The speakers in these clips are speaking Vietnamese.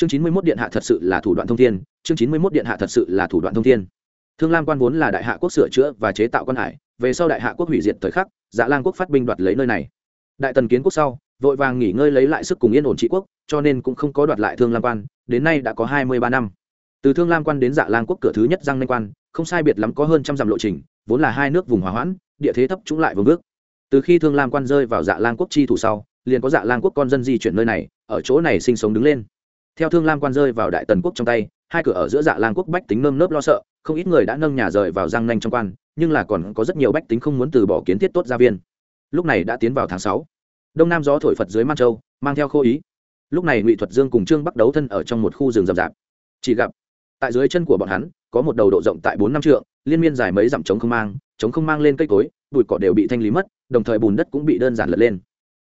chương chín mươi mốt điện hạ thật sự là thủ đoạn thông thiên, chương chín mươi mốt điện hạ thật sự là thủ đoạn thông thiên. Thương lam quan vốn là đại hạ quốc sửa chữa và chế tạo quan hải, về sau đại hạ quốc hủy diệt thời khắc dạ lang quốc phát binh đoạt lấy nơi này. Đại tần kiến quốc sau, vội vàng nghỉ ngơi lấy lại sức cùng yên ổn trị quốc, cho nên cũng không có đoạt lại thương lam quan, đến nay đã có hai mươi ba năm. Từ thương lam quan đến dạ lang quốc cửa thứ nhất giang Ninh quan, không sai biệt lắm có hơn trăm dặm lộ trình, vốn là hai nước vùng hòa hoãn, địa thế thấp trũng lại vương bước. Từ khi thương lam quan rơi vào dạ lang quốc chi thủ sau, liền có dạ lang quốc con dân di chuyển nơi này, ở chỗ này sinh sống đứng lên theo thương lam quan rơi vào đại tần quốc trong tay, hai cửa ở giữa dạ lang quốc bách tính nơm nớp lo sợ, không ít người đã nâng nhà rời vào giang nanh trong quan, nhưng là còn có rất nhiều bách tính không muốn từ bỏ kiến thiết tốt gia viên. Lúc này đã tiến vào tháng sáu. Đông nam gió thổi phật dưới man châu, mang theo khô ý. Lúc này ngụy thuật dương cùng trương bắc đấu thân ở trong một khu rừng rậm rạp. Chỉ gặp, tại dưới chân của bọn hắn, có một đầu độ rộng tại bốn năm trượng, liên miên dài mấy dặm trống không mang, trống không mang lên cây cối, bụi cỏ đều bị thanh lý mất, đồng thời bùn đất cũng bị đơn giản lật lên.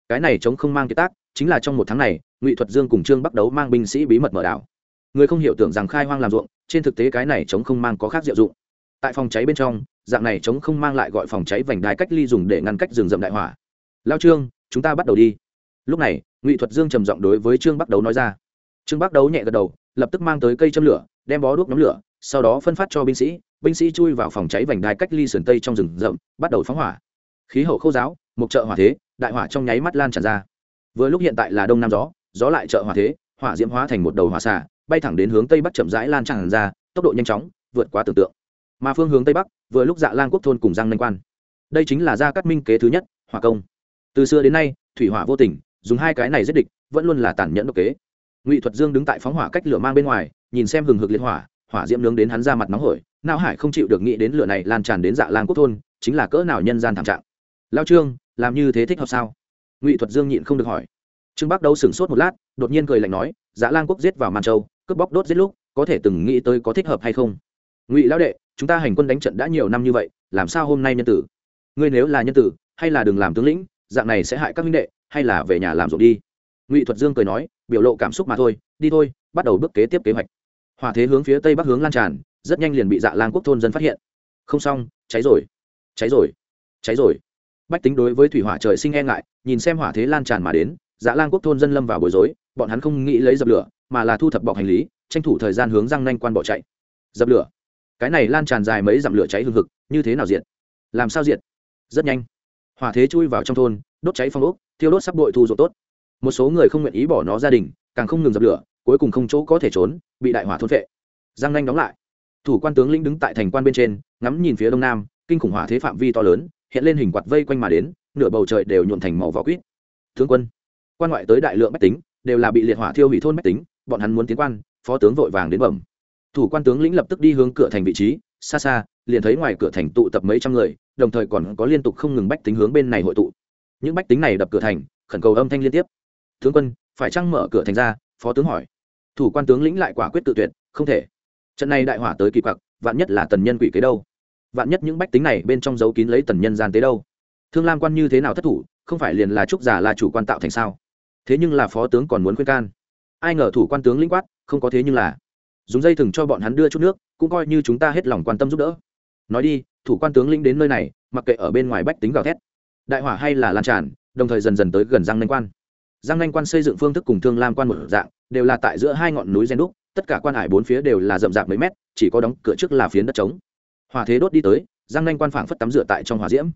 Cái này trống không mang kiệt tác, chính là trong một tháng này ngụy thuật dương cùng trương bắc đấu mang binh sĩ bí mật mở đảo. Người không hiểu tưởng rằng khai hoang làm ruộng, trên thực tế cái này chống không mang có khác diệu dụng. Tại phòng cháy bên trong, dạng này chống không mang lại gọi phòng cháy vành đai cách ly dùng để ngăn cách rừng rậm đại hỏa. Lao trương, chúng ta bắt đầu đi. Lúc này, ngụy thuật dương trầm giọng đối với trương bắc đấu nói ra. Trương bắc đấu nhẹ gật đầu, lập tức mang tới cây châm lửa, đem bó đuốc nhóm lửa, sau đó phân phát cho binh sĩ binh sĩ chui vào phòng cháy vành đai cách ly sườn tây trong rừng rậm, bắt đầu phóng hỏa. Khí hậu khô giáo mục trợ hỏa thế, đại hỏa trong nháy mắt lan tràn ra. Vừa lúc hiện tại là đông nam gió gió lại trợ hỏa thế, hỏa diễm hóa thành một đầu hỏa xả bay thẳng đến hướng tây bắc chậm rãi lan tràn ra, tốc độ nhanh chóng, vượt quá tưởng tượng. Mà phương hướng tây bắc, vừa lúc dạ lang quốc thôn cùng giang nanh quan. Đây chính là gia cát minh kế thứ nhất, hỏa công. Từ xưa đến nay, thủy hỏa vô tình, dùng hai cái này giết địch, vẫn luôn là tàn nhẫn độc kế. Ngụy thuật dương đứng tại phóng hỏa cách lửa mang bên ngoài, nhìn xem hừng hực liên hỏa hỏa diễm nướng đến hắn ra mặt nóng hổi nao hải không chịu được nghĩ đến lửa này lan tràn đến dạ lang quốc thôn, chính là cỡ nào nhân gian thảm trạng. Lao trương, làm như thế thích hợp sao? Ngụy thuật dương nhịn không được hỏi trương bắc đấu sửng sốt một lát, đột nhiên cười lạnh nói dạ lang quốc giết vào man châu, cướp bóc đốt giết lúc, có thể từng nghĩ tới có thích hợp hay không? Ngụy lão đệ, chúng ta hành quân đánh trận đã nhiều năm như vậy, làm sao hôm nay nhân tử? Ngươi nếu là nhân tử, hay là đừng làm tướng lĩnh, dạng này sẽ hại các minh đệ, hay là về nhà làm ruộng đi? Ngụy thuật dương cười nói, biểu lộ cảm xúc mà thôi, đi thôi, bắt đầu bước kế tiếp kế hoạch. Hỏa thế hướng phía tây bắc hướng lan tràn, rất nhanh liền bị dạ lang quốc thôn dân phát hiện. Không xong, cháy rồi cháy rồi cháy rồi. Bách tính đối với thủy hỏa trời sinh e ngại, nhìn xem hỏa thế lan tràn mà đến dạ lang quốc thôn dân lâm vào bối rối, bọn hắn không nghĩ lấy dập lửa, mà là thu thập bọc hành lý, tranh thủ thời gian hướng răng nanh quan bỏ chạy. Dập lửa. Cái này lan tràn dài mấy dặm lửa cháy hừng hực, như thế nào diệt? Làm sao diệt? Rất nhanh. Hỏa thế chui vào trong thôn, đốt cháy phong ốc, thiêu đốt sắp bội thu ruộng tốt. Một số người không nguyện ý bỏ nó gia đình, càng không ngừng dập lửa, cuối cùng không chỗ có thể trốn, bị đại hỏa thôn vệ giang nanh đóng lại. Thủ quan tướng lĩnh đứng tại thành quan bên trên, ngắm nhìn phía đông nam, kinh khủng hỏa thế phạm vi to lớn, hiện lên hình quạt vây quanh mà đến, nửa bầu trời đều nhuộn thành màu vỏ quýt. Tướng quân quan ngoại tới đại lượng bách tính, đều là bị liệt hỏa thiêu hủy thôn bách tính, bọn hắn muốn tiến quan, phó tướng vội vàng đến bẩm. Thủ quan tướng lĩnh lập tức đi hướng cửa thành vị trí, xa xa, liền thấy ngoài cửa thành tụ tập mấy trăm người, đồng thời còn có liên tục không ngừng bách tính hướng bên này hội tụ. Những bách tính này đập cửa thành, khẩn cầu âm thanh liên tiếp. Tướng quân, phải chăng mở cửa thành ra? Phó tướng hỏi. Thủ quan tướng lĩnh lại quả quyết tự tuyệt, không thể. Trận này đại hỏa tới kỳ quặc, vạn nhất là tần nhân quỷ kế đâu? Vạn nhất những bách tính này bên trong dấu kín lấy tần nhân gian tế đâu? Thương lam quan như thế nào thất thủ, không phải liền là trúc giả là chủ quan tạo thành sao? Thế nhưng là phó tướng còn muốn khuyên can. Ai ngờ thủ quan tướng linh quát, không có thế nhưng là. Dùng dây thừng cho bọn hắn đưa chút nước, cũng coi như chúng ta hết lòng quan tâm giúp đỡ. Nói đi, thủ quan tướng lĩnh đến nơi này, mặc kệ ở bên ngoài bách tính gào thét. Đại hỏa hay là lan tràn, đồng thời dần dần tới gần giang nanh quan. Giang nanh quan xây dựng phương thức cùng thương lam quan một dạng, đều là tại giữa hai ngọn núi gen đúc, tất cả quan hải bốn phía đều là rậm rạp mấy mét, chỉ có đóng cửa trước là phiến đất trống. Hỏa thế đốt đi tới, giang nanh quan phảng phất tắm rửa tại trong hỏa diễm.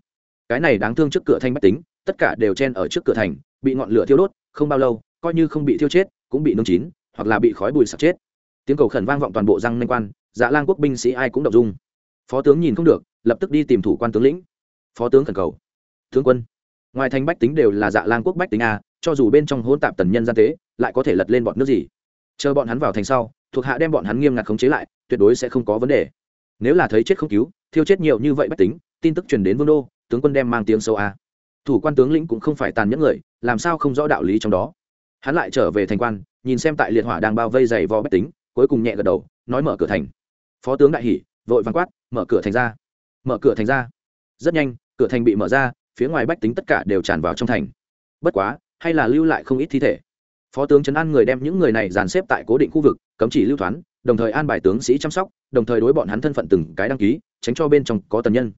Cái này đáng thương trước cửa thanh bách tính, tất cả đều chen ở trước cửa thành, bị ngọn lửa thiêu đốt không bao lâu, coi như không bị thiêu chết, cũng bị nung chín, hoặc là bị khói bụi sập chết. Tiếng cầu khẩn vang vọng toàn bộ răng nanh quan dạ lang quốc binh sĩ ai cũng đọc dung. Phó tướng nhìn không được, lập tức đi tìm thủ quan tướng lĩnh. Phó tướng khẩn cầu. Tướng quân, ngoài thành bách tính đều là dạ lang quốc bách tính a, cho dù bên trong hỗn tạp tần nhân gian tế, lại có thể lật lên bọn nước gì? Chờ bọn hắn vào thành sau, thuộc hạ đem bọn hắn nghiêm ngặt khống chế lại, tuyệt đối sẽ không có vấn đề. Nếu là thấy chết không cứu, thiêu chết nhiều như vậy bách tính, tin tức truyền đến vương đô, tướng quân đem mang tiếng sâu a thủ quan tướng lĩnh cũng không phải tàn nhẫn người, làm sao không rõ đạo lý trong đó? Hắn lại trở về thành quan, nhìn xem tại liệt hỏa đang bao vây dày vò bách tính, cuối cùng nhẹ gật đầu, nói mở cửa thành. Phó tướng đại hỉ, vội vàng quát, mở cửa thành ra. Mở cửa thành ra. Rất nhanh, cửa thành bị mở ra, phía ngoài bách tính tất cả đều tràn vào trong thành. Bất quá, hay là lưu lại không ít thi thể. Phó tướng trấn an người đem những người này dàn xếp tại cố định khu vực, cấm chỉ lưu thoán, đồng thời an bài tướng sĩ chăm sóc, đồng thời đối bọn hắn thân phận từng cái đăng ký, tránh cho bên trong có tần nhân.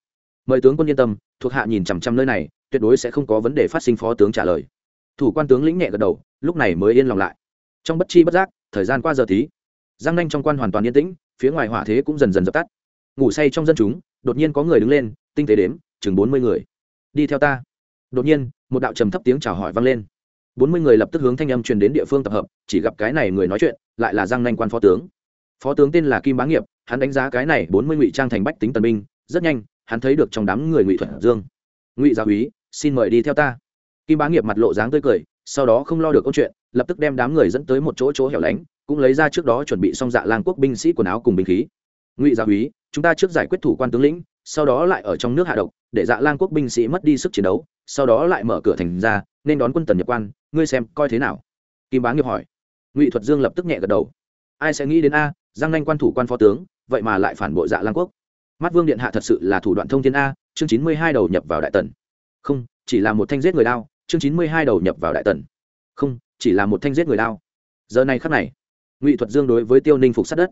Mời tướng quân yên tâm, thuộc hạ nhìn chằm chằm nơi này tuyệt đối sẽ không có vấn đề phát sinh phó tướng trả lời. Thủ quan tướng lĩnh nhẹ gật đầu, lúc này mới yên lòng lại. Trong bất chi bất giác, thời gian qua giờ tí. Giang nanh trong quan hoàn toàn yên tĩnh, phía ngoài hỏa thế cũng dần dần dập tắt. Ngủ say trong dân chúng, đột nhiên có người đứng lên, tinh tế đếm, chừng bốn mươi người. Đi theo ta. Đột nhiên, một đạo trầm thấp tiếng chào hỏi vang lên. Bốn mươi người lập tức hướng thanh âm truyền đến địa phương tập hợp, chỉ gặp cái này người nói chuyện, lại là giang nanh quan phó tướng. Phó tướng tên là kim bá nghiệp, hắn đánh giá cái này bốn mươi ngụy trang thành bách tính tần binh, rất nhanh, hắn thấy được trong đám người ngụy thuận dương. Ngụy gia úy xin mời đi theo ta. Kim bá nghiệp mặt lộ dáng tươi cười, sau đó không lo được câu chuyện, lập tức đem đám người dẫn tới một chỗ chỗ hẻo lánh, cũng lấy ra trước đó chuẩn bị xong dạ lang quốc binh sĩ quần áo cùng binh khí. Ngụy gia úy chúng ta trước giải quyết thủ quan tướng lĩnh, sau đó lại ở trong nước hạ độc, để dạ lang quốc binh sĩ mất đi sức chiến đấu, sau đó lại mở cửa thành ra, nên đón quân tần nhập quan, ngươi xem coi thế nào? Kim bá nghiệp hỏi. Ngụy thuật dương lập tức nhẹ gật đầu. Ai sẽ nghĩ đến a, giang nanh quan thủ quan phó tướng, vậy mà lại phản bội dạ lang quốc. Mắt vương điện hạ thật sự là thủ đoạn thông thiên a, chương chín mươi hai đầu nhập vào đại tần không, chỉ là một thanh giết người đao, chương chín mươi hai đầu nhập vào đại tần. Không, chỉ là một thanh giết người đao. Giờ này khắc này, ngụy thuật dương đối với tiêu ninh phục sát đất.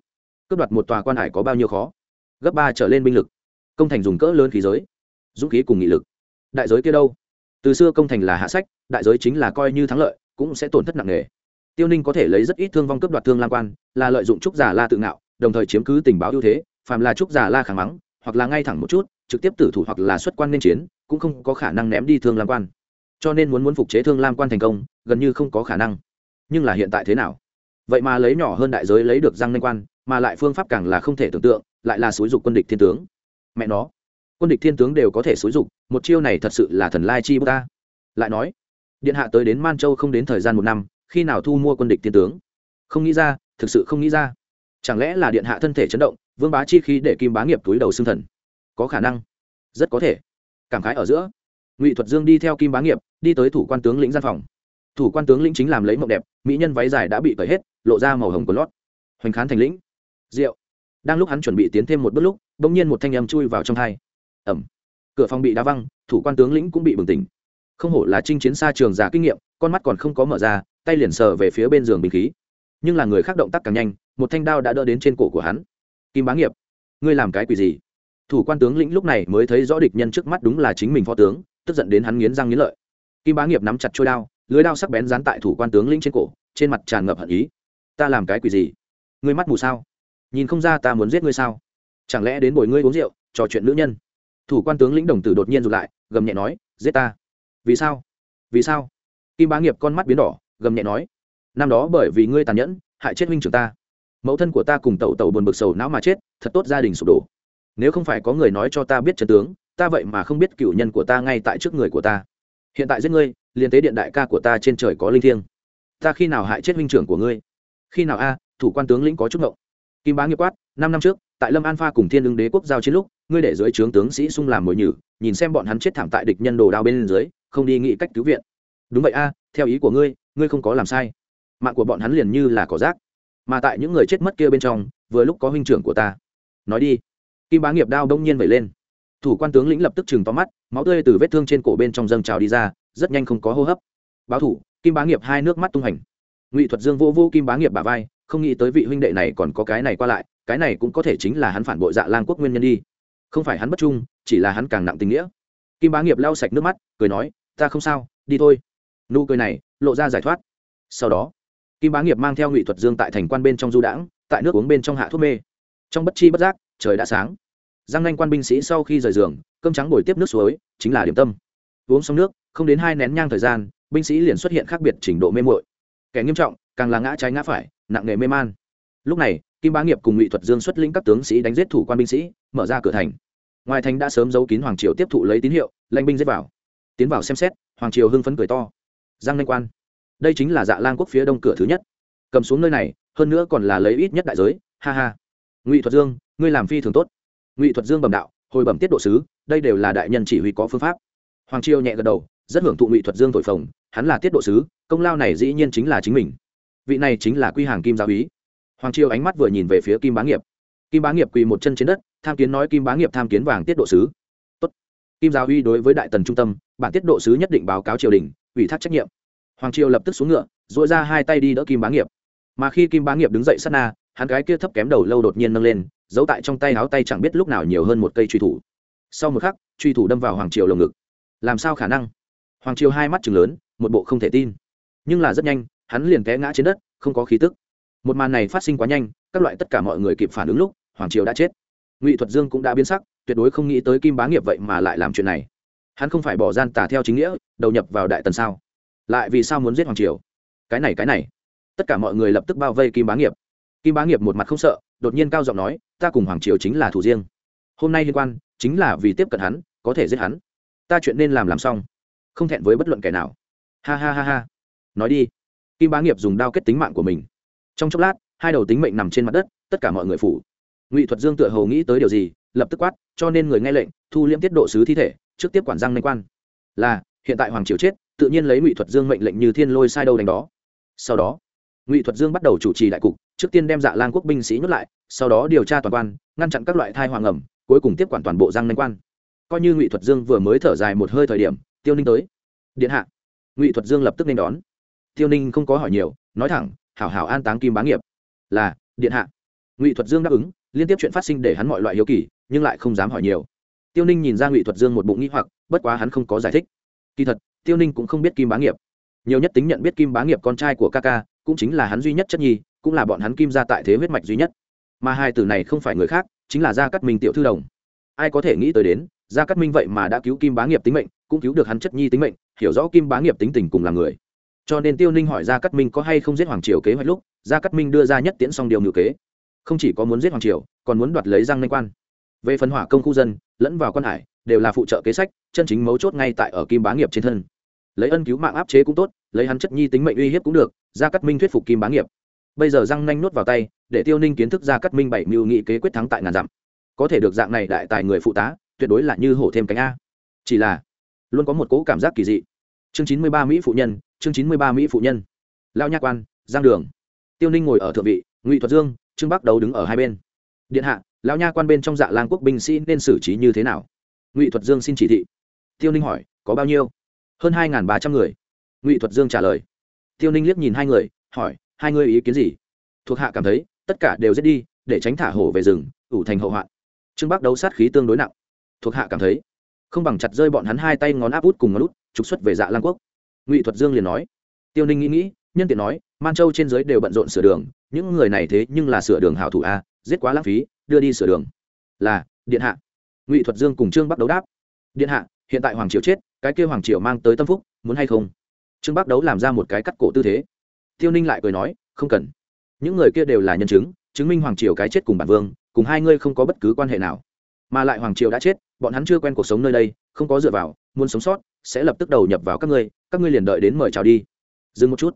Cướp đoạt một tòa quan hải có bao nhiêu khó? Gấp ba trở lên binh lực. Công thành dùng cỡ lớn khí giới. Dũng khí cùng nghị lực. Đại giới kia đâu? Từ xưa công thành là hạ sách, đại giới chính là coi như thắng lợi, cũng sẽ tổn thất nặng nề. Tiêu ninh có thể lấy rất ít thương vong cướp đoạt thương lam quan, là lợi dụng trúc giả la tự ngạo, đồng thời chiếm cứ tình báo ưu thế, phàm là trúc giả la kháng mắng, hoặc là ngay thẳng một chút trực tiếp tử thủ hoặc là xuất quan nên chiến, cũng không có khả năng ném đi thương lam quan. Cho nên muốn muốn phục chế thương lam quan thành công, gần như không có khả năng. Nhưng là hiện tại thế nào? Vậy mà lấy nhỏ hơn đại giới lấy được răng nanh quan, mà lại phương pháp càng là không thể tưởng tượng, lại là xúi dục quân địch thiên tướng. Mẹ nó! Quân địch thiên tướng đều có thể xúi dục, một chiêu này thật sự là thần lai chi bút ta lại nói, điện hạ tới đến man châu không đến thời gian một năm, khi nào thu mua quân địch thiên tướng? Không nghĩ ra, thực sự không nghĩ ra. Chẳng lẽ là điện hạ thân thể chấn động, vương bá chi khí để kim bá nghiệp túi đầu xương thần? Có khả năng. Rất có thể. Cảm khái ở giữa, ngụy thuật dương đi theo kim bá nghiệp, đi tới thủ quan tướng lĩnh gian phòng. Thủ quan tướng lĩnh chính làm lấy mộng đẹp, mỹ nhân váy dài đã bị cởi hết, lộ ra màu hồng của lót. Hoành khán thành lĩnh. Rượu. Đang lúc hắn chuẩn bị tiến thêm một bước lúc đ ỗ n g nhiên một thanh âm chui vào trong thai ẩm. Cửa phòng bị đá văng, thủ quan tướng lĩnh cũng bị bừng tỉnh. Không hổ là chinh chiến xa trường già kinh nghiệm, con mắt còn không có mở ra, tay liền sờ về phía bên giường bình khí. Nhưng là người khác động tác càng nhanh, một thanh đao đã đỡ đến trên cổ của hắn. Kim bá nghiệp, ngươi làm cái quỷ gì? Thủ quan tướng lĩnh lúc này mới thấy rõ địch nhân trước mắt đúng là chính mình phó tướng, tức giận đến hắn nghiến răng nghiến lợi. Kim bá nghiệp nắm chặt trôi đao, lưới đao sắc bén dán tại thủ quan tướng lĩnh trên cổ, trên mặt tràn ngập hận ý. Ta làm cái quỷ gì? Ngươi mắt mù sao? Nhìn không ra ta muốn giết ngươi sao? Chẳng lẽ đến bồi ngươi uống rượu, trò chuyện nữ nhân? Thủ quan tướng lĩnh đồng tử đột nhiên rụt lại, gầm nhẹ nói, giết ta. Vì sao? Vì sao? Kim bá nghiệp con mắt biến đỏ, gầm nhẹ nói, năm đó bởi vì ngươi tàn nhẫn, hại chết huynh trưởng ta. Mẫu thân của ta cùng tẩu tẩu buồn bực sầu não mà chết, thật tốt gia đình sụp đổ nếu không phải có người nói cho ta biết trận tướng, ta vậy mà không biết cựu nhân của ta ngay tại trước người của ta. Hiện tại giết ngươi liên tế điện đại ca của ta trên trời có linh thiêng. Ta khi nào hại chết huynh trưởng của ngươi? Khi nào a, thủ quan tướng lĩnh có chút ngộng. Kim bá nghiệp quát, năm năm trước, tại lâm an pha cùng thiên ứng đế quốc giao chiến lúc, ngươi để dưới trướng tướng sĩ sung làm mồi nhử, nhìn xem bọn hắn chết thảm tại địch nhân đồ đao bên dưới, không đi nghĩ cách cứu viện. Đúng vậy a, theo ý của ngươi ngươi không có làm sai. Mạng của bọn hắn liền như là cỏ rác. Mà tại những người chết mất kia bên trong, vừa lúc có huynh trưởng của ta. Nói đi kim bá nghiệp đao đông nhiên vẩy lên. Thủ quan tướng lĩnh lập tức chừng to mắt, máu tươi từ vết thương trên cổ bên trong dâng trào đi ra, rất nhanh không có hô hấp. Báo thủ, kim bá nghiệp hai nước mắt tung hành. Ngụy thuật dương vô vô kim bá nghiệp bà vai, không nghĩ tới vị huynh đệ này còn có cái này qua lại, cái này cũng có thể chính là hắn phản bội dạ lang quốc nguyên nhân đi. Không phải hắn bất trung, chỉ là hắn càng nặng tình nghĩa. Kim bá nghiệp lau sạch nước mắt, cười nói, ta không sao, đi thôi. Nụ cười này, lộ ra giải thoát. Sau đó, kim bá nghiệp mang theo ngụy thuật dương tại thành quan bên trong du đãng, tại nước uống bên trong hạ thuốc mê. Trong bất chi bất giác trời đã sáng. Giang nanh quan binh sĩ sau khi rời giường, cơm trắng bồi tiếp nước suối, chính là điểm tâm. Uống xong nước, không đến hai nén nhang thời gian, binh sĩ liền xuất hiện khác biệt trình độ mê mội kẻ nghiêm trọng, càng là ngã trái ngã phải, nặng nghề mê man. Lúc này, kim bá nghiệp cùng ngụy thuật dương xuất lĩnh các tướng sĩ đánh giết thủ quan binh sĩ, mở ra cửa thành. Ngoài thành đã sớm giấu kín hoàng triều tiếp thụ lấy tín hiệu, lanh binh giết vào. Tiến vào xem xét, hoàng triều hưng phấn cười to. Giang nanh quan, đây chính là dạ lang quốc phía đông cửa thứ nhất. Cầm xuống nơi này, hơn nữa còn là lấy ít nhất đại giới, ha ha. Ngụy thuật dương ngươi làm phi thường tốt. Ngụy thuật dương bẩm đạo, hồi bẩm tiết độ sứ, đây đều là đại nhân chỉ huy có phương pháp. Hoàng triều nhẹ gật đầu, rất hưởng thụ ngụy thuật dương thổi phồng, hắn là tiết độ sứ, công lao này dĩ nhiên chính là chính mình. Vị này chính là quy hàng kim giáo úy. Hoàng triều ánh mắt vừa nhìn về phía kim bá nghiệp. Kim bá nghiệp quỳ một chân trên đất, tham kiến nói kim bá nghiệp tham kiến vàng tiết độ sứ. Tốt. kim giáo uy đối với đại tần trung tâm, bản tiết độ sứ nhất định báo cáo triều đình, ủy thác trách nhiệm. Hoàng triều lập tức xuống ngựa dội ra hai tay đi đỡ kim bá nghiệp. Mà khi kim bá nghiệp đứng dậy sát na, hắn gái kia thấp kém đầu lâu đột nhiên nâng lên giấu tại trong tay áo tay chẳng biết lúc nào nhiều hơn một cây truy thủ. Sau một khắc, truy thủ đâm vào hoàng triều lồng ngực. Làm sao khả năng? Hoàng triều hai mắt chừng lớn, một bộ không thể tin. Nhưng là rất nhanh, hắn liền té ngã trên đất, không có khí tức. Một màn này phát sinh quá nhanh, các loại tất cả mọi người kịp phản ứng lúc, hoàng triều đã chết. Ngụy thuật dương cũng đã biến sắc, tuyệt đối không nghĩ tới kim bá nghiệp vậy mà lại làm chuyện này. Hắn không phải bỏ gian tà theo chính nghĩa, đầu nhập vào đại tần sao? Lại vì sao muốn giết hoàng triều? Cái này cái này. Tất cả mọi người lập tức bao vây kim bá nghiệp. Kim bá nghiệp một mặt không sợ đột nhiên cao giọng nói, ta cùng hoàng triều chính là thủ riêng. Hôm nay liên quan chính là vì tiếp cận hắn, có thể giết hắn. Ta chuyện nên làm làm xong. Không thẹn với bất luận kẻ nào. Ha ha ha ha. Nói đi. Kim bá nghiệp dùng đao kết tính mạng của mình. Trong chốc lát, hai đầu tính mệnh nằm trên mặt đất, tất cả mọi người phủ. Ngụy thuật dương tựa hầu nghĩ tới điều gì, lập tức quát, cho nên người nghe lệnh, thu liễm tiết độ sứ thi thể, trước tiếp quản giang nanh quan. Là, hiện tại hoàng triều chết, tự nhiên lấy ngụy thuật dương mệnh lệnh như thiên lôi sai đâu đánh đó. Sau đó, ngụy thuật dương bắt đầu chủ trì đại cục trước tiên đem dạ lang quốc binh sĩ nhốt lại, sau đó điều tra toàn quan, ngăn chặn các loại thai hoàng ẩm, cuối cùng tiếp quản toàn bộ giang nanh quan. Coi như ngụy thuật dương vừa mới thở dài một hơi thời điểm, tiêu ninh tới. Điện hạ. Ngụy thuật dương lập tức nên đón. Tiêu ninh không có hỏi nhiều, nói thẳng, hảo hảo an táng kim bá nghiệp. Là, điện hạ. Ngụy thuật dương đáp ứng, liên tiếp chuyện phát sinh để hắn mọi loại hiếu kỳ, nhưng lại không dám hỏi nhiều. Tiêu ninh nhìn ra ngụy thuật dương một bụng nghĩ hoặc, bất quá hắn không có giải thích. Kỳ thật, tiêu ninh cũng không biết kim bá nghiệp. Nhiều nhất tính nhận biết kim bá nghiệp con trai của ca ca, cũng chính là hắn duy nhất chất nhi cũng là bọn hắn kim ra tại thế huyết mạch duy nhất. Mà hai từ này không phải người khác, chính là gia cát minh tiểu thư đồng. Ai có thể nghĩ tới đến, gia cát minh vậy mà đã cứu kim bá nghiệp tính mệnh, cũng cứu được hắn chất nhi tính mệnh, hiểu rõ kim bá nghiệp tính tình cùng là người. Cho nên tiêu ninh hỏi gia cát minh có hay không giết hoàng triều kế hoạch lúc, gia cát minh đưa ra nhất tiễn xong điều ngự kế. Không chỉ có muốn giết hoàng triều, còn muốn đoạt lấy giang nanh quan. Về phần hỏa công khu dân, lẫn vào quan hải, đều là phụ trợ kế sách, chân chính mấu chốt ngay tại ở kim bá nghiệp trên thân. Lấy ân cứu mạng áp chế cũng tốt, lấy hắn chất nhi tính mệnh uy hiếp cũng được, gia cát minh thuyết phục kim bá nghiệp bây giờ răng nanh nuốt vào tay, để tiêu ninh kiến thức ra cắt minh bảy mưu nghị kế quyết thắng tại ngàn dặm. Có thể được dạng này đại tài người phụ tá, tuyệt đối là như hổ thêm cánh a. Chỉ là, luôn có một cỗ cảm giác kỳ dị. Chương chín mươi ba mỹ phụ nhân, chương chín mươi ba mỹ phụ nhân. Lao nha quan, giang đường. Tiêu ninh ngồi ở thượng vị, ngụy thuật dương, trương bắc đấu đứng ở hai bên. Điện hạ lao nha quan bên trong dạ lang quốc binh sĩ nên xử trí như thế nào? Ngụy thuật dương xin chỉ thị. Tiêu ninh hỏi, có bao nhiêu? Hơn hai ba trăm người. Ngụy thuật dương trả lời. Tiêu ninh liếc nhìn hai người, hỏi hai người ý kiến gì? Thuộc hạ cảm thấy, tất cả đều giết đi, để tránh thả hổ về rừng, ủ thành hậu hoạn. Trương bắc đấu sát khí tương đối nặng. Thuộc hạ cảm thấy, không bằng chặt rơi bọn hắn hai tay ngón áp út cùng ngón út, trục xuất về dạ lang quốc. Ngụy thuật dương liền nói. Tiêu ninh nghĩ nghĩ, nhân tiện nói, man châu trên giới đều bận rộn sửa đường, những người này thế nhưng là sửa đường hảo thủ a, giết quá lãng phí, đưa đi sửa đường. Là, điện hạ. Ngụy thuật dương cùng trương bắc đấu đáp. Điện hạ, hiện tại hoàng triều chết, cái kêu hoàng triều mang tới tâm phúc, muốn hay không? Trương bắc đấu làm ra một cái cắt cổ tư thế tiêu ninh lại cười nói, không cần. Những người kia đều là nhân chứng chứng minh hoàng triều cái chết cùng bản vương, cùng hai ngươi không có bất cứ quan hệ nào. Mà lại hoàng triều đã chết, bọn hắn chưa quen cuộc sống nơi đây, không có dựa vào, muốn sống sót, sẽ lập tức đầu nhập vào các ngươi các ngươi liền đợi đến mời chào đi. Dừng một chút.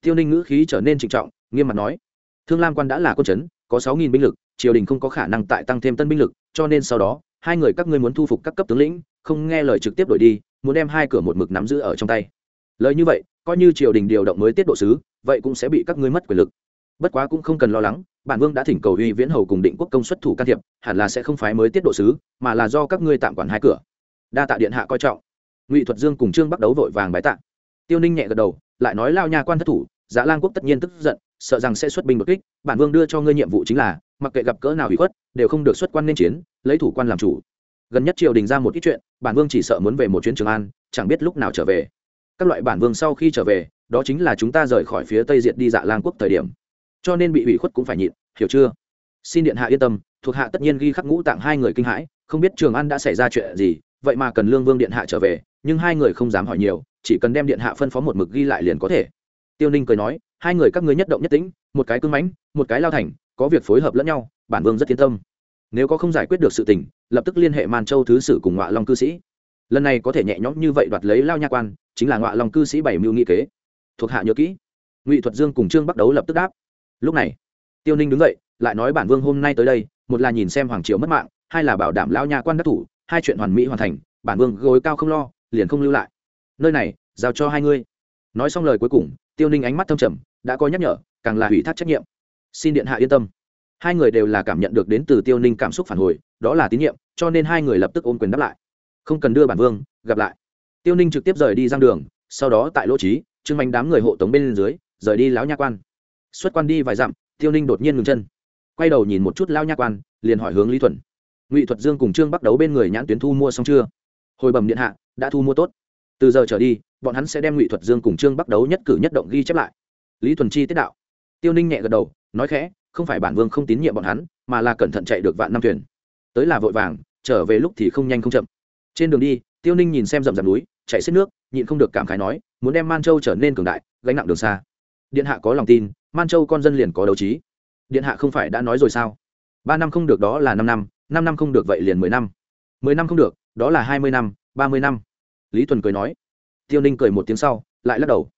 Tiêu ninh ngữ khí trở nên trịnh trọng, nghiêm mặt nói, thương lam quan đã là quân chấn, có sáu nghìn binh lực, triều đình không có khả năng tại tăng thêm tân binh lực, cho nên sau đó, hai người các ngươi muốn thu phục các cấp tướng lĩnh, không nghe lời trực tiếp đổi đi, muốn đem hai cửa một mực nắm giữ ở trong tay lời như vậy, coi như triều đình điều động mới tiết độ sứ, vậy cũng sẽ bị các ngươi mất quyền lực. Bất quá cũng không cần lo lắng, bản vương đã thỉnh cầu uy viễn hầu cùng định quốc công xuất thủ can thiệp, hẳn là sẽ không phái mới tiết độ sứ, mà là do các ngươi tạm quản hai cửa. Đa tạ điện hạ coi trọng. Ngụy thuật dương cùng trương bắt đấu vội vàng bái tạ. Tiêu ninh nhẹ gật đầu, lại nói lao nha quan thất thủ dạ lang quốc tất nhiên tức giận, sợ rằng sẽ xuất binh đột kích, bản vương đưa cho ngươi nhiệm vụ chính là, mặc kệ gặp cỡ nào bị khuất, đều không được xuất quan nên chiến, lấy thủ quan làm chủ. Gần nhất triều đình ra một ít chuyện, bản vương chỉ sợ muốn về một chuyến trường an, chẳng biết lúc nào trở về các loại bản vương sau khi trở về, đó chính là chúng ta rời khỏi phía tây diện đi dạ lang quốc thời điểm. Cho nên bị ủy khuất cũng phải nhịn, hiểu chưa? Xin điện hạ yên tâm, thuộc hạ tất nhiên ghi khắc ngũ tặng hai người kinh hãi, không biết trường an đã xảy ra chuyện gì, vậy mà cần lương vương điện hạ trở về, nhưng hai người không dám hỏi nhiều, chỉ cần đem điện hạ phân phó một mực ghi lại liền có thể. Tiêu ninh cười nói, hai người các ngươi nhất động nhất tĩnh, một cái cưng mãnh, một cái lao thành, có việc phối hợp lẫn nhau, bản vương rất yên tâm. Nếu có không giải quyết được sự tình, lập tức liên hệ man châu thứ sử cùng ngọa long cư sĩ. Lần này có thể nhẹ nhõm như vậy đoạt lấy lao nha quan chính là ngọa lòng cư sĩ bảy mưu nghị kế. Thuộc hạ nhớ kỹ. Ngụy thuật dương cùng trương bắt đấu lập tức đáp. Lúc này, tiêu ninh đứng dậy, lại nói bản vương hôm nay tới đây, một là nhìn xem hoàng triều mất mạng, hai là bảo đảm lao nha quan đắc thủ, hai chuyện hoàn mỹ hoàn thành, bản vương gối cao không lo, liền không lưu lại. Nơi này, giao cho hai ngươi. Nói xong lời cuối cùng, tiêu ninh ánh mắt thâm trầm, đã có nhắc nhở, càng là hủy thác trách nhiệm. Xin điện hạ yên tâm. Hai người đều là cảm nhận được đến từ tiêu ninh cảm xúc phản hồi, đó là tín nhiệm, cho nên hai người lập tức ôm quyền đáp lại. Không cần đưa bản vương, gặp lại tiêu ninh trực tiếp rời đi giang đường, sau đó tại lỗ trí, trương mạnh đám người hộ tống bên dưới, rời đi lão nha quan. Xuất quan đi vài dặm, tiêu ninh đột nhiên ngừng chân. Quay đầu nhìn một chút lao nha quan, liền hỏi hướng lý thuần. Ngụy thuật dương cùng trương bắt đấu bên người nhãn tuyến thu mua xong chưa? Hồi bẩm điện hạ, đã thu mua tốt. Từ giờ trở đi, bọn hắn sẽ đem ngụy thuật dương cùng trương bắt đấu nhất cử nhất động ghi chép lại. Lý thuần chi tiết đạo. Tiêu ninh nhẹ gật đầu, nói khẽ, không phải bản vương không tín nhiệm bọn hắn, mà là cẩn thận chạy được vạn năm thuyền. Tới là vội vàng, trở về lúc thì không nhanh không chậm. Trên đường đi, tiêu ninh nhìn xem rậm rạp núi chạy xiết nước, nhịn không được cảm khái nói, muốn đem man châu trở nên cường đại, gánh nặng đường xa. Điện hạ có lòng tin, man châu con dân liền có đấu trí. Điện hạ không phải đã nói rồi sao? Ba năm không được đó là năm năm năm năm không được vậy liền mười năm. Mười năm không được, đó là hai mươi năm, ba mươi năm. Lý tuần cười nói. Tiêu ninh cười một tiếng sau, lại lắc đầu.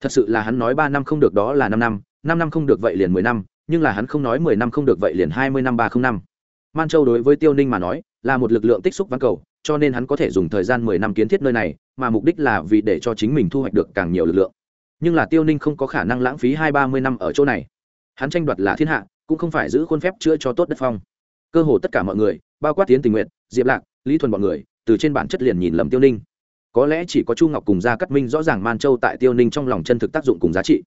Thật sự là hắn nói ba năm không được đó là năm năm năm năm không được vậy liền mười năm, nhưng là hắn không nói mười năm không được vậy liền hai mươi năm, ba không năm. Man châu đối với tiêu ninh mà nói, là một lực lượng tích xúc văn cầu cho nên hắn có thể dùng thời gian mười năm kiến thiết nơi này, mà mục đích là vì để cho chính mình thu hoạch được càng nhiều lực lượng. Nhưng là tiêu ninh không có khả năng lãng phí hai ba mươi năm ở chỗ này. Hắn tranh đoạt là thiên hạ, cũng không phải giữ khuôn phép chữa cho tốt đất phong. Cơ hồ tất cả mọi người, bao quát tiến tình nguyện diệp lạc, lý thuần bọn người, từ trên bản chất liền nhìn lầm tiêu ninh. Có lẽ chỉ có chu ngọc cùng gia cát minh rõ ràng man châu tại tiêu ninh trong lòng chân thực tác dụng cùng giá trị.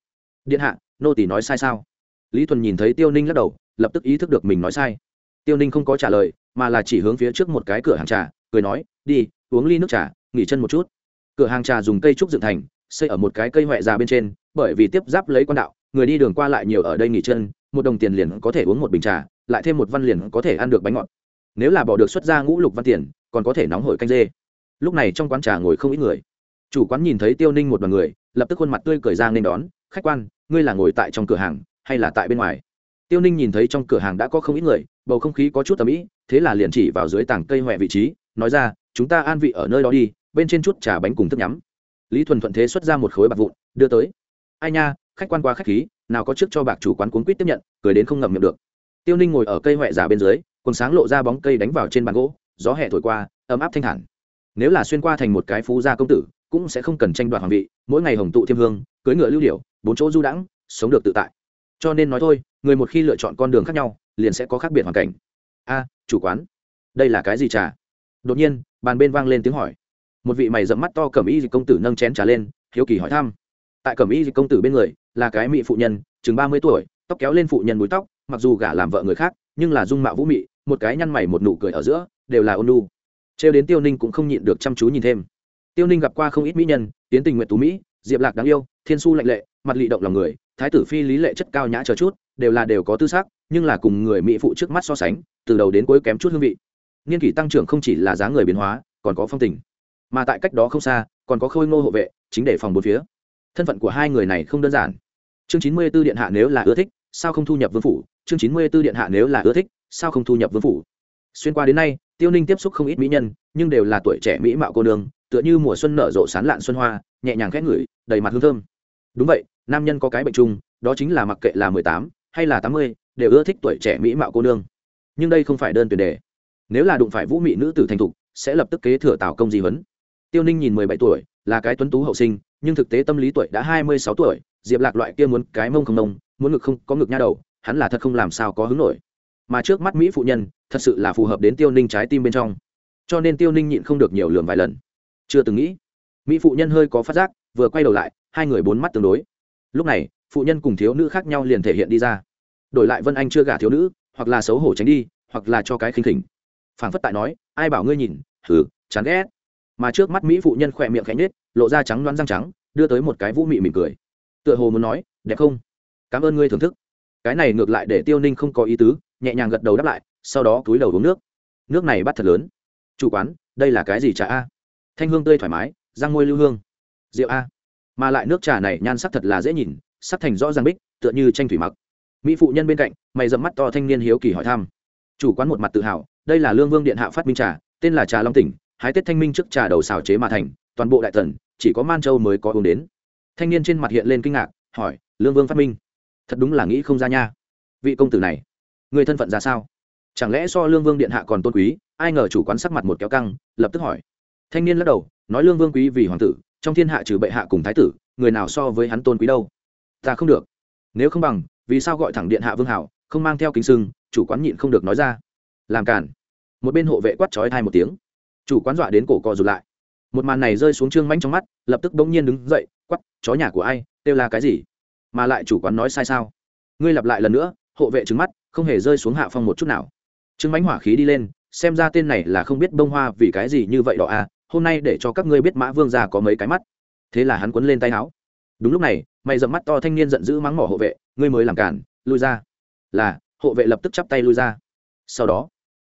Điện hạ, nô tỳ nói sai sao? Lý thuần nhìn thấy tiêu ninh lắc đầu, lập tức ý thức được mình nói sai. Tiêu ninh không có trả lời, mà là chỉ hướng phía trước một cái cửa hàng trà cười nói, đi, uống ly nước trà, nghỉ chân một chút. Cửa hàng trà dùng cây trúc dựng thành, xây ở một cái cây huệ già bên trên, bởi vì tiếp giáp lấy quan đạo, người đi đường qua lại nhiều ở đây nghỉ chân, một đồng tiền liền có thể uống một bình trà, lại thêm một văn liền có thể ăn được bánh ngọt. Nếu là bỏ được xuất ra ngũ lục văn tiền, còn có thể nóng hổi canh dê. Lúc này trong quán trà ngồi không ít người. Chủ quán nhìn thấy tiêu ninh một đ o n người, lập tức khuôn mặt tươi cười ra nên đón, khách quan, ngươi là ngồi tại trong cửa hàng, hay là tại bên ngoài? Tiêu ninh nhìn thấy trong cửa hàng đã có không ít người, bầu không khí có chút tầm ĩ, thế là liền chỉ vào dưới tảng cây huệ vị trí nói ra, chúng ta an vị ở nơi đó đi, bên trên chút trà bánh cùng thức nhắm. Lý thuần thuận thế xuất ra một khối bạc vụn, đưa tới. Ai nha, khách quan qua khách khí, nào có trước cho bạc chủ quán cuốn quýt tiếp nhận, cười đến không ngậm miệng được. Tiêu ninh ngồi ở cây huệ giả bên dưới, quần sáng lộ ra bóng cây đánh vào trên bàn gỗ, gió hẹ thổi qua, ấm áp thanh thản. Nếu là xuyên qua thành một cái phú gia công tử, cũng sẽ không cần tranh đoạt hoàng vị, mỗi ngày hồng tụ thiêm hương, cưới ngựa lưu điểu, bốn chỗ du đãng, sống được tự tại. Cho nên nói thôi, người một khi lựa chọn con đường khác nhau, liền sẽ có khác biệt hoàn cảnh. A, chủ quán, đây là cái gì trà? Đột nhiên, bàn bên vang lên tiếng hỏi. Một vị mày dẫm mắt to cẩm y dịch công tử nâng chén trà lên, hiếu kỳ hỏi thăm. Tại cẩm y dịch công tử bên người, là cái mỹ phụ nhân, chừng ba mươi tuổi, tóc kéo lên phụ nhân búi tóc, mặc dù gả làm vợ người khác, nhưng là dung mạo vũ mị, một cái nhăn mày một nụ cười ở giữa, đều là ôn lu trêu đến tiêu ninh cũng không nhịn được chăm chú nhìn thêm. Tiêu ninh gặp qua không ít mỹ nhân, tiến tình nguyện tú mỹ, diệp lạc đáng yêu, thiên su lạnh lệ, mặt lị động lòng người, thái tử phi lý lệ chất cao nhã chờ chút, đều là đều có tư xác nhưng là cùng người mỹ phụ trước mắt so sánh, từ đầu đến cuối kém chút hương vị niên kỷ tăng trưởng không chỉ là giá người biến hóa, còn có phong tình. Mà tại cách đó không xa, còn có khôi ngô hộ vệ, chính để phòng bốn phía. Thân phận của hai người này không đơn giản. Chương chín mươi b ố điện hạ nếu là ưa thích, sao không thu nhập vương phủ? Chương chín mươi b ố điện hạ nếu là ưa thích, sao không thu nhập vương phủ? Xuyên qua đến nay, tiêu ninh tiếp xúc không ít mỹ nhân, nhưng đều là tuổi trẻ mỹ mạo cô nương, tựa như mùa xuân nở rộ sán lạn xuân hoa, nhẹ nhàng khét ngửi, đầy mặt hương thơm. Đúng vậy, nam nhân có cái bệnh chung, đó chính là mặc kệ là mười tám hay là tám mươi, đều ưa thích tuổi trẻ mỹ mạo cô nương. Nhưng đây không phải đơn tuyển đề nếu là đụng phải vũ mị nữ tử thành thục, sẽ lập tức kế thừa tào công di huấn. Tiêu ninh nhìn mười bảy tuổi, là cái tuấn tú hậu sinh, nhưng thực tế tâm lý tuổi đã hai mươi sáu tuổi, diệp lạc loại kia muốn cái mông không nông, muốn ngực không có ngực nha đầu, hắn là thật không làm sao có hứng nổi. Mà trước mắt mỹ phụ nhân, thật sự là phù hợp đến tiêu ninh trái tim bên trong. Cho nên tiêu ninh nhịn không được nhiều lường vài lần. Chưa từng nghĩ, mỹ phụ nhân hơi có phát giác, vừa quay đầu lại, hai người bốn mắt tương đối. Lúc này, phụ nhân cùng thiếu nữ khác nhau liền thể hiện đi ra. Đổi lại vân anh chưa gả thiếu nữ, hoặc là xấu hổ tránh đi, hoặc là cho cái khinh khỉnh phảng phất tại nói, ai bảo ngươi nhìn thử chán ghét. Mà trước mắt mỹ phụ nhân khỏe miệng khẽ nhết lộ ra trắng loáng răng trắng, đưa tới một cái vũ mị mỉm cười. Tựa hồ muốn nói, đẹp không? Cảm ơn ngươi thưởng thức. Cái này ngược lại để tiêu ninh không có ý tứ, nhẹ nhàng gật đầu đáp lại, sau đó túi đầu uống nước. Nước này bắt thật lớn. Chủ quán, đây là cái gì trà a? Thanh hương tươi thoải mái, răng môi lưu hương. Rượu a? Mà lại nước trà này nhan sắc thật là dễ nhìn, sắc thành rõ ràng bích, tựa như tranh thủy mặc. Mỹ phụ nhân bên cạnh, mày dẫm mắt to thanh niên hiếu kỳ hỏi thăm. Chủ quán một mặt tự hào đây là lương vương điện hạ phát minh trà, tên là trà long tỉnh, hái tết thanh minh trước trà đầu xào chế mà thành, toàn bộ đại tần chỉ có man châu mới có uống đến. Thanh niên trên mặt hiện lên kinh ngạc, hỏi, lương vương phát minh? Thật đúng là nghĩ không ra nha. Vị công tử này, người thân phận ra sao? Chẳng lẽ so lương vương điện hạ còn tôn quý? Ai ngờ chủ quán sắc mặt một kéo căng, lập tức hỏi. Thanh niên lắc đầu, nói, lương vương quý vì hoàng tử, trong thiên hạ trừ bệ hạ cùng thái tử, người nào so với hắn tôn quý đâu? Ta không được. Nếu không bằng, vì sao gọi thẳng điện hạ vương hảo, không mang theo kính sưng? Chủ quán nhịn không được nói ra làm cản một bên hộ vệ quát trói thai một tiếng. Chủ quán dọa đến cổ cò rụt lại. Một màn này rơi xuống trương manh trong mắt, lập tức bỗng nhiên đứng dậy quắp chó nhà của ai, kêu là cái gì? Mà lại chủ quán nói sai sao? Ngươi lặp lại lần nữa, hộ vệ trứng mắt, không hề rơi xuống hạ phong một chút nào. Trương mánh hỏa khí đi lên, xem ra tên này là không biết bông hoa vì cái gì như vậy đó à hôm nay để cho các ngươi biết mã vương già có mấy cái mắt. Thế là hắn quấn lên tay áo. Đúng lúc này, mày dậm mắt to thanh niên giận dữ mắng mỏ hộ vệ, ngươi mới làm cản lui ra. Là, hộ vệ lập tức chắp tay lui ra. Sau đó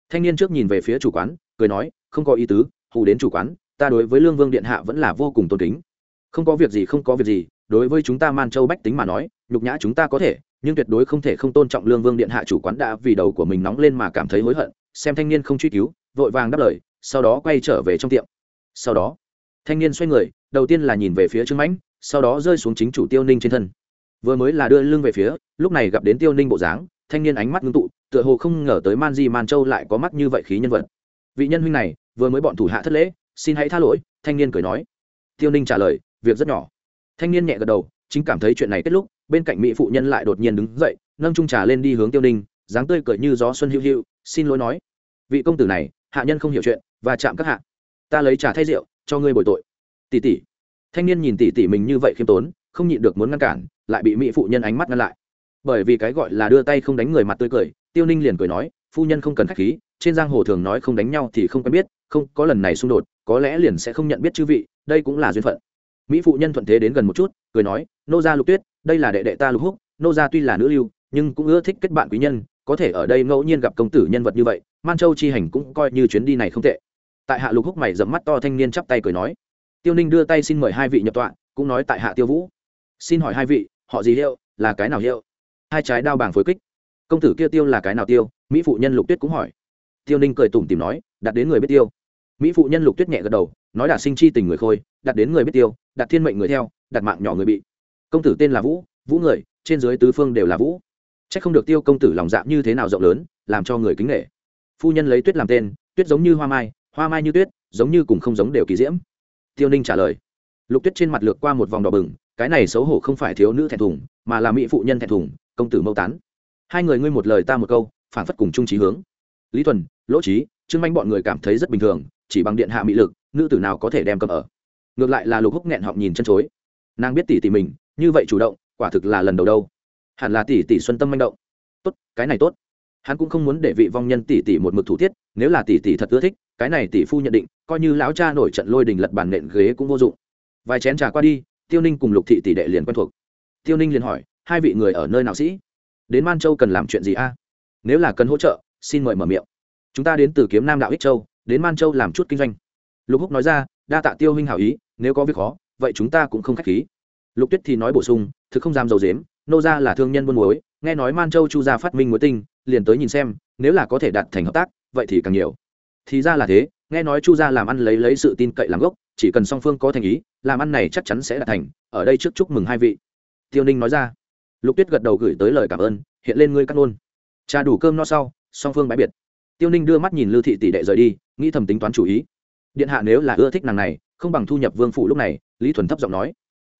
thanh niên trước nhìn về phía chủ quán, cười nói, không có ý tứ, hù đến chủ quán, ta đối với lương vương điện hạ vẫn là vô cùng tôn kính. Không có việc gì, không có việc gì, đối với chúng ta man châu bách tính mà nói, nhục nhã chúng ta có thể, nhưng tuyệt đối không thể không tôn trọng lương vương điện hạ chủ quán đã vì đầu của mình nóng lên mà cảm thấy hối hận, xem thanh niên không truy cứu, vội vàng đáp lời, sau đó quay trở về trong tiệm. Sau đó, thanh niên xoay người, đầu tiên là nhìn về phía trương mãnh, sau đó rơi xuống chính chủ tiêu ninh trên thân. Vừa mới là đưa lưng về phía, lúc này gặp đến tiêu ninh bộ dáng thanh niên ánh mắt ngưng tụ, tựa hồ không ngờ tới man di, man châu lại có mắt như vậy khí nhân vật. Vị nhân huynh này, vừa mới bọn thủ hạ thất lễ, xin hãy tha lỗi, thanh niên cười nói. Tiêu ninh trả lời, việc rất nhỏ. Thanh niên nhẹ gật đầu, chính cảm thấy chuyện này kết lúc, bên cạnh mỹ phụ nhân lại đột nhiên đứng dậy, nâng trung trà lên đi hướng tiêu ninh, dáng tươi cười như gió xuân hữu hữu, xin lỗi nói. Vị công tử này, hạ nhân không hiểu chuyện, và chạm các hạ. Ta lấy trà thay rượu, cho ngươi bồi tội. Tỷ tỷ. Thanh niên nhìn tỷ tỷ mình như vậy khiêm tốn, không nhịn được muốn ngăn cản, lại bị mỹ phụ nhân ánh mắt ngăn lại bởi vì cái gọi là đưa tay không đánh người mặt tươi cười, tiêu ninh liền cười nói, phu nhân không cần k h á c h khí, trên giang hồ thường nói không đánh nhau thì không quen biết, không, có lần này xung đột, có lẽ liền sẽ không nhận biết chư vị, đây cũng là duyên phận. Mỹ phụ nhân thuận thế đến gần một chút, cười nói, nô gia lục tuyết, đây là đệ đệ ta lục húc, nô gia tuy là nữ lưu, nhưng cũng ưa thích kết bạn quý nhân, có thể ở đây ngẫu nhiên gặp công tử nhân vật như vậy, man châu chi hành cũng coi như chuyến đi này không tệ. Tại hạ lục húc mày dẫm mắt to thanh niên chắp tay cười nói. Tiêu ninh đưa tay xin mời hai vị nhập tọa, cũng nói tại hạ tiêu vũ. Xin hỏi hai vị, họ gì hiệu, là cái nào hiệu? Hai trái đao bảng phối kích. Công tử kia tiêu là cái nào tiêu? Mỹ phụ nhân lục tuyết cũng hỏi. Tiêu ninh cười tủm tìm nói, đặt đến người biết tiêu. Mỹ phụ nhân lục tuyết nhẹ gật đầu, nói đạt sinh chi tình người khôi, đặt đến người biết tiêu, đặt thiên mệnh người theo, đặt mạng nhỏ người bị. Công tử tên là vũ vũ người, trên dưới tứ phương đều là vũ. C h ắ c không được tiêu công tử lòng dạ như thế nào rộng lớn, làm cho người kính nghệ phu nhân lấy tuyết làm tên, tuyết giống như hoa mai hoa mai như tuyết, giống như cùng không giống đều kỳ diễm. Tiêu ninh trả lời. Lục tuyết trên mặt lược qua một vòng đỏ bừng, cái này xấu hổ không phải thiếu nữ thẹn thùng, mà là mỹ phụ nhân thẹn thùng công tử mâu tán. Hai người ngươi một lời ta một câu phản phất cùng chung trí hướng. Lý thuần, lỗ trí trương manh bọn người cảm thấy rất bình thường, chỉ bằng điện hạ mỹ lực, nữ tử nào có thể đem cầm ở. Ngược lại là lục húc nghẹn họng nhìn chân chối. Nàng biết tỷ tỷ mình, như vậy chủ động, quả thực là lần đầu đâu. Hẳn là tỷ tỷ xuân tâm manh động. Tốt, cái này tốt. Hắn cũng không muốn để vị vong nhân tỷ tỷ một mực thủ thiết, nếu là tỷ tỷ thật ưa thích, cái này tỷ phu nhận định, coi như lão cha nổi trận lôi đình lật bàn nện ghế cũng vô dụng. Vài chén trà qua đi, tiêu ninh cùng lục thị tỷ đệ liền quen thuộc. Tiêu ninh liền hỏi hai vị người ở nơi nào sĩ? Đến man châu cần làm chuyện gì a? Nếu là cần hỗ trợ, xin mời mở miệng. Chúng ta đến từ kiếm nam đạo ích châu, đến man châu làm chút kinh doanh. Lục húc nói ra, đa tạ tiêu huynh hảo ý, nếu có việc khó, vậy chúng ta cũng không k h á c h khí. Lục tuyết thì nói bổ sung, thực không dám dầu dếm nô ra là thương nhân buôn muối, nghe nói man châu chu gia phát minh muối tinh, liền tới nhìn xem, nếu là có thể đạt thành hợp tác, vậy thì càng nhiều. Thì ra là thế, nghe nói chu gia làm ăn lấy lấy sự tin cậy làm gốc, chỉ cần song phương có thành ý, làm ăn này chắc chắn sẽ đạt thành, ở đây trước chúc mừng hai vị. Tiêu ninh nói ra lục tuyết gật đầu gửi tới lời cảm ơn, hiện lên ngươi cắt luôn. Trà đủ cơm no sau, song phương bãi biệt. Tiêu ninh đưa mắt nhìn lưu thị tỷ đệ rời đi, nghĩ thầm tính toán chủ ý. Điện hạ nếu là ưa thích nàng này, không bằng thu nhập vương phủ lúc này, lý thuần thấp giọng nói.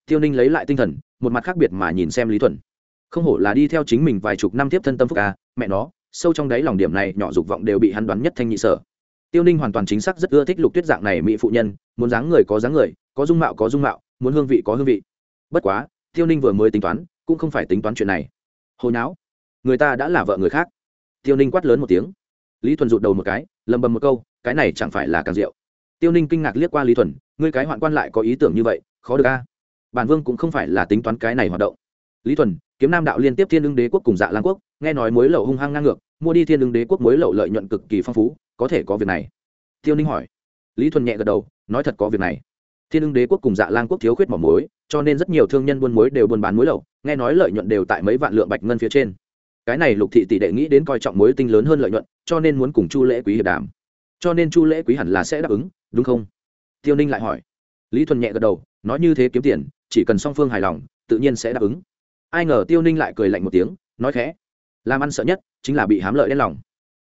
Tiêu ninh lấy lại tinh thần, một mặt khác biệt mà nhìn xem lý thuần. Không hổ là đi theo chính mình vài chục năm tiếp thân tâm phúc ca mẹ nó, sâu trong đáy lòng điểm này, nhỏ dục vọng đều bị hắn đoán nhất thanh nhị sở. Tiêu ninh hoàn toàn chính xác rất ưa thích lục tuyết dạng này mỹ phụ nhân, muốn dáng người có dáng người, có dung mạo có dung mạo, muốn hương vị có hương vị. Bất quá, tiêu ninh vừa mới tính toán cũng không phải tính toán chuyện này. Hồi não người ta đã là vợ người khác. Tiêu ninh quát lớn một tiếng. Lý thuần rụt đầu một cái, lầm bầm một câu, cái này chẳng phải là càng rượu tiêu ninh kinh ngạc liếc qua lý thuần, ngươi cái hoạn quan lại có ý tưởng như vậy, khó được a. Bản vương cũng không phải là tính toán cái này hoạt động. Lý thuần, kiếm nam đạo liên tiếp thiên ưng đế quốc cùng dạ lan quốc, nghe nói mối lậu hung hăng ngang ngược, mua đi thiên ưng đế quốc mối lậu lợi nhuận cực kỳ phong phú, có thể có việc này. Tiêu ninh hỏi. Lý thuần nhẹ gật đầu, nói thật có việc này thiên ưng đế quốc cùng dạ lan quốc thiếu khuyết mỏ muối, cho nên rất nhiều thương nhân buôn muối đều buôn bán muối lậu nghe nói lợi nhuận đều tại mấy vạn lượng bạch ngân phía trên. Cái này lục thị tỷ đệ nghĩ đến coi trọng muối tinh lớn hơn lợi nhuận cho nên muốn cùng chu lễ quý hiệp đàm. Cho nên chu lễ quý hẳn là sẽ đáp ứng đúng không? Tiêu ninh lại hỏi. Lý thuần nhẹ gật đầu nói như thế kiếm tiền chỉ cần song phương hài lòng tự nhiên sẽ đáp ứng. Ai ngờ tiêu ninh lại cười lạnh một tiếng nói khẽ. Làm ăn sợ nhất chính là bị hám lợi đen lòng.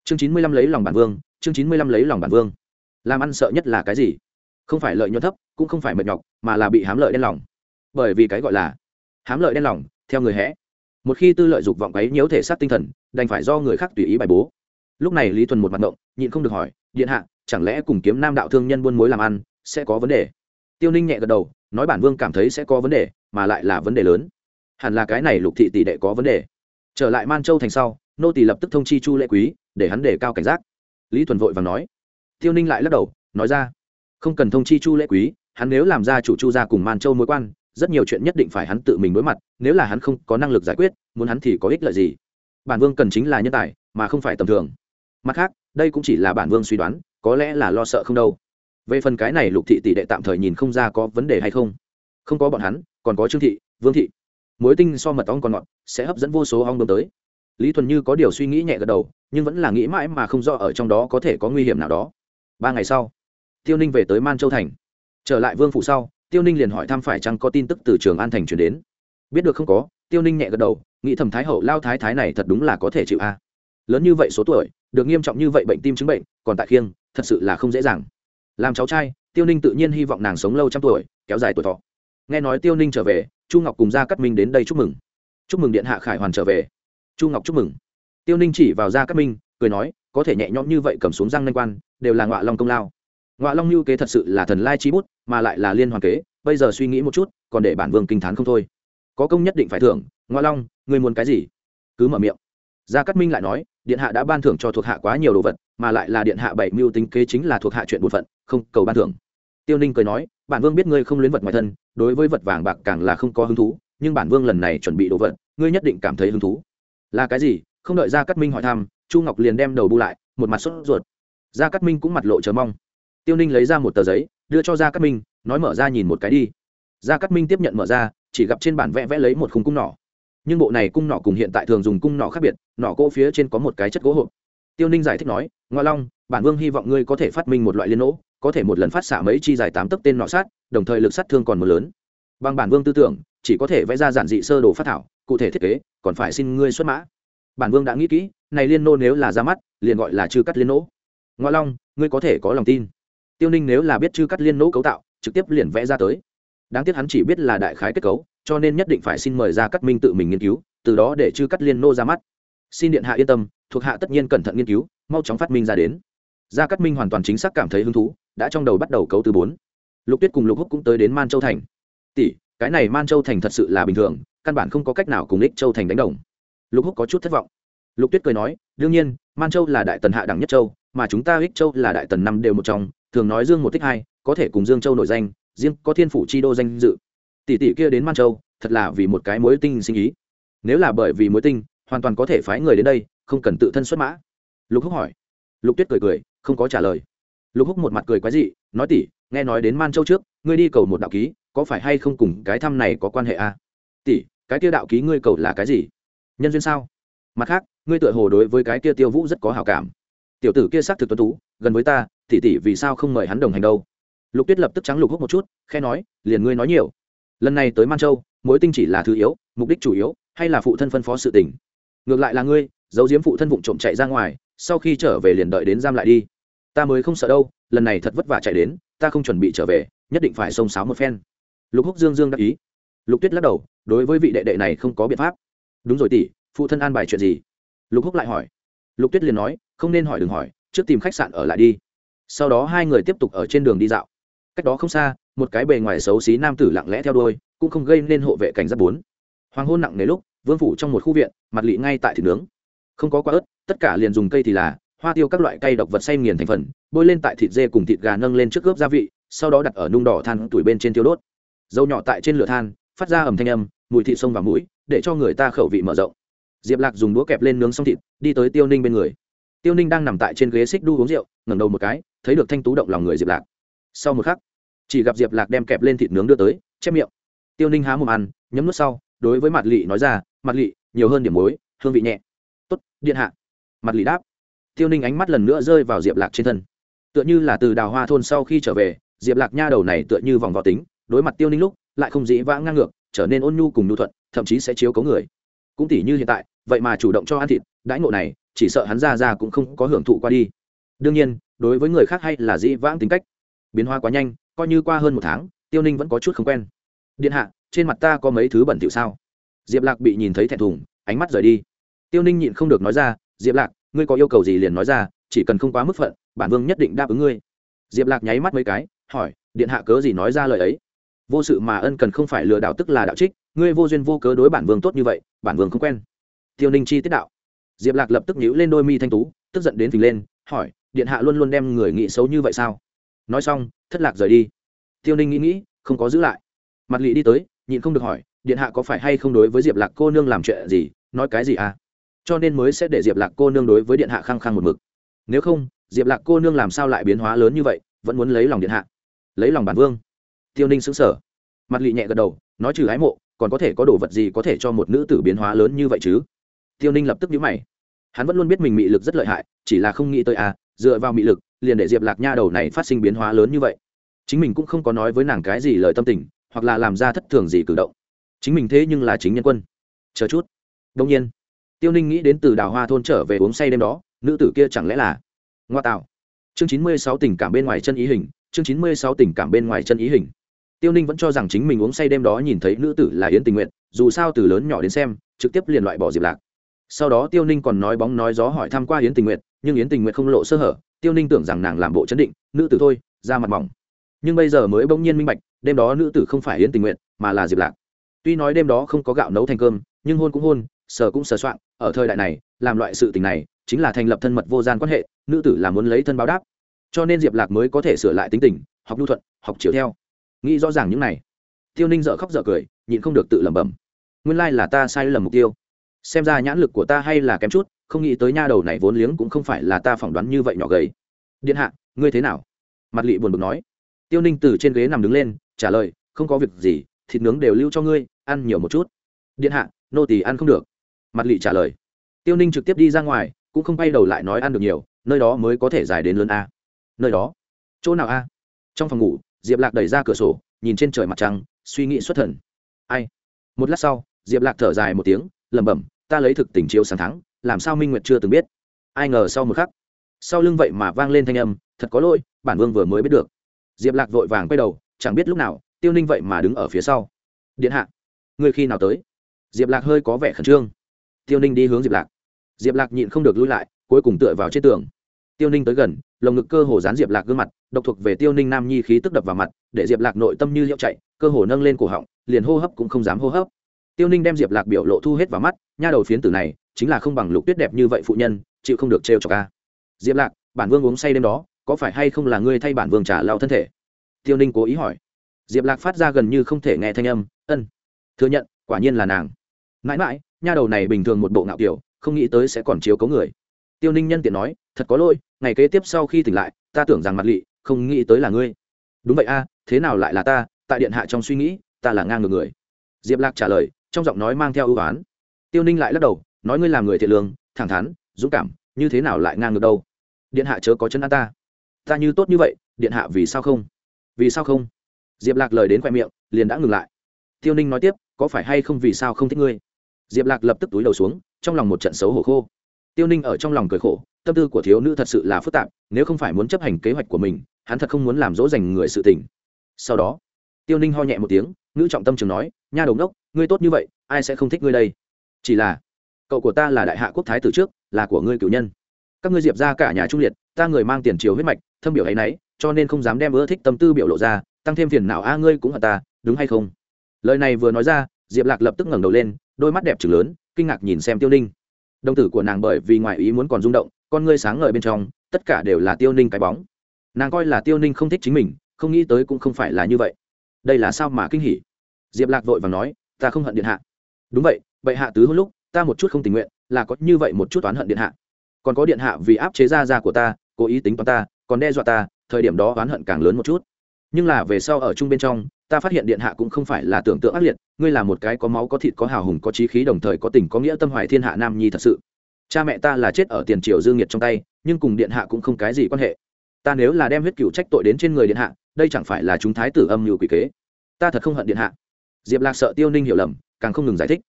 Chương chín mươi lăm lấy lòng bản vương chương chín mươi lăm lấy lòng bản vương. Làm ăn sợ nhất là cái gì? Không phải lợi nhuận thấp cũng không phải mệt nhọc mà là bị hám lợi đen lòng. Bởi vì cái gọi là hám lợi đen lòng theo người hẽ một khi tư lợi dục vọng ấy nhiễu thể xác tinh thần đành phải do người khác tùy ý bài bố. Lúc này lý thuần một mặt động, nhịn không được hỏi điện hạ chẳng lẽ cùng kiếm nam đạo thương nhân buôn mối làm ăn sẽ có vấn đề? Tiêu ninh nhẹ gật đầu nói bản vương cảm thấy sẽ có vấn đề mà lại là vấn đề lớn. Hẳn là cái này lục thị tỷ đệ có vấn đề. Trở lại man châu thành sau nô tỷ lập tức thông chi chu lễ quý để hắn đề cao cảnh giác. Lý thuần vội và nói. Tiêu ninh lại lắc đầu nói ra không cần thông chi chu lễ quý, hắn nếu làm ra chủ chu gia cùng man châu mối quan, rất nhiều chuyện nhất định phải hắn tự mình đối mặt, nếu là hắn không có năng lực giải quyết, muốn hắn thì có ích lợi gì? Bản vương cần chính là nhân tài, mà không phải tầm thường. Mặt khác, đây cũng chỉ là bản vương suy đoán, có lẽ là lo sợ không đâu. Về phần cái này lục thị tỷ đệ tạm thời nhìn không ra có vấn đề hay không. Không có bọn hắn, còn có trương thị, vương thị. Mối tinh so mật ong còn ngọt, sẽ hấp dẫn vô số ong bơm tới. Lý thuần như có điều suy nghĩ nhẹ gật đầu, nhưng vẫn là nghĩ mãi mà không rõ ở trong đó có thể có nguy hiểm nào đó. Ba ngày sau tiêu ninh về tới man châu thành. Trở lại vương phủ sau, tiêu ninh liền hỏi thăm phải chăng có tin tức từ trường an thành chuyển đến. Biết được không có, tiêu ninh nhẹ gật đầu, nghĩ thầm thái hậu lao thái thái này thật đúng là có thể chịu a. Lớn như vậy số tuổi, được nghiêm trọng như vậy bệnh tim chứng bệnh, còn tại khiêng, thật sự là không dễ dàng. Làm cháu trai, tiêu ninh tự nhiên hy vọng nàng sống lâu trăm tuổi, kéo dài tuổi thọ. Nghe nói tiêu ninh trở về, chu ngọc cùng gia cát minh đến đây chúc mừng. Chúc mừng điện hạ khải hoàn trở về. Chu ngọc chúc mừng. Tiêu ninh chỉ vào gia cát minh, cười nói, có thể nhẹ nhõm như vậy cầm xuống răng nanh quan, đều là ngọa long công lao ngọa long lưu kế thật sự là thần lai chi bút, mà lại là liên hoàn kế, bây giờ suy nghĩ một chút, còn để bản vương kinh t h á n không thôi. Có công nhất định phải thưởng ngọa long người muốn cái gì? Cứ mở miệng. Gia cát minh lại nói, điện hạ đã ban thưởng cho thuộc hạ quá nhiều đồ vật, mà lại là điện hạ bảy mưu tính kế chính là thuộc hạ chuyện bổn phận, không cầu ban thưởng. Tiêu ninh cười nói, bản vương biết ngươi không luyến vật ngoài thân, đối với vật vàng bạc càng là không có hứng thú, nhưng bản vương lần này chuẩn bị đồ vật, ngươi nhất định cảm thấy hứng thú. Là cái gì? Không đợi gia cát minh hỏi thăm, chu ngọc liền đem đầu bu lại, một mặt sốt ruột. Gia cát minh cũng mặt lộ chờ mong tiêu ninh lấy ra một tờ giấy, đưa cho gia cát minh, nói mở ra nhìn một cái đi. Gia cát minh tiếp nhận mở ra, chỉ gặp trên bản vẽ vẽ lấy một khung cung nỏ. Nhưng bộ này cung nỏ cùng hiện tại thường dùng cung nỏ khác biệt, nỏ cỗ phía trên có một cái chất gỗ hộp. Tiêu ninh giải thích nói, ngoa long, bản vương hy vọng ngươi có thể phát minh một loại liên nỗ, có thể một lần phát xạ mấy chi dài tám tấc tên nọ sát đồng thời lực sát thương còn một lớn. Bằng bản vương tư tưởng, chỉ có thể vẽ ra giản dị sơ đồ phát thảo, cụ thể thiết kế, còn phải xin ngươi xuất mã. Bản vương đã nghĩ kỹ, này liên nô nếu là ra mắt, liền gọi là chư cắt liên nỗ. Ngoa long, ngươi có thể có lòng tin tiêu ninh nếu là biết chư cắt liên nỗ cấu tạo, trực tiếp liền vẽ ra tới. Đáng tiếc hắn chỉ biết là đại khái kết cấu, cho nên nhất định phải xin mời ra cắt minh tự mình nghiên cứu, từ đó để chư cắt liên nô ra mắt. Xin điện hạ yên tâm, thuộc hạ tất nhiên cẩn thận nghiên cứu, mau chóng phát minh ra đến. Gia cắt minh hoàn toàn chính xác cảm thấy hứng thú, đã trong đầu bắt đầu cấu từ bốn. Lục tuyết cùng lục húc cũng tới đến man châu thành. Tỷ, cái này man châu thành thật sự là bình thường, căn bản không có cách nào cùng ích châu thành đánh đồng. Lục húc có chút thất vọng. Lục tuyết cười nói, đương nhiên, man châu là đại tần hạ đẳng nhất châu mà chúng ta ích châu là đại tần năm đều một trong, thường nói dương một tích hai, có thể cùng dương châu nổi danh, riêng có thiên phủ chi đô danh dự. Tỷ tỷ kia đến man châu, thật là vì một cái mối tinh sinh ý. Nếu là bởi vì mối tinh, hoàn toàn có thể phái người đến đây, không cần tự thân xuất mã. Lục húc hỏi. Lục tuyết cười cười, không có trả lời. Lục húc một mặt cười quái dị, nói tỷ, nghe nói đến man châu trước, ngươi đi cầu một đạo ký, có phải hay không cùng cái thăm này có quan hệ à? tỷ, cái kia đạo ký ngươi cầu là cái gì? Nhân duyên sao? Mặt khác, ngươi tựa hồ đối với cái kia tiêu vũ rất có hảo cảm tiểu tử kia xác thực tuấn tú, gần với ta tỉ tỉ vì sao không mời hắn đồng hành đâu? Lục tuyết lập tức trắng lục hút một chút khe nói, liền ngươi nói nhiều. Lần này tới man châu, mối tinh chỉ là thứ yếu, mục đích chủ yếu, hay là phụ thân phân phó sự tình? Ngược lại là ngươi, giấu diếm phụ thân vụng trộm chạy ra ngoài, sau khi trở về liền đợi đến giam lại đi. Ta mới không sợ đâu, lần này thật vất vả chạy đến, ta không chuẩn bị trở về, nhất định phải xông xáo một phen. Lục húc dương dương đáp ý. Lục tuyết lắc đầu, đối với vị đệ đệ này không có biện pháp. Đúng rồi tỷ, phụ thân an bài chuyện gì? Lục húc lại hỏi. Lục tuyết liền nói không nên hỏi đừng hỏi, trước tìm khách sạn ở lại đi. Sau đó hai người tiếp tục ở trên đường đi dạo. Cách đó không xa, một cái bề ngoài xấu xí nam tử lặng lẽ theo đôi cũng không gây nên hộ vệ cảnh giác bốn. Hoàng hôn nặng nề lúc, vương phủ trong một khu viện, mặt lị ngay tại thịt nướng. Không có quá ớt, tất cả liền dùng cây thì là, hoa tiêu các loại cây độc vật say nghiền thành phần, bôi lên tại thịt dê cùng thịt gà nâng lên trước gớp gia vị, sau đó đặt ở nung đỏ than tuổi bên trên tiêu đốt. Dầu nhỏ tại trên lửa than, phát ra ẩm thanh âm, mùi thịt sông và mũi, để cho người ta khẩu vị mở rộng. Diệp lạc dùng đũa kẹp lên nướng xong thịt, đi tới tiêu ninh bên người tiêu ninh đang nằm tại trên ghế xích đu uống rượu, ngẩng đầu một cái, thấy được thanh tú động lòng người diệp lạc. Sau một khắc, chỉ gặp diệp lạc đem kẹp lên thịt nướng đưa tới, chép miệng. Tiêu ninh há mồm ăn, nhấm nước sau, đối với mặt lỵ nói ra mặt lỵ nhiều hơn điểm muối, hương vị nhẹ. Tốt, điện hạ. Mặt lỵ đáp. Tiêu ninh ánh mắt lần nữa rơi vào diệp lạc trên thân. Tựa như là từ đào hoa thôn sau khi trở về, diệp lạc nha đầu này tựa như vòng vò tính, đối mặt tiêu ninh lúc, lại không dĩ vãng ngang ngược, trở nên ôn nhu cùng nhu thuận, thậm chí sẽ chiếu cấu người. Cũng tỉ như hiện tại, vậy mà chủ động cho ăn thịt, đãi ngộ này chỉ sợ hắn ra ra cũng không có hưởng thụ qua đi. Đương nhiên, đối với người khác hay là dĩ vãng tính cách, biến hóa quá nhanh, coi như qua hơn một tháng, tiêu ninh vẫn có chút không quen. Điện hạ, trên mặt ta có mấy thứ bẩn thỉu sao? Diệp lạc bị nhìn thấy thẹn thùng, ánh mắt rời đi. Tiêu ninh nhịn không được nói ra, diệp lạc, ngươi có yêu cầu gì liền nói ra, chỉ cần không quá mức phận, bản vương nhất định đáp ứng ngươi. Diệp lạc nháy mắt mấy cái, hỏi, điện hạ cớ gì nói ra lời ấy? Vô sự mà ân cần không phải lừa đảo tức là đạo trích, ngươi vô duyên vô cớ đối bản vương tốt như vậy, bản vương không quen. Tiêu ninh chi tiết đạo diệp lạc lập tức nhíu lên đôi mi thanh tú, tức giận đến phình lên, hỏi, điện hạ luôn luôn đem người nghĩ xấu như vậy sao? Nói xong, thất lạc rời đi. Tiêu ninh nghĩ nghĩ, không có giữ lại. Mặt Lệ đi tới, nhịn không được hỏi, điện hạ có phải hay không đối với diệp lạc cô nương làm chuyện gì? Nói cái gì à? Cho nên mới sẽ để diệp lạc cô nương đối với điện hạ khăng khăng một mực. Nếu không, diệp lạc cô nương làm sao lại biến hóa lớn như vậy, vẫn muốn lấy lòng điện hạ. Lấy lòng bản vương. Tiêu ninh xứng sở mặt lị nhẹ gật đầu, nói trừ ái mộ, còn có thể có đồ vật gì có thể cho một nữ tử biến hóa lớn như vậy chứ? Tiêu ninh lập tức nhũ mày. Hắn vẫn luôn biết mình mị lực rất lợi hại, chỉ là không nghĩ tới à dựa vào mị lực, liền để diệp lạc nha đầu này phát sinh biến hóa lớn như vậy. Chính mình cũng không có nói với nàng cái gì lời tâm tình, hoặc là làm ra thất thường gì cử động. Chính mình thế nhưng là chính nhân quân. Chờ chút. Đông nhiên. Tiêu ninh nghĩ đến từ đào hoa thôn trở về uống say đêm đó, nữ tử kia chẳng lẽ là ngoa tạo? Chương chín mươi sáu tình cảm bên ngoài chân ý hình, chương chín mươi sáu tình cảm bên ngoài chân ý hình. Tiêu ninh vẫn cho rằng chính mình uống say đêm đó nhìn thấy nữ tử là yến tình nguyện dù sao từ lớn nhỏ đến xem, trực tiếp liền loại bỏ diệp lạc sau đó tiêu ninh còn nói bóng nói gió hỏi thăm qua yến tình nguyện nhưng yến tình nguyện không lộ sơ hở, tiêu ninh tưởng rằng nàng làm bộ chấn định, nữ tử thôi ra mặt mỏng. Nhưng bây giờ mới bỗng nhiên minh bạch, đêm đó nữ tử không phải yến tình nguyện mà là diệp lạc. Tuy nói đêm đó không có gạo nấu thành cơm, nhưng hôn cũng hôn, sờ cũng sờ soạn ở thời đại này, làm loại sự tình này, chính là thành lập thân mật vô gian quan hệ, nữ tử là muốn lấy thân báo đáp. Cho nên diệp lạc mới có thể sửa lại tính tình, học nhu thuận, học chiều theo. Nghĩ rõ ràng những này, tiêu ninh dợ khóc dợ cười, nhịn không được tự lẩm bẩm. Nguyên lai là ta sai lầm mục tiêu xem ra nhãn lực của ta hay là kém chút, không nghĩ tới nha đầu này vốn liếng cũng không phải là ta phỏng đoán như vậy nhỏ gầy. Điện hạ, ngươi thế nào? Mặt lị buồn bực nói. Tiêu ninh từ trên ghế nằm đứng lên, trả lời, không có việc gì, thịt nướng đều lưu cho ngươi, ăn nhiều một chút. Điện hạ, nô tỳ ăn không được. Mặt lị trả lời. Tiêu ninh trực tiếp đi ra ngoài, cũng không bay đầu lại nói ăn được nhiều, nơi đó mới có thể dài đến lớn a. Nơi đó? Chỗ nào a? Trong phòng ngủ, diệp lạc đẩy ra cửa sổ, nhìn trên trời mặt trăng, suy nghĩ xuất thần. Ai? Một lát sau, diệp lạc thở dài một tiếng lẩm bẩm, ta lấy thực tình chiếu sáng thắng, làm sao minh nguyệt chưa từng biết? Ai ngờ sau một khắc, sau lưng vậy mà vang lên thanh âm, thật có lỗi, bản vương vừa mới biết được. Diệp lạc vội vàng quay đầu, chẳng biết lúc nào, tiêu ninh vậy mà đứng ở phía sau. Điện hạ người khi nào tới? Diệp lạc hơi có vẻ khẩn trương. Tiêu ninh đi hướng diệp lạc. Diệp lạc nhịn không được lui lại, cuối cùng tựa vào trên tường. Tiêu ninh tới gần, lồng ngực cơ hồ dán diệp lạc gương mặt, độc thuộc về tiêu ninh nam nhi khí tức đập vào mặt, để diệp lạc nội tâm như hiệu chạy, cơ hồ nâng lên cổ họng, liền hô hấp cũng không dám hô hấp tiêu ninh đem diệp lạc biểu lộ thu hết vào mắt, nha đầu phiến tử này, chính là không bằng lục tuyết đẹp như vậy phụ nhân, chịu không được trêu cho ca diệp lạc, bản vương uống say đêm đó, có phải hay không là ngươi thay bản vương trả lao thân thể? Tiêu ninh cố ý hỏi. Diệp lạc phát ra gần như không thể nghe thanh âm, ân, thừa nhận, quả nhiên là nàng. Mãi mãi, nha đầu này bình thường một bộ ngạo kiểu, không nghĩ tới sẽ còn chiếu cấu người. Tiêu ninh nhân tiện nói, thật có lỗi, ngày kế tiếp sau khi tỉnh lại, ta tưởng rằng mặt lị, không nghĩ tới là ngươi. Đúng vậy a, thế nào lại là ta? Tại điện hạ trong suy nghĩ, ta là ngang ngược người. Diệp lạc trả lời trong giọng nói mang theo ưu oán tiêu ninh lại lắc đầu, nói ngươi làm người thiện lương, thẳng thắn, dũng cảm, như thế nào lại ngang ngược đâu? Điện hạ chớ có chân an ta. Ta như tốt như vậy, điện hạ vì sao không? Vì sao không? Diệp lạc lời đến khoe miệng, liền đã ngừng lại. Tiêu ninh nói tiếp, có phải hay không vì sao không thích ngươi? Diệp lạc lập tức túi đầu xuống, trong lòng một trận xấu hổ khô. Tiêu ninh ở trong lòng cười khổ, tâm tư của thiếu nữ thật sự là phức tạp, nếu không phải muốn chấp hành kế hoạch của mình, hắn thật không muốn làm dỗ dành người sự tình. Sau đó, tiêu ninh ho nhẹ một tiếng nữ trọng tâm trường nói, nha đồng đốc ngươi tốt như vậy, ai sẽ không thích ngươi đây? Chỉ là, cậu của ta là đại hạ quốc thái từ trước, là của ngươi cử nhân. Các ngươi diệp ra cả nhà trung liệt, ta người mang tiền triều huyết mạch, thâm biểu hay nấy cho nên không dám đem ưa thích tâm tư biểu lộ ra, tăng thêm phiền não a, ngươi cũng hận ta, đúng hay không? Lời này vừa nói ra, diệp lạc lập tức ngẩng đầu lên, đôi mắt đẹp trừng lớn, kinh ngạc nhìn xem tiêu ninh. Đồng tử của nàng bởi vì ngoại ý muốn còn rung động, con ngươi sáng ngời bên trong, tất cả đều là tiêu ninh cái bóng. Nàng coi là tiêu ninh không thích chính mình, không nghĩ tới cũng không phải là như vậy. Đây là sao mà kinh hỉ? Diệp lạc vội và nói ta không hận điện hạ. Đúng vậy vậy hạ tứ hôn lúc, ta một chút không tình nguyện, là có như vậy một chút oán hận điện hạ. Còn có điện hạ vì áp chế ra ra của ta, cố ý tính toán ta, còn đe dọa ta, thời điểm đó oán hận càng lớn một chút. Nhưng là về sau ở chung bên trong, ta phát hiện điện hạ cũng không phải là tưởng tượng ác liệt, ngươi là một cái có máu có thịt có hào hùng có trí khí đồng thời có tình có nghĩa tâm hoài thiên hạ nam nhi thật sự. Cha mẹ ta là chết ở tiền triều dương nhiệt trong tay, nhưng cùng điện hạ cũng không cái gì quan hệ. Ta nếu là đem huyết cựu trách tội đến trên người điện hạ, đây chẳng phải là chúng thái tử âm mưu quỷ kế. Ta thật không hận điện hạ diệp lạc sợ tiêu ninh hiểu lầm càng không ngừng giải thích.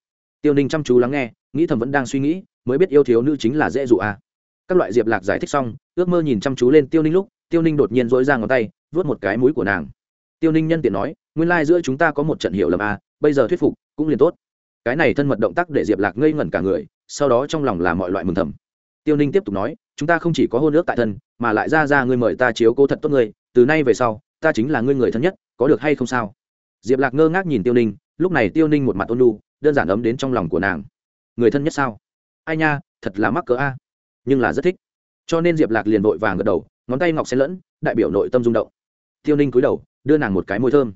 Tiêu ninh chăm chú lắng nghe nghĩ thầm vẫn đang suy nghĩ mới biết yêu thiếu nữ chính là dễ dụ à. các loại diệp lạc giải thích xong ước mơ nhìn chăm chú lên tiêu ninh lúc tiêu ninh đột nhiên dối ra ngón tay vớt một cái mũi của nàng. Tiêu ninh nhân tiện nói nguyên lai、like、giữa chúng ta có một trận hiểu lầm a à, bây giờ thuyết phục cũng liền tốt. Cái này thân mật động tác để diệp lạc ngây ngẩn cả người sau đó trong lòng là mọi loại mừng thầm. Tiêu ninh tiếp tục nói chúng ta không chỉ có hôn ước tại thân mà lại ra ra ngươi mời ta chiếu cố thật tốt ngươi từ nay về sau ta chính là ngươi người thân nhất có được hay không sao? Diệp lạc ngơ ngác nhìn tiêu ninh, lúc này tiêu ninh một mặt ôn lu đơn giản ấm đến trong lòng của nàng. Người thân nhất sao? Ai nha, thật là mắc cỡ a. Nhưng là rất thích. Cho nên diệp lạc liền vội vàng gật đầu, ngón tay ngọc xen lẫn, đại biểu nội tâm rung động. Tiêu ninh cúi đầu, đưa nàng một cái môi thơm.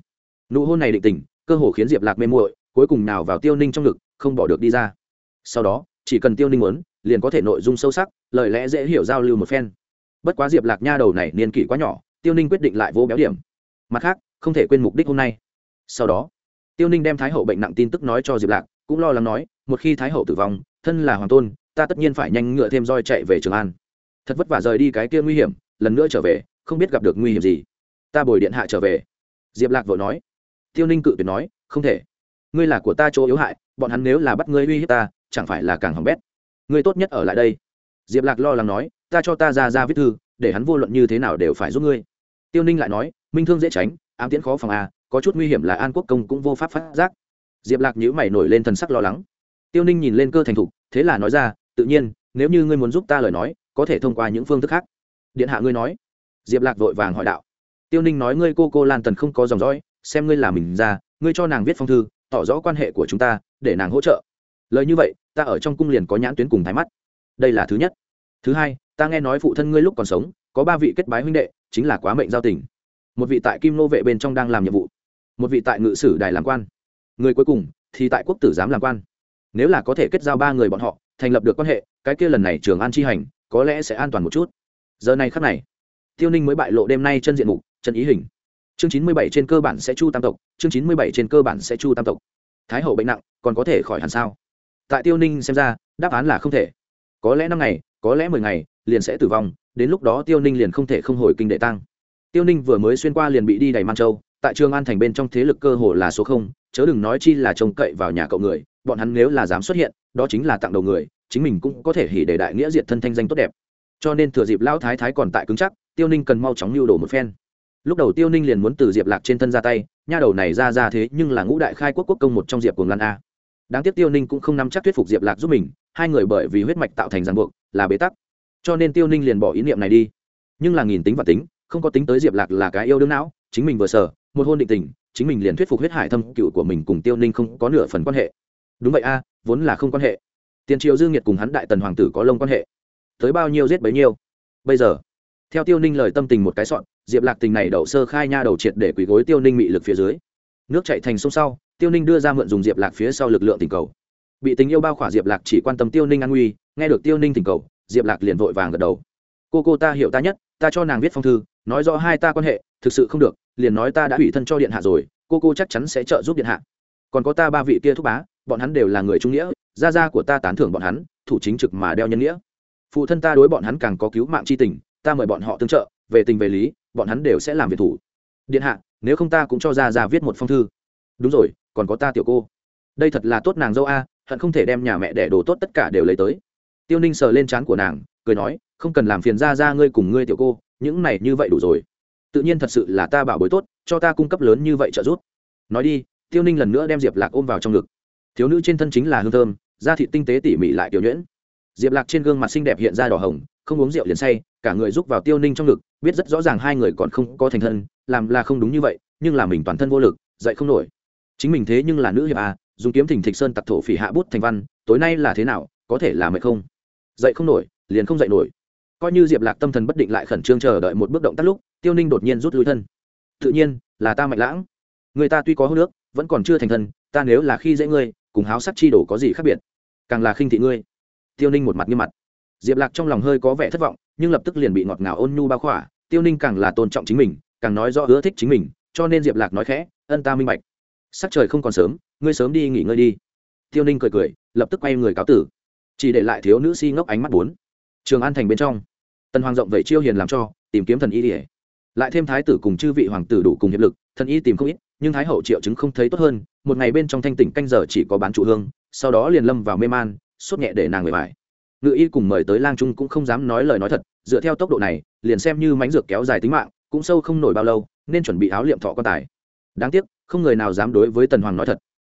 Nụ hôn này định tình, cơ hồ khiến diệp lạc mê muội, cuối cùng nào vào tiêu ninh trong ngực, không bỏ được đi ra. Sau đó, chỉ cần tiêu ninh muốn, liền có thể nội dung sâu sắc, lời lẽ dễ hiểu giao lưu một phen. Bất quá diệp lạc nha đầu này niên kỷ quá nhỏ, tiêu ninh quyết định lại vô béo điểm. Mặt khác, không thể quên mục đích hôm nay sau đó, tiêu ninh đem thái hậu bệnh nặng tin tức nói cho diệp lạc, cũng lo lắng nói, một khi thái hậu tử vong, thân là hoàng tôn, ta tất nhiên phải nhanh ngựa thêm roi chạy về trường an. Thật vất vả rời đi cái kia nguy hiểm, lần nữa trở về, không biết gặp được nguy hiểm gì. Ta bồi điện hạ trở về. Diệp lạc vội nói. Tiêu ninh cự tuyệt nói, không thể. Ngươi là của ta chỗ yếu hại, bọn hắn nếu là bắt ngươi uy hiếp ta, chẳng phải là càng hỏng bét. Ngươi tốt nhất ở lại đây. Diệp lạc lo lắng nói, ta cho ta ra ra viết thư, để hắn vô luận như thế nào đều phải giúp ngươi. Tiêu ninh lại nói, minh thương dễ tránh, ám tiễn khó phòng a có chút nguy hiểm là an quốc công cũng vô pháp phát giác diệp lạc nhữ mày nổi lên thần sắc lo lắng tiêu ninh nhìn lên cơ thành thục thế là nói ra tự nhiên nếu như ngươi muốn giúp ta lời nói có thể thông qua những phương thức khác điện hạ ngươi nói diệp lạc vội vàng hỏi đạo tiêu ninh nói ngươi cô cô lan tần không có dòng dõi xem ngươi là mình ra ngươi cho nàng viết phong thư tỏ rõ quan hệ của chúng ta để nàng hỗ trợ lời như vậy ta ở trong cung liền có nhãn tuyến cùng thái mắt đây là thứ nhất thứ hai ta nghe nói phụ thân ngươi lúc còn sống có ba vị kết bái huynh đệ chính là quá mệnh giao tình một vị tại kim nô vệ bên trong đang làm nhiệm vụ một vị tại ngự sử đài làm quan. Người cuối cùng thì tại quốc tử giám làm quan. Nếu là có thể kết giao ba người bọn họ, thành lập được quan hệ, cái kia lần này trường an chi hành, có lẽ sẽ an toàn một chút. Giờ này khắc này, tiêu ninh mới bại lộ đêm nay chân diện mục, chân ý hình. Chương chín mươi bảy trên cơ bản sẽ chu tam tộc, chương chín mươi bảy trên cơ bản sẽ chu tam tộc. Thái hậu bệnh nặng, còn có thể khỏi hẳn sao? Tại tiêu ninh xem ra, đáp án là không thể. Có lẽ năm ngày, có lẽ mười ngày, liền sẽ tử vong, đến lúc đó tiêu ninh liền không thể không hồi kinh đệ tăng. Tiêu ninh vừa mới xuyên qua liền bị đi đầy man châu tại trường an thành bên trong thế lực cơ hồ là số không, chớ đừng nói chi là trông cậy vào nhà cậu người, bọn hắn nếu là dám xuất hiện, đó chính là tặng đầu người, chính mình cũng có thể hỉ để đại nghĩa diệt thân thanh danh tốt đẹp. Cho nên thừa dịp lão thái thái còn tại cứng chắc, tiêu ninh cần mau chóng lưu đồ một phen. Lúc đầu tiêu ninh liền muốn từ diệp lạc trên thân ra tay, nha đầu này ra ra thế nhưng là ngũ đại khai quốc quốc công một trong diệp cuồng lan a. Đáng tiếc tiêu ninh cũng không nắm chắc thuyết phục diệp lạc giúp mình, hai người bởi vì huyết mạch tạo thành ràng buộc, là bế tắc. Cho nên tiêu ninh liền bỏ ý niệm này đi. Nhưng là nghìn tính và tính, không có tính tới diệp lạc là cái yêu đương não, chính mình vừa sở một hôn định tình, chính mình liền thuyết phục huyết hải thâm cựu của mình cùng tiêu ninh không có nửa phần quan hệ. Đúng vậy a, vốn là không quan hệ. Tiền triều dương nhiệt cùng hắn đại tần hoàng tử có lông quan hệ. Tới bao nhiêu giết bấy nhiêu. Bây giờ, theo tiêu ninh lời tâm tình một cái sọn diệp lạc tình này đậu sơ khai nha đầu triệt để quỳ gối tiêu ninh mị lực phía dưới. Nước chạy thành sông sau, tiêu ninh đưa ra mượn dùng diệp lạc phía sau lực lượng tình cầu. Bị tình yêu bao khỏa diệp lạc chỉ quan tâm tiêu ninh an nguy, nghe được tiêu ninh tình cầu, diệp lạc liền vội vàng gật đầu. Cô cô ta hiểu ta nhất, ta cho nàng viết phong thư nói rõ hai ta quan hệ, thực sự không được, liền nói ta đã ủy thân cho điện hạ rồi, cô cô chắc chắn sẽ trợ giúp điện hạ. Còn có ta ba vị kia thúc bá, bọn hắn đều là người trung nghĩa, gia gia của ta tán thưởng bọn hắn, thủ chính trực mà đeo nhân nghĩa. Phụ thân ta đối bọn hắn càng có cứu mạng c h i tình, ta mời bọn họ tương trợ, về tình về lý, bọn hắn đều sẽ làm việc thủ. Điện hạ, nếu không ta cũng cho ra ra viết một phong thư. Đúng rồi, còn có ta tiểu cô. Đây thật là tốt nàng dâu a, hận không thể đem nhà mẹ đẻ đồ tốt tất cả đều lấy tới. Tiêu ninh sờ lên trán của nàng, cười nói, không cần làm phiền ra ra ngươi cùng ngươi tiểu cô những này như vậy đủ rồi. Tự nhiên thật sự là ta bảo bối tốt, cho ta cung cấp lớn như vậy trợ giúp. Nói đi, tiêu ninh lần nữa đem diệp lạc ôm vào trong ngực. Thiếu nữ trên thân chính là hương thơm, da thịt tinh tế tỉ mỉ lại kiểu nhuyễn. Diệp lạc trên gương mặt xinh đẹp hiện ra đỏ hồng, không uống rượu liền say, cả người rúc vào tiêu ninh trong ngực, biết rất rõ ràng hai người còn không có thành thân, làm là không đúng như vậy, nhưng là mình toàn thân vô lực, dậy không nổi. Chính mình thế nhưng là nữ hiệp à dùng kiếm thỉnh thịch sơn tặc thổ phỉ hạ bút thành văn, tối nay là thế nào, có thể là mệt không? Dậy không nổi, liền không dậy nổi coi như diệp lạc tâm thần bất định lại khẩn trương chờ đợi một bước động tác lúc, tiêu ninh đột nhiên rút lui thân. Tự nhiên, là ta mạnh lãng. Người ta tuy có hô nước vẫn còn chưa thành thân, ta nếu là khi dễ ngươi, cùng háo sắc chi đổ có gì khác biệt? Càng là khinh thị ngươi. Tiêu ninh một mặt như mặt. Diệp lạc trong lòng hơi có vẻ thất vọng, nhưng lập tức liền bị ngọt ngào ôn nhu bao khỏa. Tiêu ninh càng là tôn trọng chính mình, càng nói rõ ưa thích chính mình, cho nên diệp lạc nói khẽ, ân ta minh bạch. Sắc trời không còn sớm, ngươi sớm đi nghỉ ngơi đi. Tiêu ninh cười cười, lập tức quay người cáo tử. Chỉ để lại thiếu nữ si ngốc ánh mắt bốn trường an thành bên trong. Tần hoàng rộng vậy chiêu hiền làm cho, tìm kiếm thần y ỉa lại thêm thái tử cùng chư vị hoàng tử đủ cùng hiệp lực, thần y tìm không ít, nhưng thái hậu triệu chứng không thấy tốt hơn, một ngày bên trong thanh tỉnh canh giờ chỉ có bán trụ hương, sau đó liền lâm vào mê man, sốt nhẹ để nàng người bài. Ngự y cùng mời tới lang trung cũng không dám nói lời nói thật, dựa theo tốc độ này, liền xem như mánh dược kéo dài tính mạng, cũng sâu không nổi bao lâu, nên chuẩn bị áo liệm thọ quan tài. Đáng tiếc, không người nào dám đối với tần hoàng nói thật.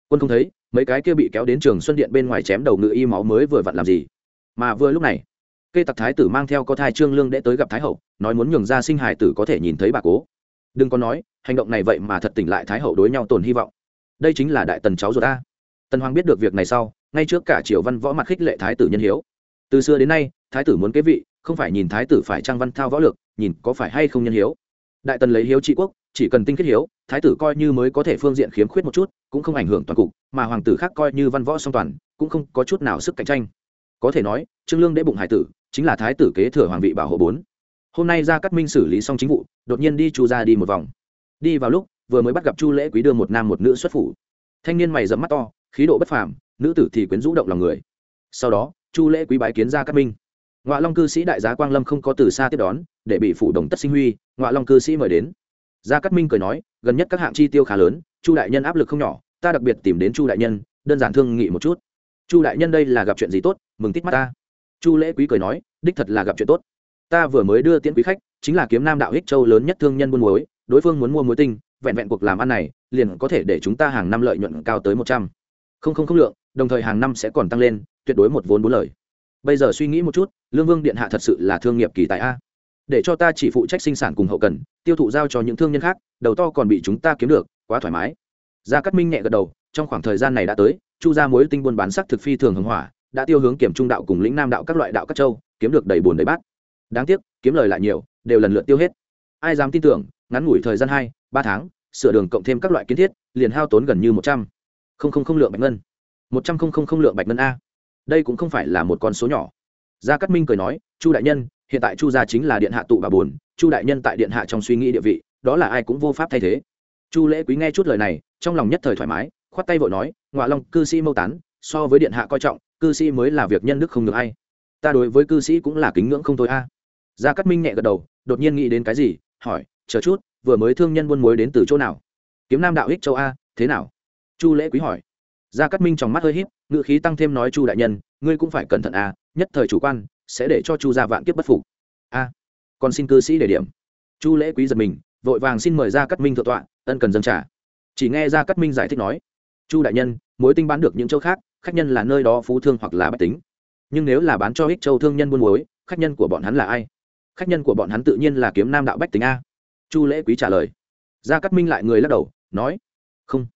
Quân không thấy, mấy cái kia bị kéo đến trường xuân điện bên ngoài chém đầu ngự y máu mới vừa vặn làm gì? Mà vừa lúc này cây tặc thái tử mang theo có thai trương lương đệ tới gặp thái hậu, nói muốn nhường ra sinh hài tử có thể nhìn thấy bà cố. Đừng có nói, hành động này vậy mà thật tỉnh lại thái hậu đối nhau tồn hy vọng. Đây chính là đại tần cháu ruột ta. Tần hoàng biết được việc này sau, ngay trước cả triều văn võ mặt khích lệ thái tử nhân hiếu. Từ xưa đến nay, thái tử muốn kế vị, không phải nhìn thái tử phải trang văn thao võ lược, nhìn có phải hay không nhân hiếu. Đại tần lấy hiếu trị quốc, chỉ cần tinh kết hiếu, thái tử coi như mới có thể phương diện khiếm khuyết một chút, cũng không ảnh hưởng toàn cục, mà hoàng tử khác coi như văn võ song toàn, cũng không có chút nào sức cạnh tranh có thể nói, trương lương đễ bụng hải tử, chính là thái tử kế thừa hoàng vị bảo hộ bốn. Hôm nay ra cắt minh xử lý xong chính vụ, đột nhiên đi chu ra đi một vòng. Đi vào lúc, vừa mới bắt gặp chu lễ quý đưa một nam một nữ xuất phủ. Thanh niên mày dẫm mắt to, khí độ bất phàm, nữ tử thì quyến rũ động lòng người. Sau đó, chu lễ quý bái kiến ra cắt minh. Ngoại long cư sĩ đại giá quang lâm không có từ xa tiếp đón, để bị phủ đồng tất sinh huy ngoại long cư sĩ mời đến. Gia cát minh cười nói, gần nhất các hạng chi tiêu khá lớn, chu đại nhân áp lực không nhỏ, ta đặc biệt tìm đến chu đại nhân, đơn giản thương nghị một chút chu đại nhân đây là gặp chuyện gì tốt, mừng tít mắt ta. Chu lễ quý cười nói, đích thật là gặp chuyện tốt. Ta vừa mới đưa tiễn quý khách, chính là kiếm nam đạo hích châu lớn nhất thương nhân buôn muối, đối phương muốn mua muối tinh, vẹn vẹn cuộc làm ăn này, liền có thể để chúng ta hàng năm lợi nhuận cao tới một trăm. Không không không lượng, đồng thời hàng năm sẽ còn tăng lên, tuyệt đối một vốn bốn lời. Bây giờ suy nghĩ một chút, lương vương điện hạ thật sự là thương nghiệp kỳ tài a. Để cho ta chỉ phụ trách sinh sản cùng hậu cần, tiêu thụ giao cho những thương nhân khác, đầu to còn bị chúng ta kiếm được, quá thoải mái. Gia cát minh nhẹ gật đầu, trong khoảng thời gian này đã tới chu gia mối tinh buôn bán sắc thực phi thường hưng hỏa, đã tiêu hướng kiểm trung đạo cùng lĩnh nam đạo các loại đạo các châu, kiếm được đầy bùn đầy bát. Đáng tiếc, kiếm lời lại nhiều, đều lần lượt tiêu hết. Ai dám tin tưởng, ngắn ngủi thời gian hai, ba tháng, sửa đường cộng thêm các loại kiến thiết, liền hao tốn gần như một trăm. Không không không lượng bạch ngân. Một trăm không không không lượng bạch ngân a. Đây cũng không phải là một con số nhỏ. Gia cát minh cười nói, chu đại nhân, hiện tại chu gia chính là điện hạ tụ bà bồn chu đại nhân tại điện hạ trong suy nghĩ địa vị, đó là ai cũng vô pháp thay thế. Chu lễ quý nghe chút lời này, trong lòng nhất thời thoải mái khoát tay vội nói ngoại long, cư sĩ mâu tán, so với điện hạ coi trọng, cư sĩ mới là việc nhân đức không được ai. Ta đối với cư sĩ cũng là kính ngưỡng không thôi a. Gia cát minh nhẹ gật đầu, đột nhiên nghĩ đến cái gì, hỏi, chờ chút, vừa mới thương nhân buôn muối đến từ chỗ nào? Kiếm nam đạo ích châu a, thế nào? Chu lễ quý hỏi. Gia cát minh trong mắt hơi híp ngự khí tăng thêm nói, chu đại nhân, ngươi cũng phải cẩn thận a, nhất thời chủ quan, sẽ để cho chu gia vạn kiếp bất phục. A, còn xin cư sĩ để điểm. Chu lễ quý giật mình, vội vàng xin mời gia cát minh thượng tọa, ân cần dân trả chỉ nghe gia cát minh giải thích nói chu đại nhân, mối tinh bán được những châu khác, khách nhân là nơi đó phú thương hoặc là bách tính. Nhưng nếu là bán cho ích châu thương nhân buôn muối, khách nhân của bọn hắn là ai? Khách nhân của bọn hắn tự nhiên là kiếm nam đạo bách tính a. Chu lễ quý trả lời. Gia cát minh lại người lắc đầu, nói, không.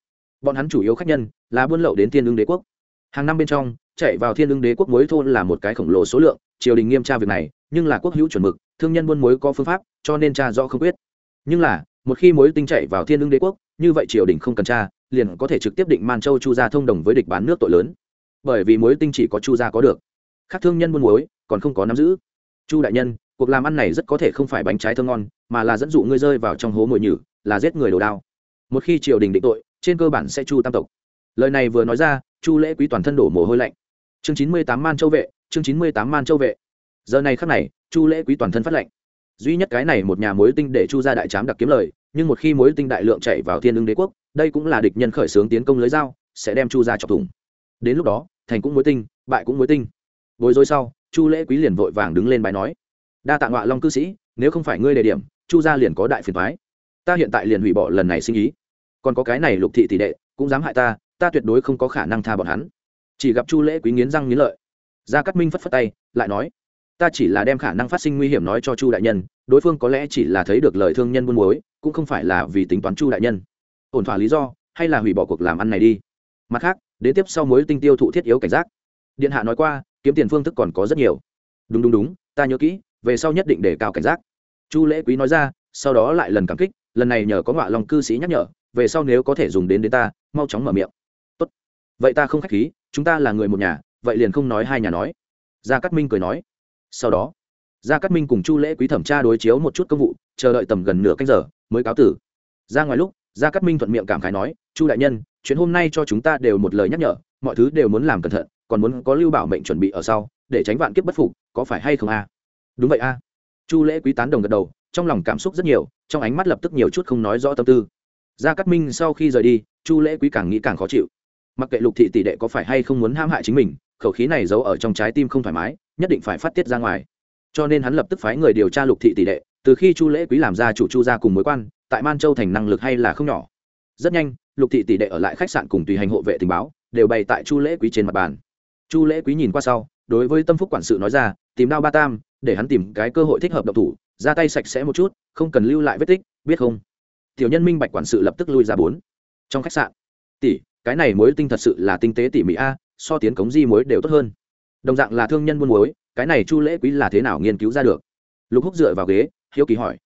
Bọn hắn chủ yếu khách nhân là buôn lậu đến thiên ương đế quốc. Hàng năm bên trong, chạy vào thiên ương đế quốc muối thôn là một cái khổng lồ số lượng, triều đình nghiêm tra việc này, nhưng là quốc hữu chuẩn mực, thương nhân buôn muối có phương pháp, cho nên tra rõ không quyết. Nhưng là, một khi muối tinh chạy vào thiên ương đế quốc như vậy triều đình không cần tra, liền có thể trực tiếp định man châu chu gia thông đồng với địch bán nước tội lớn. Bởi vì muối tinh chỉ có chu gia có được. Khác thương nhân buôn muối, còn không có nắm giữ. Chu đại nhân, cuộc làm ăn này rất có thể không phải bánh trái thơ ngon, mà là dẫn dụ ngươi rơi vào trong hố mồi nhử, là giết người đồ đao. Một khi triều đình định tội, trên cơ bản sẽ chu tam tộc. Lời này vừa nói ra, chu lễ quý toàn thân đổ mồ hôi lạnh. Chương chín mươi tám man châu vệ, chương chín mươi tám man châu vệ. Giờ này khắc này, chu lễ quý toàn thân phát lệnh duy nhất cái này một nhà mối tinh để chu ra đại trám đặc kiếm lời nhưng một khi mối tinh đại lượng chạy vào thiên ứng đế quốc, đây cũng là địch nhân khởi xướng tiến công lưới dao, sẽ đem chu ra chọc thủng. Đến lúc đó, thành cũng mối tinh, bại cũng mối tinh. Bối rối sau, chu lễ quý liền vội vàng đứng lên bài nói, đa tạ ngọa long cư sĩ, nếu không phải ngươi đề điểm, chu gia liền có đại phiền thoái ta hiện tại liền hủy bỏ lần này sinh ý. Còn có cái này lục thị tỷ đệ, cũng dám hại ta ta tuyệt đối không có khả năng tha bọn hắn. Chỉ gặp chu lễ quý nghiến răng nghiến lợi. Gia cát minh phất phất tay, lại nói ta chỉ là đem khả năng phát sinh nguy hiểm nói cho chu đại nhân, đối phương có lẽ chỉ là thấy được lời thương nhân buôn muối, cũng không phải là vì tính toán chu đại nhân. Ổn thỏa lý do, hay là hủy bỏ cuộc làm ăn này đi. Mặt khác, đến tiếp sau mối tinh tiêu thụ thiết yếu cảnh giác. Điện hạ nói qua, kiếm tiền phương thức còn có rất nhiều. Đúng đúng đúng, ta nhớ kỹ, về sau nhất định để cao cảnh giác. Chu lễ quý nói ra, sau đó lại lần cảm kích, lần này nhờ có ngọa lòng cư sĩ nhắc nhở, về sau nếu có thể dùng đến đến ta, mau chóng mở miệng. Tốt. Vậy ta không khách khí, chúng ta là người một nhà, vậy liền không nói hai nhà nói. Gia cát minh cười nói sau đó, gia cát minh cùng chu lễ quý thẩm tra đối chiếu một chút công vụ, chờ đợi tầm gần nửa canh giờ mới cáo tử. Ra ngoài lúc, gia cát minh thuận miệng cảm khái nói, chu đại nhân, chuyện hôm nay cho chúng ta đều một lời nhắc nhở, mọi thứ đều muốn làm cẩn thận, còn muốn có lưu bảo mệnh chuẩn bị ở sau, để tránh vạn kiếp bất phục, có phải hay không a? Đúng vậy a. Chu lễ quý tán đồng gật đầu, trong lòng cảm xúc rất nhiều, trong ánh mắt lập tức nhiều chút không nói rõ tâm tư. Gia cát minh sau khi rời đi, chu lễ quý càng nghĩ càng khó chịu. Mặc kệ lục thị tỷ đệ có phải hay không muốn ham hại chính mình, khẩu khí này giấu ở trong trái tim không thoải mái nhất định phải phát tiết ra ngoài. Cho nên hắn lập tức phái người điều tra lục thị tỷ đệ, từ khi chu lễ quý làm ra chủ chu gia cùng mối quan, tại man châu thành năng lực hay là không nhỏ. Rất nhanh, lục thị tỷ đệ ở lại khách sạn cùng tùy hành hộ vệ tình báo, đều bày tại chu lễ quý trên mặt bàn. Chu lễ quý nhìn qua sau, đối với tâm phúc quản sự nói ra, tìm đao ba tam, để hắn tìm cái cơ hội thích hợp độc thủ, ra tay sạch sẽ một chút, không cần lưu lại vết tích, biết không? Tiểu nhân minh bạch quản sự lập tức lui ra bốn. Trong khách sạn, tỷ, cái này muối tinh thật sự là tinh tế tỉ mỉ a, so tiến cống di muối đều tốt hơn đồng dạng là thương nhân buôn muối, cái này chu lễ quý là thế nào nghiên cứu ra được? Lục húc dựa vào ghế, hiếu kỳ hỏi.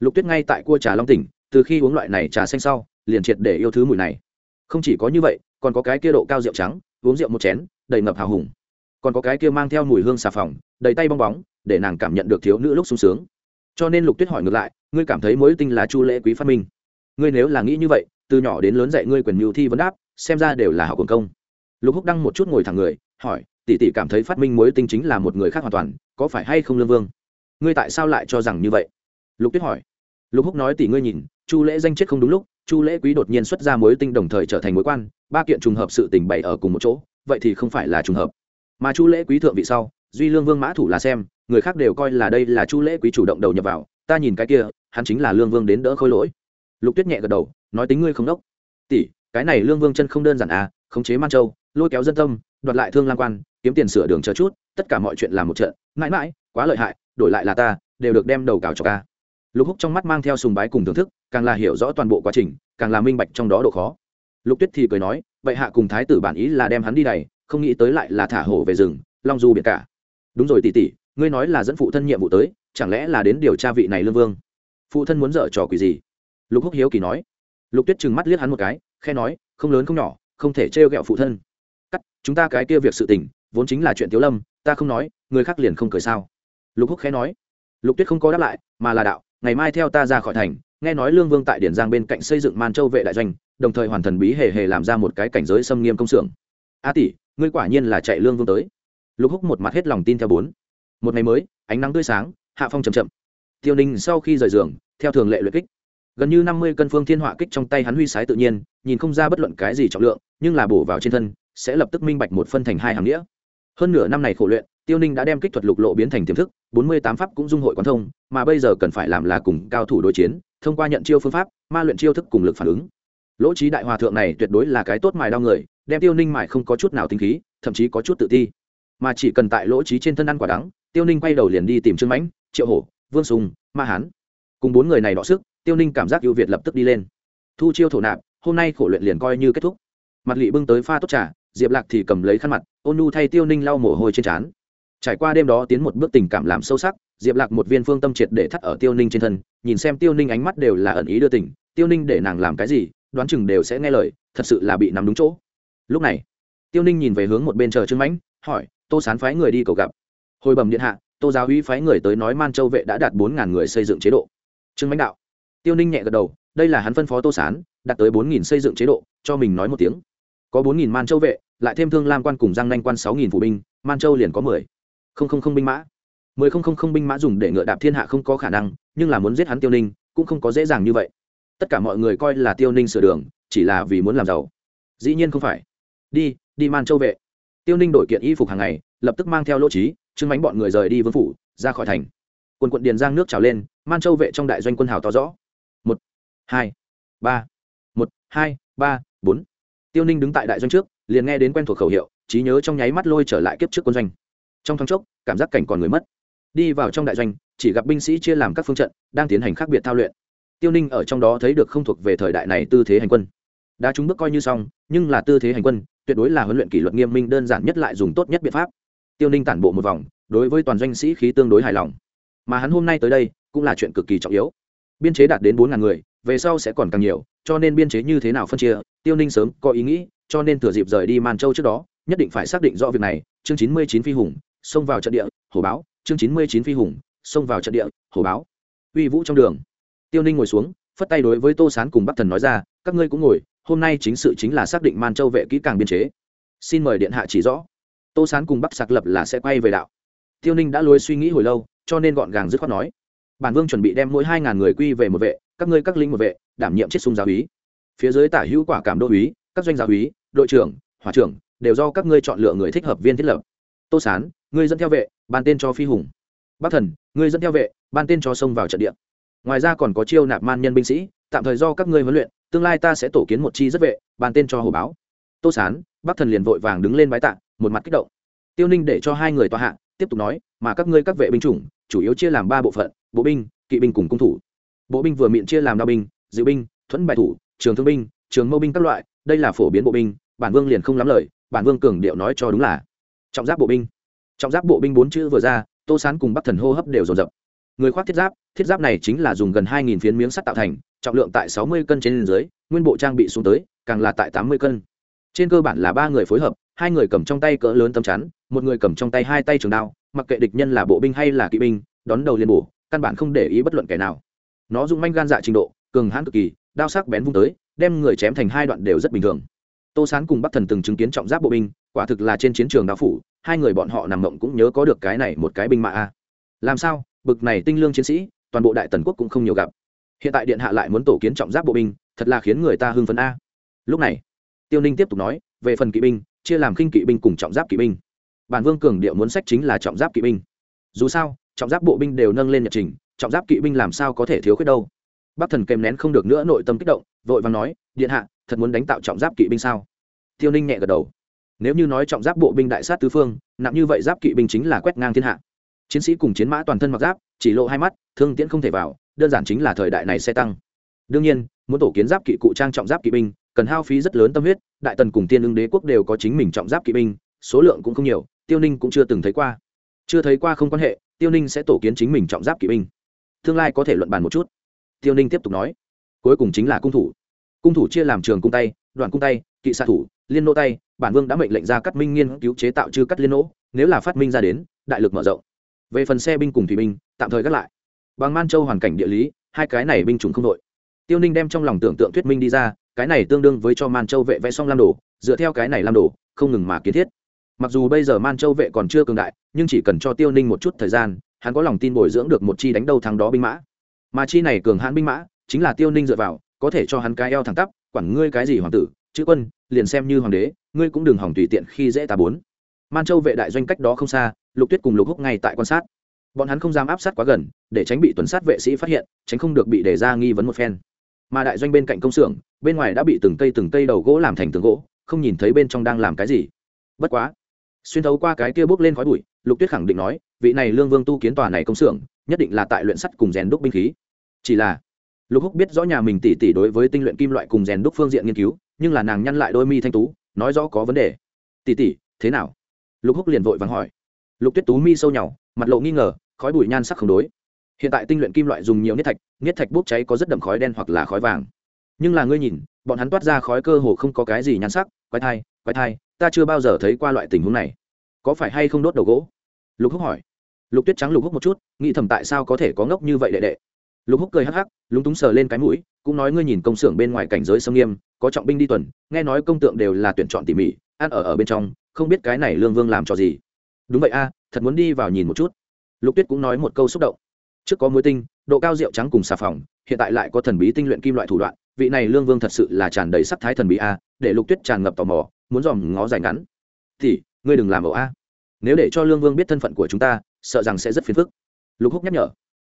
Lục tuyết ngay tại cua trà long tỉnh, từ khi uống loại này trà xanh sau, liền triệt để yêu thứ mùi này. Không chỉ có như vậy, còn có cái kia độ cao rượu trắng, uống rượu một chén, đầy ngập hào hùng. Còn có cái kia mang theo mùi hương xà phòng, đầy tay bong bóng, để nàng cảm nhận được thiếu nữ lúc sung sướng. Cho nên lục tuyết hỏi ngược lại, ngươi cảm thấy mối tinh là chu lễ quý phát minh? Ngươi nếu là nghĩ như vậy, từ nhỏ đến lớn dạy ngươi quyền mưu thi vấn đáp, xem ra đều là học quần công. Lục húc đăng một chút ngồi thẳng người, hỏi tỷ tỷ cảm thấy phát minh mối tinh chính là một người khác hoàn toàn, có phải hay không lương vương? Ngươi tại sao lại cho rằng như vậy? Lục tuyết hỏi. Lục húc nói tỷ ngươi nhìn, chu lễ danh chết không đúng lúc, chu lễ quý đột nhiên xuất ra mối tinh đồng thời trở thành mối quan, ba kiện trùng hợp sự tình bày ở cùng một chỗ, vậy thì không phải là trùng hợp. Mà chu lễ quý thượng vị sau, duy lương vương mã thủ là xem, người khác đều coi là đây là chu lễ quý chủ động đầu nhập vào, ta nhìn cái kia, hắn chính là lương vương đến đỡ khôi lỗi. Lục tuyết nhẹ gật đầu, nói tính ngươi không đốc. Tỷ, cái này lương vương chân không đơn giản à khống chế man châu, lôi kéo dân tâm, đoạt lại thương lang quan kiếm tiền sửa đường chờ chút tất cả mọi chuyện làm một trận. Mãi mãi quá lợi hại đổi lại là ta đều được đem đầu cào cho ca. Lục húc trong mắt mang theo sùng bái cùng thưởng thức càng là hiểu rõ toàn bộ quá trình càng là minh bạch trong đó độ khó. Lục tuyết thì cười nói vậy hạ cùng thái tử bản ý là đem hắn đi này, không nghĩ tới lại là thả hổ về rừng long du biệt cả. Đúng rồi tỷ tỷ ngươi nói là dẫn phụ thân nhiệm vụ tới chẳng lẽ là đến điều tra vị này lương vương? Phụ thân muốn dở trò quỷ gì? Lục húc hiếu kỳ nói. Lục tuyết trừng mắt liếc hắn một cái khe nói không lớn không nhỏ không thể trêu ghẹo phụ thân. Cắt chúng ta cái kia việc sự tình vốn chính là chuyện tiếu lâm, ta không nói, người khác liền không cười sao? Lục húc khẽ nói. Lục tuyết không có đáp lại, mà là đạo, ngày mai theo ta ra khỏi thành, nghe nói lương vương tại điển giang bên cạnh xây dựng man châu vệ đại doanh, đồng thời hoàn thần bí hề hề làm ra một cái cảnh giới xâm nghiêm công xưởng. A tỷ, ngươi quả nhiên là chạy lương vương tới. Lục húc một mặt hết lòng tin theo bốn. Một ngày mới, ánh nắng tươi sáng, hạ phong chầm chậm. Tiêu ninh sau khi rời giường, theo thường lệ luyện kích. Gần như năm mươi cân phương thiên họa kích trong tay hắn huy sái tự nhiên, nhìn không ra bất luận cái gì trọng lượng, nhưng là bổ vào trên thân, sẽ lập tức minh bạch một phân thành hai hàng nghĩa hơn nửa năm này khổ luyện, tiêu ninh đã đem kích thuật lục lộ biến thành tiềm thức, bốn mươi tám pháp cũng dung hội quán thông, mà bây giờ cần phải làm là cùng cao thủ đối chiến, thông qua nhận chiêu phương pháp, ma luyện chiêu thức cùng lực phản ứng. Lỗ trí đại hòa thượng này tuyệt đối là cái tốt mài đau người, đem tiêu ninh mài không có chút nào tinh khí, thậm chí có chút tự ti. Mà chỉ cần tại lỗ trí trên thân ăn quả đắng, tiêu ninh quay đầu liền đi tìm trương mãnh, triệu hổ, vương sùng, ma hán. Cùng bốn người này đọ sức, tiêu ninh cảm giác ưu việt lập tức đi lên. Thu chiêu thổ nạp, hôm nay khổ luyện liền coi như kết thúc. Mặt lị bưng tới pha tốt trà diệp lạc thì cầm lấy khăn mặt, ôn nu thay tiêu ninh lau mồ hôi trên trán. Trải qua đêm đó tiến một bước tình cảm làm sâu sắc, diệp lạc một viên phương tâm triệt để thắt ở tiêu ninh trên thân, nhìn xem tiêu ninh ánh mắt đều là ẩn ý đưa tỉnh tiêu ninh để nàng làm cái gì, đoán chừng đều sẽ nghe lời, thật sự là bị nắm đúng chỗ. Lúc này, tiêu ninh nhìn về hướng một bên chờ trương mãnh, hỏi, tô sán phái người đi cầu gặp. Hồi bẩm điện hạ, tô giáo uy phái người tới nói man châu vệ đã đạt bốn ngàn người xây dựng chế độ. Trương mãnh đạo. Tiêu ninh nhẹ gật đầu, đây là hắn phân phó tô sán, đạt tới bốn nghìn xây dựng chế độ, cho mình nói một tiếng có bốn nghìn man châu vệ, lại thêm thương lam quan cùng giang nanh quan sáu nghìn phụ binh, man châu liền có mười. Không không không binh mã. Mười không không không binh mã dùng để ngựa đạp thiên hạ không có khả năng, nhưng là muốn giết hắn tiêu ninh, cũng không có dễ dàng như vậy. Tất cả mọi người coi là tiêu ninh sửa đường, chỉ là vì muốn làm giàu. Dĩ nhiên không phải. Đi đi man châu vệ. Tiêu ninh đổi kiện y phục hàng ngày, lập tức mang theo lỗ trí, chứng bánh bọn người rời đi vương phủ, ra khỏi thành. Quân quận điền giang nước trào lên, man châu vệ trong đại doanh quân hào to rõ. Một, hai, ba, một, hai, ba, bốn tiêu ninh đứng tại đại doanh trước, liền nghe đến quen thuộc khẩu hiệu, trí nhớ trong nháy mắt lôi trở lại kiếp trước quân doanh. Trong thoáng chốc, cảm giác cảnh còn người mất. Đi vào trong đại doanh, chỉ gặp binh sĩ chia làm các phương trận, đang tiến hành khác biệt thao luyện. Tiêu ninh ở trong đó thấy được không thuộc về thời đại này tư thế hành quân. Đã chúng bước coi như xong, nhưng là tư thế hành quân, tuyệt đối là huấn luyện kỷ luật nghiêm minh đơn giản nhất lại dùng tốt nhất biện pháp. Tiêu ninh tản bộ một vòng, đối với toàn doanh sĩ khí tương đối hài lòng. Mà hắn hôm nay tới đây, cũng là chuyện cực kỳ trọng yếu. Biên chế đạt đến bốn ngàn người, về sau sẽ còn càng nhiều, cho nên biên chế như thế nào phân chia tiêu ninh sớm có ý nghĩ, cho nên thừa dịp rời đi man châu trước đó, nhất định phải xác định rõ việc này. Chương chín mươi chín phi hùng, xông vào trận địa hồ báo. Chương chín mươi chín phi hùng, xông vào trận địa hồ báo. Uy vũ trong đường. Tiêu ninh ngồi xuống, phất tay đối với tô sán cùng bắc thần nói ra, các ngươi cũng ngồi, hôm nay chính sự chính là xác định man châu vệ kỹ càng biên chế. Xin mời điện hạ chỉ rõ. Tô sán cùng bắc sạc lập là sẽ quay về đạo. Tiêu ninh đã lối suy nghĩ hồi lâu, cho nên gọn gàng dứt khoát nói, bản vương chuẩn bị đem mỗi hai ngàn người quy về một vệ, các ngươi các linh một vệ, đảm nhiệm chết sung giáo ý phía dưới tả hữu quả cảm đô úy các doanh giáo úy đội trưởng, hỏa trưởng, đều do các ngươi chọn lựa người thích hợp viên thiết lập. Tô sán, ngươi dẫn theo vệ, ban tên cho phi hùng. Bắc thần, ngươi dẫn theo vệ, ban tên cho sông vào trận địa. Ngoài ra còn có chiêu nạp man nhân binh sĩ, tạm thời do các ngươi huấn luyện, tương lai ta sẽ tổ kiến một chi rất vệ, ban tên cho hồ báo. Tô sán bắc thần liền vội vàng đứng lên bái tạ, một mặt kích động. Tiêu ninh để cho hai người tòa hạ, tiếp tục nói, mà các ngươi các vệ binh chủng, chủ yếu chia làm ba bộ phận, bộ binh, kỵ binh cùng cung thủ. Bộ binh vừa miệng chia làm đao binh dự binh, thuẫn bài thủ trường thương binh, trường mâu binh các loại, đây là phổ biến bộ binh, bản vương liền không lắm lời, bản vương cường điệu nói cho đúng là trọng giáp bộ binh. Trọng giáp bộ binh bốn chữ vừa ra, tô sán cùng bắc thần hô hấp đều dồn dập. Người khoác thiết giáp thiết giáp này chính là dùng gần hai nghìn phiến miếng sắt tạo thành, trọng lượng tại sáu mươi cân trên dưới, nguyên bộ trang bị xuống tới, càng là tại tám mươi cân. Trên cơ bản là ba người phối hợp, hai người cầm trong tay cỡ lớn tấm chắn, một người cầm trong tay hai tay trường đao, mặc kệ địch nhân là bộ binh hay là kỵ binh, đón đầu liền bổ, căn bản không để ý bất luận kẻ nào. Nó dùng manh gan dạ trình độ, cường hãn cực kỳ đao sắc bén vung tới, đem người chém thành hai đoạn đều rất bình thường. Tô sán cùng bắc thần từng chứng kiến trọng giáp bộ binh, quả thực là trên chiến trường đao phủ, hai người bọn họ nằm mộng cũng nhớ có được cái này một cái binh mã a. Làm sao, bực này tinh lương chiến sĩ, toàn bộ đại tần quốc cũng không nhiều gặp. Hiện tại điện hạ lại muốn tổ kiến trọng giáp bộ binh, thật là khiến người ta hưng phấn a. Lúc này, tiêu ninh tiếp tục nói, về phần kỵ binh, chia làm khinh kỵ binh cùng trọng giáp kỵ binh. Bản vương cường điệu muốn sách chính là trọng giáp kỵ binh. Dù sao, trọng giáp bộ binh đều nâng lên nhật trình, trọng giáp kỵ binh làm sao có thể thiếu khuyết đâu? Bắc thần kèm nén không được nữa nội tâm kích động, vội vàng nói, điện hạ, thật muốn đánh tạo trọng giáp kỵ binh sao? Tiêu ninh nhẹ gật đầu. Nếu như nói trọng giáp bộ binh đại sát tứ phương, nặng như vậy giáp kỵ binh chính là quét ngang thiên hạ. Chiến sĩ cùng chiến mã toàn thân mặc giáp, chỉ lộ hai mắt, thương tiễn không thể vào, đơn giản chính là thời đại này xe tăng. Đương nhiên, muốn tổ kiến giáp kỵ cụ trang trọng giáp kỵ binh, cần hao phí rất lớn tâm huyết, đại tần cùng tiên ưng đế quốc đều có chính mình trọng giáp kỵ binh, số lượng cũng không nhiều, tiêu ninh cũng chưa từng thấy qua. Chưa thấy qua không quan hệ, tiêu ninh sẽ tổ kiến chính mình trọng giáp kỵ binh. Tương lai có thể luận bàn một chút tiêu ninh tiếp tục nói, cuối cùng chính là cung thủ. Cung thủ chia làm trường cung tay đoàn cung tay, kỵ xạ thủ, liên nô tay, bản vương đã mệnh lệnh ra cắt minh nghiên cứu chế tạo chư cắt liên nỗ, nếu là phát minh ra đến, đại lực mở rộng. Về phần xe binh cùng thủy binh, tạm thời gác lại. Bằng man châu hoàn cảnh địa lý, hai cái này binh chủng không đội. Tiêu ninh đem trong lòng tưởng tượng thuyết minh đi ra, cái này tương đương với cho man châu vệ vẽ xong lam đồ, dựa theo cái này lam đồ, không ngừng mà kiến thiết. Mặc dù bây giờ man châu vệ còn chưa cường đại, nhưng chỉ cần cho tiêu ninh một chút thời gian, hắn có lòng tin bồi dưỡng được một chi đánh đầu thắng đó binh mã mà chi này cường hãn binh mã, chính là tiêu ninh dựa vào, có thể cho hắn cái eo thẳng tắp, quản ngươi cái gì hoàng tử, chữ quân, liền xem như hoàng đế, ngươi cũng đừng hỏng tùy tiện khi dễ ta bốn. Man châu vệ đại doanh cách đó không xa, lục tuyết cùng lục húc ngay tại quan sát. Bọn hắn không dám áp sát quá gần, để tránh bị tuần sát vệ sĩ phát hiện, tránh không được bị đề ra nghi vấn một phen. Mà đại doanh bên cạnh công xưởng, bên ngoài đã bị từng cây từng cây đầu gỗ làm thành tường gỗ, không nhìn thấy bên trong đang làm cái gì. Bất quá, xuyên thấu qua cái kia bước lên khói bụi, lục tuyết khẳng định nói, vị này lương vương tu kiến tòa này công xưởng, nhất định là tại luyện sắt cùng rèn đúc binh khí chỉ là, lục húc biết rõ nhà mình tỉ tỉ đối với tinh luyện kim loại cùng rèn đúc phương diện nghiên cứu, nhưng là nàng nhăn lại đôi mi thanh tú, nói rõ có vấn đề. Tỉ tỉ thế nào? Lục húc liền vội vàng hỏi. Lục tuyết tú mi sâu nhau mặt lộ nghi ngờ, khói bụi nhan sắc không đối. Hiện tại tinh luyện kim loại dùng nhiều niết thạch niết thạch bốc cháy có rất đậm khói đen hoặc là khói vàng. Nhưng là ngươi nhìn, bọn hắn toát ra khói cơ hồ không có cái gì nhan sắc, quái thai quái thai, ta chưa bao giờ thấy qua loại tình huống này. Có phải hay không đốt đầu gỗ? Lục húc hỏi. Lục tuyết trắng lục húc một chút, nghĩ thầm tại sao có thể có ngốc như vậy đệ đệ lục húc cười hắc hắc, lúng túng sờ lên cái mũi, cũng nói ngươi nhìn công xưởng bên ngoài cảnh giới sông nghiêm, có trọng binh đi tuần, nghe nói công tượng đều là tuyển chọn tỉ mỉ, ăn ở ở bên trong, không biết cái này lương vương làm cho gì. Đúng vậy a, thật muốn đi vào nhìn một chút. Lục tuyết cũng nói một câu xúc động. Trước có muối tinh, độ cao rượu trắng cùng xà phòng, hiện tại lại có thần bí tinh luyện kim loại thủ đoạn, vị này lương vương thật sự là tràn đầy sắc thái thần bí a, để lục tuyết tràn ngập tò mò, muốn dòm ngó dài ngắn. Thì, ngươi đừng làm ẩu a. Nếu để cho lương vương biết thân phận của chúng ta, sợ rằng sẽ rất phiền phức. Lục húc nhắc nhở.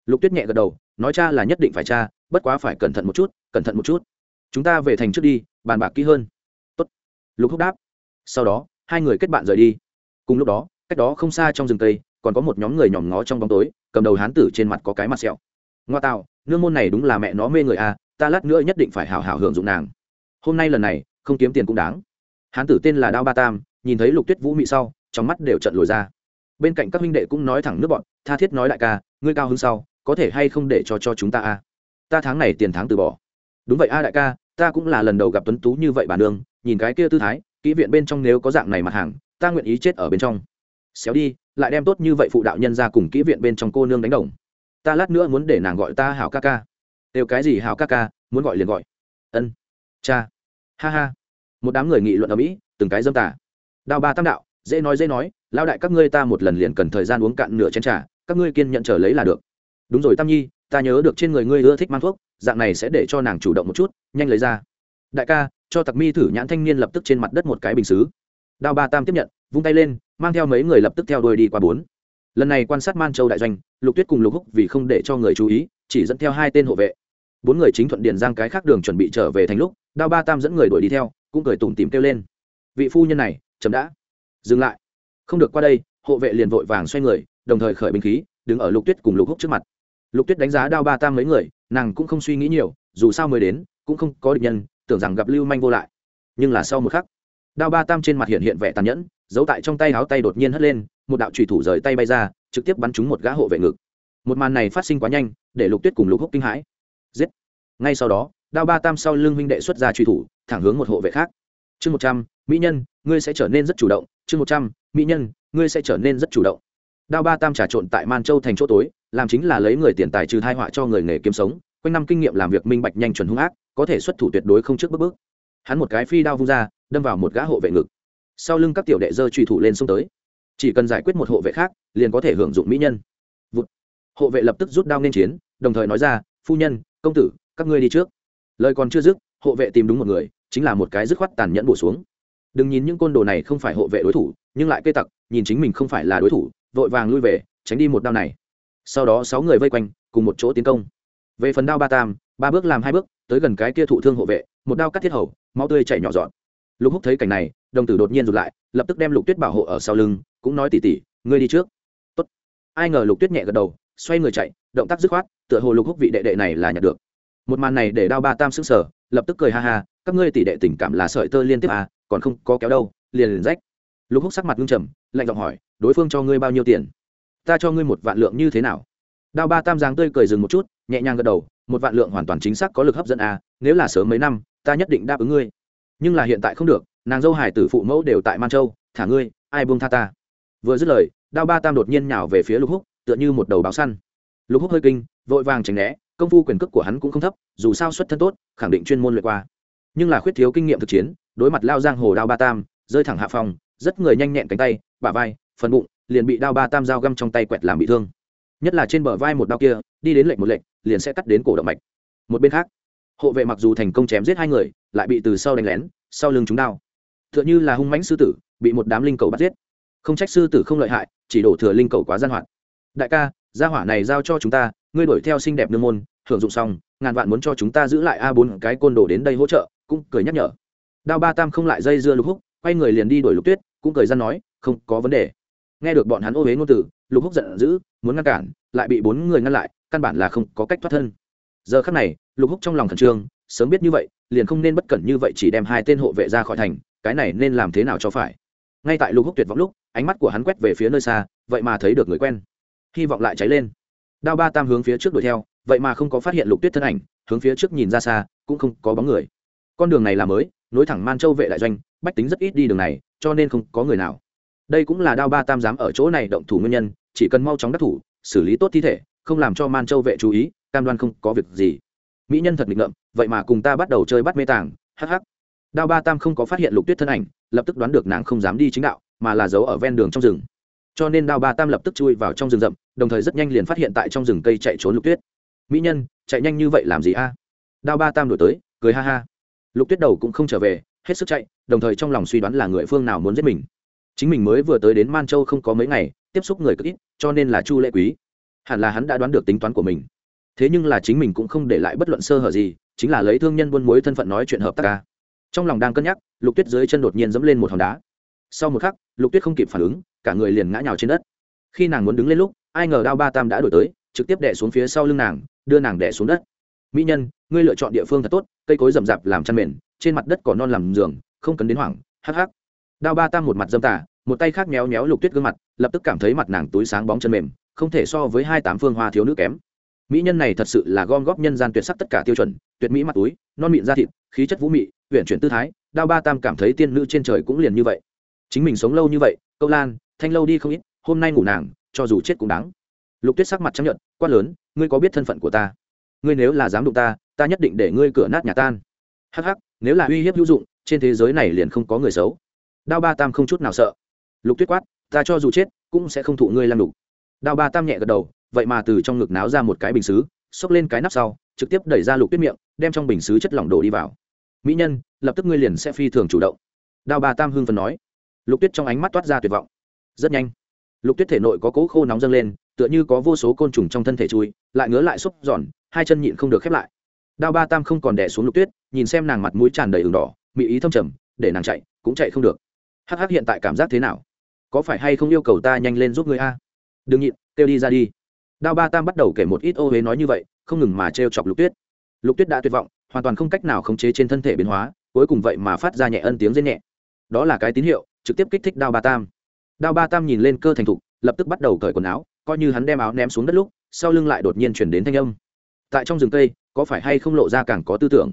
Lục tuyết nhẹ gật đầu nói cha là nhất định phải cha, bất quá phải cẩn thận một chút, cẩn thận một chút. Chúng ta về thành trước đi, bàn bạc kỹ hơn. Tốt. lục húc đáp. Sau đó, hai người kết bạn rời đi. Cùng lúc đó, cách đó không xa trong rừng tây còn có một nhóm người nhòm ngó trong bóng tối, cầm đầu hán tử trên mặt có cái mặt sẹo. Ngoa tạo, nương môn này đúng là mẹ nó mê người a, ta lát nữa nhất định phải hào hào hưởng dụng nàng. Hôm nay lần này, không kiếm tiền cũng đáng. Hán tử tên là đao ba tam, nhìn thấy lục tuyết vũ mị sau, trong mắt đều trận lồi ra. Bên cạnh các huynh đệ cũng nói thẳng nước bọn, tha thiết nói đại ca, ngươi cao hơn sau có thể hay không để cho cho chúng ta a? Ta tháng này tiền tháng từ bỏ. Đúng vậy a đại ca, ta cũng là lần đầu gặp tuấn tú như vậy bà nương, nhìn cái kia tư thái, kỹ viện bên trong nếu có dạng này mặt hàng, ta nguyện ý chết ở bên trong. Xéo đi, lại đem tốt như vậy phụ đạo nhân ra cùng kỹ viện bên trong cô nương đánh đồng. Ta lát nữa muốn để nàng gọi ta hảo ca ca. Đều cái gì hảo ca ca, muốn gọi liền gọi. Ân. Cha. Ha ha. Một đám người nghị luận ở mỹ từng cái dâm tả đào ba tam đạo, dễ nói dễ nói lao đại, các ngươi ta một lần liền cần thời gian uống cạn nửa chén trà, các ngươi kiên nhận trở lấy là được đúng rồi, tam nhi, ta nhớ được trên người ngươi ưa thích mang thuốc, dạng này sẽ để cho nàng chủ động một chút, nhanh lấy ra. Đại ca, cho tặc mi thử nhãn thanh niên lập tức trên mặt đất một cái bình xứ. Đao ba tam tiếp nhận, vung tay lên, mang theo mấy người lập tức theo đuôi đi qua bốn. Lần này quan sát man châu đại doanh, lục tuyết cùng lục húc vì không để cho người chú ý, chỉ dẫn theo hai tên hộ vệ. Bốn người chính thuận điền giang cái khác đường chuẩn bị trở về thành lúc, đao ba tam dẫn người đuổi đi theo, cũng cười tủm tìm kêu lên. Vị phu nhân này chấm đã. Dừng lại. Không được qua đây, hộ vệ liền vội vàng xoay người, đồng thời khởi binh khí, đứng ở lục tuyết cùng lục húc trước mặt lục tuyết đánh giá đao ba tam mấy người, nàng cũng không suy nghĩ nhiều, dù sao mới đến, cũng không có địch nhân, tưởng rằng gặp lưu manh vô lại. Nhưng là sau một khắc, đao ba tam trên mặt hiện hiện vẻ tàn nhẫn, giấu tại trong tay áo tay đột nhiên hất lên, một đạo trùy thủ rời tay bay ra, trực tiếp bắn trúng một gã hộ vệ ngực. Một màn này phát sinh quá nhanh, để lục tuyết cùng lục húc kinh hãi. Giết! Ngay sau đó, đao ba tam sau lưng huynh đệ xuất ra truy thủ, thẳng hướng một hộ vệ khác. Chương một trăm, mỹ nhân, ngươi sẽ trở nên rất chủ động. Chương một trăm, mỹ nhân, ngươi sẽ trở nên rất chủ động. Đao ba tam trà trộn tại man châu thành chỗ tối làm chính là lấy người tiền tài trừ thai họa cho người nghề kiếm sống, quanh năm kinh nghiệm làm việc minh bạch nhanh chuẩn hung ác, có thể xuất thủ tuyệt đối không trước bước bước. Hắn một cái phi đao vung ra, đâm vào một gã hộ vệ ngực. Sau lưng các tiểu đệ dơ truy thủ lên xông tới. Chỉ cần giải quyết một hộ vệ khác, liền có thể hưởng dụng mỹ nhân. Vụt. hộ vệ lập tức rút đao nên chiến, đồng thời nói ra, phu nhân, công tử, các ngươi đi trước. Lời còn chưa dứt, hộ vệ tìm đúng một người, chính là một cái dứt khoát tàn nhẫn bổ xuống. Đừng nhìn những côn đồ này không phải hộ vệ đối thủ, nhưng lại cây tặc, nhìn chính mình không phải là đối thủ, vội vàng lui về, tránh đi một đao này sau đó sáu người vây quanh, cùng một chỗ tiến công. Về phần đao ba tam, ba bước làm hai bước, tới gần cái kia thụ thương hộ vệ, một đao cắt thiết hầu, máu tươi chảy nhỏ dọn lục húc thấy cảnh này, đồng tử đột nhiên rụt lại, lập tức đem lục tuyết bảo hộ ở sau lưng, cũng nói tỉ tỉ, ngươi đi trước. Tốt. ai ngờ lục tuyết nhẹ gật đầu, xoay người chạy, động tác dứt khoát, tựa hồ lục húc vị đệ đệ này là nhặt được. Một màn này để đao ba tam sức sở lập tức cười ha ha, các ngươi tỷ đệ tình cảm là sợi tơ liên tiếp à còn không có kéo đâu, liền liền rách. Lục húc sắc mặt ngưng trầm, lạnh giọng hỏi, đối phương cho ngươi bao nhiêu tiền? Ta cho ngươi một vạn lượng như thế nào? Đao ba tam giáng tươi cười dừng một chút, nhẹ nhàng gật đầu, một vạn lượng hoàn toàn chính xác có lực hấp dẫn à nếu là sớm mấy năm, ta nhất định đáp ứng ngươi. Nhưng là hiện tại không được, nàng dâu hải tử phụ mẫu đều tại man châu, thả ngươi, ai buông tha ta? Vừa dứt lời, đao ba tam đột nhiên nhào về phía lục húc, tựa như một đầu báo săn. Lục húc hơi kinh, vội vàng tránh né, công phu quyền cước của hắn cũng không thấp, dù sao xuất thân tốt, khẳng định chuyên môn luyện qua. Nhưng là khuyết thiếu kinh nghiệm thực chiến, đối mặt lao giang hồ đao ba tam, rơi thẳng hạ phòng, rất người nhanh nhẹn cánh tay, bả vai phần bụng, liền bị đao ba tam dao găm trong tay quẹt làm bị thương. Nhất là trên bờ vai một đao kia, đi đến lệnh một lệnh liền sẽ cắt đến cổ động mạch. Một bên khác, hộ vệ mặc dù thành công chém giết hai người, lại bị từ sau đánh lén, sau lưng chúng đao. T h ư ợ n h ư là hung mãnh sư tử, bị một đám linh cầu bắt giết. Không trách sư tử không lợi hại, chỉ đổ thừa linh cầu quá gian hoạt. Đại ca, gia hỏa này giao cho chúng ta, ngươi đuổi theo xinh đẹp nương môn hưởng dụng xong, ngàn vạn muốn cho chúng ta giữ lại a bốn cái côn đồ đến đây hỗ trợ, cũng cười nhắc nhở. Đao ba tam không lại dây dưa lục húc, quay người liền đi đuổi lục tuyết, cũng cười ra nói, không có vấn đề nghe được bọn hắn ô huế ngôn từ, lục húc giận dữ, muốn ngăn cản, lại bị bốn người ngăn lại, căn bản là không có cách thoát thân. Giờ khắc này, lục húc trong lòng khẩn trương, sớm biết như vậy, liền không nên bất cẩn như vậy chỉ đem hai tên hộ vệ ra khỏi thành, cái này nên làm thế nào cho phải? Ngay tại lục húc tuyệt vọng lúc, ánh mắt của hắn quét về phía nơi xa, vậy mà thấy được người quen. Hy vọng lại cháy lên. Đao ba tam hướng phía trước đuổi theo, vậy mà không có phát hiện lục tuyết thân ảnh, hướng phía trước nhìn ra xa, cũng không có bóng người. Con đường này là mới, nối thẳng man châu vệ đại doanh, bách tính rất ít đi đường này, cho nên không có người nào đây cũng là đao ba tam dám ở chỗ này động thủ nguyên nhân, chỉ cần mau chóng đắc thủ, xử lý tốt thi thể, không làm cho man châu vệ chú ý, cam đoan không có việc gì. Mỹ nhân thật nghịch ngợm, vậy mà cùng ta bắt đầu chơi bắt mê tàng hh đao ba tam không có phát hiện lục tuyết thân ảnh, lập tức đoán được nàng không dám đi chính đạo, mà là giấu ở ven đường trong rừng. Cho nên đao ba tam lập tức chui vào trong rừng rậm, đồng thời rất nhanh liền phát hiện tại trong rừng cây chạy trốn lục tuyết. Mỹ nhân, chạy nhanh như vậy làm gì a? Đao ba tam đổi tới, cười ha ha. Lục tuyết đầu cũng không trở về, hết sức chạy, đồng thời trong lòng suy đoán là người phương nào muốn giết mình chính mình mới vừa tới đến man châu không có mấy ngày, tiếp xúc người cực ít, cho nên là chu lệ quý. Hẳn là hắn đã đoán được tính toán của mình. Thế nhưng là chính mình cũng không để lại bất luận sơ hở gì, chính là lấy thương nhân buôn muối thân phận nói chuyện hợp tác ca. Trong lòng đang cân nhắc, lục tuyết dưới chân đột nhiên dẫm lên một hòn đá. Sau một khắc, lục tuyết không kịp phản ứng, cả người liền ngã nhào trên đất. Khi nàng muốn đứng lên lúc, ai ngờ đao ba tam đã đổi tới, trực tiếp đẻ xuống phía sau lưng nàng, đưa nàng đẻ xuống đất. Mỹ nhân, ngươi lựa chọn địa phương thật tốt, cây cối rậm rạp làm chăn mền, trên mặt đất còn non làm giường, không cần đến hoảng, hắc hắc đao ba tam một mặt dâm tả một tay khác méo méo lục tuyết gương mặt, lập tức cảm thấy mặt nàng túi sáng bóng chân mềm, không thể so với hai tám phương hoa thiếu nữ kém. Mỹ nhân này thật sự là gom góp nhân gian tuyệt sắc tất cả tiêu chuẩn, tuyệt mỹ mặt túi, non mịn da thịt, khí chất vũ mị huyện chuyển tư thái, đao ba tam cảm thấy tiên nữ trên trời cũng liền như vậy. Chính mình sống lâu như vậy, câu lan, thanh lâu đi không ít, hôm nay ngủ nàng, cho dù chết cũng đáng. Lục tuyết sắc mặt chấp nhận quát lớn, ngươi có biết thân phận của ta? Ngươi nếu là dám đụng ta ta nhất định để ngươi cửa nát nhà tan. Hắc hắc, nếu là uy hiếp hữu dụng, trên thế giới này liền không có người xấu đao ba tam không chút nào sợ. Lục tuyết quát, ta cho dù chết, cũng sẽ không thụ ngươi làm đục. Đao ba tam nhẹ gật đầu, vậy mà từ trong ngực náo ra một cái bình xứ, xốc lên cái nắp sau, trực tiếp đẩy ra lục tuyết miệng, đem trong bình xứ chất lỏng đổ đi vào. Mỹ nhân, lập tức ngươi liền sẽ phi thường chủ động. Đao ba tam hưng phần nói. Lục tuyết trong ánh mắt toát ra tuyệt vọng. Rất nhanh. Lục tuyết thể nội có cỗ khô nóng dâng lên, tựa như có vô số côn trùng trong thân thể chui, lại ngứa lại xúc giòn, hai chân nhịn không được khép lại. Đao ba tam không còn đẻ xuống lục tuyết, nhìn xem nàng mặt mũi tràn đầy ửng đỏ mị ý thâm trầm, để nàng chạy, cũng chạy không được hắc hắc hiện tại cảm giác thế nào? Có phải hay không yêu cầu ta nhanh lên giúp người a? Đừng nhịn, kêu đi ra đi. Đao ba tam bắt đầu kể một ít ô huế nói như vậy, không ngừng mà t chọc lục tuyết. Lục tuyết đã tuyệt vọng, hoàn toàn không cách nào khống chế trên thân thể biến hóa, cuối cùng vậy mà phát ra nhẹ ân tiếng rên nhẹ. Đó là cái tín hiệu, trực tiếp kích thích đao ba tam. Đao ba tam nhìn lên cơ thành thục, lập tức bắt đầu cởi quần áo, coi như hắn đem áo ném xuống đất lúc, sau lưng lại đột nhiên chuyển đến thanh âm. Tại trong rừng cây, có phải hay không lộ ra càng có tư tưởng?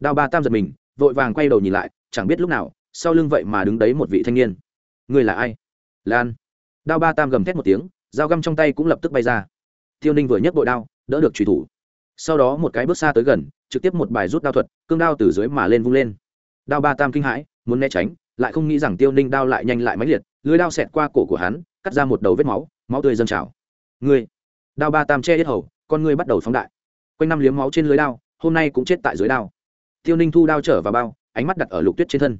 Đao ba tam giật mình, vội vàng quay đầu nhìn lại, chẳng biết lúc nào sau lưng vậy mà đứng đấy một vị thanh niên. Người là ai? Lan. Đao ba tam gầm thét một tiếng, dao găm trong tay cũng lập tức bay ra. Tiêu ninh vừa nhấc bội đao, đỡ được truy thủ. Sau đó một cái bước xa tới gần, trực tiếp một bài rút đao thuật, cương đao từ dưới mà lên vung lên. Đao ba tam kinh hãi, muốn né tránh, lại không nghĩ rằng tiêu ninh đao lại nhanh lại máy liệt, lưới đao xẹt qua cổ của hắn, cắt ra một đầu vết máu máu tươi dâng trào. Ngươi. Đao ba tam che hết hầu, con ngươi bắt đầu phóng đại. Quanh năm liếm máu trên lưới đao, hôm nay cũng chết tại dưới đao. Tiêu ninh thu đao trở vào bao, ánh mắt đặt ở lục tuyết trên thân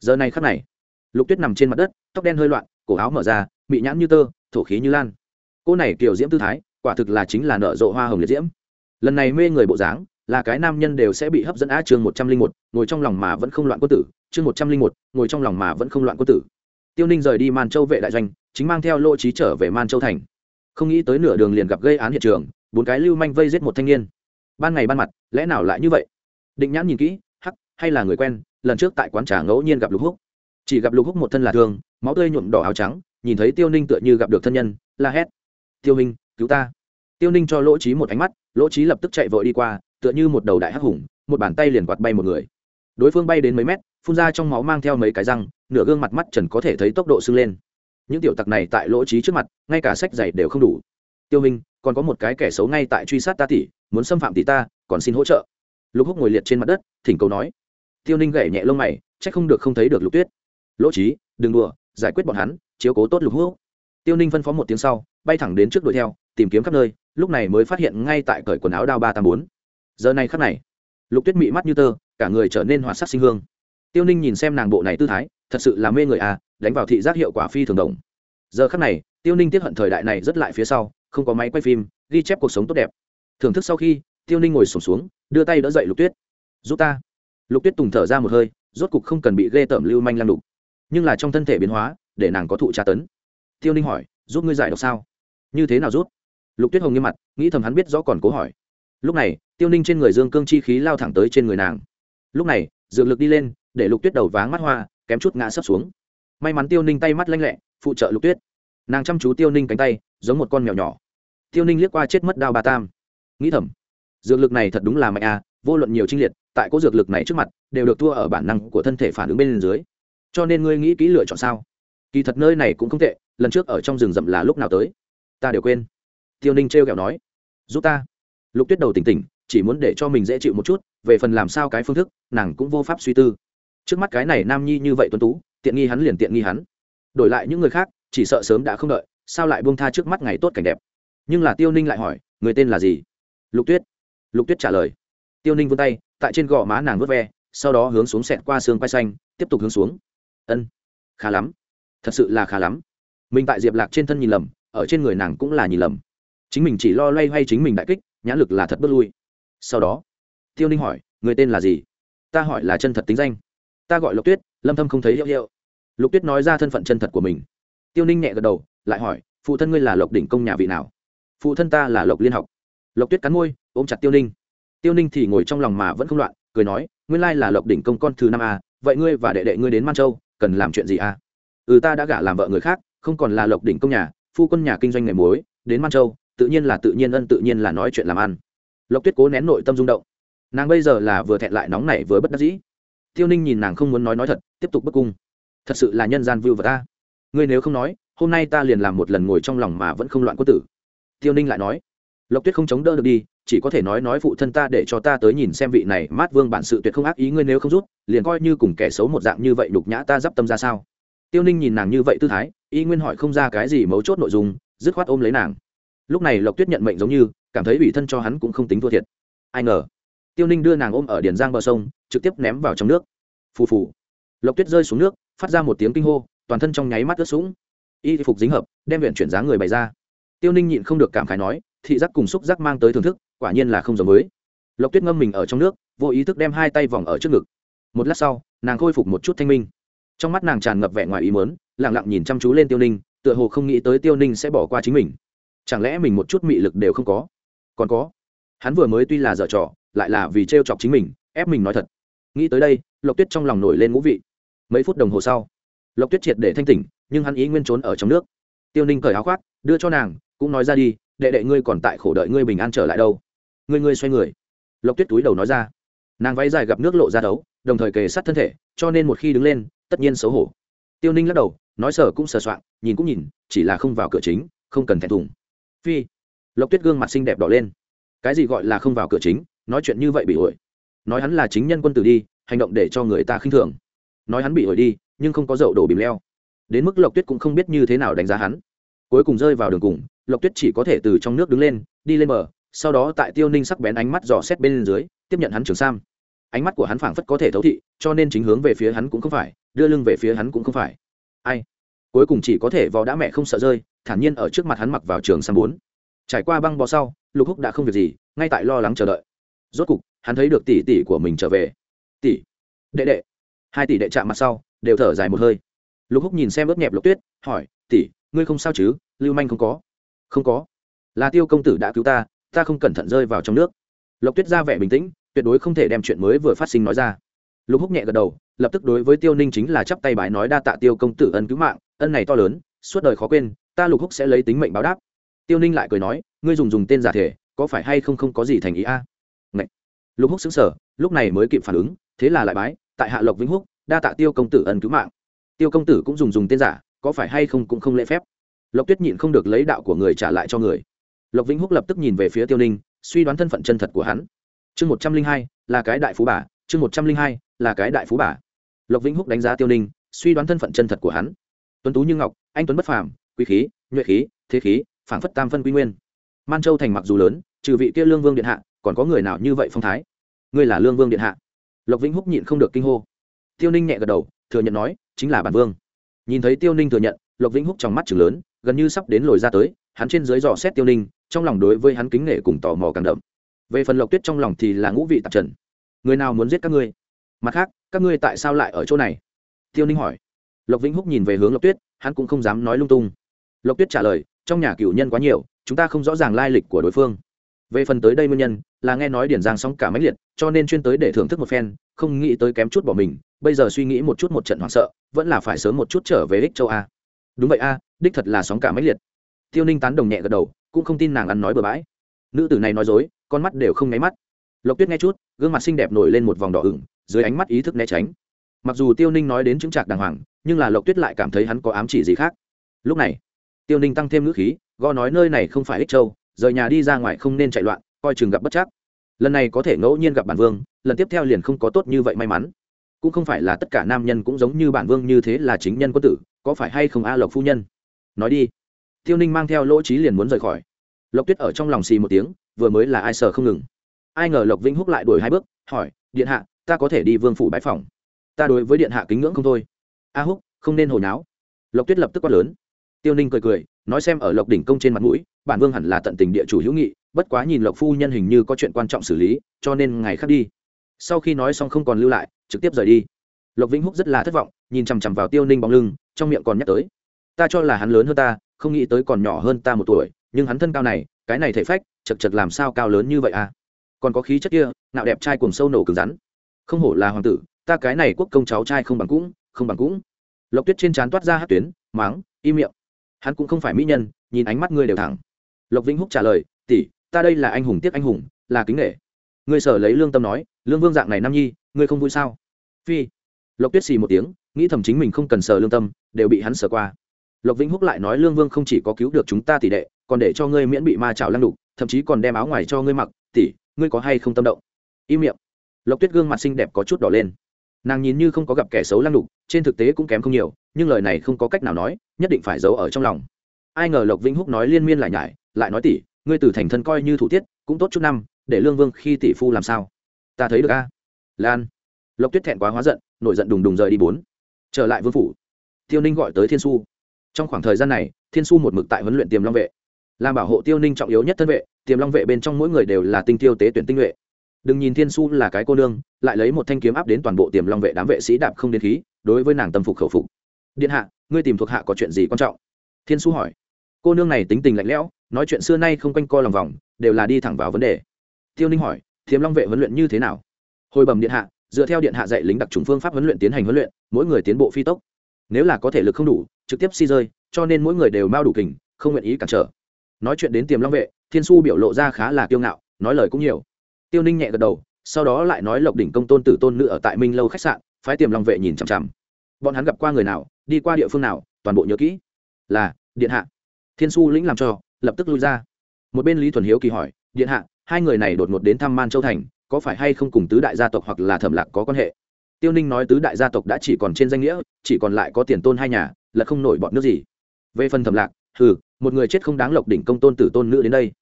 giờ này khắc này, lục tuyết nằm trên mặt đất, tóc đen hơi loạn, cổ áo mở ra bị nhãn như tơ, thổ khí như lan. Cô này kiểu diễm tư thái, quả thực là chính là nợ rộ hoa hồng liệt diễm. Lần này mê người bộ dáng, là cái nam nhân đều sẽ bị hấp dẫn á chương một trăm linh một, ngồi trong lòng mà vẫn không loạn quân tử. Chương một trăm linh một, ngồi trong lòng mà vẫn không loạn quân tử. Tiêu ninh rời đi man châu vệ đại doanh, chính mang theo lộ trí trở về man châu thành. Không nghĩ tới nửa đường liền gặp gây án hiện trường, bốn cái lưu manh vây giết một thanh niên. Ban ngày ban mặt, lẽ nào lại như vậy? Định nhãn nhìn kỹ, hắc, hay là người quen lần trước tại quán trà ngẫu nhiên gặp lục húc. Chỉ gặp lục húc một thân là thương máu tươi nhuộm đỏ áo trắng, nhìn thấy tiêu ninh tựa như gặp được thân nhân, la hét. Tiêu hình cứu ta. Tiêu ninh cho lỗ trí một ánh mắt, lỗ trí lập tức chạy vội đi qua, tựa như một đầu đại hắc hùng, một bàn tay liền quạt bay một người. Đối phương bay đến mấy mét, phun ra trong máu mang theo mấy cái răng, nửa gương mặt mắt trần có thể thấy tốc độ sưng lên. Những tiểu tặc này tại lỗ trí trước mặt, ngay cả sách giày đều không đủ. Tiêu hình còn có một cái kẻ xấu ngay tại truy sát ta tỷ, muốn xâm phạm tỷ ta, còn xin hỗ trợ. Lục húc ngồi liệt trên mặt đất, thỉnh cầu nói tiêu ninh gậy nhẹ lông mày c h ắ c không được không thấy được lục tuyết. Lỗ trí đừng đùa, giải quyết bọn hắn, chiếu cố tốt lục húc tiêu ninh phân phó một tiếng sau, bay thẳng đến trước đuổi theo, tìm kiếm khắp nơi, lúc này mới phát hiện ngay tại cởi quần áo đao ba tám bốn. Giờ này khắc này, lục tuyết mị mắt như tơ, cả người trở nên hoạt sắc sinh hương. Tiêu ninh nhìn xem nàng bộ này tư thái, thật sự là mê người à đánh vào thị giác hiệu quả phi thường đồng giờ khắc này, tiêu ninh tiếp hận thời đại này rất lại phía sau, không có máy quay phim, ghi chép cuộc sống tốt đẹp. Thưởng thức sau khi, tiêu ninh ngồi sổm xuống, đưa tay đỡ dậy lục tuyết. Giúp ta lục tuyết tùng thở ra một hơi, rốt cục không cần bị ghê tởm lưu manh lăng đục. Nhưng là trong thân thể biến hóa, để nàng có thụ tra tấn. Tiêu ninh hỏi, giúp ngươi giải độc sao? Như thế nào rút? Lục tuyết hồng nghiêm mặt, nghĩ thầm hắn biết rõ còn cố hỏi. Lúc này, tiêu ninh trên người dương cương chi khí lao thẳng tới trên người nàng. Lúc này, dược lực đi lên, để lục tuyết đầu váng mắt hoa, kém chút ngã sấp xuống. May mắn tiêu ninh tay mắt lanh lẹ, phụ trợ lục tuyết. Nàng chăm chú tiêu ninh cánh tay, giống một con mèo nhỏ. Tiêu ninh liếc qua chết mất đao ba tam. Nghĩ thầm, dược lực này thật đúng là mạnh à vô luận nhiều trinh liệt tại có dược lực này trước mặt, đều được thua ở bản năng của thân thể phản ứng bên dưới. Cho nên ngươi nghĩ kỹ lựa chọn sao? Kỳ thật nơi này cũng không tệ, lần trước ở trong rừng rậm là lúc nào tới? Ta đều quên. Tiêu ninh t r kẹo nói. Giúp ta. Lục tuyết đầu tỉnh tỉnh, chỉ muốn để cho mình dễ chịu một chút, về phần làm sao cái phương thức, nàng cũng vô pháp suy tư. Trước mắt cái này nam nhi như vậy tuân tú, tiện nghi hắn liền tiện nghi hắn. Đổi lại những người khác, chỉ sợ sớm đã không đợi, sao lại buông tha trước mắt ngày tốt cảnh đẹp? Nhưng là tiêu ninh lại hỏi, người tên là gì? Lục tuyết. Lục tuyết trả lời tiêu ninh vươn tay, tại trên gò má nàng vớt ve, sau đó hướng xuống sẹt qua xương quay xanh, tiếp tục hướng xuống. Ân, khá lắm. Thật sự là khá lắm. Mình tại diệp lạc trên thân nhìn lầm, ở trên người nàng cũng là nhìn lầm. Chính mình chỉ lo loay hoay chính mình đại kích, nhãn lực là thật bất lui. Sau đó, tiêu ninh hỏi, người tên là gì? Ta hỏi là chân thật tính danh. Ta gọi lục tuyết, lâm thâm không thấy hiệu hiệu. Lục tuyết nói ra thân phận chân thật của mình. Tiêu ninh nhẹ gật đầu, lại hỏi, phụ thân ngươi là lộc đỉnh công nhà vị nào? Phụ thân ta là lộc liên học. Lộc tuyết cắn môi, ôm chặt tiêu ninh tiêu ninh thì ngồi trong lòng mà vẫn không loạn, cười nói, nguyên lai là lộc đỉnh công con thứ năm a, vậy ngươi và đệ đệ ngươi đến man châu, cần làm chuyện gì a? Ừ ta đã gả làm vợ người khác, không còn là lộc đỉnh công nhà, phu quân nhà kinh doanh nghề muối, đến man châu, tự nhiên là tự nhiên ân tự nhiên là nói chuyện làm ăn. Lộc tuyết cố nén nội tâm rung động. Nàng bây giờ là vừa thẹn lại nóng nảy vừa bất đắc dĩ. Tiêu ninh nhìn nàng không muốn nói nói thật, tiếp tục bất cung. Thật sự là nhân gian vưu vật ta ngươi nếu không nói, hôm nay ta liền làm một lần ngồi trong lòng mà vẫn không loạn quân tử. Tiêu ninh lại nói. Lộc tuyết không chống đỡ được đi chỉ có thể nói nói phụ thân ta để cho ta tới nhìn xem vị này, mát vương bản sự tuyệt không ác ý ngươi nếu không rút, liền coi như cùng kẻ xấu một dạng như vậy đục nhã ta d i p tâm ra sao? Tiêu ninh nhìn nàng như vậy tư thái, y nguyên hỏi không ra cái gì mấu chốt nội dung, dứt khoát ôm lấy nàng. Lúc này lộc tuyết nhận mệnh giống như, cảm thấy ủy thân cho hắn cũng không tính thua thiệt. Ai ngờ, tiêu ninh đưa nàng ôm ở điền giang bờ sông, trực tiếp ném vào trong nước. Phù phù. Lộc tuyết rơi xuống nước, phát ra một tiếng kinh hô, toàn thân trong nháy mắt ướt sũng. Y phục dính hợp, đem viện chuyển giá người bày ra. Tiêu ninh nhịn không được cảm khái nói, thị giác cùng xúc giác mang tới thưởng thức quả nhiên là không giống mới lộc tuyết ngâm mình ở trong nước, vô ý thức đem hai tay vòng ở trước ngực. Một lát sau, nàng khôi phục một chút thanh minh. Trong mắt nàng tràn ngập vẻ ngoài ý mớn lẳng lặng nhìn chăm chú lên tiêu ninh, tựa hồ không nghĩ tới tiêu ninh sẽ bỏ qua chính mình. Chẳng lẽ mình một chút mị lực đều không có? Còn có, hắn vừa mới tuy là dở trò, lại là vì t r e o chọc chính mình, ép mình nói thật. Nghĩ tới đây, lộc tuyết trong lòng nổi lên ngũ vị. Mấy phút đồng hồ sau, lộc tuyết triệt để thanh tỉnh, nhưng hắn ý nguyên trốn ở trong nước. Tiêu ninh cởi áo khoác, đưa cho nàng, cũng nói ra đi, đệ đệ ngươi còn tại khổ đợi ngươi bình an trở lại đâu? Ngươi ngươi xoay người. Lộc tuyết túi đầu nói ra. Nàng váy dài gặp nước lộ ra đấu, đồng thời kề sát thân thể, cho nên một khi đứng lên, tất nhiên xấu hổ. Tiêu ninh lắc đầu, nói sờ cũng sờ soạn nhìn cũng nhìn, chỉ là không vào cửa chính, không cần thẹn thùng. Phi. Lộc tuyết gương mặt xinh đẹp đỏ lên. Cái gì gọi là không vào cửa chính, nói chuyện như vậy bị ổi. Nói hắn là chính nhân quân tử đi, hành động để cho người ta khinh thường. Nói hắn bị ổi đi, nhưng không có dậu đổ bìm leo. Đến mức lộc tuyết cũng không biết như thế nào đánh giá hắn. Cuối cùng rơi vào đường cùng, lộc tuyết chỉ có thể từ trong nước đứng lên, đi lên bờ sau đó tại tiêu ninh sắc bén ánh mắt dò xét bên dưới, tiếp nhận hắn trường sam. Ánh mắt của hắn phảng phất có thể thấu thị, cho nên chính hướng về phía hắn cũng không phải, đưa lưng về phía hắn cũng không phải. Ai? Cuối cùng chỉ có thể vò đã mẹ không sợ rơi, thản nhiên ở trước mặt hắn mặc vào trường sam bốn. Trải qua băng bò sau, lục húc đã không việc gì, ngay tại lo lắng chờ đợi. Rốt cục, hắn thấy được tỷ tỷ của mình trở về. Tỷ, đệ đệ. Hai tỷ đệ chạm mặt sau, đều thở dài một hơi. Lục húc nhìn xem ướt nhẹp lục tuyết, hỏi, tỷ, ngươi không sao chứ? Lưu manh không có. Không có. Là tiêu công tử đã cứu ta ta không cẩn thận rơi vào trong nước. Lộc tuyết ra vẻ bình tĩnh, tuyệt đối không thể đem chuyện mới vừa phát sinh nói ra. Lục húc nhẹ gật đầu, lập tức đối với tiêu ninh chính là chắp tay bái nói đa tạ tiêu công tử ân cứu mạng, ân này to lớn, suốt đời khó quên, ta lục húc sẽ lấy tính mệnh báo đáp. Tiêu ninh lại cười nói, ngươi dùng dùng tên giả thể, có phải hay không không có gì thành ý a? À? lục húc xứng sở lúc này mới kịp phản ứng, thế là lại bái, tại hạ lộc vĩnh húc, đa tạ tiêu công tử ân cứu mạng. Tiêu công tử cũng dùng dùng tên giả, có phải hay không cũng không lễ phép. Lộc tuyết nhịn không được lấy đạo của người trả lại cho người lộc vĩnh húc lập tức nhìn về phía tiêu ninh, suy đoán thân phận chân thật của hắn. Chương một trăm linh hai, là cái đại phú bà, chương một trăm linh hai, là cái đại phú bà. Lộc vĩnh húc đánh giá tiêu ninh, suy đoán thân phận chân thật của hắn. Tuấn tú như ngọc, anh tuấn bất phàm, quý khí, nhuệ khí, thế khí, phảng phất tam phân quy nguyên. Man châu thành mặc dù lớn, trừ vị kia lương vương điện hạ, còn có người nào như vậy phong thái? Ngươi là lương vương điện hạ? Lộc vĩnh húc nhịn không được kinh hô. Tiêu ninh nhẹ gật đầu, thừa nhận nói, chính là bản vương. Nhìn thấy tiêu ninh thừa nhận, lộc vĩnh húc trong mắt chừng lớn, gần như sắp đến lồi ra tới, hắn trên dưới dò xét tiêu ninh trong lòng đối với hắn kính nể cùng tò mò càng đậm. Về phần lộc tuyết trong lòng thì là ngũ vị tạp trần. Người nào muốn giết các ngươi? Mặt khác, các ngươi tại sao lại ở chỗ này? Tiêu ninh hỏi. Lộc vĩnh húc nhìn về hướng lộc tuyết, hắn cũng không dám nói lung tung. Lộc tuyết trả lời, trong nhà cựu nhân quá nhiều, chúng ta không rõ ràng lai lịch của đối phương. Về phần tới đây nguyên nhân, là nghe nói điển giang xong cả máy liệt, cho nên chuyên tới để thưởng thức một phen, không nghĩ tới kém chút bỏ mình, bây giờ suy nghĩ một chút một trận hoảng sợ, vẫn là phải sớm một chút trở về ích châu a. Đúng vậy a, đích thật là sóng cả máy liệt. Tiêu ninh tán đồng nhẹ gật đầu cũng không tin nàng ăn nói bừa bãi. Nữ tử này nói dối, con mắt đều không nháy mắt. Lộc tuyết nghe chút, gương mặt xinh đẹp nổi lên một vòng đỏ ửng, dưới ánh mắt ý thức né tránh. Mặc dù tiêu ninh nói đến chứng trạc đàng hoàng, nhưng là lộc tuyết lại cảm thấy hắn có ám chỉ gì khác. Lúc này, tiêu ninh tăng thêm ngữ khí, gõ nói nơi này không phải ích châu, rời nhà đi ra ngoài không nên chạy loạn, coi chừng gặp bất chắc. Lần này có thể ngẫu nhiên gặp bản vương, lần tiếp theo liền không có tốt như vậy may mắn. Cũng không phải là tất cả nam nhân cũng giống như bản vương như thế là chính nhân quân tử, có phải hay không a lộc phu nhân? Nói đi tiêu ninh mang theo lỗ trí liền muốn rời khỏi. Lộc tuyết ở trong lòng xì một tiếng, vừa mới là ai sợ không ngừng. Ai ngờ lộc vĩnh húc lại đuổi hai bước, hỏi, điện hạ, ta có thể đi vương phủ bãi phòng? Ta đối với điện hạ kính ngưỡng không thôi. A húc, không nên hồi náo. Lộc tuyết lập tức quát lớn. Tiêu ninh cười cười, nói xem ở lộc đỉnh công trên mặt mũi, bản vương hẳn là tận tình địa chủ hữu nghị, bất quá nhìn lộc phu nhân hình như có chuyện quan trọng xử lý, cho nên ngày khác đi. Sau khi nói xong không còn lưu lại, trực tiếp rời đi. Lộc vĩnh húc rất là thất vọng, nhìn chằm chằm vào tiêu ninh bóng lưng, trong miệng còn nhắc tới, ta cho là hắn lớn hơn ta không nghĩ tới còn nhỏ hơn ta một tuổi, nhưng hắn thân cao này, cái này thể phách, chật chật làm sao cao lớn như vậy à? Còn có khí chất kia nạo đẹp trai cùng sâu nổ cứng rắn. Không hổ là hoàng tử, ta cái này quốc công cháu trai không bằng cũng, không bằng cũng. Lộc tuyết trên trán toát ra hát tuyến máng im miệng. Hắn cũng không phải mỹ nhân, nhìn ánh mắt ngươi đều thẳng. Lộc vĩnh húc trả lời, tỷ, ta đây là anh hùng tiếc anh hùng, là kính nghệ ngươi sở lấy lương tâm nói, lương vương dạng này nam nhi, ngươi không vui sao? Phi. Lộc tuyết xì một tiếng, nghĩ thầm chính mình không cần sờ lương tâm, đều bị hắn sờ qua lộc vĩnh húc lại nói lương vương không chỉ có cứu được chúng ta tỷ đệ, còn để cho ngươi miễn bị ma trào lăng đục, thậm chí còn đem áo ngoài cho ngươi mặc, tỷ, ngươi có hay không tâm động? Im miệng. Lộc tuyết gương mặt xinh đẹp có chút đỏ lên. Nàng nhìn như không có gặp kẻ xấu lăng đục, trên thực tế cũng kém không nhiều, nhưng lời này không có cách nào nói, nhất định phải giấu ở trong lòng. Ai ngờ lộc vĩnh húc nói liên miên lại nhải, lại nói tỷ, ngươi từ thành thân coi như thủ tiết, cũng tốt chút năm, để lương vương khi tỷ phu làm sao? Ta thấy được a. Lan. Lộc tuyết thẹn quá hóa giận, nổi giận đùng đùng rời đi bốn. Trở lại vương phủ. Tiêu ninh gọi tới thiên su trong khoảng thời gian này, thiên su một mực tại huấn luyện tiềm long vệ. Làm bảo hộ tiêu ninh trọng yếu nhất thân vệ, tiềm long vệ bên trong mỗi người đều là tinh tiêu tế tuyển tinh nhuệ. Đừng nhìn thiên su là cái cô nương, lại lấy một thanh kiếm áp đến toàn bộ tiềm long vệ đám vệ sĩ đạp không đến khí, đối với nàng tâm phục khẩu phục. Điện hạ, ngươi tìm thuộc hạ có chuyện gì quan trọng? Thiên su hỏi. Cô nương này tính tình lạnh lẽo, nói chuyện xưa nay không quanh co lòng vòng, đều là đi thẳng vào vấn đề. Tiêu ninh hỏi, tiềm long vệ huấn luyện như thế nào? Hồi bẩm điện hạ, dựa theo điện hạ dạy lính đặc trùng phương pháp huấn luyện tiến hành huấn luyện, mỗi người tiến bộ phi tốc. Nếu là có thể lực không đủ trực tiếp si rơi, cho nên mỗi người đều mau đủ kình, không nguyện ý cản trở. Nói chuyện đến tiềm long vệ, thiên su biểu lộ ra khá là kiêu ngạo, nói lời cũng nhiều. Tiêu ninh nhẹ gật đầu, sau đó lại nói lộc đỉnh công tôn tử tôn nữ ở tại minh lâu khách sạn, phái tiềm long vệ nhìn chằm chằm. Bọn hắn gặp qua người nào, đi qua địa phương nào, toàn bộ nhớ kỹ. Là, điện hạ. Thiên su lĩnh làm cho, lập tức lui ra. Một bên lý thuần hiếu kỳ hỏi, điện hạ, hai người này đột ngột đến thăm man châu thành, có phải hay không cùng tứ đại gia tộc hoặc là thẩm lạc có quan hệ? Tiêu ninh nói tứ đại gia tộc đã chỉ còn trên danh nghĩa, chỉ còn lại có tiền tôn hai nhà là không nổi bọn nước gì. Về phần thẩm lạc hừ, một người chết không đáng lộc đỉnh công tôn tử tôn nữ đến đây.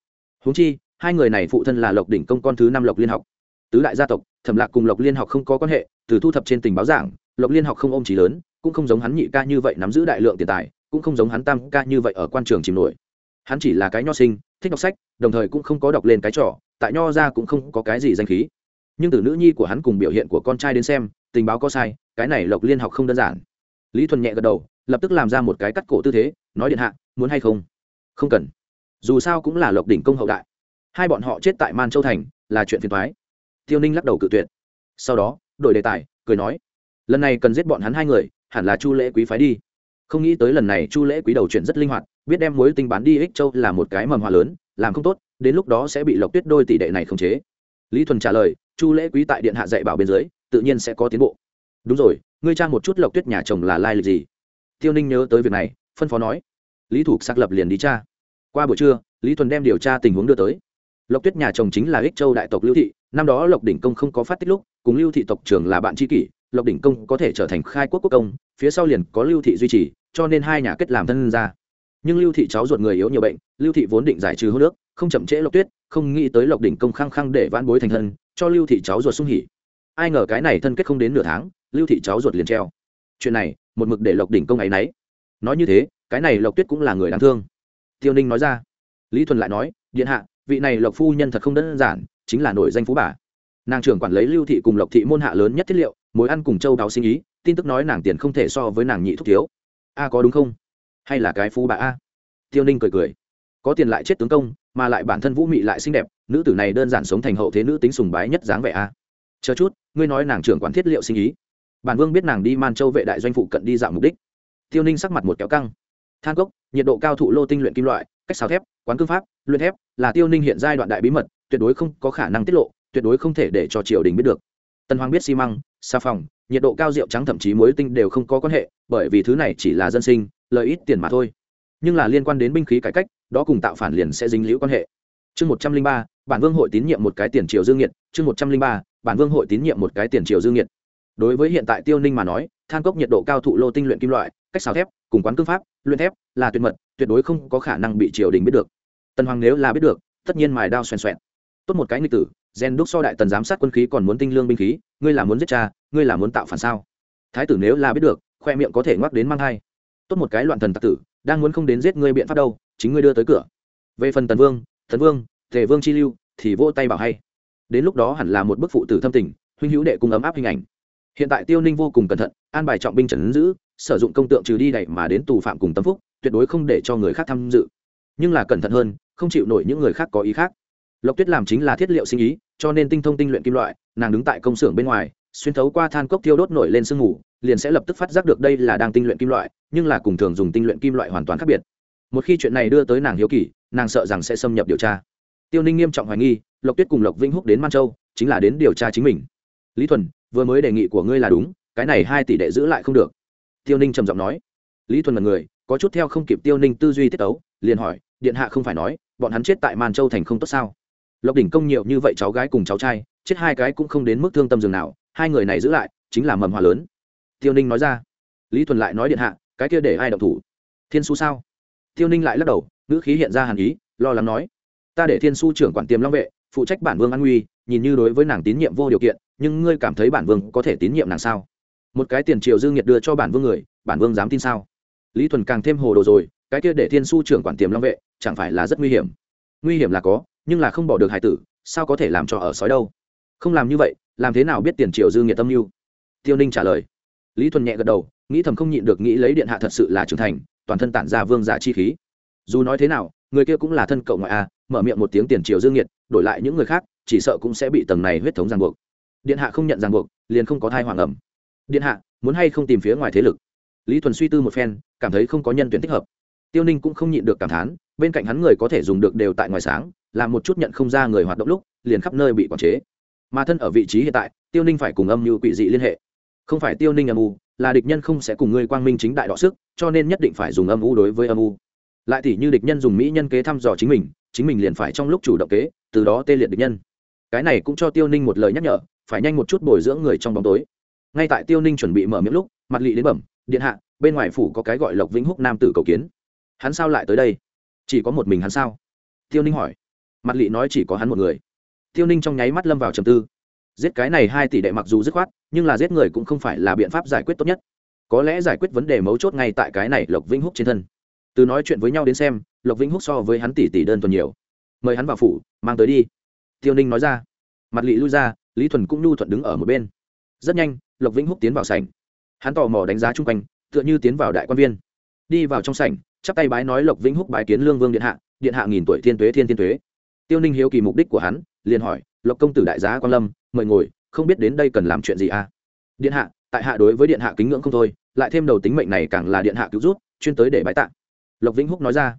Huống chi hai người này phụ thân là lộc đỉnh công con thứ năm lộc liên học. Tứ đại gia tộc thẩm lạc cùng lộc liên học không có quan hệ từ thu thập trên tình báo giảng lộc liên học không ôm trí lớn cũng không giống hắn nhị ca như vậy nắm giữ đại lượng tiền tài cũng không giống hắn tam ca như vậy ở quan trường chìm nổi. Hắn chỉ là cái nho sinh thích đọc sách đồng thời cũng không có đọc lên cái trò tại nho ra cũng không có cái gì danh khí. Nhưng từ nữ nhi của hắn cùng biểu hiện của con trai đến xem tình báo có sai cái này lộc liên học không đơn giản lý thuần nhẹ gật đầu, lập tức làm ra một cái cắt cổ tư thế, nói điện hạ, muốn hay không? Không cần. Dù sao cũng là lộc đỉnh công hậu đại. Hai bọn họ chết tại man châu thành, là chuyện phiền thoái tiêu ninh lắc đầu cự tuyệt. Sau đó, đổi đề tài, cười nói, lần này cần giết bọn hắn hai người, hẳn là chu lễ quý phái đi. Không nghĩ tới lần này chu lễ quý đầu chuyện rất linh hoạt, biết đem mối tinh bán đi ích châu là một cái mầm hòa lớn, làm không tốt, đến lúc đó sẽ bị lộc tuyết đôi tỷ đệ này khống chế. Lý thuần trả lời, chu lễ quý tại điện hạ dạy bảo bên dưới, tự nhiên sẽ có tiến bộ đúng rồi, ngươi trang một chút lộc tuyết nhà chồng là lai lịch gì? Tiêu ninh nhớ tới việc này, phân phó nói. Lý thủ xác lập liền đi cha qua buổi trưa, lý thuần đem điều tra tình huống đưa tới. Lộc tuyết nhà chồng chính là ích châu đại tộc lưu thị, năm đó lộc đỉnh công không có phát tích lúc, cùng lưu thị tộc trưởng là bạn tri kỷ, lộc đỉnh công có thể trở thành khai quốc quốc công, phía sau liền có lưu thị duy trì, cho nên hai nhà kết làm thân ra. Nhưng lưu thị cháu ruột người yếu nhiều bệnh, lưu thị vốn định giải trừ hô nước không chậm trễ lộc tuyết, không nghĩ tới lộc đỉnh công khăng khăng để vãn bối thành thân, cho lưu thị cháu ruột sung hỉ. Ai ngờ cái này thân kết không đến nửa tháng lưu thị cháu ruột liền treo. Chuyện này, một mực để lộc đỉnh công ấy nấy. Nói như thế, cái này lộc tuyết cũng là người đáng thương. Tiêu ninh nói ra. Lý thuần lại nói, điện hạ, vị này lộc phu nhân thật không đơn giản, chính là nổi danh phú bà. Nàng trưởng quản lấy lưu thị cùng lộc thị môn hạ lớn nhất thiết liệu, mối ăn cùng châu đáo sinh ý, tin tức nói nàng tiền không thể so với nàng nhị thúc thiếu. A có đúng không? Hay là cái phú bà a? Tiêu ninh cười cười. Có tiền lại chết tướng công, mà lại bản thân vũ mị lại xinh đẹp, nữ tử này đơn giản sống thành hậu thế nữ tính sùng bái nhất dáng vẻ a. Chờ chút, ngươi nói nàng trưởng quản thiết liệu sinh ý bản vương biết nàng đi man châu vệ đại doanh phụ cận đi dạo mục đích tiêu ninh sắc mặt một kéo căng than cốc, nhiệt độ cao thụ lô tinh luyện kim loại, cách xào thép, quán cương pháp, luyện thép, là tiêu ninh hiện giai đoạn đại bí mật, tuyệt đối không có khả năng tiết lộ, tuyệt đối không thể để cho triều đình biết được. Tần hoàng biết xi măng, xà phòng, nhiệt độ cao rượu trắng thậm chí muối tinh đều không có quan hệ, bởi vì thứ này chỉ là dân sinh, lợi ít tiền mà thôi. Nhưng là liên quan đến binh khí cải cách, đó cùng tạo phản liền sẽ dính liễu quan hệ. Chương một trăm linh ba, bản vương hội tín nhiệm một cái tiền triều dương nhiệt, chương một trăm linh ba, bản vương hội tín nhiệm một cái tiền triều dương nhiệt đối với hiện tại tiêu ninh mà nói, than cốc nhiệt độ cao thụ lô tinh luyện kim loại, cách xào thép, cùng quán cương pháp, luyện thép là tuyệt mật, tuyệt đối không có khả năng bị triều đình biết được. Tần hoàng nếu là biết được, tất nhiên mài đao xoèn xoẹn. Tốt một cái nghịch tử, gen đúc so đại tần giám sát quân khí còn muốn tinh lương binh khí, ngươi là muốn giết cha, ngươi là muốn tạo phản sao? Thái tử nếu là biết được, khoe miệng có thể ngoắc đến mang thai. Tốt một cái loạn thần tặc tử, đang muốn không đến giết ngươi biện pháp đâu, chính ngươi đưa tới cửa. Về phần tần vương tần vương, tề vương chi lưu, thì vô tay bảo hay. Đến lúc đó hẳn là một bức phụ tử thâm tình, huynh hữu đệ cùng ấm áp hình ảnh hiện tại tiêu ninh vô cùng cẩn thận, an bài trọng binh trần giữ, sử dụng công tượng trừ đi đẩy mà đến tù phạm cùng tâm phúc, tuyệt đối không để cho người khác tham dự. Nhưng là cẩn thận hơn, không chịu nổi những người khác có ý khác. Lộc tuyết làm chính là thiết liệu sinh ý, cho nên tinh thông tinh luyện kim loại, nàng đứng tại công xưởng bên ngoài, xuyên thấu qua than cốc tiêu đốt nổi lên sương ngủ liền sẽ lập tức phát giác được đây là đang tinh luyện kim loại, nhưng là cùng thường dùng tinh luyện kim loại hoàn toàn khác biệt. Một khi chuyện này đưa tới nàng hiếu kỳ, nàng sợ rằng sẽ xâm nhập điều tra. Tiêu ninh nghiêm trọng hoài nghi, lộc tuyết cùng lộc vĩnh húc đến man châu, chính là đến điều tra chính mình. Lý thuần vừa mới đề nghị của ngươi là đúng, cái này hai tỷ đệ giữ lại không được. Tiêu ninh trầm giọng nói. Lý thuần là người, có chút theo không kịp tiêu ninh tư duy tiết tấu, liền hỏi, điện hạ không phải nói, bọn hắn chết tại màn châu thành không tốt sao? Lộc đỉnh công nhiều như vậy cháu gái cùng cháu trai, chết hai cái cũng không đến mức thương tâm dường nào, hai người này giữ lại, chính là mầm hòa lớn. Tiêu ninh nói ra. Lý thuần lại nói điện hạ, cái kia để ai động thủ? Thiên su sao? Tiêu ninh lại lắc đầu, ngữ khí hiện ra hàn ý, lo lắng nói. Ta để thiên su trưởng quản tiềm long vệ, phụ trách bản vương an nguy nhìn như đối với nàng tín nhiệm vô điều kiện, nhưng ngươi cảm thấy bản vương có thể tín nhiệm nàng sao? Một cái tiền triều dương nhiệt đưa cho bản vương người, bản vương dám tin sao? Lý thuần càng thêm hồ đồ rồi, cái kia để thiên su trưởng quản tiềm long vệ, chẳng phải là rất nguy hiểm? Nguy hiểm là có, nhưng là không bỏ được hải tử, sao có thể làm cho ở sói đâu? Không làm như vậy, làm thế nào biết tiền triều dương nhiệt tâm mưu? Tiêu ninh trả lời. Lý thuần nhẹ gật đầu, nghĩ thầm không nhịn được nghĩ lấy điện hạ thật sự là trưởng thành, toàn thân tản ra vương giả chi khí. Dù nói thế nào, người kia cũng là thân cậu ngoại a, mở miệng một tiếng tiền triều dương nhiệt đổi lại những người khác, chỉ sợ cũng sẽ bị tầng này huyết thống ràng buộc. Điện hạ không nhận ràng buộc, liền không có thai hoàng ẩm. Điện hạ, muốn hay không tìm phía ngoài thế lực? Lý thuần suy tư một phen, cảm thấy không có nhân tuyển thích hợp. Tiêu ninh cũng không nhịn được cảm thán, bên cạnh hắn người có thể dùng được đều tại ngoài sáng, làm một chút nhận không ra người hoạt động lúc, liền khắp nơi bị quản chế. Mà thân ở vị trí hiện tại, tiêu ninh phải cùng âm mưu quỷ dị liên hệ. Không phải tiêu ninh âm u, là địch nhân không sẽ cùng ngươi quang minh chính đại đọ sức, cho nên nhất định phải dùng âm u đối với âm u. Lại thì như địch nhân dùng mỹ nhân kế thăm dò chính mình chính mình liền phải trong lúc chủ động kế, từ đó tê liệt địch nhân. Cái này cũng cho tiêu ninh một lời nhắc nhở, phải nhanh một chút bồi dưỡng người trong bóng tối. Ngay tại tiêu ninh chuẩn bị mở miệng lúc, mặt lị đến bẩm, điện hạ, bên ngoài phủ có cái gọi lộc vĩnh húc nam tử cầu kiến. Hắn sao lại tới đây? Chỉ có một mình hắn sao? Tiêu ninh hỏi. Mặt lị nói chỉ có hắn một người. Tiêu ninh trong nháy mắt lâm vào trầm tư. Giết cái này hai tỷ đệ mặc dù dứt khoát, nhưng là giết người cũng không phải là biện pháp giải quyết tốt nhất. Có lẽ giải quyết vấn đề mấu chốt ngay tại cái này lộc vĩnh húc trên thân. Từ nói chuyện với nhau đến xem lộc vĩnh húc so với hắn tỷ tỷ đơn thuần nhiều. Mời hắn vào phủ, mang tới đi. Tiêu ninh nói ra. Mặt lị lui ra, lý thuần cũng nhu thuận đứng ở một bên. Rất nhanh, lộc vĩnh húc tiến vào sảnh. Hắn tò mò đánh giá chung quanh, tựa như tiến vào đại quan viên. Đi vào trong sảnh, chắp tay bái nói lộc vĩnh húc bái kiến lương vương điện hạ điện hạ nghìn tuổi thiên tuế thiên thiên tuế. Tiêu ninh hiếu kỳ mục đích của hắn, liền hỏi, lộc công tử đại giá quan lâm, mời ngồi, không biết đến đây cần làm chuyện gì à? Điện hạ, tại hạ đối với điện hạ kính ngưỡng không thôi, lại thêm đầu tính mệnh này càng là điện hạ cứu rút chuyên tới để bái tạ. Lộc vĩnh húc nói ra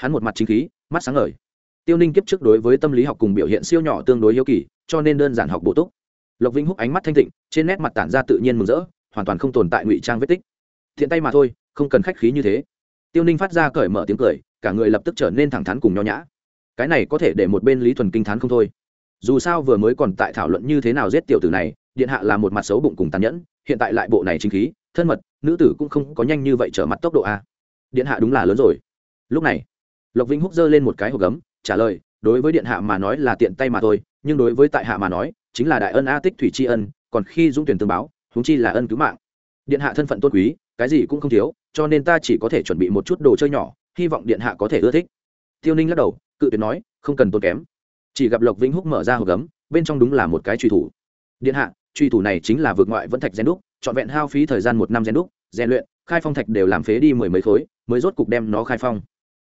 hắn một mặt chính khí, mắt sáng ngời. Tiêu ninh kiếp trước đối với tâm lý học cùng biểu hiện siêu nhỏ tương đối hiếu kỳ, cho nên đơn giản học bổ túc. Lộc vĩnh húc ánh mắt thanh tịnh, trên nét mặt tản ra tự nhiên mừng rỡ, hoàn toàn không tồn tại ngụy trang vết tích. Thiện tay mà thôi, không cần khách khí như thế. Tiêu ninh phát ra cởi mở tiếng cười, cả người lập tức trở nên thẳng thắn cùng nho nhã. Cái này có thể để một bên lý thuần kinh thán không thôi. Dù sao vừa mới còn tại thảo luận như thế nào giết tiểu tử này, điện hạ là một mặt xấu bụng cùng tàn nhẫn, hiện tại lại bộ này chính khí, thân mật, nữ tử cũng không có nhanh như vậy trở mặt tốc độ a. Điện hạ đúng là lớn rồi. Lúc này lộc vĩnh húc giơ lên một cái hộp gấm, trả lời, đối với điện hạ mà nói là tiện tay mà thôi, nhưng đối với tại hạ mà nói, chính là đại ân a tích thủy tri ân, còn khi dũng tuyển tương báo húng chi là ân cứu mạng. Điện hạ thân phận tôn quý, cái gì cũng không thiếu, cho nên ta chỉ có thể chuẩn bị một chút đồ chơi nhỏ, hy vọng điện hạ có thể ưa thích. Tiêu ninh lắc đầu, cự tuyệt nói, không cần tốn kém. Chỉ gặp lộc vĩnh húc mở ra hộp gấm, bên trong đúng là một cái truy thủ. Điện hạ, truy thủ này chính là vượt ngoại vẫn thạch gen đúc, trọn vẹn hao phí thời gian một năm gen đúc, rèn luyện, khai phong thạch đều làm phế đi mười mấy khối, mới rốt cục đem nó khai phong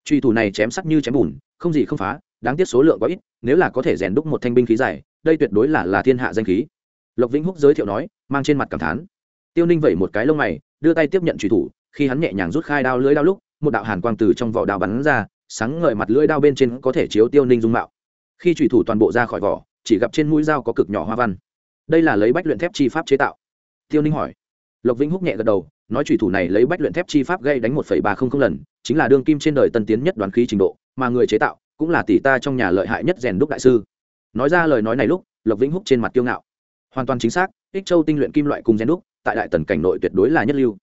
truy thủ này chém sắc như chém bùn, không gì không phá, đáng tiếc số lượng quá ít, nếu là có thể rèn đúc một thanh binh khí dài, đây tuyệt đối là là thiên hạ danh khí. Lộc vĩnh húc giới thiệu nói, mang trên mặt cảm thán. Tiêu ninh vẩy một cái lông mày, đưa tay tiếp nhận truy thủ, khi hắn nhẹ nhàng rút khai đao lưỡi đao lúc, một đạo hàn quang từ trong vỏ đao bắn ra, sáng ngời mặt lưỡi đao bên trên có thể chiếu tiêu ninh dung mạo. Khi truy thủ toàn bộ ra khỏi vỏ, chỉ gặp trên mũi dao có cực nhỏ hoa văn. Đây là lấy bách luyện thép chi pháp chế tạo. Tiêu ninh hỏi. Lộc vĩnh húc nhẹ gật đầu nói trùy thủ này lấy bách luyện thép chi pháp gây đánh một ba không không lần, chính là đương kim trên đời tân tiến nhất đoán khí trình độ, mà người chế tạo cũng là tỷ ta trong nhà lợi hại nhất rèn đúc đại sư. Nói ra lời nói này lúc, lộc vĩnh húc trên mặt kiêu ngạo. Hoàn toàn chính xác, ích châu tinh luyện kim loại cùng rèn đúc, tại đại tần cảnh nội tuyệt đối là nhất lưu.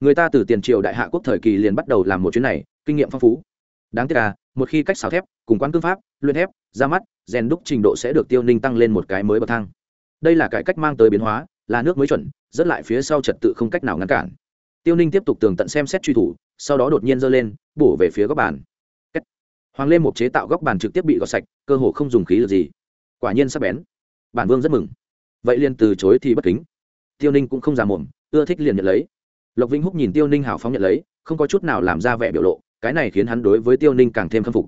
Người ta từ tiền triều đại hạ quốc thời kỳ liền bắt đầu làm một chuyến này, kinh nghiệm phong phú. Đáng tiếc là một khi cách xào thép, cùng quan cương pháp, luyện thép, ra mắt, rèn đúc trình độ sẽ được tiêu ninh tăng lên một cái mới bậc thang. Đây là cải cách mang tới biến hóa, là nước mới chuẩn, rất lại phía sau trật tự không cách nào ngăn cản tiêu ninh tiếp tục tường tận xem xét truy thủ, sau đó đột nhiên giơ lên, bổ về phía góc bàn. Hoàng lê một chế tạo góc bàn trực tiếp bị gọt sạch, cơ hồ không dùng khí lực gì. Quả nhiên sắp bén. Bản vương rất mừng. Vậy liền từ chối thì bất kính. Tiêu ninh cũng không già mồm ưa thích liền nhận lấy. Lộc vĩnh húc nhìn tiêu ninh hào phóng nhận lấy, không có chút nào làm ra vẻ biểu lộ, cái này khiến hắn đối với tiêu ninh càng thêm khâm phục.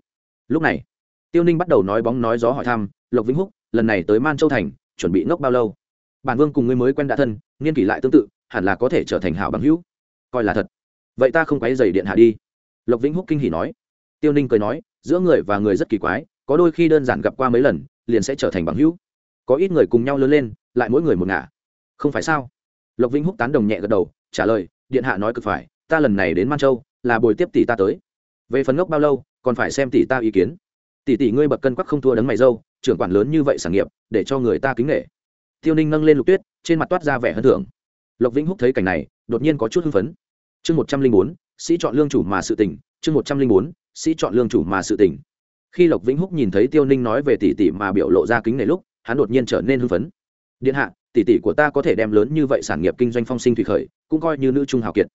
Lúc này, tiêu ninh bắt đầu nói bóng nói gió hỏi thăm, lộc vĩnh húc, lần này tới man châu thành, chuẩn bị ngốc bao lâu? Bản vương cùng ngươi mới quen đã thân nghiên kỷ lại tương tự, hẳn là có thể trở thành hảo bằng hữu coi là thật. Vậy ta không quấy dày điện hạ đi. Lộc vĩnh húc kinh hỉ nói. Tiêu ninh cười nói, giữa người và người rất kỳ quái, có đôi khi đơn giản gặp qua mấy lần, liền sẽ trở thành bằng hữu. Có ít người cùng nhau lớn lên, lại mỗi người một ngả. Không phải sao? Lộc vĩnh húc tán đồng nhẹ gật đầu, trả lời, điện hạ nói cực phải, ta lần này đến man châu, là bồi tiếp tỷ ta tới. Về phần ngốc bao lâu, còn phải xem tỷ ta ý kiến. Tỷ tỷ ngươi bậc cân quắc không thua đấng mày dâu, trưởng quản lớn như vậy sản nghiệp, để cho người ta kính nghệ tiêu ninh nâng lên lục tuyết, trên mặt toát ra vẻ hơn thưởng. Lộc vĩnh húc thấy cảnh này đột nhiên có chút hưng phấn. Chương một trăm linh bốn, sĩ chọn lương chủ mà sự tỉnh chương một trăm linh bốn, sĩ chọn lương chủ mà sự tỉnh khi lộc vĩnh húc nhìn thấy tiêu ninh nói về tỷ tỷ mà biểu lộ ra kính này lúc, hắn đột nhiên trở nên hưng phấn. Điện hạ, tỷ tỷ của ta có thể đem lớn như vậy sản nghiệp kinh doanh phong sinh thủy khởi, cũng coi như nữ trung hào kiệt.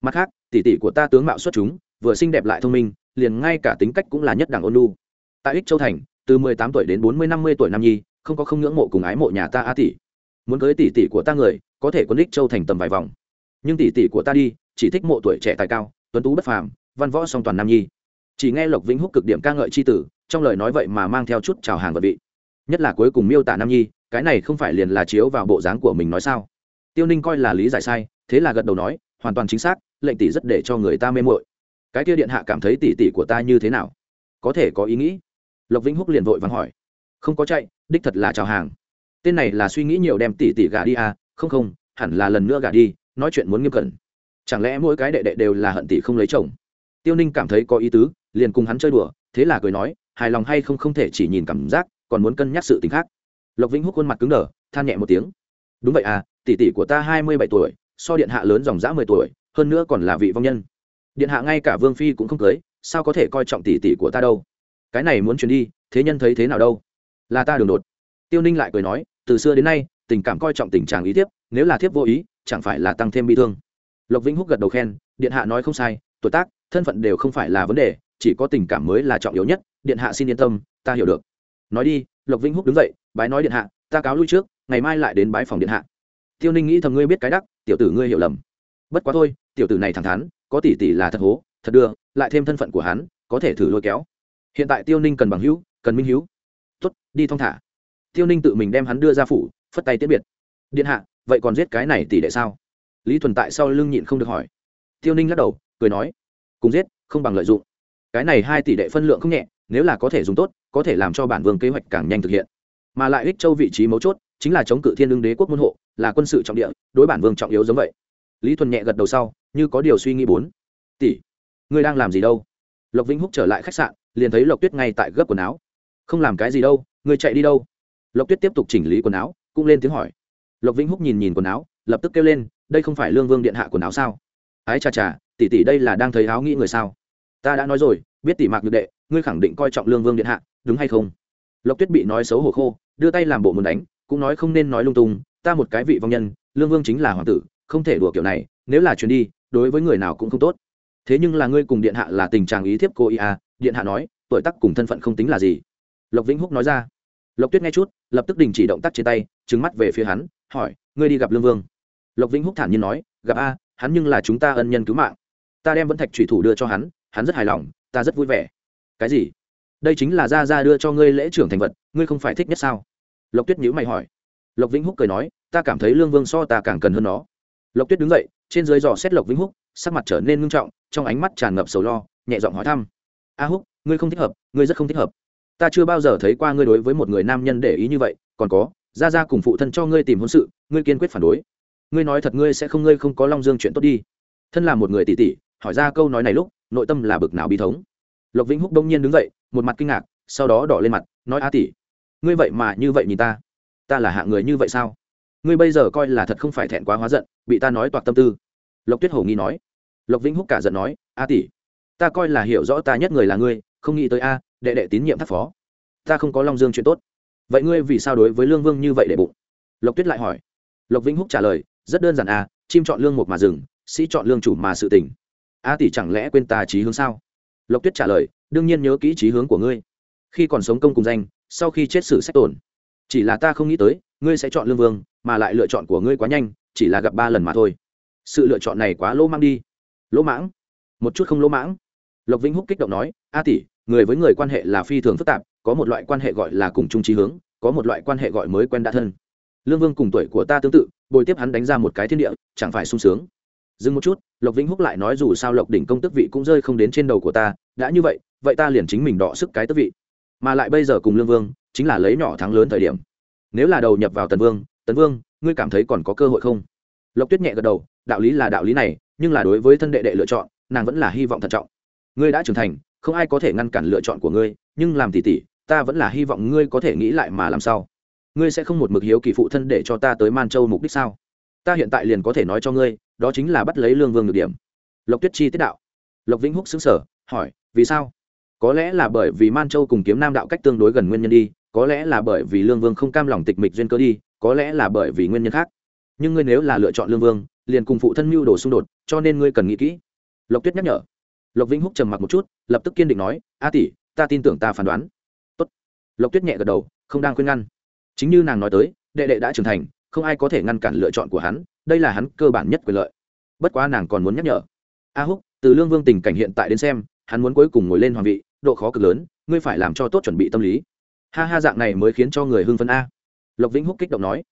Mặt khác, tỷ tỷ của ta tướng mạo xuất chúng, vừa xinh đẹp lại thông minh, liền ngay cả tính cách cũng là nhất đẳng ôn lu tại ích châu thành, từ mười tám tuổi đến bốn mươi năm mươi tuổi nam nhi, không có không ngưỡng mộ cùng ái mộ nhà ta a tỷ. Muốn cưới tỷ tỷ của ta người, có thể có đích châu thành tầm vài vòng nhưng tỷ tỷ của ta đi, chỉ thích mộ tuổi trẻ tài cao, tuấn tú bất phàm, văn võ song toàn nam nhi. Chỉ nghe lộc vĩnh húc cực điểm ca ngợi c h i tử, trong lời nói vậy mà mang theo chút trào hàng vật vị. Nhất là cuối cùng miêu tả nam nhi, cái này không phải liền là chiếu vào bộ dáng của mình nói sao? Tiêu ninh coi là lý giải sai, thế là gật đầu nói, hoàn toàn chính xác, lệnh tỷ rất để cho người ta mê mội cái kia điện hạ cảm thấy tỷ tỷ của ta như thế nào? Có thể có ý nghĩ? Lộc vĩnh húc liền vội vắng hỏi. Không có chạy, đích thật là chào hàng. Tên này là suy nghĩ nhiều đem tỷ tỷ gà đi à? Không không, hẳn là lần nữa gà đi nói chuyện muốn nghiêm cẩn. Chẳng lẽ mỗi cái đệ đệ đều là hận tỷ không lấy chồng? Tiêu ninh cảm thấy có ý tứ, liền cùng hắn chơi đùa, thế là cười nói, hài lòng hay không không thể chỉ nhìn cảm giác, còn muốn cân nhắc sự tính khác. Lộc vĩnh húc khuôn mặt cứng đờ, than nhẹ một tiếng. Đúng vậy à tỷ tỷ của ta hai mươi bảy tuổi, so điện hạ lớn dòng dã mười tuổi, hơn nữa còn là vị vong nhân. Điện hạ ngay cả vương phi cũng không cưới, sao có thể coi trọng tỷ tỷ của ta đâu? Cái này muốn chuyển đi, thế nhân thấy thế nào đâu? Là ta đường đột. Tiêu ninh lại cười nói, từ xưa đến nay, tình cảm coi trọng tình trạng ý tiếp nếu là thiếp vô ý chẳng phải là tăng thêm bi thương. Lộc vĩnh húc gật đầu khen, điện hạ nói không sai, tuổi tác, thân phận đều không phải là vấn đề, chỉ có tình cảm mới là trọng yếu nhất, điện hạ xin yên tâm, ta hiểu được. Nói đi, lộc vĩnh húc đứng dậy, bái nói điện hạ, ta cáo lui trước, ngày mai lại đến bái phòng điện hạ. Tiêu ninh nghĩ thầm ngươi biết cái đắc, tiểu tử ngươi hiểu lầm. Bất quá thôi, tiểu tử này thẳng thắn, có tỷ tỷ là thật hố, thật đưa, lại thêm thân phận của hắn, có thể thử lôi kéo. Hiện tại tiêu ninh cần bằng hữu, cần minh hữu. Tuất đi thong thả. Tiêu ninh tự mình đem hắn đưa ra phủ, phất tay tiễn biệt. Điện hạ vậy còn giết cái này tỷ đệ sao? Lý thuần tại sau lưng nhịn không được hỏi. Tiêu ninh lắc đầu, cười nói, cùng giết, không bằng lợi dụng. Cái này hai tỷ đệ phân lượng không nhẹ, nếu là có thể dùng tốt, có thể làm cho bản vương kế hoạch càng nhanh thực hiện. Mà lại ích châu vị trí mấu chốt, chính là chống cự thiên lương đế quốc môn hộ, là quân sự trọng địa, đối bản vương trọng yếu giống vậy. Lý thuần nhẹ gật đầu sau, như có điều suy nghĩ bốn. Tỷ, ngươi đang làm gì đâu? Lộc vĩnh húc trở lại khách sạn, liền thấy lộc tuyết ngay tại gấp quần áo. Không làm cái gì đâu, ngươi chạy đi đâu? Lộc tuyết tiếp tục chỉnh lý quần áo, cũng lên tiếng hỏi lộc vĩnh húc nhìn nhìn quần áo, lập tức kêu lên, đây không phải lương vương điện hạ quần áo sao? Ái chà chà, tỷ tỷ đây là đang thấy áo nghĩ người sao? Ta đã nói rồi, biết tỷ mạc nhược đệ, ngươi khẳng định coi trọng lương vương điện hạ, đúng hay không? Lộc tuyết bị nói xấu hổ khô, đưa tay làm bộ muốn đánh, cũng nói không nên nói lung tung, ta một cái vị vong nhân, lương vương chính là hoàng tử, không thể đùa kiểu này, nếu là chuyến đi, đối với người nào cũng không tốt. Thế nhưng là ngươi cùng điện hạ là tình trạng ý thiếp cô ý à điện hạ nói, tuổi tác cùng thân phận không tính là gì. Lộc vĩnh húc nói ra. Lộc tuyết nghe chút, lập tức đình chỉ động tác trên tay trứng mắt về phía hắn hỏi, ngươi đi gặp lương vương. Lộc vĩnh húc thản nhiên nói, gặp a, hắn nhưng là chúng ta ân nhân cứu mạng. Ta đem vẫn thạch thủy thủ đưa cho hắn hắn rất hài lòng, ta rất vui vẻ. Cái gì? Đây chính là ra ra đưa cho ngươi lễ trưởng thành vật, ngươi không phải thích nhất sao? Lộc tuyết nhữ mày hỏi. Lộc vĩnh húc cười nói, ta cảm thấy lương vương so ta càng cần hơn nó. Lộc tuyết đứng dậy, trên dưới dò xét lộc vĩnh húc, sắc mặt trở nên ngưng trọng, trong ánh mắt tràn ngập sầu lo, nhẹ giọng hỏi thăm. A húc, ngươi không thích hợp, ngươi rất không thích hợp. Ta chưa bao giờ thấy qua ngươi đối với một người nam nhân để ý như vậy, còn có ra ra cùng phụ thân cho ngươi tìm hôn sự, ngươi kiên quyết phản đối. Ngươi nói thật ngươi sẽ không, ngươi không có long dương chuyện tốt đi. Thân là một người tỷ tỷ, hỏi ra câu nói này lúc, nội tâm là bực nào bi thống. Lộc vĩnh húc đông nhiên đứng dậy, một mặt kinh ngạc, sau đó đỏ lên mặt, nói, a tỷ, ngươi vậy mà như vậy nhìn ta. Ta là hạng người như vậy sao? Ngươi bây giờ coi là thật không phải thẹn quá hóa giận, bị ta nói toạc tâm tư. Lộc tuyết hổ nghi nói. Lộc vĩnh húc cả giận nói, a tỷ, ta coi là hiểu rõ ta nhất người là ngươi, không nghĩ tới a, đệ đệ tín nhiệm thác phó. Ta không có long dương chuyện tốt vậy ngươi vì sao đối với lương vương như vậy để bụng? Lộc tuyết lại hỏi. Lộc vĩnh húc trả lời rất đơn giản à, chim chọn lương một mà rừng sĩ chọn lương chủ mà sự tỉnh a tỷ chẳng lẽ quên ta trí hướng sao? Lộc tuyết trả lời đương nhiên nhớ kỹ trí hướng của ngươi. Khi còn sống công cùng danh sau khi chết sử sách tổn. Chỉ là ta không nghĩ tới ngươi sẽ chọn lương vương mà lại lựa chọn của ngươi quá nhanh chỉ là gặp ba lần mà thôi. Sự lựa chọn này quá lỗ mang đi. Lỗ mãng? Một chút không lỗ mãng. Lộc vĩnh húc kích động nói a tỷ người với người quan hệ là phi thường phức tạp có một loại quan hệ gọi là cùng chung trí hướng, có một loại quan hệ gọi mới quen đã thân. Lương vương cùng tuổi của ta tương tự, bồi tiếp hắn đánh ra một cái thiên địa, chẳng phải sung sướng. Dừng một chút, lộc vĩnh húc lại nói dù sao lộc đỉnh công tức vị cũng rơi không đến trên đầu của ta, đã như vậy vậy ta liền chính mình đọ sức cái tức vị. Mà lại bây giờ cùng lương vương, chính là lấy nhỏ thắng lớn thời điểm. Nếu là đầu nhập vào tần vương tần vương, ngươi cảm thấy còn có cơ hội không? Lộc tuyết nhẹ gật đầu, đạo lý là đạo lý này, nhưng là đối với thân đệ đệ lựa chọn, nàng vẫn là hy vọng thận trọng. Ngươi đã trưởng thành, không ai có thể ngăn cản lựa chọn của ngươi, nhưng làm tỷ tỷ ta vẫn là hy vọng ngươi có thể nghĩ lại mà làm sao. Ngươi sẽ không một mực hiếu kỳ phụ thân để cho ta tới man châu mục đích sao? Ta hiện tại liền có thể nói cho ngươi, đó chính là bắt lấy lương vương được điểm. Lộc tuyết chi tiết đạo. Lộc vĩnh húc xứng sở hỏi, vì sao? Có lẽ là bởi vì man châu cùng kiếm nam đạo cách tương đối gần nguyên nhân đi, có lẽ là bởi vì lương vương không cam lòng tịch mịch duyên cơ đi, có lẽ là bởi vì nguyên nhân khác. Nhưng ngươi nếu là lựa chọn lương vương, liền cùng phụ thân mưu đồ xung đột, cho nên ngươi cần nghĩ kỹ. Lộc tuyết nhắc nhở. Lộc vĩnh húc trầm mặc một chút, lập tức kiên định nói, a tỷ, ta tin tưởng ta phán đoán lộc tuyết nhẹ gật đầu, không đang khuyên ngăn. Chính như nàng nói tới, đệ đệ đã trưởng thành, không ai có thể ngăn cản lựa chọn của hắn, đây là hắn cơ bản nhất quyền lợi. Bất quá nàng còn muốn nhắc nhở. A húc, từ lương vương tình cảnh hiện tại đến xem, hắn muốn cuối cùng ngồi lên hoàng vị, độ khó cực lớn, ngươi phải làm cho tốt chuẩn bị tâm lý. Ha ha, dạng này mới khiến cho người hưng phấn a. Lộc vĩnh húc kích động nói.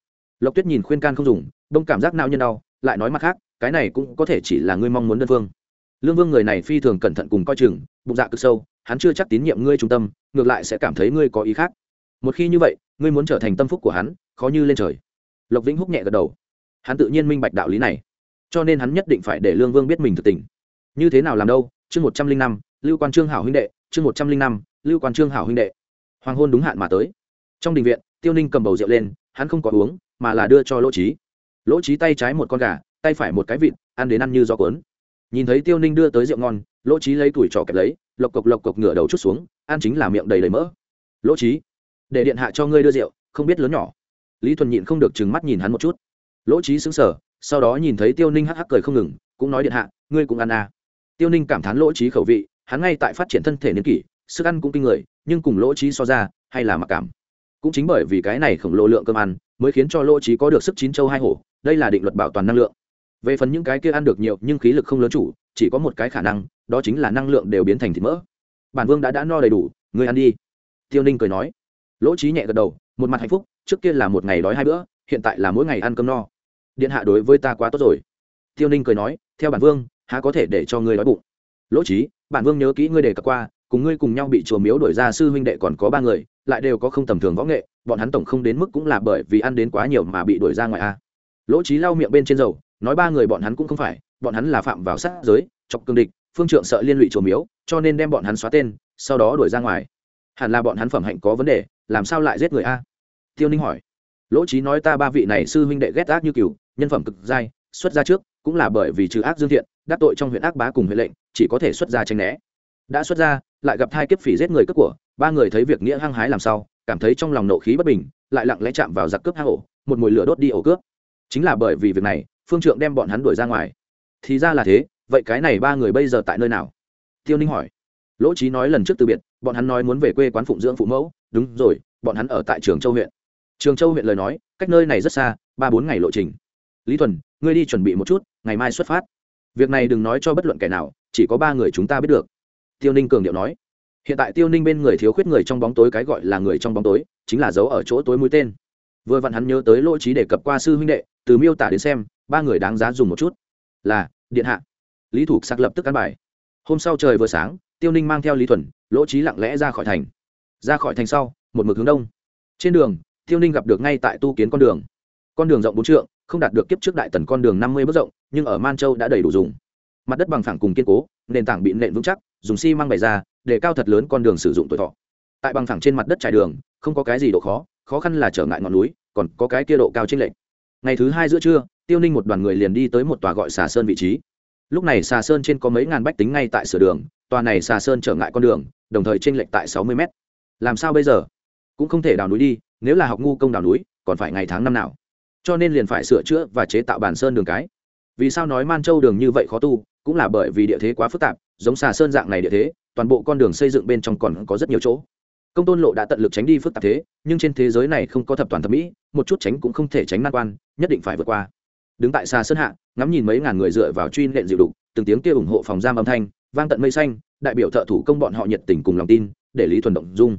Lộc tuyết nhìn khuyên can không dùng, đông cảm giác nao nhân đau, lại nói mặt khác, cái này cũng có thể chỉ là ngươi mong muốn đơn phương. Lương vương người này phi thường cẩn thận cùng coi chừng, bụng dạ cực sâu hắn chưa chắc tín nhiệm ngươi trung tâm, ngược lại sẽ cảm thấy ngươi có ý khác. Một khi như vậy, ngươi muốn trở thành tâm phúc của hắn, khó như lên trời. Lộc vĩnh húc nhẹ gật đầu. Hắn tự nhiên minh bạch đạo lý này. Cho nên hắn nhất định phải để lương vương biết mình thực tình. Như thế nào làm đâu? Chương một trăm linh năm, lưu quan trương hảo huynh đệ, chương một trăm linh năm, lưu quan trương hảo huynh đệ. Hoàng hôn đúng hạn mà tới. Trong đình viện, tiêu ninh cầm bầu rượu lên, hắn không có uống, mà là đưa cho lỗ trí lỗ trí tay trái một con gà, tay phải một cái vịt, ăn đến ăn như gió cuốn. Nhìn thấy tiêu ninh đưa tới rượu ngon, lỗ trí lấy tuổi trò kẹp lấy lộc cộc lộc cộc ngửa đầu chút xuống, ăn chính là miệng đầy đầy mỡ. Lỗ trí để điện hạ cho ngươi đưa rượu, không biết lớn nhỏ. Lý thuần nhịn không được trừng mắt nhìn hắn một chút. Lỗ trí xứng sở sau đó nhìn thấy tiêu ninh hắc hắc cười không ngừng, cũng nói điện hạ, ngươi cũng ăn à. tiêu ninh cảm thán lỗ trí khẩu vị, hắn ngay tại phát triển thân thể niên kỷ, sức ăn cũng kinh người, nhưng cùng lỗ trí so ra, hay là mặc cảm. Cũng chính bởi vì cái này khổng lồ lượng cơm ăn, mới khiến cho lỗ trí có được sức chín châu hai hổ, đây là định luật bảo toàn năng lượng. Về phần những cái kia ăn được nhiều nhưng khí lực không lớn chủ, chỉ có một cái khả năng đó chính là năng lượng đều biến thành thịt mỡ. Bản vương đã đã no đầy đủ người ăn đi. Tiêu ninh cười nói. Lỗ trí nhẹ gật đầu, một mặt hạnh phúc, trước kia là một ngày đói hai bữa, hiện tại là mỗi ngày ăn cơm no. Điện hạ đối với ta quá tốt rồi. Tiêu ninh cười nói, theo bản vương, há có thể để cho ngươi đói bụng? Lỗ trí bản vương nhớ kỹ ngươi đề cập qua, cùng ngươi cùng nhau bị chùa miếu đổi ra sư huynh đệ còn có ba người, lại đều có không tầm thường võ nghệ, bọn hắn tổng không đến mức cũng là bởi vì ăn đến quá nhiều mà bị đuổi ra ngoài a. Lỗ trí lau miệng bên trên dầu, nói ba người bọn hắn cũng không phải, bọn hắn là phạm vào sát giới, chọc cương địch phương trượng sợ liên lụy chùa miếu, cho nên đem bọn hắn xóa tên, sau đó đuổi ra ngoài. Hẳn là bọn hắn phẩm hạnh có vấn đề, làm sao lại giết người a? Tiêu ninh hỏi. Lỗ trí nói ta ba vị này sư huynh đệ ghét ác như cừu, nhân phẩm cực dai, xuất ra trước, cũng là bởi vì trừ ác dương thiện, đắc tội trong huyện ác bá cùng huyện lệnh, chỉ có thể xuất ra tranh né. Đã xuất ra lại gặp hai kiếp phỉ giết người cướp của, ba người thấy việc nghĩa hăng hái làm sao, cảm thấy trong lòng nộ khí bất bình, lại lặng lẽ chạm vào giặc cướp hang ổ một mồi lửa đốt đi ổ cướp. Chính là bởi vì việc này, phương trượng đem bọn hắn đuổi ra ngoài. Thì ra là thế vậy cái này ba người bây giờ tại nơi nào? Tiêu ninh hỏi. Lỗ trí nói lần trước từ biệt, bọn hắn nói muốn về quê quán phụng dưỡng phụ mẫu. Đúng rồi, bọn hắn ở tại trường châu huyện. Trường châu huyện lời nói, cách nơi này rất xa, ba bốn ngày lộ trình. Lý thuần, ngươi đi chuẩn bị một chút, ngày mai xuất phát. Việc này đừng nói cho bất luận kẻ nào, chỉ có ba người chúng ta biết được. Tiêu ninh cường điệu nói. Hiện tại tiêu ninh bên người thiếu khuyết người trong bóng tối cái gọi là người trong bóng tối, chính là giấu ở chỗ tối mũi tên. Vừa vặn hắn nhớ tới lỗ trí đề cập qua sư huynh đệ, từ miêu tả đến xem, ba người đáng giá dùng một chút. Là, điện hạ lý Thục sắc lập tức cán bài. Hôm sau trời vừa sáng, tiêu ninh mang theo lý thuần, lỗ trí lặng lẽ ra khỏi thành. Ra khỏi thành sau, một mực hướng đông. Trên đường, tiêu ninh gặp được ngay tại tu kiến con đường. Con đường rộng bốn trượng, không đạt được kiếp trước đại tần con đường năm mươi bước rộng, nhưng ở man châu đã đầy đủ dùng. Mặt đất bằng phẳng cùng kiên cố, nền tảng bị nện vững chắc, dùng xi măng bày ra, để cao thật lớn con đường sử dụng tuổi thọ. Tại bằng phẳng trên mặt đất trải đường, không có cái gì độ khó khó khăn là trở ngại ngọn núi, còn có cái kia độ cao trên lệch. ngày thứ hai giữa trưa, tiêu ninh một đoàn người liền đi tới một tòa gọi xà sơn vị trí lúc này xà sơn trên có mấy ngàn bách tính ngay tại sửa đường, tòa này xà sơn trở ngại con đường, đồng thời trên lệnh tại sáu mươi mét. Làm sao bây giờ? Cũng không thể đào núi đi, nếu là học ngu công đào núi, còn phải ngày tháng năm nào? Cho nên liền phải sửa chữa và chế tạo bàn sơn đường cái. Vì sao nói man châu đường như vậy khó tu, cũng là bởi vì địa thế quá phức tạp, giống xà sơn dạng này địa thế, toàn bộ con đường xây dựng bên trong còn có rất nhiều chỗ. Công tôn lộ đã tận lực tránh đi phức tạp thế, nhưng trên thế giới này không có thập toàn thẩm mỹ, một chút tránh cũng không thể tránh nan quan, nhất định phải vượt qua đứng tại xa sơn hạ, ngắm nhìn mấy ngàn người dựa vào truy nện dịu đục, từng tiếng kia ủng hộ phòng giam âm thanh, vang tận mây xanh, đại biểu thợ thủ công bọn họ nhiệt tình cùng lòng tin, để lý thuần động dung.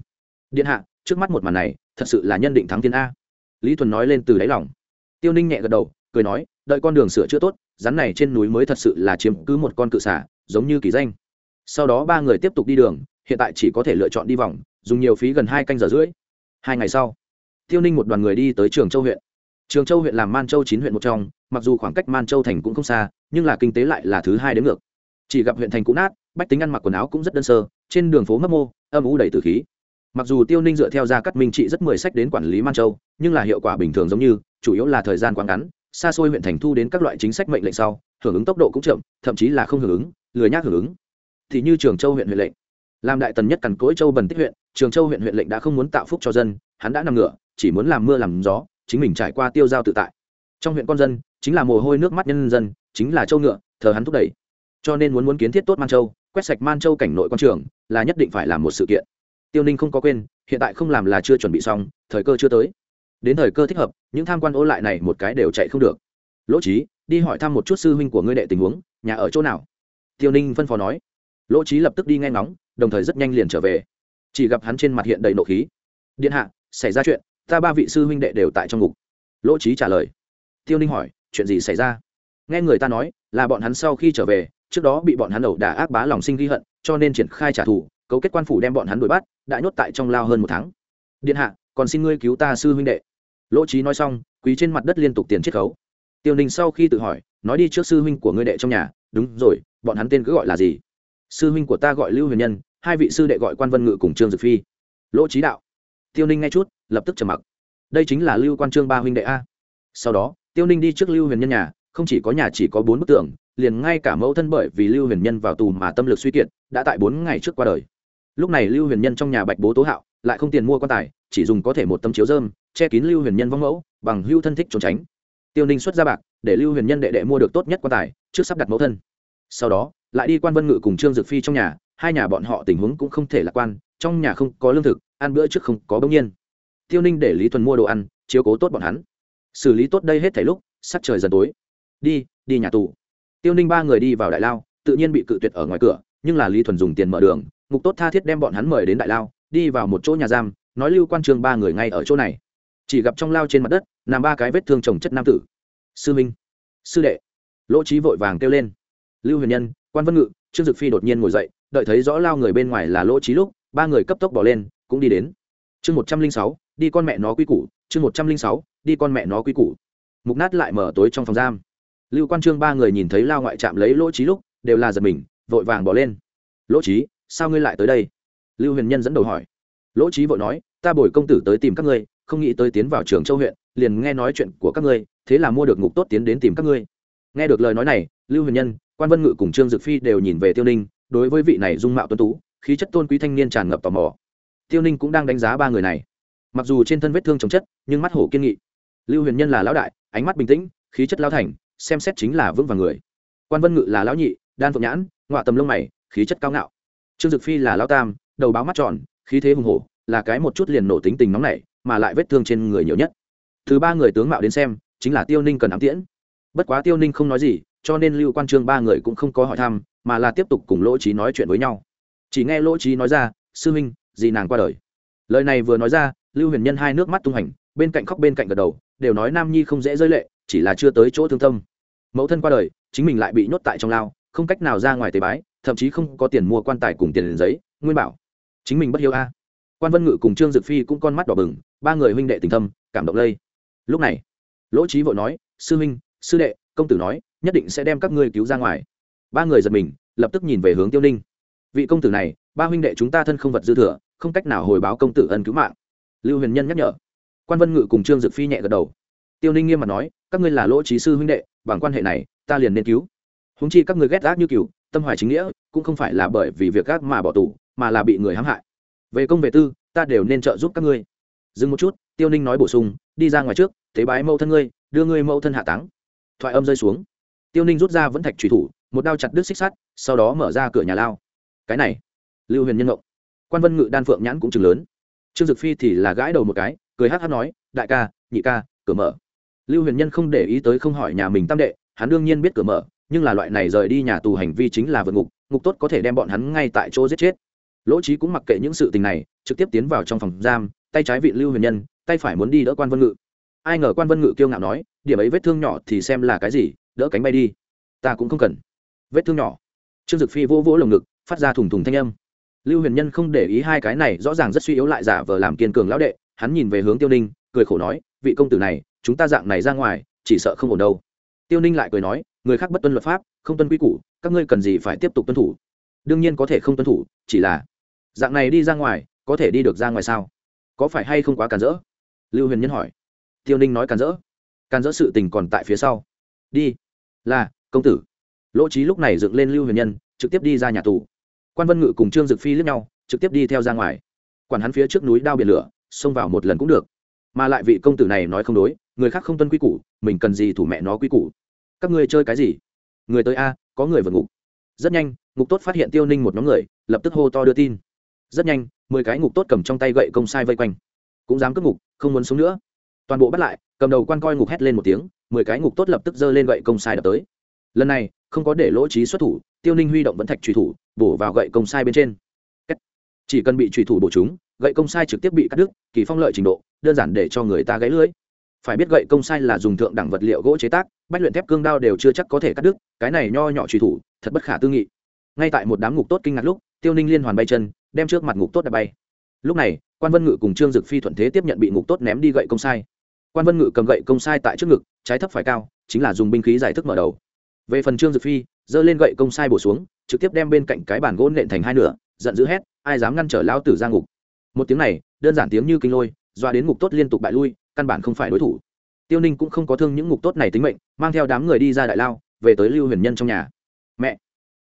Điện hạ, trước mắt một màn này, thật sự là nhân định thắng thiên a. Lý thuần nói lên từ đáy lòng. Tiêu ninh nhẹ gật đầu, cười nói, đợi con đường sửa chữa tốt, rắn này trên núi mới thật sự là chiếm cứ một con cự xả giống như kỳ danh. Sau đó ba người tiếp tục đi đường, hiện tại chỉ có thể lựa chọn đi vòng, dùng nhiều phí gần hai canh giờ rưỡi. Hai ngày sau, tiêu ninh một đoàn người đi tới trường châu huyện trường châu huyện làm man châu chín huyện một trong, mặc dù khoảng cách man châu thành cũng không xa, nhưng là kinh tế lại là thứ hai đến ngược. Chỉ gặp huyện thành cũ nát, bách tính ăn mặc quần áo cũng rất đơn sơ, trên đường phố mấp mô, âm u đầy tử khí. Mặc dù tiêu ninh dựa theo gia cắt minh trị rất mười sách đến quản lý man châu, nhưng là hiệu quả bình thường giống như, chủ yếu là thời gian quá ngắn, xa xôi huyện thành thu đến các loại chính sách mệnh lệnh sau, hưởng ứng tốc độ cũng chậm, thậm chí là không hưởng ứng, lười nhác hưởng ứng. Thì như trường châu huyện huyện lệnh. Làm đại tần nhất cằn cỗi châu bần tích huyện, trường châu huyện huyện lệnh đã không muốn tạo phúc cho dân, hắn đã nằm ngựa, chỉ muốn làm mưa làm gió chính mình trải qua tiêu giao tự tại. Trong huyện con dân, chính là mồ hôi nước mắt nhân dân, chính là châu ngựa, thờ hắn thúc đẩy. Cho nên muốn muốn kiến thiết tốt man châu, quét sạch man châu cảnh nội quan trường, là nhất định phải làm một sự kiện. Tiêu ninh không có quên, hiện tại không làm là chưa chuẩn bị xong, thời cơ chưa tới. Đến thời cơ thích hợp, những tham quan ô lại này một cái đều chạy không được. Lỗ trí đi hỏi thăm một chút sư huynh của ngươi đệ tình huống, nhà ở chỗ nào? Tiêu ninh phân phó nói. Lỗ trí lập tức đi nghe ngóng, đồng thời rất nhanh liền trở về. Chỉ gặp hắn trên mặt hiện đầy nộ khí. Điện hạ, xảy ra chuyện ta ba vị sư huynh đệ đều tại trong ngục. Lỗ trí trả lời. Tiêu ninh hỏi, chuyện gì xảy ra? Nghe người ta nói, là bọn hắn sau khi trở về, trước đó bị bọn hắn ẩu đả ác bá lòng sinh ghi hận, cho nên triển khai trả thù, cấu kết quan phủ đem bọn hắn đuổi bắt, đã nhốt tại trong lao hơn một tháng. Điện hạ, còn xin ngươi cứu ta sư huynh đệ. Lỗ trí nói xong quý trên mặt đất liên tục tiền chiết khấu. Tiêu ninh sau khi tự hỏi, nói đi trước sư huynh của ngươi đệ trong nhà. Đúng rồi, bọn hắn tên cứ gọi là gì? Sư huynh của ta gọi lưu huyền nhân, hai vị sư đệ gọi quan vân ngự cùng trương dực phi. Lỗ trí đạo. Tiêu ninh nghe chút lập tức trầm mặc. Đây chính là lưu quan trương ba huynh đệ a. Sau đó, tiêu ninh đi trước lưu huyền nhân nhà, không chỉ có nhà chỉ có bốn bức tượng liền ngay cả mẫu thân bởi vì lưu huyền nhân vào tù mà tâm lực suy kiệt, đã tại bốn ngày trước qua đời. Lúc này lưu huyền nhân trong nhà bạch bố tố hạo lại không tiền mua quan tài, chỉ dùng có thể một tấm chiếu dơm che kín lưu huyền nhân vong mẫu, bằng hưu thân thích trốn tránh. Tiêu ninh xuất ra bạc, để lưu huyền nhân đệ đệ mua được tốt nhất quan tài, trước sắp đặt mẫu thân. Sau đó, lại đi quan vân ngự cùng trương dực phi trong nhà, hai nhà bọn họ tình huống cũng không thể lạc quan, trong nhà không có lương thực, ăn bữa trước không có bỗng nhiên tiêu ninh để lý thuần mua đồ ăn, chiếu cố tốt bọn hắn. Xử lý tốt đây hết thảy lúc, sắc trời dần tối. Đi đi nhà tù. Tiêu ninh ba người đi vào đại lao, tự nhiên bị cự tuyệt ở ngoài cửa, nhưng là lý thuần dùng tiền mở đường, ngục tốt tha thiết đem bọn hắn mời đến đại lao, đi vào một chỗ nhà giam, nói lưu quan trường ba người ngay ở chỗ này. Chỉ gặp trong lao trên mặt đất, nằm ba cái vết thương trồng chất nam tử. Sư minh, sư đệ. Lỗ trí vội vàng kêu lên. Lưu huyền nhân, quan vân ngự, trương dực phi đột nhiên ngồi dậy, đợi thấy rõ lao người bên ngoài là lỗ trí lúc, ba người cấp tốc bỏ lên, cũng đi đến. Chương một trăm linh sáu đi con mẹ nó quy củ, chương một trăm linh sáu, đi con mẹ nó quy củ. Mục nát lại mở tối trong phòng giam. Lưu quan trương ba người nhìn thấy lao ngoại chạm lấy lỗ trí lúc, đều là giật mình, vội vàng bỏ lên. Lỗ trí sao ngươi lại tới đây? Lưu huyền nhân dẫn đầu hỏi. Lỗ trí vội nói, ta bồi công tử tới tìm các ngươi, không nghĩ tới tiến vào trường châu huyện, liền nghe nói chuyện của các ngươi, thế là mua được ngục tốt tiến đến tìm các ngươi. Nghe được lời nói này, lưu huyền nhân, quan vân ngự cùng trương dực phi đều nhìn về tiêu ninh, đối với vị này dung mạo tuân tú, khí chất tôn quý thanh niên tràn ngập tò mò. Tiêu ninh cũng đang đánh giá ba người này mặc dù trên thân vết thương chồng chất, nhưng mắt hổ kiên nghị. Lưu huyền nhân là lão đại, ánh mắt bình tĩnh, khí chất lao thành, xem xét chính là vững vàng người. Quan vân ngự là lão nhị, đan phượng nhãn ngoại tầm lông mày, khí chất cao ngạo. Trương dực phi là lão tam, đầu báo mắt tròn, khí thế hùng hổ, là cái một chút liền nổ tính tình nóng nảy, mà lại vết thương trên người nhiều nhất. Thứ ba người tướng mạo đến xem, chính là tiêu ninh cần ám tiễn. Bất quá tiêu ninh không nói gì, cho nên lưu quan trương ba người cũng không có hỏi thăm, mà là tiếp tục cùng lỗ trí nói chuyện với nhau. Chỉ nghe lỗ trí nói ra, sư huynh gì nàng qua đời. Lời này vừa nói ra lưu huyền nhân hai nước mắt tung hành, bên cạnh khóc bên cạnh gật đầu, đều nói nam nhi không dễ rơi lệ, chỉ là chưa tới chỗ thương tâm. Mẫu thân qua đời, chính mình lại bị nhốt tại trong lao, không cách nào ra ngoài tế bái, thậm chí không có tiền mua quan tài cùng tiền giấy, nguyên bảo. Chính mình bất hiếu a. Quan vân ngự cùng trương dực phi cũng con mắt đỏ bừng, ba người huynh đệ tình thâm, cảm động lây. Lúc này, lỗ trí vội nói, sư huynh, sư đệ, công tử nói, nhất định sẽ đem các ngươi cứu ra ngoài. Ba người giật mình, lập tức nhìn về hướng tiêu ninh. Vị công tử này, ba huynh đệ chúng ta thân không vật dư thừa, không cách nào hồi báo công tử ân cứu mạng lưu huyền nhân nhắc nhở. Quan vân ngự cùng trương dực phi nhẹ gật đầu. Tiêu ninh nghiêm mặt nói, các ngươi là lỗ trí sư huynh đệ, bằng quan hệ này, ta liền nên cứu. Húng chi các ngươi ghét gác như cừu, tâm hoài chính nghĩa, cũng không phải là bởi vì việc gác mà bỏ tù, mà là bị người hãm hại. Về công về tư, ta đều nên trợ giúp các ngươi. Dừng một chút, tiêu ninh nói bổ sung, đi ra ngoài trước, tế bái mẫu thân ngươi, đưa ngươi mẫu thân hạ táng. Thoại âm rơi xuống. Tiêu ninh rút ra vẫn thạch trùy thủ, một đao chặt đứt xích sắt, sau đó mở ra cửa nhà lao. Cái này, lưu huyền nhân ngộng. Quan vân ngự đan phượng nhãn cũng chừng lớn trương dực phi thì là gãi đầu một cái, cười hát hát nói, đại ca, nhị ca, cửa mở. Lưu huyền nhân không để ý tới không hỏi nhà mình tam đệ, hắn đương nhiên biết cửa mở, nhưng là loại này rời đi nhà tù hành vi chính là vượt ngục ngục tốt có thể đem bọn hắn ngay tại chỗ giết chết. Lỗ trí cũng mặc kệ những sự tình này, trực tiếp tiến vào trong phòng giam, tay trái vị lưu huyền nhân, tay phải muốn đi đỡ quan vân ngự. Ai ngờ quan vân ngự kiêu ngạo nói, điểm ấy vết thương nhỏ thì xem là cái gì, đỡ cánh bay đi. Ta cũng không cần. Vết thương nhỏ? Trương dực phi vô vỗ lồng ngực, phát ra thùng thùng thanh âm lưu huyền nhân không để ý hai cái này, rõ ràng rất suy yếu lại giả vờ làm kiên cường lão đệ, hắn nhìn về hướng tiêu ninh, cười khổ nói, vị công tử này, chúng ta dạng này ra ngoài, chỉ sợ không ổn đâu. Tiêu ninh lại cười nói, người khác bất tuân luật pháp, không tuân quy củ, các ngươi cần gì phải tiếp tục tuân thủ? Đương nhiên có thể không tuân thủ, chỉ là dạng này đi ra ngoài, có thể đi được ra ngoài sao? Có phải hay không quá càn rỡ? Lưu huyền nhân hỏi. Tiêu ninh nói càn rỡ. Càn rỡ sự tình còn tại phía sau. Đi. Là, công tử. Lỗ trí lúc này dựng lên lưu huyền nhân, trực tiếp đi ra nhà tù quan vân ngự cùng trương dực phi lướt nhau, trực tiếp đi theo ra ngoài. Quản hắn phía trước núi đao biển lửa, xông vào một lần cũng được. Mà lại vị công tử này nói không đối, người khác không tuân quy củ, mình cần gì thủ mẹ nó quy củ. Các ngươi chơi cái gì? Người tới a, có người vượt ngục. Rất nhanh, ngục tốt phát hiện tiêu ninh một nhóm người, lập tức hô to đưa tin. Rất nhanh, mười cái ngục tốt cầm trong tay gậy công sai vây quanh. Cũng dám cướp ngục, không muốn xuống nữa. Toàn bộ bắt lại, cầm đầu quan coi ngục hét lên một tiếng, mười cái ngục tốt lập tức giơ lên gậy công sai đập tới. Lần này không có để lỗ trí xuất thủ, tiêu ninh huy động vẫn thạch truy thủ, bổ vào gậy công sai bên trên. Chỉ cần bị truy thủ bổ chúng, gậy công sai trực tiếp bị cắt đứt, kỳ phong lợi trình độ, đơn giản để cho người ta gãy lưới phải biết gậy công sai là dùng thượng đẳng vật liệu gỗ chế tác, bách luyện thép cương đao đều chưa chắc có thể cắt đứt, cái này nho nhỏ truy thủ, thật bất khả tư nghị. Ngay tại một đám ngục tốt kinh ngạc lúc, tiêu ninh liên hoàn bay chân, đem trước mặt ngục tốt đã bay. Lúc này, quan vân ngự cùng trương dực phi thuận thế tiếp nhận bị ngục tốt ném đi gậy công sai. Quan vân ngự cầm gậy công sai tại trước ngực, trái thấp phải cao, chính là dùng binh khí giải thức mở đầu về phần trương dực phi, giơ lên gậy công sai bổ xuống, trực tiếp đem bên cạnh cái bàn gỗ nện thành hai nửa, giận dữ hét, ai dám ngăn trở lão tử ra ngục? Một tiếng này, đơn giản tiếng như kinh lôi, doa đến ngục tốt liên tục bại lui, căn bản không phải đối thủ. Tiêu ninh cũng không có thương những ngục tốt này tính mệnh, mang theo đám người đi ra đại lao, về tới lưu huyền nhân trong nhà. Mẹ!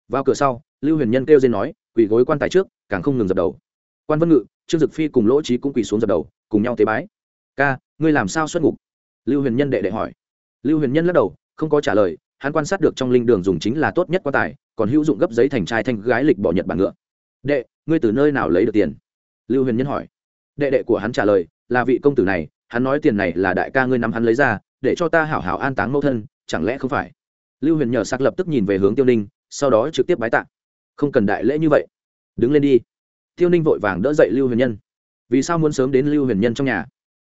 Vào cửa sau, lưu huyền nhân kêu dên nói, quỳ gối quan tài trước, càng không ngừng dập đầu. Quan vân ngự, trương dực phi cùng lỗ trí cũng quỳ xuống dập đầu, cùng nhau tế bái. Ca, ngươi làm sao xuất ngục? Lưu huyền nhân đệ đệ hỏi. Lưu huyền nhân lắc đầu, không có trả lời hắn quan sát được trong linh đường dùng chính là tốt nhất quan tài, còn hữu dụng gấp giấy thành trai thanh gái lịch bỏ nhật bản ngựa. Đệ, ngươi từ nơi nào lấy được tiền? Lưu huyền nhân hỏi. Đệ đệ của hắn trả lời, là vị công tử này, hắn nói tiền này là đại ca ngươi nắm hắn lấy ra, để cho ta hảo hảo an táng mẫu thân, chẳng lẽ không phải? Lưu huyền nhờ sắc lập tức nhìn về hướng tiêu ninh, sau đó trực tiếp bái tạ. Không cần đại lễ như vậy. Đứng lên đi. Tiêu ninh vội vàng đỡ dậy lưu huyền nhân. Vì sao muốn sớm đến lưu huyền nhân trong nhà?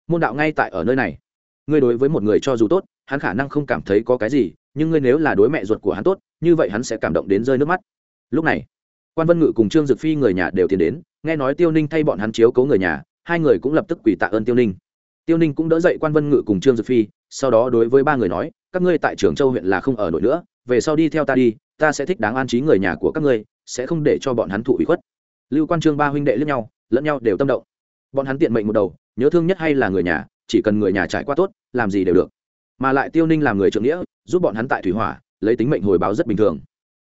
Môn đạo ngay tại ở nơi này. Ngươi đối với một người cho dù tốt, hắn khả năng không cảm thấy có cái gì nhưng ngươi nếu là đối mẹ ruột của hắn tốt, như vậy hắn sẽ cảm động đến rơi nước mắt. Lúc này, quan vân ngự cùng trương dực phi người nhà đều tiến đến, nghe nói tiêu ninh thay bọn hắn chiếu cố người nhà, hai người cũng lập tức quỳ tạ ơn tiêu ninh. Tiêu ninh cũng đỡ dậy quan vân ngự cùng trương dực phi, sau đó đối với ba người nói, các ngươi tại trường châu huyện là không ở nổi nữa, về sau đi theo ta đi, ta sẽ thích đáng an trí người nhà của các ngươi, sẽ không để cho bọn hắn thụ ủy khuất. Lưu quan trương ba huynh đệ lẫn nhau lẫn nhau đều tâm động. Bọn hắn tiện mệnh một đầu, nhớ thương nhất hay là người nhà, chỉ cần người nhà trải qua tốt, làm gì đều được mà lại tiêu ninh làm người trưởng nghĩa, giúp bọn hắn tại thủy hỏa, lấy tính mệnh hồi báo rất bình thường.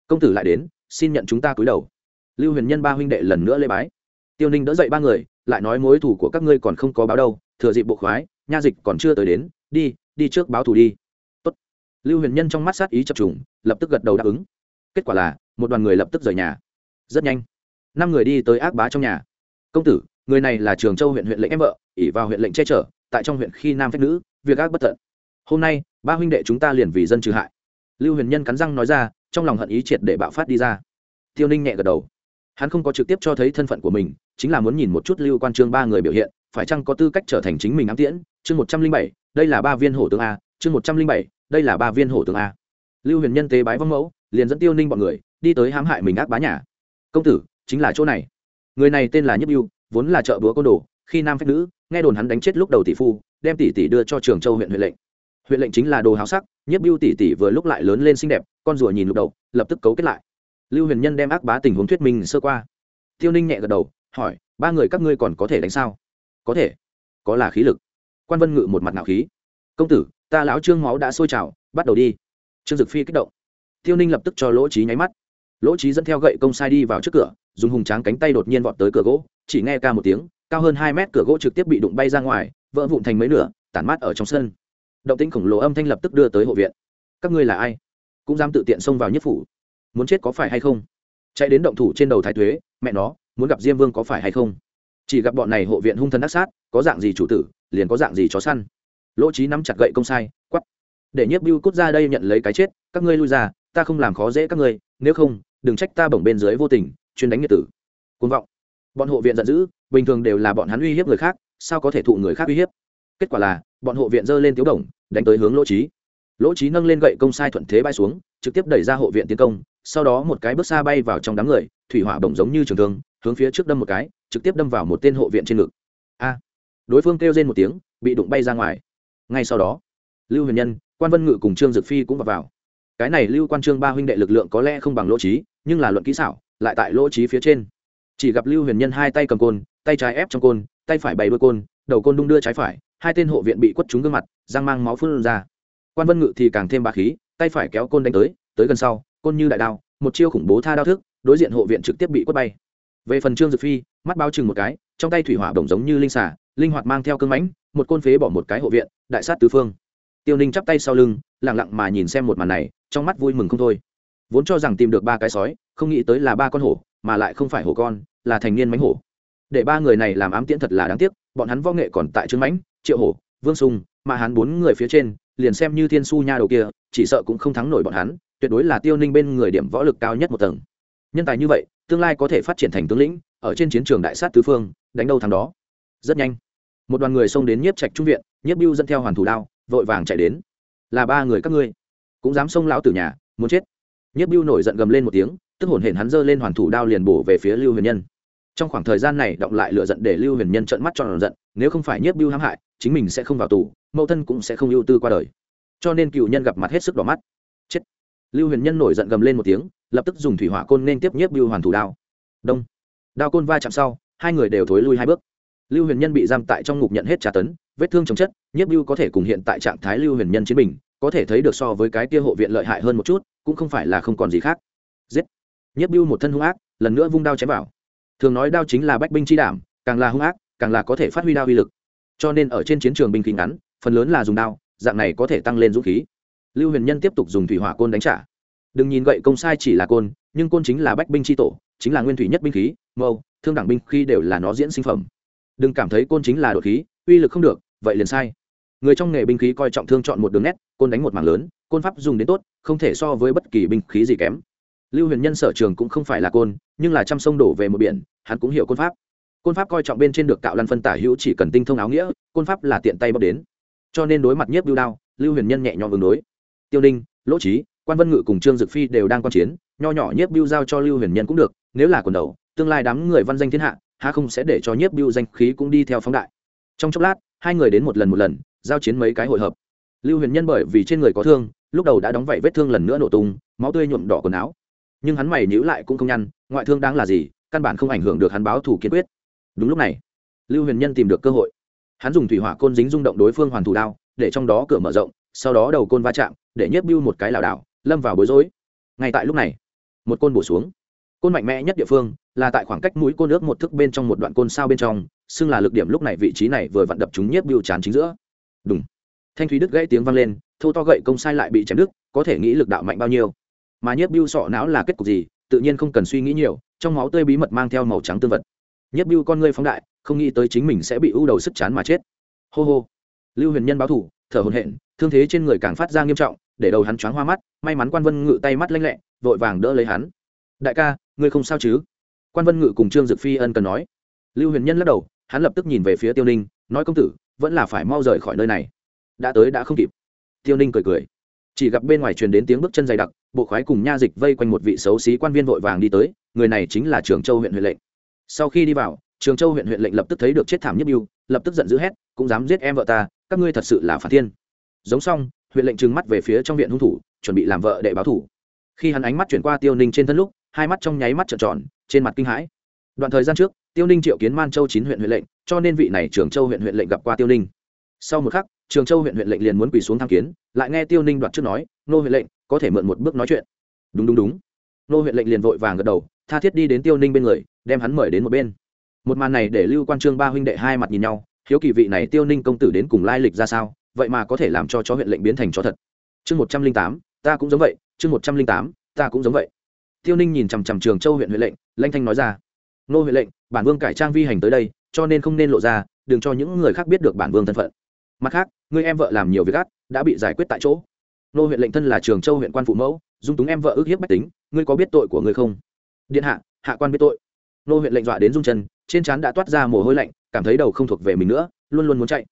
Công tử lại đến, xin nhận chúng ta cúi đầu. Lưu huyền nhân ba huynh đệ lần nữa lê bái. Tiêu ninh đỡ dậy ba người, lại nói mối thủ của các ngươi còn không có báo đâu, thừa dịp bộ khoái, nha dịch còn chưa tới đến, đi đi trước báo thủ đi. Tốt. lưu huyền nhân trong mắt sát ý chập trùng, lập tức gật đầu đáp ứng. Kết quả là, một đoàn người lập tức rời nhà. Rất nhanh. Năm người đi tới ác bá trong nhà. Công tử, người này là trường châu huyện huyện lệnh em vợ ỉ vào huyện lệnh che chở, tại trong huyện khi nam phép nữ, việc ác bất tận hôm nay ba huynh đệ chúng ta liền vì dân trừ hại lưu huyền nhân cắn răng nói ra trong lòng hận ý triệt để bạo phát đi ra tiêu ninh nhẹ gật đầu hắn không có trực tiếp cho thấy thân phận của mình chính là muốn nhìn một chút lưu quan trương ba người biểu hiện phải chăng có tư cách trở thành chính mình ám tiễn chương một trăm linh bảy đây là ba viên hổ tướng a chương một trăm linh bảy đây là ba viên hổ tướng a lưu huyền nhân tế bái vong mẫu liền dẫn tiêu ninh bọn người đi tới hãm hại mình ác bá nhà công tử chính là chỗ này người này tên là nhất yêu vốn là chợ búa côn đồ khi nam phép nữ nghe đồn hắn đánh chết lúc đầu tỷ phu đem tỷ tỷ đưa cho trường châu huyện huyện lệnh huyện lệnh chính là đồ háo sắc, nhiếp biêu tỷ tỷ vừa lúc lại lớn lên xinh đẹp, con rùa nhìn lục đầu, lập tức cấu kết lại. Lưu huyền nhân đem ác bá tình huống thuyết minh sơ qua. Tiêu ninh nhẹ gật đầu, hỏi, ba người các ngươi còn có thể đánh sao? Có thể. Có là khí lực. Quan vân ngự một mặt nạo khí. Công tử, ta lão trương máu đã sôi trào, bắt đầu đi. Trương dực phi kích động. Tiêu ninh lập tức cho lỗ trí nháy mắt. Lỗ trí dẫn theo gậy công sai đi vào trước cửa, dùng hùng tráng cánh tay đột nhiên vọt tới cửa gỗ, chỉ nghe ca một tiếng, cao hơn hai mét cửa gỗ trực tiếp bị đụng bay ra ngoài, vỡ vụn thành mấy nửa, tản mát ở trong sân động tĩnh khổng lồ âm thanh lập tức đưa tới hộ viện. Các ngươi là ai? Cũng dám tự tiện xông vào nhất phủ. Muốn chết có phải hay không? Chạy đến động thủ trên đầu thái thuế, mẹ nó, muốn gặp diêm vương có phải hay không? Chỉ gặp bọn này hộ viện hung thần đắc sát, có dạng gì chủ tử, liền có dạng gì chó săn. Lỗ trí nắm chặt gậy công sai, quắp. Để nhiếp bưu cút ra đây nhận lấy cái chết, các ngươi lui ra, ta không làm khó dễ các ngươi, nếu không, đừng trách ta bổng bên dưới vô tình, chuyên đánh nghiệt tử. Côn vọng. Bọn hộ viện giận dữ, bình thường đều là bọn hắn uy hiếp người khác, sao có thể thụ người khác uy hiếp? Kết quả là bọn hộ viện giơ lên tiếu đồng đánh tới hướng lỗ trí. Lỗ trí nâng lên gậy công sai thuận thế bay xuống trực tiếp đẩy ra hộ viện tiến công sau đó một cái bước xa bay vào trong đám người thủy hỏa bổng giống như trường thương hướng phía trước đâm một cái trực tiếp đâm vào một tên hộ viện trên ngực. A! Đối phương kêu lên một tiếng bị đụng bay ra ngoài. Ngay sau đó lưu huyền nhân quan vân ngự cùng trương dực phi cũng vào, vào. cái này lưu quan trương ba huynh đệ lực lượng có lẽ không bằng lỗ trí nhưng là luận kỹ xảo lại tại lỗ trí phía trên. Chỉ gặp lưu huyền nhân hai tay cầm côn tay trái ép trong côn tay phải bày đôi côn đầu côn đung đưa trái phải hai tên hộ viện bị quất trúng gương mặt giang mang máu phun ra. Quan vân ngự thì càng thêm ba khí, tay phải kéo côn đánh tới tới gần sau, côn như đại đao, một chiêu khủng bố tha đao thức, đối diện hộ viện trực tiếp bị quất bay. Về phần trương dực phi, mắt bao chừng một cái, trong tay thủy hỏa đồng giống như linh xả linh hoạt mang theo cơn mãnh, một côn phế bỏ một cái hộ viện, đại sát tứ phương. Tiêu ninh chắp tay sau lưng lẳng lặng mà nhìn xem một màn này, trong mắt vui mừng không thôi. Vốn cho rằng tìm được ba cái sói, không nghĩ tới là ba con hổ, mà lại không phải hổ con, là thành niên mánh hổ. Để ba người này làm ám tiễn thật là đáng tiếc, bọn hắn võ nghệ còn tại trương mãnh triệu hổ, vương sung, mà hắn bốn người phía trên, liền xem như thiên su nha đầu kia, chỉ sợ cũng không thắng nổi bọn hắn, tuyệt đối là tiêu ninh bên người điểm võ lực cao nhất một tầng. Nhân tài như vậy, tương lai có thể phát triển thành tướng lĩnh, ở trên chiến trường đại sát tứ phương, đánh đâu thắng đó. Rất nhanh, một đoàn người xông đến nhiếp trạch trung viện, nhiếp biêu dẫn theo hoàn thủ đao, vội vàng chạy đến. Là ba người các ngươi. Cũng dám xông lão tử nhà, muốn chết. Nhiếp biêu nổi giận gầm lên một tiếng, tức hổn hển hắn giơ lên hoàn thủ đao liền bổ về phía lưu huyền nhân trong khoảng thời gian này động lại lựa giận để lưu huyền nhân trợn mắt tròn giận, nếu không phải nhiếp biêu hãm hại, chính mình sẽ không vào tù, mẫu thân cũng sẽ không ưu tư qua đời. Cho nên cựu nhân gặp mặt hết sức đỏ mắt. Chết. Lưu huyền nhân nổi giận gầm lên một tiếng, lập tức dùng thủy hỏa côn nên tiếp nhiếp biêu hoàn thủ đao. Đông. Đao côn va chạm sau, hai người đều thối lui hai bước. Lưu huyền nhân bị giam tại trong ngục nhận hết trả tấn, vết thương chồng chất, nhiếp biêu có thể cùng hiện tại trạng thái lưu huyền nhân chiến mình có thể thấy được so với cái kia hộ viện lợi hại hơn một chút, cũng không phải là không còn gì khác. Giết. Nhiếp biêu một thân hung ác, lần nữa vung đao chém vào thường nói đao chính là bách binh chi đảm, càng là hung ác, càng là có thể phát huy đao uy lực. Cho nên ở trên chiến trường binh khí ngắn, phần lớn là dùng đao, dạng này có thể tăng lên dũng khí. Lưu huyền nhân tiếp tục dùng thủy hỏa côn đánh trả. Đừng nhìn gậy công sai chỉ là côn, nhưng côn chính là bách binh chi tổ, chính là nguyên thủy nhất binh khí, mâu, thương đẳng binh khi đều là nó diễn sinh phẩm. Đừng cảm thấy côn chính là đột khí, uy lực không được, vậy liền sai. Người trong nghề binh khí coi trọng thương chọn một đường nét, côn đánh một mảng lớn, côn pháp dùng đến tốt, không thể so với bất kỳ binh khí gì kém lưu huyền nhân sở trường cũng không phải là côn, nhưng là trăm sông đổ về một biển, hắn cũng hiểu côn pháp. Côn pháp coi trọng bên trên được cạo lăn phân tả hữu chỉ cần tinh thông áo nghĩa, côn pháp là tiện tay bóc đến. Cho nên đối mặt nhiếp bưu đao, lưu huyền nhân nhẹ nhõm ứng đối. Tiêu ninh, lỗ trí quan vân ngự cùng trương dực phi đều đang quan chiến, nho nhỏ nhiếp bưu giao cho lưu huyền nhân cũng được, nếu là quần đầu, tương lai đám người văn danh thiên hạ, há không sẽ để cho nhiếp bưu danh khí cũng đi theo phóng đại. Trong chốc lát, hai người đến một lần một lần, giao chiến mấy cái hội hợp. Lưu huyền nhân bởi vì trên người có thương, lúc đầu đã đóng vảy vết thương lần nữa nổ tung, máu tươi nhuộm đỏ quần áo nhưng hắn mày nhữ lại cũng không nhăn, ngoại thương đáng là gì, căn bản không ảnh hưởng được hắn báo thủ kiên quyết. Đúng lúc này, lưu huyền nhân tìm được cơ hội. Hắn dùng thủy hỏa côn dính rung động đối phương hoàn thủ đao, để trong đó cửa mở rộng, sau đó đầu côn va chạm, để nhất bưu một cái lảo đảo, lâm vào bối rối. Ngay tại lúc này, một côn bổ xuống. Côn mạnh mẽ nhất địa phương là tại khoảng cách mũi côn nước một thước bên trong một đoạn côn sao bên trong, xưng là lực điểm lúc này vị trí này vừa vặn đập chúng nhiếp bưu chán chính giữa. Đúng thanh thúy đức gãy tiếng vang lên, thô to gậy công sai lại bị chém đứt, có thể nghĩ lực đạo mạnh bao nhiêu mà nhiếp bưu sọ não là kết cục gì, tự nhiên không cần suy nghĩ nhiều, trong máu tươi bí mật mang theo màu trắng tương vật. Nhiếp bưu con ngươi phóng đại, không nghĩ tới chính mình sẽ bị ưu đầu sức chán mà chết. Hô hô. Lưu huyền nhân báo thủ, thở hồn hện thương thế trên người càng phát ra nghiêm trọng, để đầu hắn choáng hoa mắt, may mắn quan vân ngự tay mắt lanh lẹ, vội vàng đỡ lấy hắn. Đại ca, ngươi không sao chứ? Quan vân ngự cùng trương dực phi ân cần nói. Lưu huyền nhân lắc đầu, hắn lập tức nhìn về phía tiêu ninh, nói công tử, vẫn là phải mau rời khỏi nơi này. Đã tới đã không kịp. Tiêu ninh cười cười. Chỉ gặp bên ngoài truyền đến tiếng bước chân dày đặc bộ khoái cùng nha dịch vây quanh một vị xấu xí quan viên vội vàng đi tới, người này chính là trường châu huyện huyện lệnh. Sau khi đi vào, trường châu huyện huyện lệnh lập tức thấy được chết thảm nhất biêu lập tức giận dữ hét, cũng dám giết em vợ ta, các ngươi thật sự là phản thiên. Giống xong, huyện lệnh trừng mắt về phía trong viện hung thủ, chuẩn bị làm vợ để báo thủ. Khi hắn ánh mắt chuyển qua tiêu ninh trên thân lúc, hai mắt trong nháy mắt trợn tròn, trên mặt kinh hãi. Đoạn thời gian trước, tiêu ninh triệu kiến man châu chín huyện huyện lệnh, cho nên vị này trường châu huyện huyện lệnh gặp qua tiêu ninh. Sau một khắc, trường châu huyện huyện lệnh liền muốn quỳ xuống tham kiến, lại nghe tiêu ninh đoạt trước nói nô huyện lệnh, có thể mượn một bước nói chuyện. Đúng đúng đúng. Nô huyện lệnh liền vội vàng gật đầu, tha thiết đi đến tiêu ninh bên người, đem hắn mời đến một bên. Một màn này để lưu quan trương ba huynh đệ hai mặt nhìn nhau, hiếu kỳ vị này tiêu ninh công tử đến cùng lai lịch ra sao, vậy mà có thể làm cho chó huyện lệnh biến thành chó thật. Chương một trăm linh tám, ta cũng giống vậy, chương một trăm linh tám, ta cũng giống vậy. Tiêu ninh nhìn chằm chằm trường châu huyện huyện lệnh, lanh thanh nói ra. Nô huyện lệnh, bản vương cải trang vi hành tới đây, cho nên không nên lộ ra, đừng cho những người khác biết được bản vương thân phận. Mặt khác người em vợ làm nhiều việc ác, đã bị giải quyết tại chỗ nô huyện lệnh thân là trường châu huyện quan phụ mẫu, dung túng em vợ ước hiếp bách tính, ngươi có biết tội của ngươi không? Điện hạ hạ quan biết tội. Nô huyện lệnh dọa đến rung chân, trên trán đã toát ra mồ hôi lạnh, cảm thấy đầu không thuộc về mình nữa, luôn luôn muốn chạy.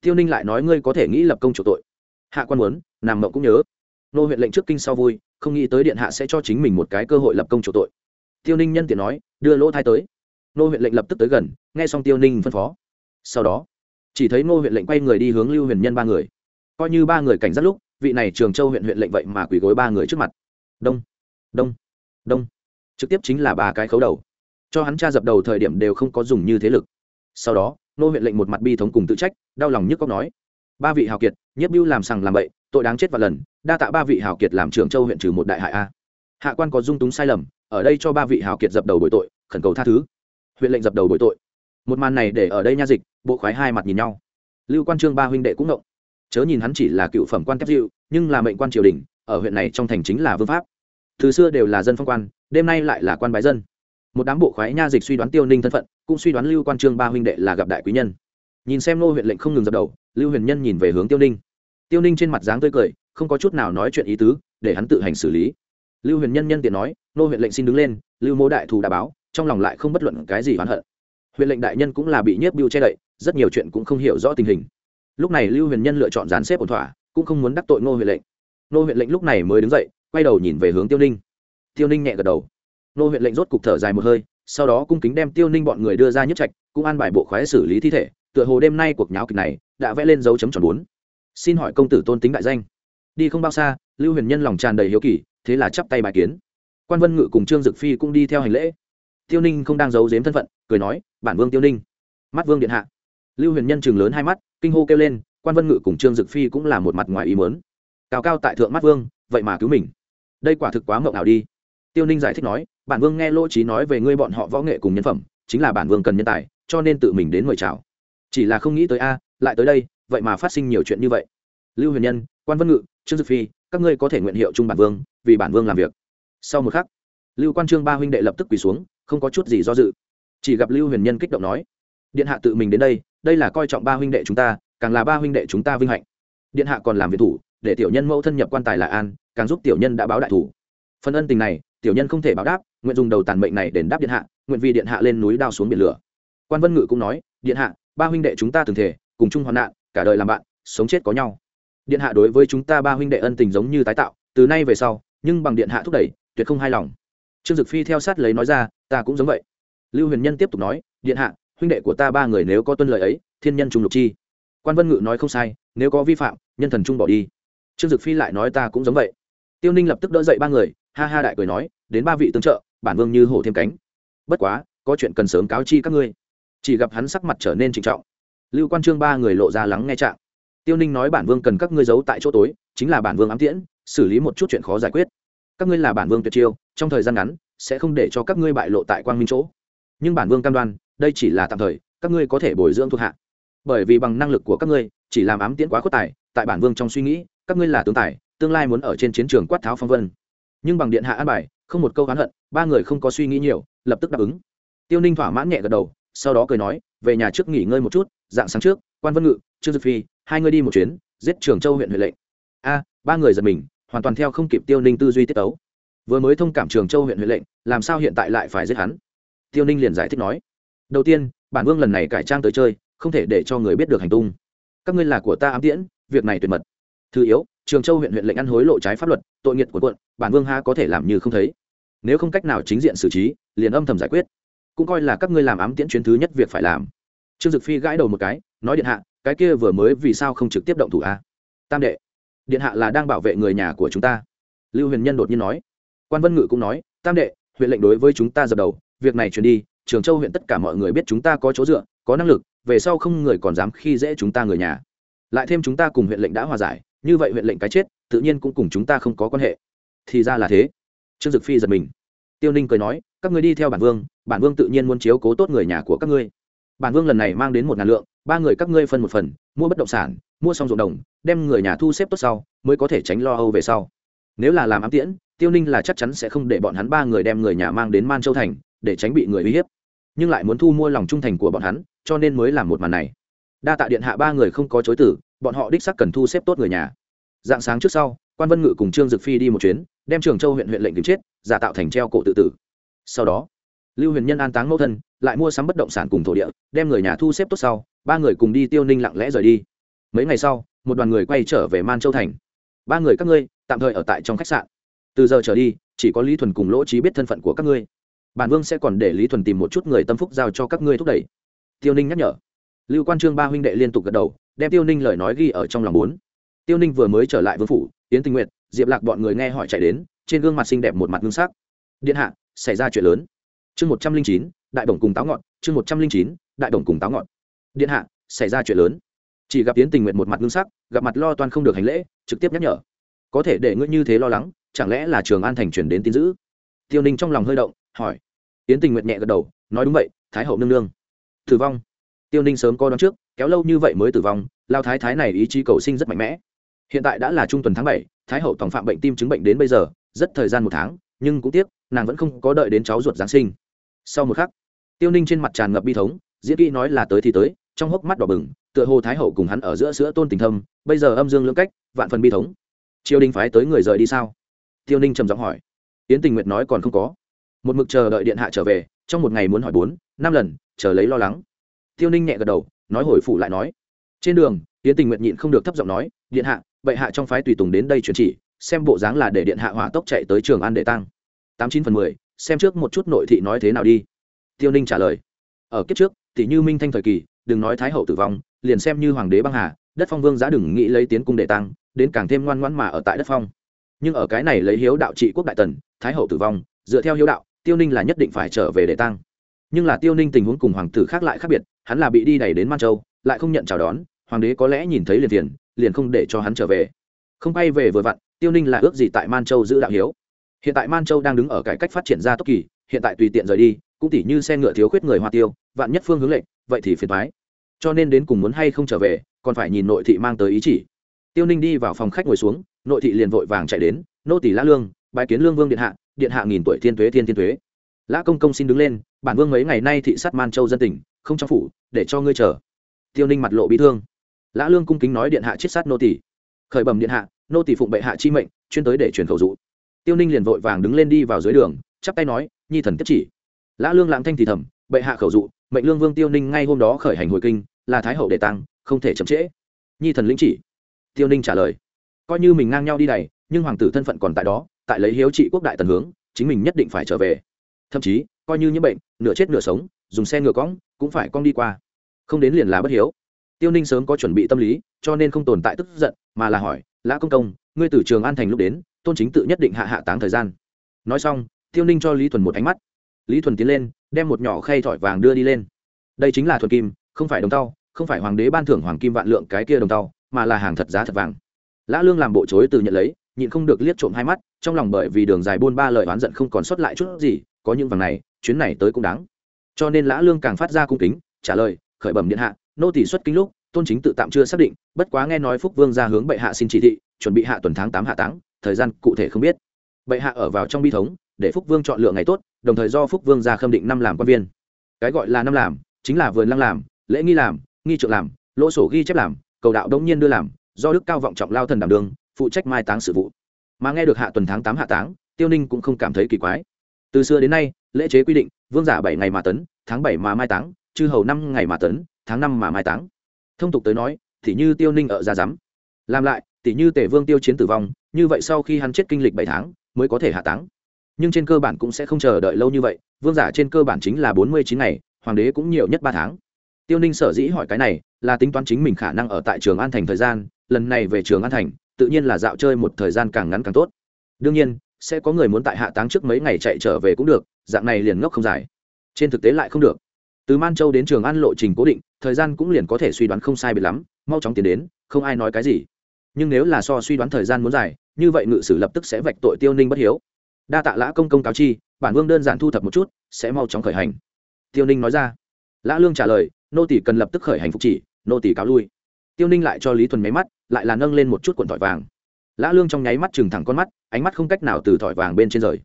Tiêu ninh lại nói ngươi có thể nghĩ lập công chủ tội. Hạ quan muốn nằm mộng cũng nhớ. Nô huyện lệnh trước kinh sau vui, không nghĩ tới điện hạ sẽ cho chính mình một cái cơ hội lập công chủ tội. Tiêu ninh nhân tiện nói, đưa lỗ thai tới. Nô huyện lệnh lập tức tới gần, nghe xong tiêu ninh phân phó. Sau đó, chỉ thấy nô huyện lệnh quay người đi hướng lưu huyền nhân ba người. Coi như ba người cảnh giác lúc vị này trường châu huyện huyện lệnh vậy mà quỳ gối ba người trước mặt. Đông đông đông. Trực tiếp chính là ba cái khấu đầu. Cho hắn cha dập đầu thời điểm đều không có dùng như thế lực. Sau đó, nô huyện lệnh một mặt bi thống cùng tự trách, đau lòng nhức cóc nói. Ba vị hào kiệt nhất bưu làm sằng làm bậy, tội đáng chết và lần, đa tạ ba vị hào kiệt làm trường châu huyện trừ một đại hại a. Hạ quan có dung túng sai lầm, ở đây cho ba vị hào kiệt dập đầu bội tội, khẩn cầu tha thứ. Huyện lệnh dập đầu bội tội. Một màn này để ở đây nha dịch, bộ khoái hai mặt nhìn nhau. Lưu quan trương ba huynh đệ cũng ngộng chớ nhìn hắn chỉ là cựu phẩm quan tép dịu, nhưng là mệnh quan triều đình, ở huyện này trong thành chính là vương pháp. Từ xưa đều là dân phong quan, đêm nay lại là quan bái dân. Một đám bộ khoái nha dịch suy đoán tiêu ninh thân phận, cũng suy đoán lưu quan trương ba huynh đệ là gặp đại quý nhân. Nhìn xem nô huyện lệnh không ngừng dập đầu, lưu huyền nhân nhìn về hướng tiêu ninh. Tiêu ninh trên mặt dáng tươi cười, không có chút nào nói chuyện ý tứ, để hắn tự hành xử lý. Lưu huyền nhân nhân tiện nói nô huyện lệnh xin đứng lên, lưu mô đại thù đã báo, trong lòng lại không bất luận cái gì oán hận. Huyện lệnh đại nhân cũng là bị nhiếp bưu che đậy, rất nhiều chuyện cũng không hiểu rõ tình hình lúc này lưu huyền nhân lựa chọn dàn xếp ổn thỏa, cũng không muốn đắc tội nô huyện lệnh. Nô huyện lệnh lúc này mới đứng dậy, quay đầu nhìn về hướng tiêu ninh. Tiêu ninh nhẹ gật đầu. Nô huyện lệnh rốt cục thở dài một hơi, sau đó cung kính đem tiêu ninh bọn người đưa ra nhất trạch, cũng an bài bộ khoái xử lý thi thể, tựa hồ đêm nay cuộc nháo kịch này đã vẽ lên dấu chấm tròn bốn. Xin hỏi công tử tôn tính đại danh. Đi không bao xa, lưu huyền nhân lòng tràn đầy hiếu kỳ, thế là chắp tay bài kiến. Quan vân ngự cùng trương dực phi cũng đi theo hành lễ. Tiêu ninh không đang giấu giếm thân phận, cười nói, bản vương tiêu ninh, mắt vương điện hạ lưu huyền nhân chừng lớn hai mắt, kinh hô kêu lên, quan vân ngự cùng trương dực phi cũng là một mặt ngoài ý mớn cao cao tại thượng mắt vương, vậy mà cứu mình. Đây quả thực quá mộng ảo đi. Tiêu ninh giải thích nói, bản vương nghe lỗ trí nói về ngươi bọn họ võ nghệ cùng nhân phẩm, chính là bản vương cần nhân tài, cho nên tự mình đến mời chào. Chỉ là không nghĩ tới a, lại tới đây, vậy mà phát sinh nhiều chuyện như vậy. Lưu huyền nhân, quan vân ngự, trương dực phi, các ngươi có thể nguyện hiệu chung bản vương, vì bản vương làm việc. Sau một khắc, lưu quan trương ba huynh đệ lập tức quỳ xuống, không có chút gì do dự. Chỉ gặp lưu huyền nhân kích động nói, điện hạ tự mình đến đây đây là coi trọng ba huynh đệ chúng ta, càng là ba huynh đệ chúng ta vinh hạnh. Điện hạ còn làm việc thủ, để tiểu nhân mẫu thân nhập quan tài lại an, càng giúp tiểu nhân đã báo đại thủ. Phần ân tình này, tiểu nhân không thể báo đáp, nguyện dùng đầu tàn mệnh này đền đáp điện hạ, nguyện vì điện hạ lên núi đao xuống biển lửa. Quan vân ngự cũng nói, điện hạ, ba huynh đệ chúng ta từng thể, cùng chung hoạn nạn, cả đời làm bạn, sống chết có nhau. Điện hạ đối với chúng ta ba huynh đệ ân tình giống như tái tạo, từ nay về sau, nhưng bằng điện hạ thúc đẩy, tuyệt không hài lòng. Trương dực phi theo sát lấy nói ra, ta cũng giống vậy. Lưu huyền nhân tiếp tục nói, điện hạ huynh đệ của ta ba người nếu có tuân lời ấy, thiên nhân trung lục chi. Quan vân ngự nói không sai, nếu có vi phạm, nhân thần trung bỏ đi. Trương dực phi lại nói ta cũng giống vậy. Tiêu ninh lập tức đỡ dậy ba người, ha ha đại cười nói, đến ba vị tương trợ, bản vương như hổ thêm cánh. Bất quá, có chuyện cần sớm cáo chi các ngươi. Chỉ gặp hắn sắc mặt trở nên trịnh trọng. Lưu quan trương ba người lộ ra lắng nghe trạng. Tiêu ninh nói bản vương cần các ngươi giấu tại chỗ tối, chính là bản vương ám tiễn, xử lý một chút chuyện khó giải quyết. Các ngươi là bản vương tuyệt chiêu, trong thời gian ngắn, sẽ không để cho các ngươi bại lộ tại quang minh chỗ. Nhưng bản vương cam đoan đây chỉ là tạm thời, các ngươi có thể bồi dưỡng thuộc hạ. Bởi vì bằng năng lực của các ngươi, chỉ làm ám tiễn quá khuất tài, tại bản vương trong suy nghĩ, các ngươi là tướng tài, tương lai muốn ở trên chiến trường quát tháo phong vân. Nhưng bằng điện hạ an bài, không một câu oán hận, ba người không có suy nghĩ nhiều, lập tức đáp ứng. Tiêu ninh thỏa mãn nhẹ gật đầu, sau đó cười nói, về nhà trước nghỉ ngơi một chút, dạng sáng trước, quan vân ngự, trương dực phi, hai người đi một chuyến, giết trường châu huyện huệ lệnh. A, ba người giật mình, hoàn toàn theo không kịp tiêu ninh tư duy tiết tấu. Vừa mới thông cảm trường châu huyện huệ lệnh, làm sao hiện tại lại phải giết hắn? Tiêu ninh liền giải thích nói đầu tiên, bản vương lần này cải trang tới chơi, không thể để cho người biết được hành tung. Các ngươi là của ta ám tiễn, việc này tuyệt mật. Thứ yếu, trường châu huyện huyện lệnh ăn hối lộ trái pháp luật, tội nghiệt của quận, bản vương ha có thể làm như không thấy. Nếu không cách nào chính diện xử trí, liền âm thầm giải quyết. Cũng coi là các ngươi làm ám tiễn chuyến thứ nhất việc phải làm. Trương dực phi gãi đầu một cái, nói điện hạ, cái kia vừa mới vì sao không trực tiếp động thủ a tam đệ, điện hạ là đang bảo vệ người nhà của chúng ta. Lưu huyền nhân đột nhiên nói. Quan vân ngự cũng nói, tam đệ, huyện lệnh đối với chúng ta dập đầu, việc này chuyển đi trường châu huyện tất cả mọi người biết chúng ta có chỗ dựa, có năng lực, về sau không người còn dám khi dễ chúng ta người nhà. Lại thêm chúng ta cùng huyện lệnh đã hòa giải, như vậy huyện lệnh cái chết, tự nhiên cũng cùng chúng ta không có quan hệ. Thì ra là thế. Trương dực phi giật mình. Tiêu ninh cười nói, các người đi theo bản vương bản vương tự nhiên muốn chiếu cố tốt người nhà của các ngươi. Bản vương lần này mang đến một ngàn lượng, ba người các ngươi phân một phần, mua bất động sản, mua xong ruộng đồng, đem người nhà thu xếp tốt sau, mới có thể tránh lo âu về sau. Nếu là làm ám tiễn, tiêu ninh là chắc chắn sẽ không để bọn hắn ba người đem người nhà mang đến man châu thành, để tránh bị người uy hiếp nhưng lại muốn thu mua lòng trung thành của bọn hắn, cho nên mới làm một màn này. Đa tạ điện hạ ba người không có chối tử bọn họ đích sắc cần thu xếp tốt người nhà. Dạng sáng trước sau, quan vân ngự cùng trương dực phi đi một chuyến, đem trường châu huyện huyện lệnh tìm chết, giả tạo thành treo cổ tự tử. Sau đó, lưu huyền nhân an táng mẫu thân, lại mua sắm bất động sản cùng thổ địa, đem người nhà thu xếp tốt sau, ba người cùng đi tiêu ninh lặng lẽ rời đi. Mấy ngày sau, một đoàn người quay trở về man châu thành. Ba người các ngươi, tạm thời ở tại trong khách sạn. Từ giờ trở đi, chỉ có lý thuần cùng lỗ trí biết thân phận của các ngươi bản vương sẽ còn để lý thuần tìm một chút người tâm phúc giao cho các ngươi thúc đẩy. Tiêu ninh nhắc nhở. Lưu quan trương ba huynh đệ liên tục gật đầu, đem tiêu ninh lời nói ghi ở trong lòng bốn. Tiêu ninh vừa mới trở lại vương phủ, yến tình nguyện diệp lạc bọn người nghe hỏi chạy đến, trên gương mặt xinh đẹp một mặt ngưng sắc. Điện hạ, xảy ra chuyện lớn. Chương một trăm linh chín, đại đồng cùng táo ngọn, chương một trăm linh chín, đại đồng cùng táo ngọn. Điện hạ, xảy ra chuyện lớn. Chỉ gặp yến tình nguyện một mặt ngưng sắc, gặp mặt lo toan không được hành lễ, trực tiếp nhắc nhở. Có thể để ngươi như thế lo lắng, chẳng lẽ là trường an thành truyền đến tin dữ? Tiêu ninh trong lòng hơi động hỏi. Yến tình nguyện nhẹ gật đầu, nói đúng vậy, thái hậu nương nương. Tử vong. Tiêu ninh sớm coi đón trước, kéo lâu như vậy mới tử vong, lao thái thái này ý chí cầu sinh rất mạnh mẽ. Hiện tại đã là trung tuần tháng bảy, thái hậu tổng phạm bệnh tim chứng bệnh đến bây giờ, rất thời gian một tháng, nhưng cũng tiếc, nàng vẫn không có đợi đến cháu ruột giáng sinh. Sau một khắc, tiêu ninh trên mặt tràn ngập bi thống, diễn kỹ nói là tới thì tới, trong hốc mắt đỏ bừng, tựa hồ thái hậu cùng hắn ở giữa sữa tôn tình thâm, bây giờ âm dương lưỡng cách, vạn phần bi thống. Triều đình phái tới người rời đi sao? Tiêu ninh trầm giọng hỏi. Yến tình nguyệt nói còn không có một mực chờ đợi điện hạ trở về, trong một ngày muốn hỏi bốn, năm lần, chờ lấy lo lắng. Tiêu ninh nhẹ gật đầu, nói hồi phủ lại nói. Trên đường tiến tình nguyện nhịn không được thấp giọng nói, điện hạ, bệ hạ trong phái tùy tùng đến đây truyền chỉ, xem bộ dáng là để điện hạ hỏa tốc chạy tới trường an để tăng tám chín phần mười, xem trước một chút nội thị nói thế nào đi. Tiêu ninh trả lời. Ở kiếp trước, tỷ như minh thanh thời kỳ, đừng nói thái hậu tử vong, liền xem như hoàng đế băng hà, đất phong vương giá đừng nghĩ lấy tiến cung để tăng đến càng thêm ngoan ngoãn mà ở tại đất phong. Nhưng ở cái này lấy hiếu đạo trị quốc đại tần, thái hậu tử vong, dựa theo hiếu đạo tiêu ninh là nhất định phải trở về để tăng nhưng là tiêu ninh tình huống cùng hoàng tử khác lại khác biệt, hắn là bị đi đẩy đến man châu, lại không nhận chào đón, hoàng đế có lẽ nhìn thấy liền tiền liền không để cho hắn trở về. Không bay về vừa vặn, tiêu ninh là ước gì tại man châu giữ đạo hiếu. Hiện tại man châu đang đứng ở cải cách phát triển ra tốc kỳ, hiện tại tùy tiện rời đi, cũng tỉ như xe ngựa thiếu khuyết người hoa tiêu, vạn nhất phương hướng lệnh vậy thì phiền thoái cho nên đến cùng muốn hay không trở về, còn phải nhìn nội thị mang tới ý chỉ. Tiêu ninh đi vào phòng khách ngồi xuống, nội thị liền vội vàng chạy đến, nô tỷ lã lương bài kiến lương vương điện hạ điện hạ nghìn tuổi thiên thuế thiên thiên thuế lã công công xin đứng lên, bản vương mấy ngày nay thị sát man châu dân tỉnh, không trong phủ, để cho ngươi chờ. Tiêu ninh mặt lộ bị thương. Lã lương cung kính nói điện hạ chiết sát nô tỷ khởi bẩm điện hạ, nô tỷ phụng bệ hạ chi mệnh, chuyên tới để truyền khẩu dụ. Tiêu ninh liền vội vàng đứng lên đi vào dưới đường, chắp tay nói, nhi thần tiếp chỉ. Lã lương lãng thanh thì thầm, bệ hạ khẩu dụ, mệnh lương vương tiêu ninh ngay hôm đó khởi hành hồi kinh, là thái hậu đề tăng không thể chậm trễ. Nhi thần lĩnh chỉ. Tiêu ninh trả lời, coi như mình ngang nhau đi này, nhưng hoàng tử thân phận còn tại đó tại lấy hiếu trị quốc đại tần hướng, chính mình nhất định phải trở về. Thậm chí, coi như những bệnh, nửa chết nửa sống, dùng xe ngựa cong cũng phải cong đi qua. Không đến liền là bất hiếu. Tiêu ninh sớm có chuẩn bị tâm lý, cho nên không tồn tại tức giận, mà là hỏi, lã công công, ngươi từ trường an thành lúc đến, tôn chính tự nhất định hạ hạ táng thời gian. Nói xong, tiêu ninh cho lý thuần một ánh mắt. Lý thuần tiến lên, đem một nhỏ khay thỏi vàng đưa đi lên. Đây chính là thuần kim, không phải đồng tàu không phải hoàng đế ban thưởng hoàng kim vạn lượng cái kia đồng tàu mà là hàng thật giá thật vàng. Lã lương làm bộ chối từ nhận lấy nhịn không được liếc trộm hai mắt, trong lòng bởi vì đường dài buôn ba lời oán giận không còn sót lại chút gì, có những vàng này, chuyến này tới cũng đáng. Cho nên lã lương càng phát ra cung kính, trả lời, khởi bẩm điện hạ, nô tỷ xuất kinh lúc, tôn chính tự tạm chưa xác định, bất quá nghe nói phúc vương ra hướng bệ hạ xin chỉ thị, chuẩn bị hạ tuần tháng tám hạ táng, thời gian cụ thể không biết. Bệ hạ ở vào trong bi thống, để phúc vương chọn lựa ngày tốt, đồng thời do phúc vương ra khâm định năm làm quan viên. Cái gọi là năm làm, chính là vườn lăng làm, lễ nghi làm, nghi trượng làm, lỗ sổ ghi chép làm, cầu đạo đống nhiên đưa làm, do đức cao vọng trọng lao thần đảm đường phụ trách mai táng sự vụ. Mà nghe được hạ tuần tháng tám hạ táng, tiêu ninh cũng không cảm thấy kỳ quái. Từ xưa đến nay, lễ chế quy định, vương giả bảy ngày mà tấn, tháng bảy mà mai táng, chư hầu năm ngày mà tấn, tháng năm mà mai táng. Thông tục tới nói thì như tiêu ninh ở ra giám. Làm lại tỷ như tể vương tiêu chiến tử vong, như vậy sau khi hắn chết kinh lịch bảy tháng, mới có thể hạ táng. Nhưng trên cơ bản cũng sẽ không chờ đợi lâu như vậy, vương giả trên cơ bản chính là bốn mươi chín ngày, hoàng đế cũng nhiều nhất ba tháng. Tiêu ninh sở dĩ hỏi cái này, là tính toán chính mình khả năng ở tại trường an thành thời gian, lần này về trường an thành tự nhiên là dạo chơi một thời gian càng ngắn càng tốt. Đương nhiên, sẽ có người muốn tại hạ táng trước mấy ngày chạy trở về cũng được, dạng này liền ngốc không dài. Trên thực tế lại không được. Từ man châu đến trường an lộ trình cố định, thời gian cũng liền có thể suy đoán không sai biệt lắm, mau chóng tiến đến, không ai nói cái gì. Nhưng nếu là so suy đoán thời gian muốn dài, như vậy ngự sử lập tức sẽ vạch tội tiêu ninh bất hiếu. Đa tạ lã công công cáo chi, bản vương đơn giản thu thập một chút, sẽ mau chóng khởi hành. Tiêu ninh nói ra. Lã lương trả lời, nô tỷ cần lập tức khởi hành phục chỉ, nô tỷ cáo lui tiêu ninh lại cho lý thuần nháy mắt, lại là nâng lên một chút cuộn thỏi vàng. Lã lương trong nháy mắt chừng thẳng con mắt, ánh mắt không cách nào từ thỏi vàng bên trên rời.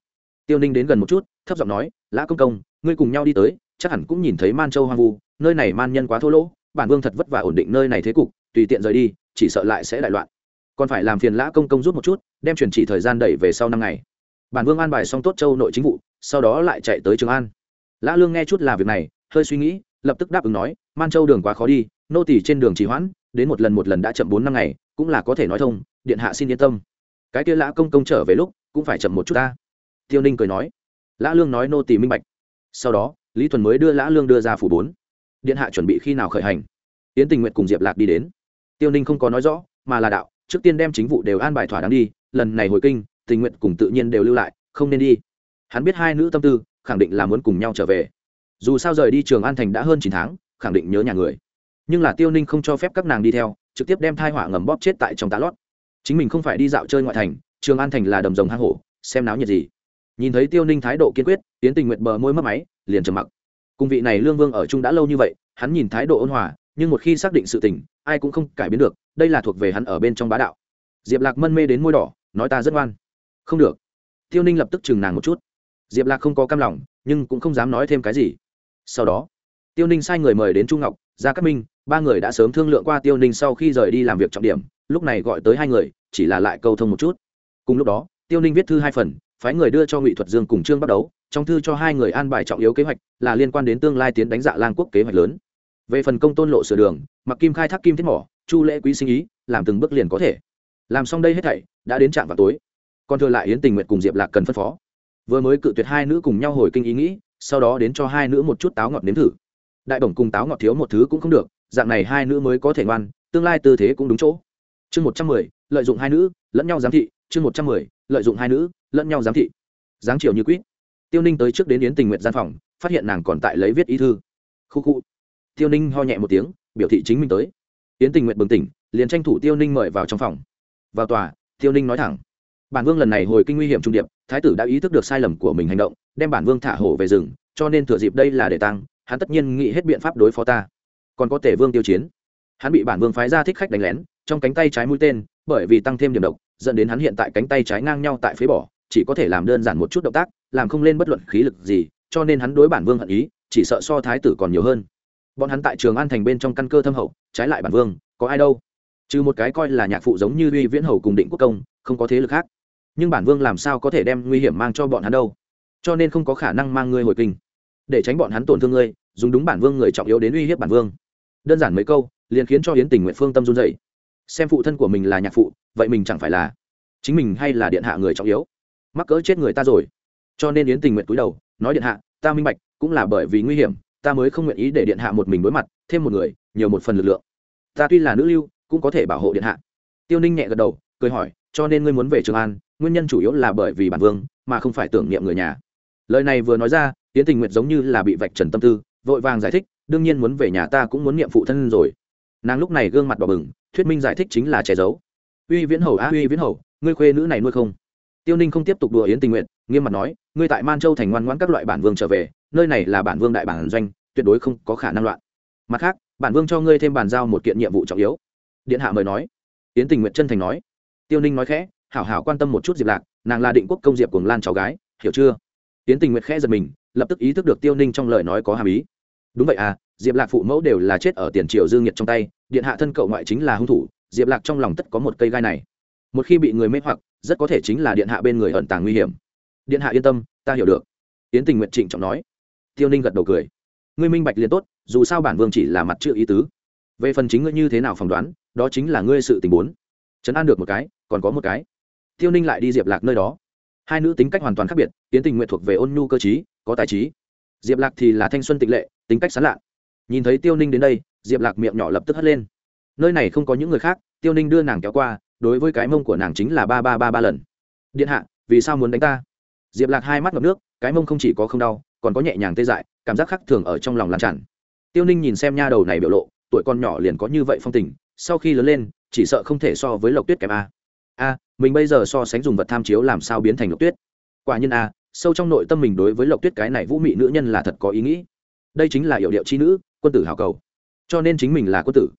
Tiêu ninh đến gần một chút, thấp giọng nói, lã công công, ngươi cùng nhau đi tới, chắc hẳn cũng nhìn thấy man châu hoang vu, nơi này man nhân quá thô lỗ, bản vương thật vất vả ổn định nơi này thế cục, tùy tiện rời đi, chỉ sợ lại sẽ đại loạn. Còn phải làm phiền lã công công rút một chút, đem chuyển chỉ thời gian đẩy về sau năm ngày. Bản vương an bài xong tốt châu nội chính vụ, sau đó lại chạy tới trường an. Lã lương nghe chút là việc này, hơi suy nghĩ, lập tức đáp ứng nói, man châu đường quá khó đi, nô tỳ trên đường trì hoãn đến một lần một lần đã chậm bốn năm ngày, cũng là có thể nói thông, điện hạ xin yên tâm. Cái kia lã công công trở về lúc, cũng phải chậm một chút ta. Tiêu ninh cười nói. Lã lương nói nô tỳ minh bạch. Sau đó, lý thuần mới đưa lã lương đưa ra phủ bốn. Điện hạ chuẩn bị khi nào khởi hành? Yến tình nguyện cùng diệp lạc đi đến. Tiêu ninh không có nói rõ, mà là đạo, trước tiên đem chính vụ đều an bài thỏa đáng đi, lần này hồi kinh, tình nguyện cùng tự nhiên đều lưu lại, không nên đi. Hắn biết hai nữ tâm tư, khẳng định là muốn cùng nhau trở về. Dù sao rời đi trường an thành đã hơn chín tháng, khẳng định nhớ nhà người nhưng là tiêu ninh không cho phép các nàng đi theo, trực tiếp đem thai họa ngầm bóp chết tại trong tá lót. Chính mình không phải đi dạo chơi ngoại thành, trường an thành là đầm rồng hang hổ, xem náo nhiệt gì. Nhìn thấy tiêu ninh thái độ kiên quyết tiến tình nguyện bờ môi mất máy, liền trầm mặc. Cùng vị này lương vương ở chung đã lâu như vậy, hắn nhìn thái độ ôn hòa, nhưng một khi xác định sự tình, ai cũng không cải biến được, đây là thuộc về hắn ở bên trong bá đạo. Diệp lạc mân mê đến môi đỏ, nói ta rất ngoan. Không được. Tiêu ninh lập tức chừng nàng một chút. Diệp lạc không có cam lòng, nhưng cũng không dám nói thêm cái gì. Sau đó, tiêu ninh sai người mời đến trung ngọc, gia cát minh ba người đã sớm thương lượng qua tiêu ninh sau khi rời đi làm việc trọng điểm, lúc này gọi tới hai người, chỉ là lại câu thông một chút. Cùng lúc đó, tiêu ninh viết thư hai phần, phái người đưa cho ngụy thuật dương cùng trương bắt đấu, trong thư cho hai người an bài trọng yếu kế hoạch là liên quan đến tương lai tiến đánh dạ lang quốc kế hoạch lớn. Về phần công tôn lộ sửa đường, mặc kim khai thác kim thiết mỏ, chu lễ quý sinh ý, làm từng bước liền có thể. Làm xong đây hết thảy, đã đến trạm vào tối. Còn thừa lại yến tình nguyện cùng diệp lạc cần phân phó. Vừa mới cự tuyệt hai nữ cùng nhau hồi kinh ý nghĩ, sau đó đến cho hai nữ một chút táo ngọt nếm thử. Đại bổng cùng táo ngọt thiếu một thứ cũng không được dạng này hai nữ mới có thể ngoan, tương lai tư thế cũng đúng chỗ. Chương một trăm mười, lợi dụng hai nữ, lẫn nhau giám thị. Chương một trăm mười, lợi dụng hai nữ, lẫn nhau giám thị. Giáng chiều như quýt. Tiêu ninh tới trước đến yến tình nguyện gian phòng, phát hiện nàng còn tại lấy viết ý thư. Khu khu. Tiêu ninh ho nhẹ một tiếng, biểu thị chính mình tới. Yến tình nguyện bừng tỉnh, liền tranh thủ tiêu ninh mời vào trong phòng. Vào tòa, tiêu ninh nói thẳng. Bản vương lần này hồi kinh nguy hiểm trung điệp, thái tử đã ý thức được sai lầm của mình hành động, đem bản vương thả hổ về rừng, cho nên thừa dịp đây là để tăng hắn tất nhiên nghĩ hết biện pháp đối phó ta còn có tể vương tiêu chiến. Hắn bị bản vương phái ra thích khách đánh lén, trong cánh tay trái mũi tên, bởi vì tăng thêm điểm độc, dẫn đến hắn hiện tại cánh tay trái ngang nhau tại phế bỏ, chỉ có thể làm đơn giản một chút động tác, làm không lên bất luận khí lực gì, cho nên hắn đối bản vương hận ý, chỉ sợ so thái tử còn nhiều hơn. Bọn hắn tại trường an thành bên trong căn cơ thâm hậu, trái lại bản vương, có ai đâu? Trừ một cái coi là nhạc phụ giống như uy viễn hầu cùng định quốc công, không có thế lực khác. Nhưng bản vương làm sao có thể đem nguy hiểm mang cho bọn hắn đâu? Cho nên không có khả năng mang ngươi hồi kinh để tránh bọn hắn tổn thương ngươi, dùng đúng bản vương người trọng yếu đến uy hiếp bản vương. Đơn giản mấy câu, liền khiến cho hiến tình nguyện phương tâm run dậy xem phụ thân của mình là nhạc phụ, vậy mình chẳng phải là chính mình hay là điện hạ người trọng yếu? Mắc cỡ chết người ta rồi. Cho nên yến tình nguyện túi đầu, nói điện hạ, ta minh bạch, cũng là bởi vì nguy hiểm, ta mới không nguyện ý để điện hạ một mình đối mặt, thêm một người, nhiều một phần lực lượng. Ta tuy là nữ lưu, cũng có thể bảo hộ điện hạ. Tiêu ninh nhẹ gật đầu, cười hỏi, cho nên ngươi muốn về trường an, nguyên nhân chủ yếu là bởi vì bản vương, mà không phải tưởng niệm người nhà. Lời này vừa nói ra yến tình nguyện giống như là bị vạch trần tâm tư vội vàng giải thích đương nhiên muốn về nhà ta cũng muốn niệm phụ thân rồi. Nàng lúc này gương mặt đỏ bừng thuyết minh giải thích chính là che giấu. Uy viễn hầu á, uy viễn hầu ngươi khuê nữ này nuôi không? Tiêu ninh không tiếp tục đùa yến tình nguyện nghiêm mặt nói ngươi tại man châu thành ngoan ngoãn các loại bản vương trở về nơi này là bản vương đại bản doanh tuyệt đối không có khả năng loạn. Mặt khác bản vương cho ngươi thêm bàn giao một kiện nhiệm vụ trọng yếu. Điện hạ mời nói. Yến tình nguyện chân thành nói. Tiêu ninh nói khẽ hảo hảo quan tâm một chút diệp lạc nàng là định quốc công diệp cùng lan cháu gái hiểu chưa? Yến tình nguyện khẽ giật mình lập tức ý thức được tiêu ninh trong lời nói có hàm ý. Đúng vậy à diệp lạc phụ mẫu đều là chết ở tiền triều dương nhiệt trong tay, điện hạ thân cậu ngoại chính là hung thủ, diệp lạc trong lòng tất có một cây gai này. Một khi bị người mê hoặc, rất có thể chính là điện hạ bên người ẩn tàng nguy hiểm. Điện hạ yên tâm, ta hiểu được. Yến tình nguyện trịnh trọng nói. Tiêu ninh gật đầu cười. Ngươi minh bạch liền tốt, dù sao bản vương chỉ là mặt chữ ý tứ. Về phần chính ngươi như thế nào phỏng đoán, đó chính là ngươi sự tình bốn. Chấn an được một cái, còn có một cái. Tiêu ninh lại đi diệp lạc nơi đó. Hai nữ tính cách hoàn toàn khác biệt, yến tình nguyện thuộc về ôn nhu cơ t có tài trí. Diệp lạc thì là thanh xuân tịch lệ, tính cách sán lạ nhìn thấy tiêu ninh đến đây, diệp lạc miệng nhỏ lập tức hất lên. Nơi này không có những người khác, tiêu ninh đưa nàng kéo qua, đối với cái mông của nàng chính là ba ba ba ba lần. Điện hạ, vì sao muốn đánh ta? Diệp lạc hai mắt ngập nước, cái mông không chỉ có không đau, còn có nhẹ nhàng tê dại, cảm giác khác thường ở trong lòng làm tràn. Tiêu ninh nhìn xem nha đầu này biểu lộ, tuổi con nhỏ liền có như vậy phong tình, sau khi lớn lên, chỉ sợ không thể so với lộc tuyết kém a. A, mình bây giờ so sánh dùng vật tham chiếu làm sao biến thành lộc tuyết? Quả nhiên a sâu trong nội tâm mình đối với lộc tuyết cái này vũ mị nữ nhân là thật có ý nghĩ. Đây chính là hiệu điệu chi nữ, quân tử hào cầu. Cho nên chính mình là quân tử.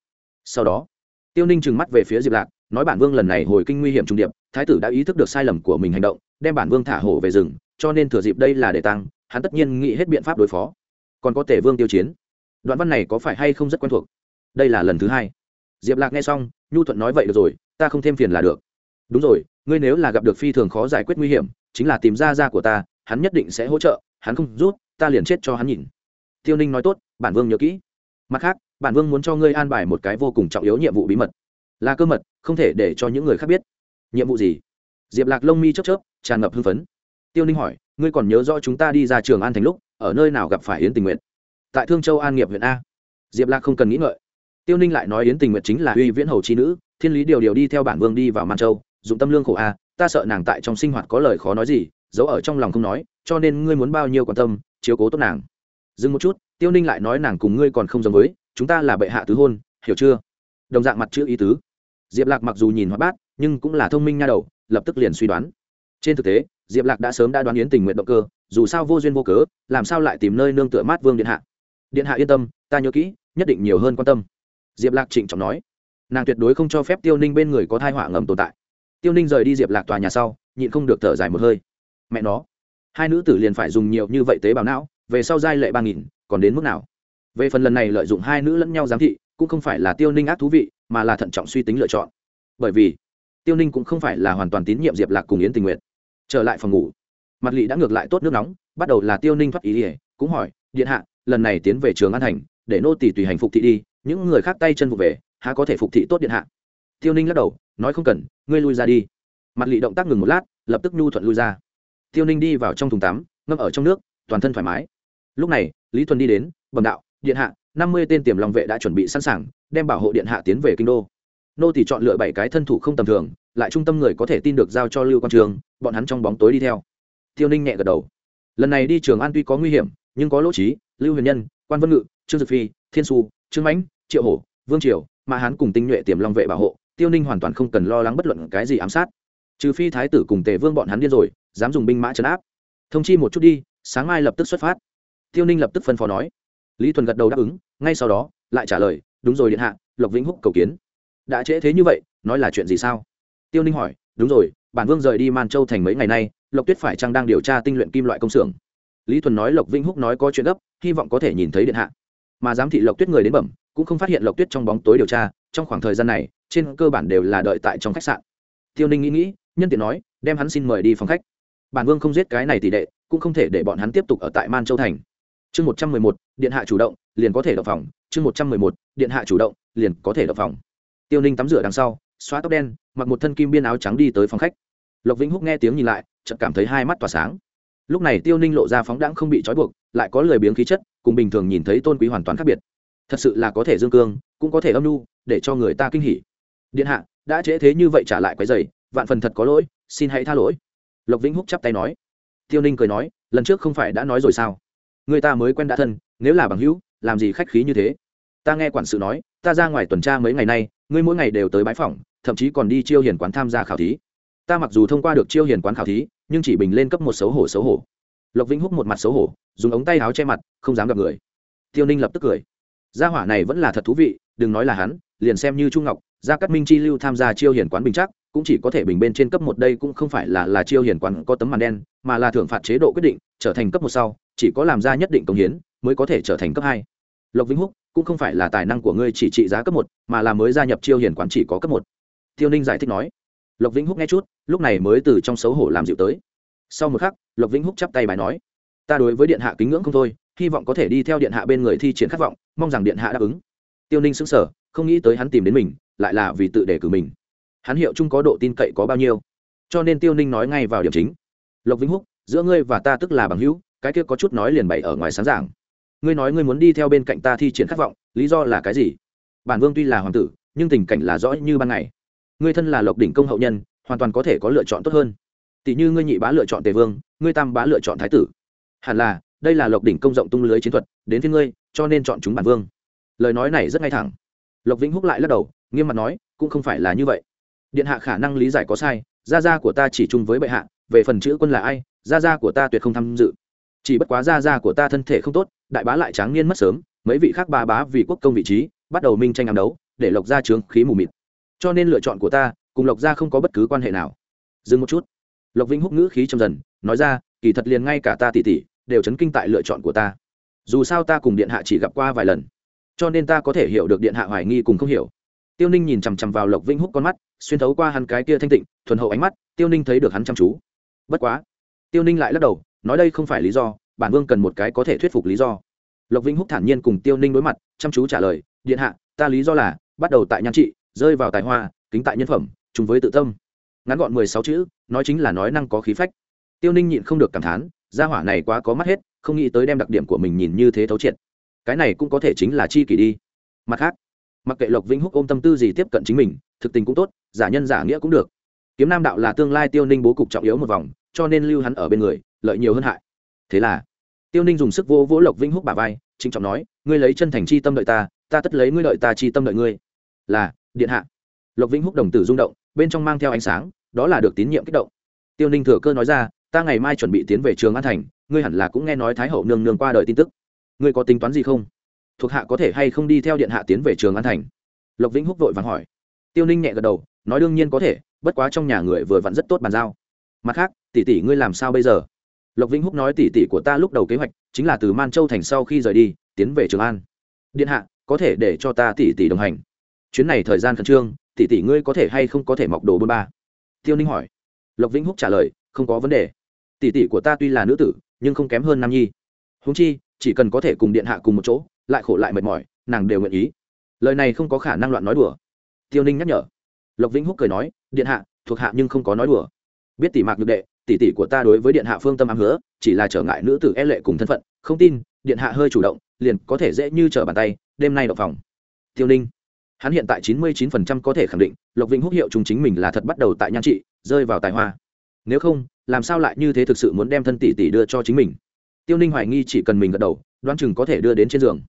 Sau đó, tiêu ninh trừng mắt về phía diệp lạc, nói bản vương lần này hồi kinh nguy hiểm trung điệp, thái tử đã ý thức được sai lầm của mình hành động, đem bản vương thả hổ về rừng, cho nên thừa dịp đây là để tăng, hắn tất nhiên nghĩ hết biện pháp đối phó. Còn có tể vương tiêu chiến. Đoạn văn này có phải hay không rất quen thuộc? Đây là lần thứ hai. Diệp lạc nghe xong, nhu thuận nói vậy được rồi, ta không thêm phiền là được. Đúng rồi, ngươi nếu là gặp được phi thường khó giải quyết nguy hiểm chính là tìm ra ra của ta, hắn nhất định sẽ hỗ trợ, hắn không rút, ta liền chết cho hắn nhìn. Tiêu ninh nói tốt, bản vương nhớ kỹ. Mặt khác, bản vương muốn cho ngươi an bài một cái vô cùng trọng yếu nhiệm vụ bí mật. Là cơ mật, không thể để cho những người khác biết. Nhiệm vụ gì? Diệp lạc lông mi chớp chớp, tràn ngập hưng phấn. Tiêu ninh hỏi, ngươi còn nhớ rõ chúng ta đi ra trường an thành lúc, ở nơi nào gặp phải yến tình nguyện tại thương châu an nghiệp huyện a. Diệp lạc không cần nghĩ ngợi. Tiêu ninh lại nói yến tình nguyện chính là uy viễn hầu trí nữ, thiên lý điều điều đi theo bản vương đi vào man châu, dụng tâm lương khổ a ta sợ nàng tại trong sinh hoạt có lời khó nói gì, giấu ở trong lòng không nói, cho nên ngươi muốn bao nhiêu quan tâm, chiếu cố tốt nàng. Dừng một chút, tiêu ninh lại nói nàng cùng ngươi còn không giống với, chúng ta là bệ hạ tứ hôn, hiểu chưa? Đồng dạng mặt chữ ý tứ. Diệp lạc mặc dù nhìn hoa bát, nhưng cũng là thông minh nha đầu, lập tức liền suy đoán. Trên thực tế, diệp lạc đã sớm đã đoán yến tình nguyện động cơ, dù sao vô duyên vô cớ, làm sao lại tìm nơi nương tựa mát vương điện hạ? Điện hạ yên tâm, ta nhớ kỹ, nhất định nhiều hơn quan tâm. Diệp lạc trịnh trọng nói. Nàng tuyệt đối không cho phép tiêu ninh bên người có thai họa ngầm tồn tại tiêu ninh rời đi diệp lạc tòa nhà sau, nhịn không được thở dài một hơi. Mẹ nó, hai nữ tử liền phải dùng nhiều như vậy tế bào não, về sau giai lệ ba nghìn, còn đến mức nào? Về phần lần này lợi dụng hai nữ lẫn nhau giám thị, cũng không phải là tiêu ninh ác thú vị, mà là thận trọng suy tính lựa chọn. Bởi vì, tiêu ninh cũng không phải là hoàn toàn tín nhiệm diệp lạc cùng yến tình nguyện trở lại phòng ngủ, mặt lỵ đã ngược lại tốt nước nóng, bắt đầu là tiêu ninh thoát ý ỉa cũng hỏi, điện hạ, lần này tiến về trường an thành để nô tỷ tùy hành phục thị đi, những người khác tay chân vụ về, há có thể phục thị tốt điện hạ? Tiêu ninh lắc đầu, nói không cần, ngươi lui ra đi. Mặt lị động tác ngừng một lát, lập tức nhu thuận lui ra. Tiêu ninh đi vào trong thùng tắm, ngâm ở trong nước, toàn thân thoải mái. Lúc này, lý thuần đi đến, bẩm đạo, điện hạ, năm mươi tên tiềm lòng vệ đã chuẩn bị sẵn sàng, đem bảo hộ điện hạ tiến về kinh đô. Nô thì chọn lựa bảy cái thân thủ không tầm thường, lại trung tâm người có thể tin được giao cho lưu quang trường, bọn hắn trong bóng tối đi theo. Tiêu ninh nhẹ gật đầu. Lần này đi trường an tuy có nguy hiểm, nhưng có lỗ trí, lưu huyền nhân, quan vân ngự, trương dực phi, thiên su trương mãnh, triệu hổ, vương triều mà hắn cùng tinh nhuệ tiềm long vệ bảo hộ tiêu ninh hoàn toàn không cần lo lắng bất luận cái gì ám sát. Trừ phi thái tử cùng tề vương bọn hắn điên rồi, dám dùng binh mã chấn áp. Thông chi một chút đi, sáng mai lập tức xuất phát. Tiêu ninh lập tức phân phó nói. Lý thuần gật đầu đáp ứng, ngay sau đó, lại trả lời, đúng rồi điện hạ, lộc vĩnh húc cầu kiến. Đã trễ thế như vậy, nói là chuyện gì sao? Tiêu ninh hỏi, đúng rồi, bản vương rời đi man châu thành mấy ngày nay, lộc tuyết phải chăng đang điều tra tinh luyện kim loại công xưởng? Lý thuần nói, lộc vĩnh húc nói có chuyện gấp, hy vọng có thể nhìn thấy điện hạ. Mà giám thị lộc tuyết người đến bẩm, cũng không phát hiện lộc tuyết trong bóng tối điều tra, trong khoảng thời gian này trên cơ bản đều là đợi tại trong khách sạn. Tiêu ninh nghĩ nghĩ nhân tiện nói đem hắn xin mời đi phòng khách. Bản vương không giết cái này tỷ đệ cũng không thể để bọn hắn tiếp tục ở tại man châu thành. Chương một trăm mười một điện hạ chủ động liền có thể đập phòng. Chương một trăm mười một điện hạ chủ động liền có thể đập phòng. Tiêu ninh tắm rửa đằng sau xóa tóc đen mặc một thân kim biên áo trắng đi tới phòng khách. Lộc vĩnh húc nghe tiếng nhìn lại chợt cảm thấy hai mắt tỏa sáng. Lúc này tiêu ninh lộ ra phóng đãng không bị trói buộc lại có lời biếng khí chất cùng bình thường nhìn thấy tôn quý hoàn toàn khác biệt. Thật sự là có thể dương cương cũng có thể âm nhu, để cho người ta kinh hỉ điện hạ, đã trễ thế như vậy trả lại quái dày vạn phần thật có lỗi, xin hãy tha lỗi. Lộc vĩnh húc chắp tay nói. Tiêu ninh cười nói, lần trước không phải đã nói rồi sao? Người ta mới quen đã thân, nếu là bằng hữu, làm gì khách khí như thế? Ta nghe quản sự nói, ta ra ngoài tuần tra mấy ngày nay, ngươi mỗi ngày đều tới bãi phòng thậm chí còn đi chiêu hiền quán tham gia khảo thí. Ta mặc dù thông qua được chiêu hiền quán khảo thí, nhưng chỉ bình lên cấp một xấu hổ xấu hổ. Lộc vĩnh húc một mặt xấu hổ, dùng ống tay áo che mặt, không dám gặp người. Tiêu ninh lập tức cười. Gia hỏa này vẫn là thật thú vị, đừng nói là hắn, liền xem như trung ngọc gia cát minh chi lưu tham gia chiêu hiển quán bình chắc, cũng chỉ có thể bình bên trên cấp một đây cũng không phải là là chiêu hiển quán có tấm màn đen, mà là thưởng phạt chế độ quyết định, trở thành cấp một sau, chỉ có làm ra nhất định công hiến mới có thể trở thành cấp hai. Lộc vĩnh húc, cũng không phải là tài năng của ngươi chỉ trị giá cấp một, mà là mới gia nhập chiêu hiển quán chỉ có cấp một. Tiêu ninh giải thích nói. Lộc vĩnh húc nghe chút, lúc này mới từ trong xấu hổ làm dịu tới. Sau một khắc, lộc vĩnh húc chắp tay bài nói. Ta đối với điện hạ kính ngưỡng không thôi, hy vọng có thể đi theo điện hạ bên người thi triển khát vọng, mong rằng điện hạ đáp ứng. Tiêu ninh xứng sở không nghĩ tới hắn tìm đến mình lại là vì tự đề cử mình. Hắn hiệu chung có độ tin cậy có bao nhiêu? Cho nên tiêu ninh nói ngay vào điểm chính. Lộc vĩnh húc, giữa ngươi và ta tức là bằng hữu, cái kia có chút nói liền bày ở ngoài sáng giảng. Ngươi nói ngươi muốn đi theo bên cạnh ta thi triển khát vọng, lý do là cái gì? Bản vương tuy là hoàng tử, nhưng tình cảnh là rõ như ban ngày. Ngươi thân là lộc đỉnh công hậu nhân, hoàn toàn có thể có lựa chọn tốt hơn. Tỷ như ngươi nhị bá lựa chọn tề vương, ngươi tam bá lựa chọn thái tử. Hẳn là, đây là lộc đỉnh công rộng tung lưới chiến thuật, đến với ngươi, cho nên chọn chúng bản vương. Lời nói này rất ngay thẳng. Lộc vĩnh húc lại lắc đầu nghiêm mặt nói, cũng không phải là như vậy. Điện hạ khả năng lý giải có sai, gia gia của ta chỉ chung với bệ hạ, về phần chữ quân là ai, gia gia của ta tuyệt không tham dự. Chỉ bất quá gia gia của ta thân thể không tốt, đại bá lại tráng niên mất sớm, mấy vị khác bà bá vì quốc công vị trí, bắt đầu minh tranh ám đấu, để lộc gia trướng khí mù mịt. Cho nên lựa chọn của ta, cùng lộc gia không có bất cứ quan hệ nào. Dừng một chút. Lộc vĩnh húc ngữ khí trầm dần, nói ra, kỳ thật liền ngay cả ta tỷ tỷ, đều chấn kinh tại lựa chọn của ta. Dù sao ta cùng điện hạ chỉ gặp qua vài lần, cho nên ta có thể hiểu được điện hạ hoài nghi cùng không hiểu tiêu ninh nhìn chằm chằm vào lộc vĩnh húc con mắt, xuyên thấu qua hắn cái kia thanh tịnh, thuần hậu ánh mắt, tiêu ninh thấy được hắn chăm chú. Bất quá, tiêu ninh lại lắc đầu, nói đây không phải lý do, bản vương cần một cái có thể thuyết phục lý do. Lộc vĩnh húc thản nhiên cùng tiêu ninh đối mặt, chăm chú trả lời, điện hạ, ta lý do là, bắt đầu tại nhan trị, rơi vào tài hoa, kính tại nhân phẩm, chung với tự tâm. Ngắn gọn mười sáu chữ, nói chính là nói năng có khí phách. Tiêu ninh nhịn không được cảm thán, gia hỏa này quá có mắt hết, không nghĩ tới đem đặc điểm của mình nhìn như thế thấu triệt. Cái này cũng có thể chính là chi kỷ đi. Mặt khác mặc kệ lộc vĩnh húc ôm tâm tư gì tiếp cận chính mình thực tình cũng tốt giả nhân giả nghĩa cũng được kiếm nam đạo là tương lai tiêu ninh bố cục trọng yếu một vòng cho nên lưu hắn ở bên người lợi nhiều hơn hại thế là tiêu ninh dùng sức vô vỗ lộc vĩnh húc bà vai chính trọng nói ngươi lấy chân thành chi tâm đợi ta ta tất lấy ngươi đợi ta chi tâm đợi ngươi là điện hạ lộc vĩnh húc đồng tử rung động bên trong mang theo ánh sáng đó là được tín nhiệm kích động tiêu ninh thừa cơ nói ra ta ngày mai chuẩn bị tiến về trường an thành ngươi hẳn là cũng nghe nói thái hậu nương nương qua đời tin tức ngươi có tính toán gì không thuộc hạ có thể hay không đi theo điện hạ tiến về trường an thành? Lộc vĩnh húc vội vàng hỏi. Tiêu ninh nhẹ gật đầu, nói đương nhiên có thể, bất quá trong nhà người vừa vặn rất tốt bàn giao. Mặt khác, tỷ tỷ ngươi làm sao bây giờ? Lộc vĩnh húc nói tỷ tỷ của ta lúc đầu kế hoạch chính là từ man châu thành sau khi rời đi, tiến về trường an. Điện hạ, có thể để cho ta tỷ tỷ đồng hành. Chuyến này thời gian khẩn trương, tỷ tỷ ngươi có thể hay không có thể mọc đồ bôn ba? Tiêu ninh hỏi. Lộc vĩnh húc trả lời, không có vấn đề. Tỷ tỷ của ta tuy là nữ tử, nhưng không kém hơn nam nhi. Húng chi, chỉ cần có thể cùng điện hạ cùng một chỗ lại khổ lại mệt mỏi, nàng đều nguyện ý. Lời này không có khả năng loạn nói đùa. Tiêu ninh nhắc nhở. Lộc vĩnh húc cười nói, điện hạ, thuộc hạ nhưng không có nói đùa. Biết tỷ mạc nhược đệ, tỷ tỷ của ta đối với điện hạ phương tâm ám hứa, chỉ là trở ngại nữ tử e lệ cùng thân phận, không tin, điện hạ hơi chủ động, liền có thể dễ như trở bàn tay, đêm nay đậu phòng. Tiêu ninh. Hắn hiện tại chín mươi chín phần trăm có thể khẳng định, lộc vĩnh húc hiệu chúng chính mình là thật bắt đầu tại nhan trị, rơi vào tài hoa. Nếu không, làm sao lại như thế thực sự muốn đem thân tỷ tỷ đưa cho chính mình? Tiêu ninh hoài nghi chỉ cần mình gật đầu, đoán chừng có thể đưa đến trên giường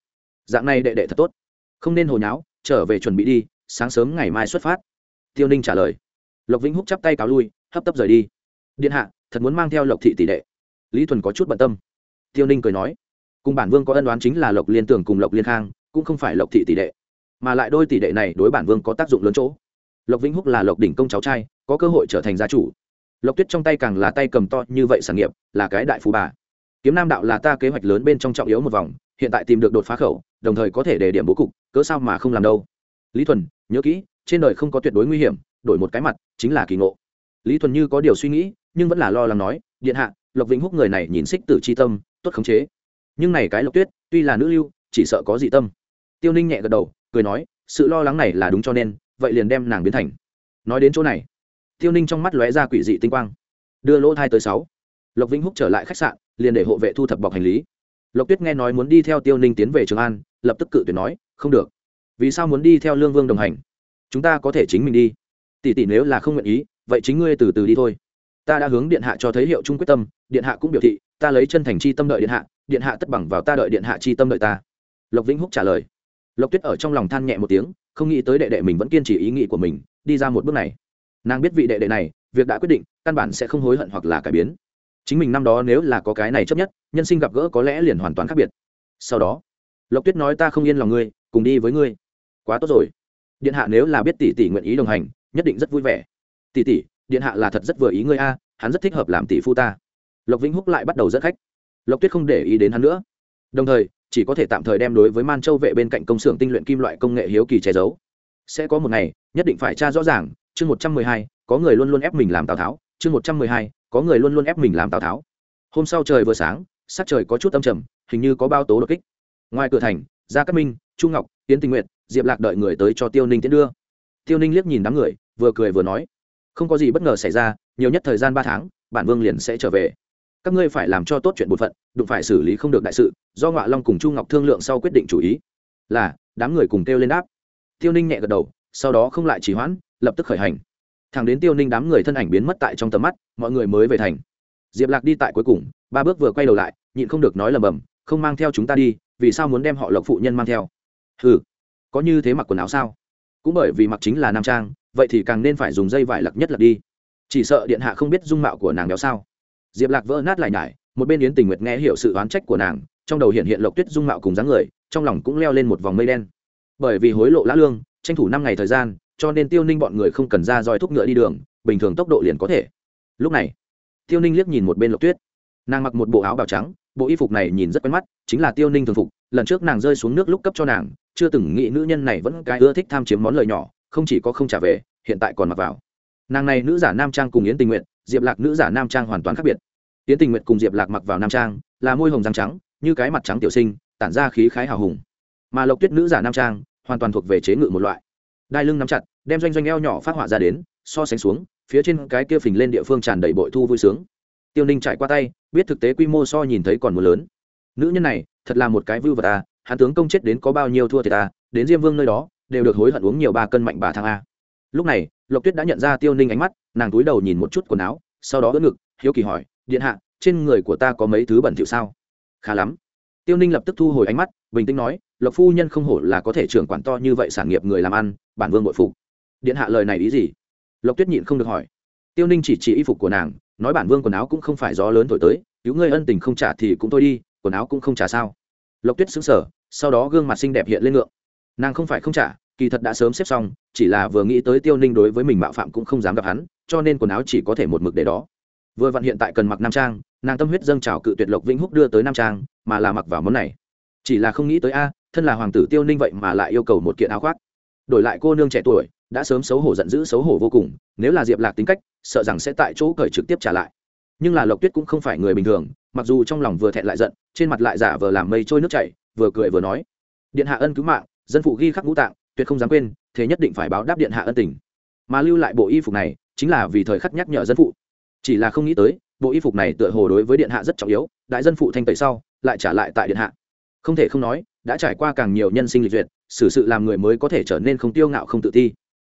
dạng này đệ đệ thật tốt. Không nên hồi nháo, trở về chuẩn bị đi, sáng sớm ngày mai xuất phát. Tiêu ninh trả lời. Lộc vĩnh húc chắp tay cáo lui, hấp tấp rời đi. Điện hạ, thật muốn mang theo lộc thị tỷ đệ. Lý thuần có chút bận tâm. Tiêu ninh cười nói. Cùng bản vương có ân đoán chính là lộc liên tưởng cùng lộc liên khang, cũng không phải lộc thị tỷ đệ, mà lại đôi tỷ đệ này đối bản vương có tác dụng lớn chỗ. Lộc vĩnh húc là lộc đỉnh công cháu trai, có cơ hội trở thành gia chủ. Lộc tuyết trong tay càng là tay cầm to như vậy sản nghiệp, là cái đại phú bà. Kiếm nam đạo là ta kế hoạch lớn bên trong trọng yếu một vòng hiện tại tìm được đột phá khẩu, đồng thời có thể để điểm bố cục, cớ sao mà không làm đâu? Lý thuần, nhớ kỹ, trên đời không có tuyệt đối nguy hiểm, đổi một cái mặt, chính là kỳ ngộ. Lý thuần như có điều suy nghĩ, nhưng vẫn là lo lắng nói, điện hạ, lộc vĩnh húc người này nhìn xích tử c h i tâm, tốt khống chế. Nhưng này cái lộc tuyết, tuy là nữ lưu, chỉ sợ có dị tâm. Tiêu ninh nhẹ gật đầu, cười nói, sự lo lắng này là đúng cho nên, vậy liền đem nàng biến thành. Nói đến chỗ này, tiêu ninh trong mắt lóe ra quỷ dị tinh quang. Đưa lỗ thai tới sáu. Lộc vĩnh húc trở lại khách sạn, liền để hộ vệ thu thập bọc hành lý lộc tuyết nghe nói muốn đi theo tiêu ninh tiến về trường an, lập tức cự tuyệt nói, không được. Vì sao muốn đi theo lương vương đồng hành? Chúng ta có thể chính mình đi. Tỷ tỷ nếu là không nguyện ý, vậy chính ngươi từ từ đi thôi. Ta đã hướng điện hạ cho thấy hiệu chung quyết tâm, điện hạ cũng biểu thị, ta lấy chân thành chi tâm đợi điện hạ điện hạ tất bằng vào ta đợi điện hạ chi tâm đợi ta. Lộc vĩnh húc trả lời. Lộc tuyết ở trong lòng than nhẹ một tiếng, không nghĩ tới đệ đệ mình vẫn kiên trì ý nghĩ của mình, đi ra một bước này. Nàng biết vị đệ đệ này, việc đã quyết định, căn bản sẽ không hối hận hoặc là cải biến chính mình năm đó nếu là có cái này chấp nhất, nhân sinh gặp gỡ có lẽ liền hoàn toàn khác biệt. Sau đó, lộc tuyết nói ta không yên lòng ngươi, cùng đi với ngươi. Quá tốt rồi. Điện hạ nếu là biết tỷ tỷ nguyện ý đồng hành, nhất định rất vui vẻ. Tỷ tỷ, điện hạ là thật rất vừa ý ngươi a, hắn rất thích hợp làm tỷ phu ta. Lộc vĩnh húc lại bắt đầu dẫn khách. Lộc tuyết không để ý đến hắn nữa. Đồng thời, chỉ có thể tạm thời đem đối với man châu vệ bên cạnh công xưởng tinh luyện kim loại công nghệ hiếu kỳ che giấu. Sẽ có một ngày, nhất định phải tra rõ ràng, chương một trăm mười hai, có người luôn luôn ép mình làm tào tháo, chương một trăm mười hai có người luôn luôn ép mình làm tào tháo. Hôm sau trời vừa sáng, sắc trời có chút âm trầm, hình như có bao tố đột kích. Ngoài cửa thành, gia cát minh trung ngọc tiến tình nguyện diệp lạc đợi người tới cho tiêu ninh tiến đưa. Tiêu ninh liếc nhìn đám người, vừa cười vừa nói, không có gì bất ngờ xảy ra, nhiều nhất thời gian ba tháng, bản vương liền sẽ trở về. Các ngươi phải làm cho tốt chuyện bột phận, đụng phải xử lý không được đại sự, do ngọa long cùng chu ngọc thương lượng sau quyết định chủ ý. Là, đám người cùng kêu lên đáp. Tiêu ninh nhẹ gật đầu, sau đó không lại chỉ hoãn, lập tức khởi hành thẳng đến tiêu ninh đám người thân ảnh biến mất tại trong tầm mắt, mọi người mới về thành. Diệp lạc đi tại cuối cùng, ba bước vừa quay đầu lại, nhịn không được nói lầm bầm, không mang theo chúng ta đi, vì sao muốn đem họ lộc phụ nhân mang theo? Ừ có như thế mặc quần áo sao? Cũng bởi vì mặc chính là nam trang, vậy thì càng nên phải dùng dây vải lặc nhất lặc đi. Chỉ sợ điện hạ không biết dung mạo của nàng béo sao. Diệp lạc vỡ nát lại nhải, một bên yến tình nguyệt nghe hiểu sự oán trách của nàng, trong đầu hiện hiện lộc tuyết dung mạo cùng dáng người, trong lòng cũng leo lên một vòng mây đen. Bởi vì hối lộ lã lương, tranh thủ năm ngày thời gian cho nên tiêu ninh bọn người không cần ra roi thúc ngựa đi đường, bình thường tốc độ liền có thể. Lúc này, tiêu ninh liếc nhìn một bên lộc tuyết. Nàng mặc một bộ áo bào trắng, bộ y phục này nhìn rất quen mắt, chính là tiêu ninh thường phục, lần trước nàng rơi xuống nước lúc cấp cho nàng, chưa từng nghĩ nữ nhân này vẫn cái ưa thích tham chiếm món lời nhỏ, không chỉ có không trả về, hiện tại còn mặc vào. Nàng này nữ giả nam trang cùng yến tình nguyện diệp lạc nữ giả nam trang hoàn toàn khác biệt. Yến tình nguyện cùng diệp lạc mặc vào nam trang, là môi hồng răng trắng, như cái mặt trắng tiểu sinh, tản ra khí khái hào hùng. Mà lộc tuyết nữ giả nam trang, hoàn toàn thuộc về chế ngự một loại đai lưng nắm chặt, đem doanh doanh eo nhỏ phát họa ra đến, so sánh xuống, phía trên cái kia phình lên địa phương tràn đầy bội thu vui sướng. Tiêu ninh chạy qua tay, biết thực tế quy mô so nhìn thấy còn mưa lớn. Nữ nhân này, thật là một cái vưu vật à hắn tướng công chết đến có bao nhiêu thua thiệt à đến diêm vương nơi đó, đều được hối hận uống nhiều ba cân mạnh bà thang a. Lúc này, lộc tuyết đã nhận ra tiêu ninh ánh mắt, nàng túi đầu nhìn một chút quần áo, sau đó đỡ ngực, hiếu kỳ hỏi, điện hạ, trên người của ta có mấy thứ bẩn thỉu sao? Khá lắm. Tiêu ninh lập tức thu hồi ánh mắt bình tĩnh nói, lộc phu nhân không hổ là có thể trưởng quản to như vậy sản nghiệp người làm ăn, bản vương bội phục. Điện hạ lời này ý gì? Lộc tuyết nhịn không được hỏi. Tiêu ninh chỉ chỉ y phục của nàng, nói bản vương quần áo cũng không phải gió lớn thổi tới, cứu ngươi ân tình không trả thì cũng thôi đi, quần áo cũng không trả sao? Lộc tuyết xứng sở sau đó gương mặt xinh đẹp hiện lên ngượng. Nàng không phải không trả, kỳ thật đã sớm xếp xong, chỉ là vừa nghĩ tới tiêu ninh đối với mình mạo phạm cũng không dám gặp hắn, cho nên quần áo chỉ có thể một mực để đó. Vừa vặn hiện tại cần mặc nam trang, nàng tâm huyết dâng trào cự tuyệt lộc vĩnh húc đưa tới nam trang, mà là mặc vào món này chỉ là không nghĩ tới a, thân là hoàng tử tiêu ninh vậy mà lại yêu cầu một kiện áo khoác. Đổi lại cô nương trẻ tuổi, đã sớm xấu hổ giận dữ xấu hổ vô cùng, nếu là diệp lạc tính cách, sợ rằng sẽ tại chỗ cởi trực tiếp trả lại. Nhưng là lộc tuyết cũng không phải người bình thường, mặc dù trong lòng vừa thẹn lại giận, trên mặt lại giả vờ làm mây trôi nước chảy, vừa cười vừa nói, điện hạ ân cứu mạng, dân phụ ghi khắc ngũ tạng, tuyệt không dám quên, thế nhất định phải báo đáp điện hạ ân tình. Mà lưu lại bộ y phục này, chính là vì thời khắc nhắc nhở dân phụ. Chỉ là không nghĩ tới, bộ y phục này tựa hồ đối với điện hạ rất trọng yếu, đại dân phụ thanh tẩy sau, lại trả lại tại điện hạ không thể không nói, đã trải qua càng nhiều nhân sinh lịch duyệt, xử sự làm người mới có thể trở nên không tiêu ngạo không tự ti.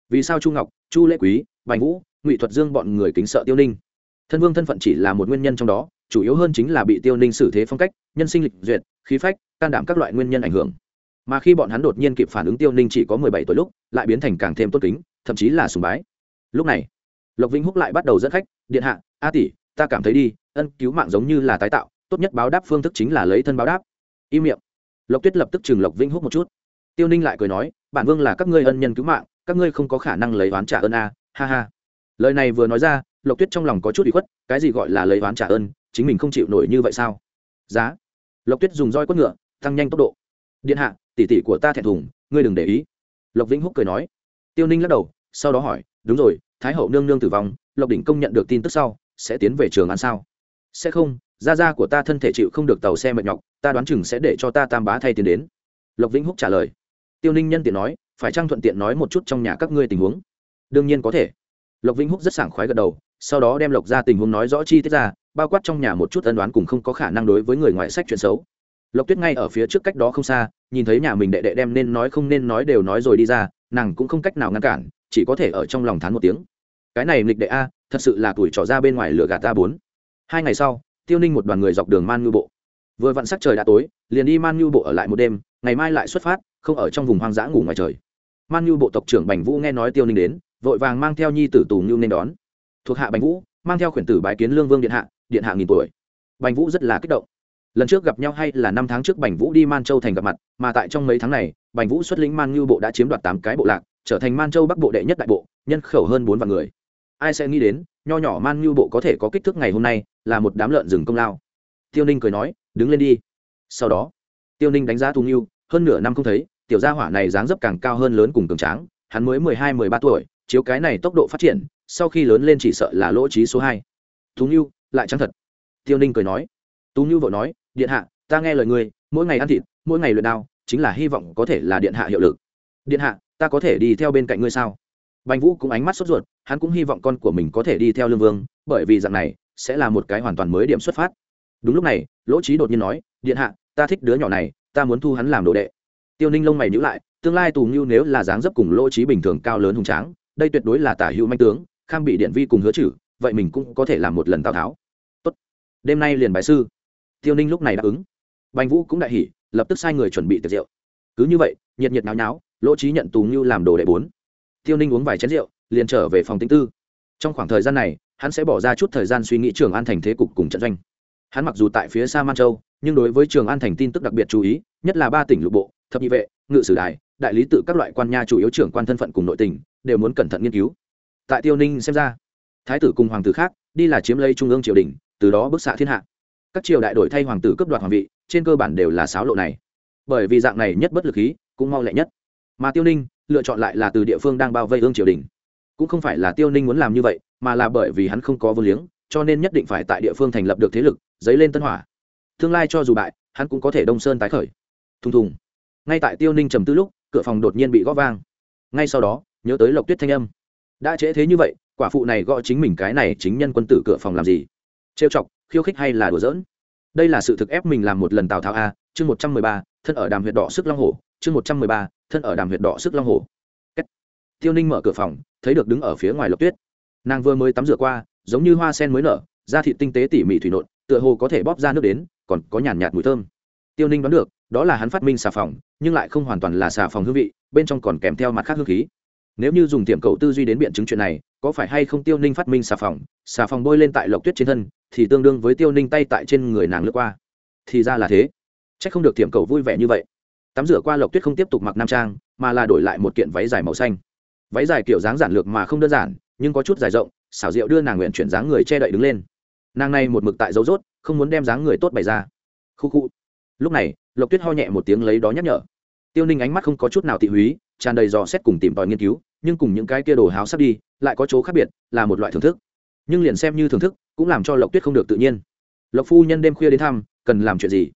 Vì sao chu ngọc, chu lễ quý, bành vũ, ngụy thuật dương bọn người kính sợ tiêu ninh? Thân vương thân phận chỉ là một nguyên nhân trong đó, chủ yếu hơn chính là bị tiêu ninh xử thế phong cách, nhân sinh lịch duyệt, khí phách, can đảm các loại nguyên nhân ảnh hưởng. Mà khi bọn hắn đột nhiên kịp phản ứng tiêu ninh chỉ có mười bảy tuổi lúc, lại biến thành càng thêm tốt kính, thậm chí là sùng bái. Lúc này, lộc vĩnh húc lại bắt đầu dẫn khách, điện hạ, a tỷ, ta cảm thấy đi, ân cứu mạng giống như là tái tạo, tốt nhất báo đáp phương thức chính là lấy thân báo đáp im miệng. Lộc tuyết lập tức chừng lộc vĩnh húc một chút. Tiêu ninh lại cười nói, bản vương là các ngươi ân nhân cứu mạng, các ngươi không có khả năng lấy oán trả ơn a. Ha ha. Lời này vừa nói ra, lộc tuyết trong lòng có chút bị khuất, cái gì gọi là lấy oán trả ơn, chính mình không chịu nổi như vậy sao? Giá. Lộc tuyết dùng roi quất ngựa, tăng nhanh tốc độ. Điện hạ, tỷ tỷ của ta thẹn thùng, ngươi đừng để ý. Lộc vĩnh húc cười nói. Tiêu ninh lắc đầu, sau đó hỏi, đúng rồi, thái hậu nương nương tử vong, lộc đỉnh công nhận được tin tức sau, sẽ tiến về trường ăn sao? Sẽ không gia gia của ta thân thể chịu không được tàu xe mệt nhọc, ta đoán chừng sẽ để cho ta tam bá thay tiền đến. Lộc vĩnh húc trả lời. Tiêu ninh nhân tiện nói, phải trang thuận tiện nói một chút trong nhà các ngươi tình huống? Đương nhiên có thể. Lộc vĩnh húc rất sảng khoái gật đầu, sau đó đem lộc ra tình huống nói rõ chi tiết ra, bao quát trong nhà một chút ân đoán cùng không có khả năng đối với người ngoại sách chuyện xấu. Lộc tuyết ngay ở phía trước cách đó không xa, nhìn thấy nhà mình đệ đệ đem nên nói không nên nói đều nói rồi đi ra, nàng cũng không cách nào ngăn cản, chỉ có thể ở trong lòng thán một tiếng. Cái này nghịch đệ a, thật sự là tuổi trỏ ra bên ngoài lửa gạt ta bốn. Hai ngày sau tiêu ninh một đoàn người dọc đường man ngư bộ. Vừa vặn sắc trời đã tối, liền đi man ngư bộ ở lại một đêm, ngày mai lại xuất phát, không ở trong vùng hoang dã ngủ ngoài trời. Man ngư bộ tộc trưởng bành vũ nghe nói tiêu ninh đến, vội vàng mang theo nhi tử tù ngưu nên đón. Thuộc hạ bành vũ, mang theo khuyển tử bái kiến lương vương điện hạ điện hạ nghìn tuổi. Bành vũ rất là kích động. Lần trước gặp nhau hay là năm tháng trước bành vũ đi man châu thành gặp mặt, mà tại trong mấy tháng này, bành vũ xuất lĩnh man ngư bộ đã chiếm đoạt tám cái bộ lạc, trở thành man châu bắc bộ đệ nhất đại bộ, nhân khẩu hơn bốn vạn người. Ai sẽ nghĩ đến, nho nhỏ man ngư bộ có thể có kích thước ngày hôm nay là một đám lợn rừng công lao. Tiêu ninh cười nói, đứng lên đi. Sau đó, tiêu ninh đánh giá tù nghiêu hơn nửa năm không thấy, tiểu gia hỏa này dáng dấp càng cao hơn lớn cùng cường tráng, hắn mới mười hai, mười ba tuổi, chiếu cái này tốc độ phát triển, sau khi lớn lên chỉ sợ là lỗ trí số hai. Tú nghiêu lại trắng thật. Tiêu ninh cười nói. Tú ngưu vội nói, điện hạ, ta nghe lời ngươi, mỗi ngày ăn thịt, mỗi ngày luyện đao, chính là hy vọng có thể là điện hạ hiệu lực. Điện hạ, ta có thể đi theo bên cạnh ngươi sao? Bành vũ cũng ánh mắt sốt ruột, hắn cũng hy vọng con của mình có thể đi theo lương vương, bởi vì dạng này sẽ là một cái hoàn toàn mới điểm xuất phát. Đúng lúc này, lỗ trí đột nhiên nói, điện hạ, ta thích đứa nhỏ này, ta muốn thu hắn làm đồ đệ. Tiêu ninh lông mày nhữ lại, tương lai tù ngưu nếu là dáng dấp cùng lỗ trí bình thường cao lớn hùng tráng, đây tuyệt đối là tả hữu manh tướng, kham bị điện vi cùng hứa chử vậy mình cũng có thể làm một lần tào tháo. Tốt, đêm nay liền bài sư. Tiêu ninh lúc này đáp ứng. Bành vũ cũng đại hỉ, lập tức sai người chuẩn bị tiệc rượu. Cứ như vậy, nhiệt nhiệt náo náo, lỗ trí nhận tù ngưu làm đồ đệ bốn. Tiêu ninh uống vài chén rượu, liền trở về phòng tính tư. Trong khoảng thời gian này hắn sẽ bỏ ra chút thời gian suy nghĩ trường an thành thế cục cùng trận doanh. Hắn mặc dù tại phía xa man châu, nhưng đối với trường an thành tin tức đặc biệt chú ý, nhất là ba tỉnh lục bộ, thập nhị vệ, ngự sử đài, đại lý tự các loại quan nha chủ yếu trưởng quan thân phận cùng nội tỉnh đều muốn cẩn thận nghiên cứu. Tại tiêu ninh xem ra, thái tử cùng hoàng tử khác, đi là chiếm lấy trung ương triều đình, từ đó bức xạ thiên hạ. Các triều đại đổi thay hoàng tử cấp đoạt hoàng vị, trên cơ bản đều là sáo lộ này. Bởi vì dạng này nhất bất lực khí, cũng mau lẹ nhất. Mà tiêu ninh, lựa chọn lại là từ địa phương đang bao vây ương triều đình cũng không phải là tiêu ninh muốn làm như vậy, mà là bởi vì hắn không có vô liếng, cho nên nhất định phải tại địa phương thành lập được thế lực, dấy lên tân hỏa. Tương lai cho dù bại, hắn cũng có thể đông sơn tái khởi. Thùng thùng. Ngay tại tiêu ninh trầm tư lúc, cửa phòng đột nhiên bị gõ vang. Ngay sau đó, nhớ tới lộc tuyết thanh âm. Đã trễ thế như vậy, quả phụ này gõ chính mình cái này chính nhân quân tử cửa phòng làm gì? Trêu chọc, khiêu khích hay là đùa giỡn? Đây là sự thực ép mình làm một lần tào tháo a, chương một trăm mười ba, thân ở đàm huyệt đỏ sức long hổ chương một trăm mười ba, thân ở đàm huyệt đỏ sức long hổ tiêu ninh mở cửa phòng, thấy được đứng ở phía ngoài lộc tuyết. Nàng vừa mới tắm rửa qua, giống như hoa sen mới nở, da thịt tinh tế tỉ mỉ thủy nộn, tựa hồ có thể bóp ra nước đến, còn có nhàn nhạt mùi thơm. Tiêu ninh đoán được, đó là hắn phát minh xà phòng, nhưng lại không hoàn toàn là xà phòng hương vị, bên trong còn kèm theo mặt khác hương khí. Nếu như dùng tiệm cầu tư duy đến biện chứng chuyện này, có phải hay không tiêu ninh phát minh xà phòng? Xà phòng bôi lên tại lộc tuyết trên thân, thì tương đương với tiêu ninh tay tại trên người nàng lướt qua. Thì ra là thế. C h ắ c không được tiệm cầu vui vẻ như vậy. Tắm rửa qua lộc tuyết không tiếp tục mặc nam trang, mà là đổi lại một kiện váy dài màu xanh váy dài kiểu dáng giản lược mà không đơn giản, nhưng có chút dài rộng, xảo diệu đưa nàng nguyện chuyển dáng người che đậy đứng lên. Nàng này một mực tại dấu rốt, không muốn đem dáng người tốt bày ra. Khu khu. Lúc này, lộc tuyết ho nhẹ một tiếng lấy đó nhắc nhở. Tiêu ninh ánh mắt không có chút nào tị húy, tràn đầy dò xét cùng tìm tòi nghiên cứu, nhưng cùng những cái kia đồ háo sắp đi, lại có chỗ khác biệt, là một loại thưởng thức. Nhưng liền xem như thưởng thức, cũng làm cho lộc tuyết không được tự nhiên. Lộc phu nhân đêm khuya đến thăm, cần làm chuyện gì?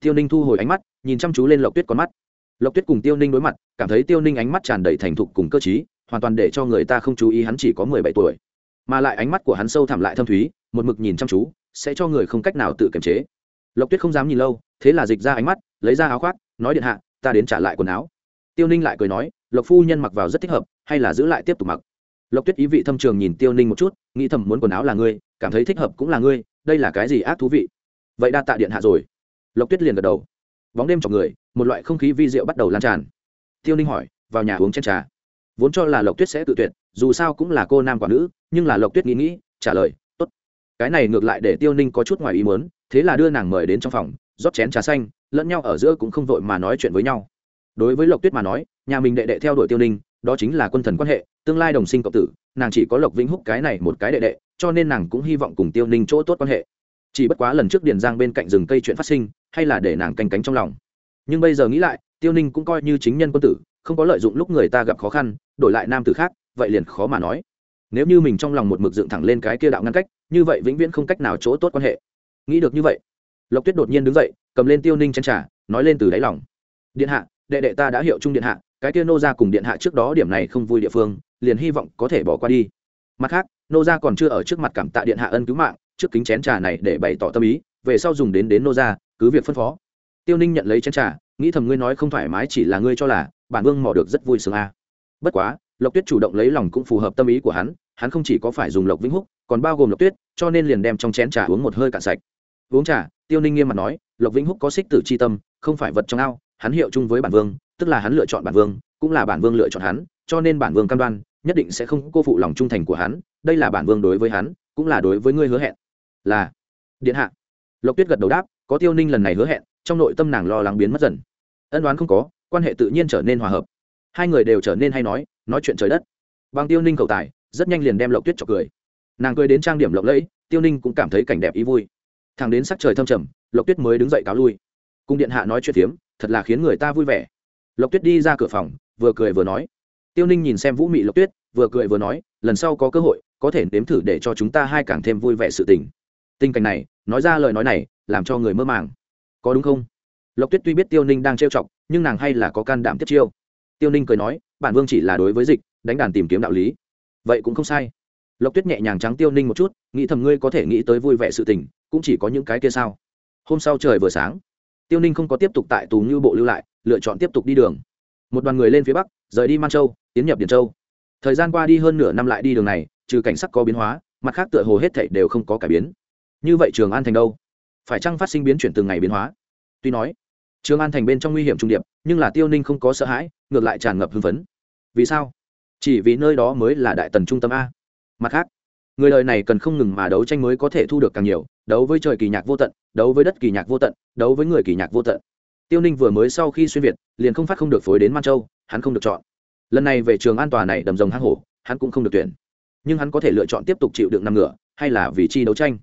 Tiêu ninh thu hồi ánh mắt, nhìn chăm chú lên lộc tuyết con mắt. Lộc tuyết cùng tiêu ninh đối mặt, cảm thấy tiêu ninh ánh mắt tràn đầy thành thục cùng cơ t hoàn toàn để cho người ta không chú ý hắn chỉ có mười bảy tuổi. Mà lại ánh mắt của hắn sâu thẳm lại thâm thúy, một mực nhìn chăm chú, sẽ cho người không cách nào tự kiềm chế. Lộc tuyết không dám nhìn lâu, thế là dịch ra ánh mắt, lấy ra áo khoác, nói điện hạ, ta đến trả lại quần áo. Tiêu ninh lại cười nói, lộc phu nhân mặc vào rất thích hợp, hay là giữ lại tiếp tục mặc. Lộc tuyết ý vị thâm trường nhìn tiêu ninh một chút, nghĩ thầm muốn quần áo là ngươi, cảm thấy thích hợp cũng là ngươi, đây là cái gì ác thú vị. Vậy đa tạ điện hạ rồi. Lộc tuyết liền gật đầu. Bóng đêm chọc người, một loại không khí vi diệu bắt đầu lan tràn. Tiêu ninh hỏi, vào nhà uống chén trà vốn cho là lộc tuyết sẽ tự tuyệt dù sao cũng là cô nam quả nữ nhưng là lộc tuyết nghĩ nghĩ trả lời tốt. Cái này ngược lại để tiêu ninh có chút ngoài ý muốn, thế là đưa nàng mời đến trong phòng rót chén trà xanh lẫn nhau ở giữa cũng không vội mà nói chuyện với nhau. Đối với lộc tuyết mà nói nhà mình đệ đệ theo đuổi tiêu ninh đó chính là quân thần quan hệ tương lai đồng sinh cộng tử nàng chỉ có lộc vĩnh húc cái này một cái đệ đệ cho nên nàng cũng hy vọng cùng tiêu ninh chỗ tốt quan hệ. Chỉ bất quá lần trước điền giang bên cạnh rừng cây chuyện phát sinh hay là để nàng canh cánh trong lòng. Nhưng bây giờ nghĩ lại tiêu ninh cũng coi như chính nhân quân tử không có lợi dụng lúc người ta gặp khó khăn, đổi lại nam tử khác, vậy liền khó mà nói. Nếu như mình trong lòng một mực dựng thẳng lên cái kia đạo ngăn cách, như vậy vĩnh viễn không cách nào chỗ tốt quan hệ. Nghĩ được như vậy, lộc tuyết đột nhiên đứng dậy, cầm lên tiêu ninh chân trả nói lên từ đáy lòng. Điện hạ, đệ đệ ta đã hiệu trung điện hạ, cái kia nô ra cùng điện hạ trước đó điểm này không vui địa phương, liền hy vọng có thể bỏ qua đi. Mặt khác, nô ra còn chưa ở trước mặt cảm tạ điện hạ ân cứu mạng, trước kính chén trà này để bày tỏ tâm ý, về sau dùng đến đến nô ra cứ việc phân phó. Tiêu ninh nhận lấy chén trà, nghĩ thầm ngươi nói không thoải mái chỉ là ngươi cho là bản vương mò được rất vui sướng a. À. bất quá, lộc tuyết chủ động lấy lòng cũng phù hợp tâm ý của hắn hắn không chỉ có phải dùng lộc vĩnh húc, còn bao gồm lộc tuyết, cho nên liền đem trong chén trà uống một hơi cạn sạch. Uống trà, tiêu ninh nghiêm mặt nói, lộc vĩnh húc có xích tử c h i tâm, không phải vật trong ao, hắn hiệu chung với bản vương, tức là hắn lựa chọn bản vương, cũng là bản vương lựa chọn hắn, cho nên bản vương cam đoan, nhất định sẽ không cô phụ lòng trung thành của hắn, đây là bản vương đối với hắn, cũng là đối với ngươi hứa hẹn. Là. Điện hạ. Lộc tuyết gật đầu đáp, có tiêu ninh lần này hứa hẹn, trong nội tâm nàng lo lắng biến mất dần. Ân đoán không có quan hệ tự nhiên trở nên hòa hợp. Hai người đều trở nên hay nói nói chuyện trời đất. Bằng tiêu ninh cầu tài, rất nhanh liền đem lộc tuyết cho cười. Nàng cười đến trang điểm lộng lẫy, tiêu ninh cũng cảm thấy cảnh đẹp ý vui. Thằng đến sắc trời thâm trầm, lộc tuyết mới đứng dậy cáo lui. Cung điện hạ nói chuyện phiếm, thật là khiến người ta vui vẻ. Lộc tuyết đi ra cửa phòng, vừa cười vừa nói. Tiêu ninh nhìn xem vũ mị lộc tuyết, vừa cười vừa nói, lần sau có cơ hội, có thể nếm thử để cho chúng ta hai càng thêm vui vẻ sự tình. Tình cảnh này, nói ra lời nói này, làm cho người mơ màng. Có đúng không? Lộc tuyết tuy biết tiêu ninh đang trêu chọc, nhưng nàng hay là có can đảm tiếp chiêu. Tiêu ninh cười nói, bản vương chỉ là đối với dịch, đánh đàn tìm kiếm đạo lý. Vậy cũng không sai. Lộc tuyết nhẹ nhàng trắng tiêu ninh một chút, nghĩ thầm ngươi có thể nghĩ tới vui vẻ sự tình, cũng chỉ có những cái kia sao. Hôm sau trời vừa sáng, tiêu ninh không có tiếp tục tại tù như bộ lưu lại, lựa chọn tiếp tục đi đường. Một đoàn người lên phía bắc, rời đi man châu, tiến nhập điền châu. Thời gian qua đi hơn nửa năm lại đi đường này, trừ cảnh sắc có biến hóa, mặt khác tựa hồ hết thảy đều không có cải biến. Như vậy trường an thành đâu? Phải chăng phát sinh biến chuyển từng ngày biến hóa? Tuy nói trường an thành bên trong nguy hiểm trung điệp, nhưng là tiêu ninh không có sợ hãi, ngược lại tràn ngập hưng phấn. Vì sao? Chỉ vì nơi đó mới là đại tần trung tâm a. Mặt khác, người đời này cần không ngừng mà đấu tranh mới có thể thu được càng nhiều, đấu với trời kỳ nhạc vô tận, đấu với đất kỳ nhạc vô tận, đấu với người kỳ nhạc vô tận. Tiêu ninh vừa mới sau khi xuyên việt, liền không phát không được phối đến man châu, hắn không được chọn. Lần này về trường an toàn này đầm rồng hang hổ, hắn cũng không được tuyển. Nhưng hắn có thể lựa chọn tiếp tục chịu đựng nằm ngựa, hay là vì chi đấu tranh.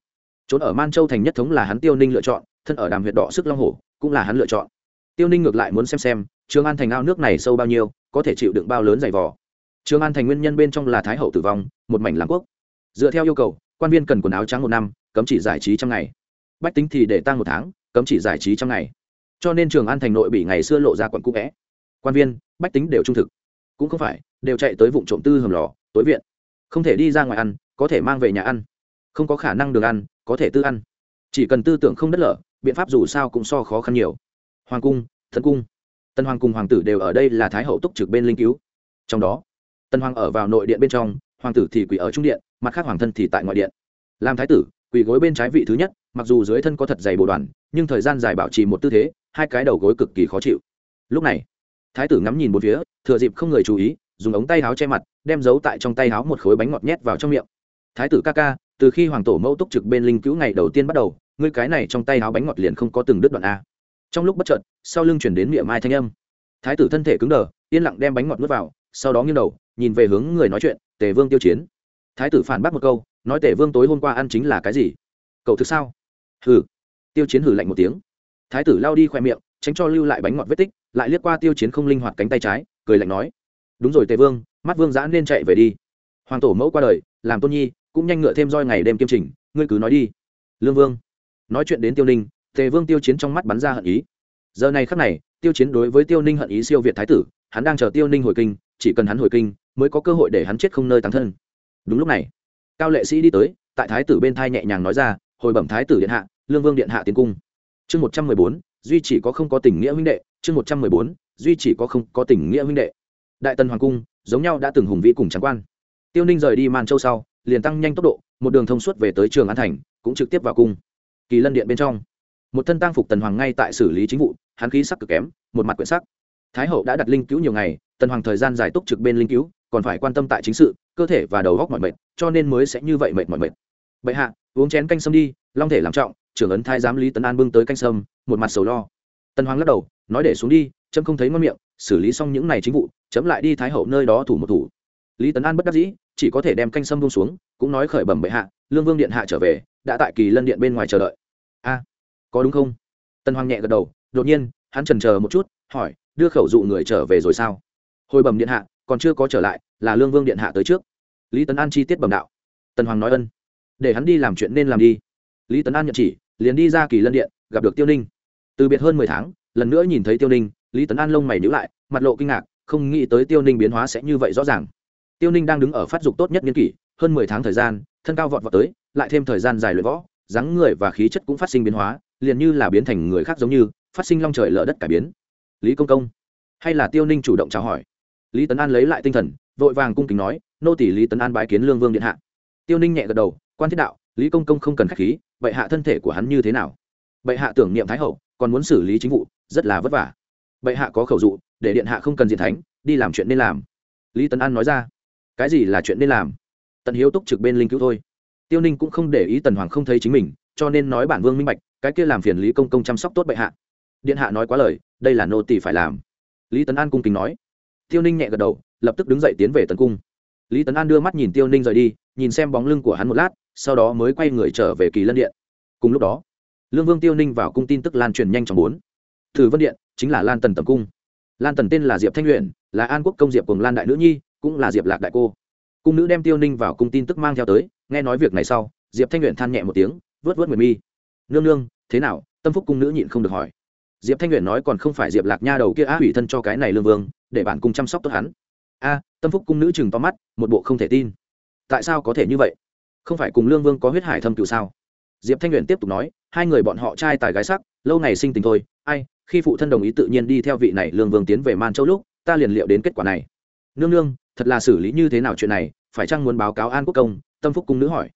Trốn ở man châu thành nhất thống là hắn tiêu ninh lựa chọn, thân ở đàm Huyệt đỏ sức long hổ cũng là hắn lựa chọn. Tiêu ninh ngược lại muốn xem xem, trường an thành ao nước này sâu bao nhiêu, có thể chịu đựng bao lớn dày vỏ trường an thành nguyên nhân bên trong là thái hậu tử vong, một mảnh làm quốc. Dựa theo yêu cầu, quan viên cần quần áo trắng một năm, cấm chỉ giải trí trong ngày. Bách tính thì để tăng một tháng, cấm chỉ giải trí trong ngày. Cho nên trường an thành nội bị ngày xưa lộ ra quận cũ vẽ. Quan viên, bách tính đều trung thực. Cũng không phải, đều chạy tới vụ trộm tư hầm lò, tối viện. Không thể đi ra ngoài ăn, có thể mang về nhà ăn. Không có khả năng đường ăn, có thể tư ăn. Chỉ cần tư tưởng không đất lở biện pháp dù sao cũng so khó khăn nhiều. Hoàng cung thân cung. Tân hoàng cùng hoàng tử đều ở đây là thái hậu túc trực bên linh cứu. Trong đó, tân hoàng ở vào nội điện bên trong, hoàng tử thì quỷ ở trung điện, mặt khác hoàng thân thì tại ngoại điện. Làm thái tử, quỳ gối bên trái vị thứ nhất, mặc dù dưới thân có thật dày bồ đoàn, nhưng thời gian dài bảo trì một tư thế, hai cái đầu gối cực kỳ khó chịu. Lúc này, thái tử ngắm nhìn một phía, thừa dịp không người chú ý, dùng ống tay áo che mặt, đem giấu tại trong tay áo một khối bánh ngọt nhét vào trong miệng. Thái tử ca ca, từ khi hoàng tổ mẫu túc trực bên linh cứu ngày đầu tiên bắt đầu ngươi cái này trong tay áo bánh ngọt liền không có từng đứt đoạn a. Trong lúc bất chợt, sau lưng chuyển đến miệng mai thanh âm. Thái tử thân thể cứng đờ, yên lặng đem bánh ngọt nuốt vào, sau đó nghiêng đầu, nhìn về hướng người nói chuyện, tề vương tiêu chiến. Thái tử phản bác một câu, nói tề vương tối hôm qua ăn chính là cái gì? Cậu thực sao? Hừ. Tiêu chiến hử lạnh một tiếng. Thái tử lao đi khoe miệng, tránh cho lưu lại bánh ngọt vết tích, lại liếc qua tiêu chiến không linh hoạt cánh tay trái, cười lạnh nói, đúng rồi tề vương, mắt vương giã nên chạy về đi. Hoàng tổ mẫu qua đời, làm tôn nhi, cũng nhanh ngựa thêm roi ngày đêm kiêm trình, ngươi cứ nói đi. Lương vương nói chuyện đến tiêu ninh, tề vương tiêu chiến trong mắt bắn ra hận ý. Giờ này khắc này, tiêu chiến đối với tiêu ninh hận ý siêu việt thái tử, hắn đang chờ tiêu ninh hồi kinh, chỉ cần hắn hồi kinh, mới có cơ hội để hắn chết không nơi tán thân. Đúng lúc này, cao lệ sĩ đi tới, tại thái tử bên thai nhẹ nhàng nói ra, hồi bẩm thái tử điện hạ, lương vương điện hạ tiến cung. Chương một trăm mười bốn, duy chỉ có không có tình nghĩa huynh đệ, chương một trăm mười bốn, duy chỉ có không có tình nghĩa huynh đệ. Đại tần hoàng cung, giống nhau đã từng hùng vĩ cùng trắng quan. Tiêu ninh rời đi màn châu sau, liền tăng nhanh tốc độ, một đường thông suốt về tới trường an thành, cũng trực tiếp vào cung kỳ lân điện bên trong. Một thân tang phục tần hoàng ngay tại xử lý chính vụ, hắn khí sắc cực kém, một mặt quyển sắc. Thái hậu đã đặt linh cứu nhiều ngày, tần hoàng thời gian dài túc trực bên linh cứu, còn phải quan tâm tại chính sự, cơ thể và đầu góc mọi mệt, cho nên mới sẽ như vậy mệt mọi mệt. Bệ hạ, uống chén canh sâm đi, long thể làm trọng, trưởng ấn thái giám lý tấn an bưng tới canh sâm, một mặt sầu lo. Tần hoàng lắc đầu, nói để xuống đi trâm không thấy ngon miệng, xử lý xong những này chính vụ, chấm lại đi thái hậu nơi đó thủ một thủ. Lý tấn an bất đắc dĩ, chỉ có thể đem canh sâm bung xuống, cũng nói khởi bẩm bệ hạ, lương vương điện hạ trở về, đã tại kỳ lân điện bên ngoài chờ đợi a có đúng không? Tân hoàng nhẹ gật đầu, đột nhiên, hắn trần chờ một chút, hỏi, đưa khẩu dụ người trở về rồi sao? Hồi bẩm điện hạ, còn chưa có trở lại, là lương vương điện hạ tới trước. Lý tấn an chi tiết bẩm đạo. Tần hoàng nói ân. Để hắn đi làm chuyện nên làm đi. Lý tấn an nhận chỉ, liền đi ra kỳ lân điện, gặp được tiêu ninh. Từ biệt hơn mười tháng, lần nữa nhìn thấy tiêu ninh, lý tấn an lông mày nhữ lại, mặt lộ kinh ngạc, không nghĩ tới tiêu ninh biến hóa sẽ như vậy rõ ràng. Tiêu ninh đang đứng ở phát dục tốt nhất niên kỷ, hơn mười tháng thời gian, thân cao vọt vọt tới, lại thêm thời gian dài luyện võ dáng người và khí chất cũng phát sinh biến hóa, liền như là biến thành người khác giống như, phát sinh long trời lở đất cải biến. Lý công công, hay là tiêu ninh chủ động chào hỏi? Lý tấn an lấy lại tinh thần, vội vàng cung kính nói, nô tỷ lý tấn an bái kiến lương vương điện hạ. Tiêu ninh nhẹ gật đầu, quan thiết đạo, lý công công không cần k h á c h khí, bệ hạ thân thể của hắn như thế nào? Bệ hạ tưởng niệm thái hậu, còn muốn xử lý chính vụ, rất là vất vả. Bệ hạ có khẩu dụ, để điện hạ không cần diện thánh, đi làm chuyện nên làm. Lý tấn an nói ra, cái gì là chuyện nên làm? Tần hiếu túc trực bên linh cứu thôi tiêu ninh cũng không để ý tần hoàng không thấy chính mình, cho nên nói bản vương minh bạch, cái kia làm phiền lý công công chăm sóc tốt bệ hạ. Điện hạ nói quá lời, đây là nô tỷ phải làm. Lý tấn an cung kính nói. Tiêu ninh nhẹ gật đầu, lập tức đứng dậy tiến về tấn cung. Lý tấn an đưa mắt nhìn tiêu ninh rời đi, nhìn xem bóng lưng của hắn một lát, sau đó mới quay người trở về kỳ lân điện. Cùng lúc đó, lương vương tiêu ninh vào cung tin tức lan truyền nhanh trong bốn. Thử vân điện, chính là lan tần tầm cung. Lan tần tên là diệp thanh luyện là an quốc công diệp cùng lan đại nữ nhi, cũng là diệp lạc đại cô cung nữ đem tiêu ninh vào cung tin tức mang theo tới, nghe nói việc này sau, diệp thanh luyện than nhẹ một tiếng, vớt vớt nguyệt mi. Nương nương, thế nào? Tâm phúc cung nữ nhịn không được hỏi. Diệp thanh luyện nói còn không phải diệp lạc nha đầu kia á hủy thân cho cái này lương vương, để bản cung chăm sóc tốt hắn. A, tâm phúc cung nữ chừng to mắt, một bộ không thể tin. Tại sao có thể như vậy? Không phải cùng lương vương có huyết hải thâm cựu sao? Diệp thanh luyện tiếp tục nói, hai người bọn họ trai tài gái sắc, lâu ngày sinh tình thôi, ai, khi phụ thân đồng ý tự nhiên đi theo vị này lương vương tiến về man châu lúc, ta liền liệu đến kết quả này nương nương, thật là xử lý như thế nào chuyện này, phải chăng muốn báo cáo an quốc công? Tâm phúc cung nữ hỏi.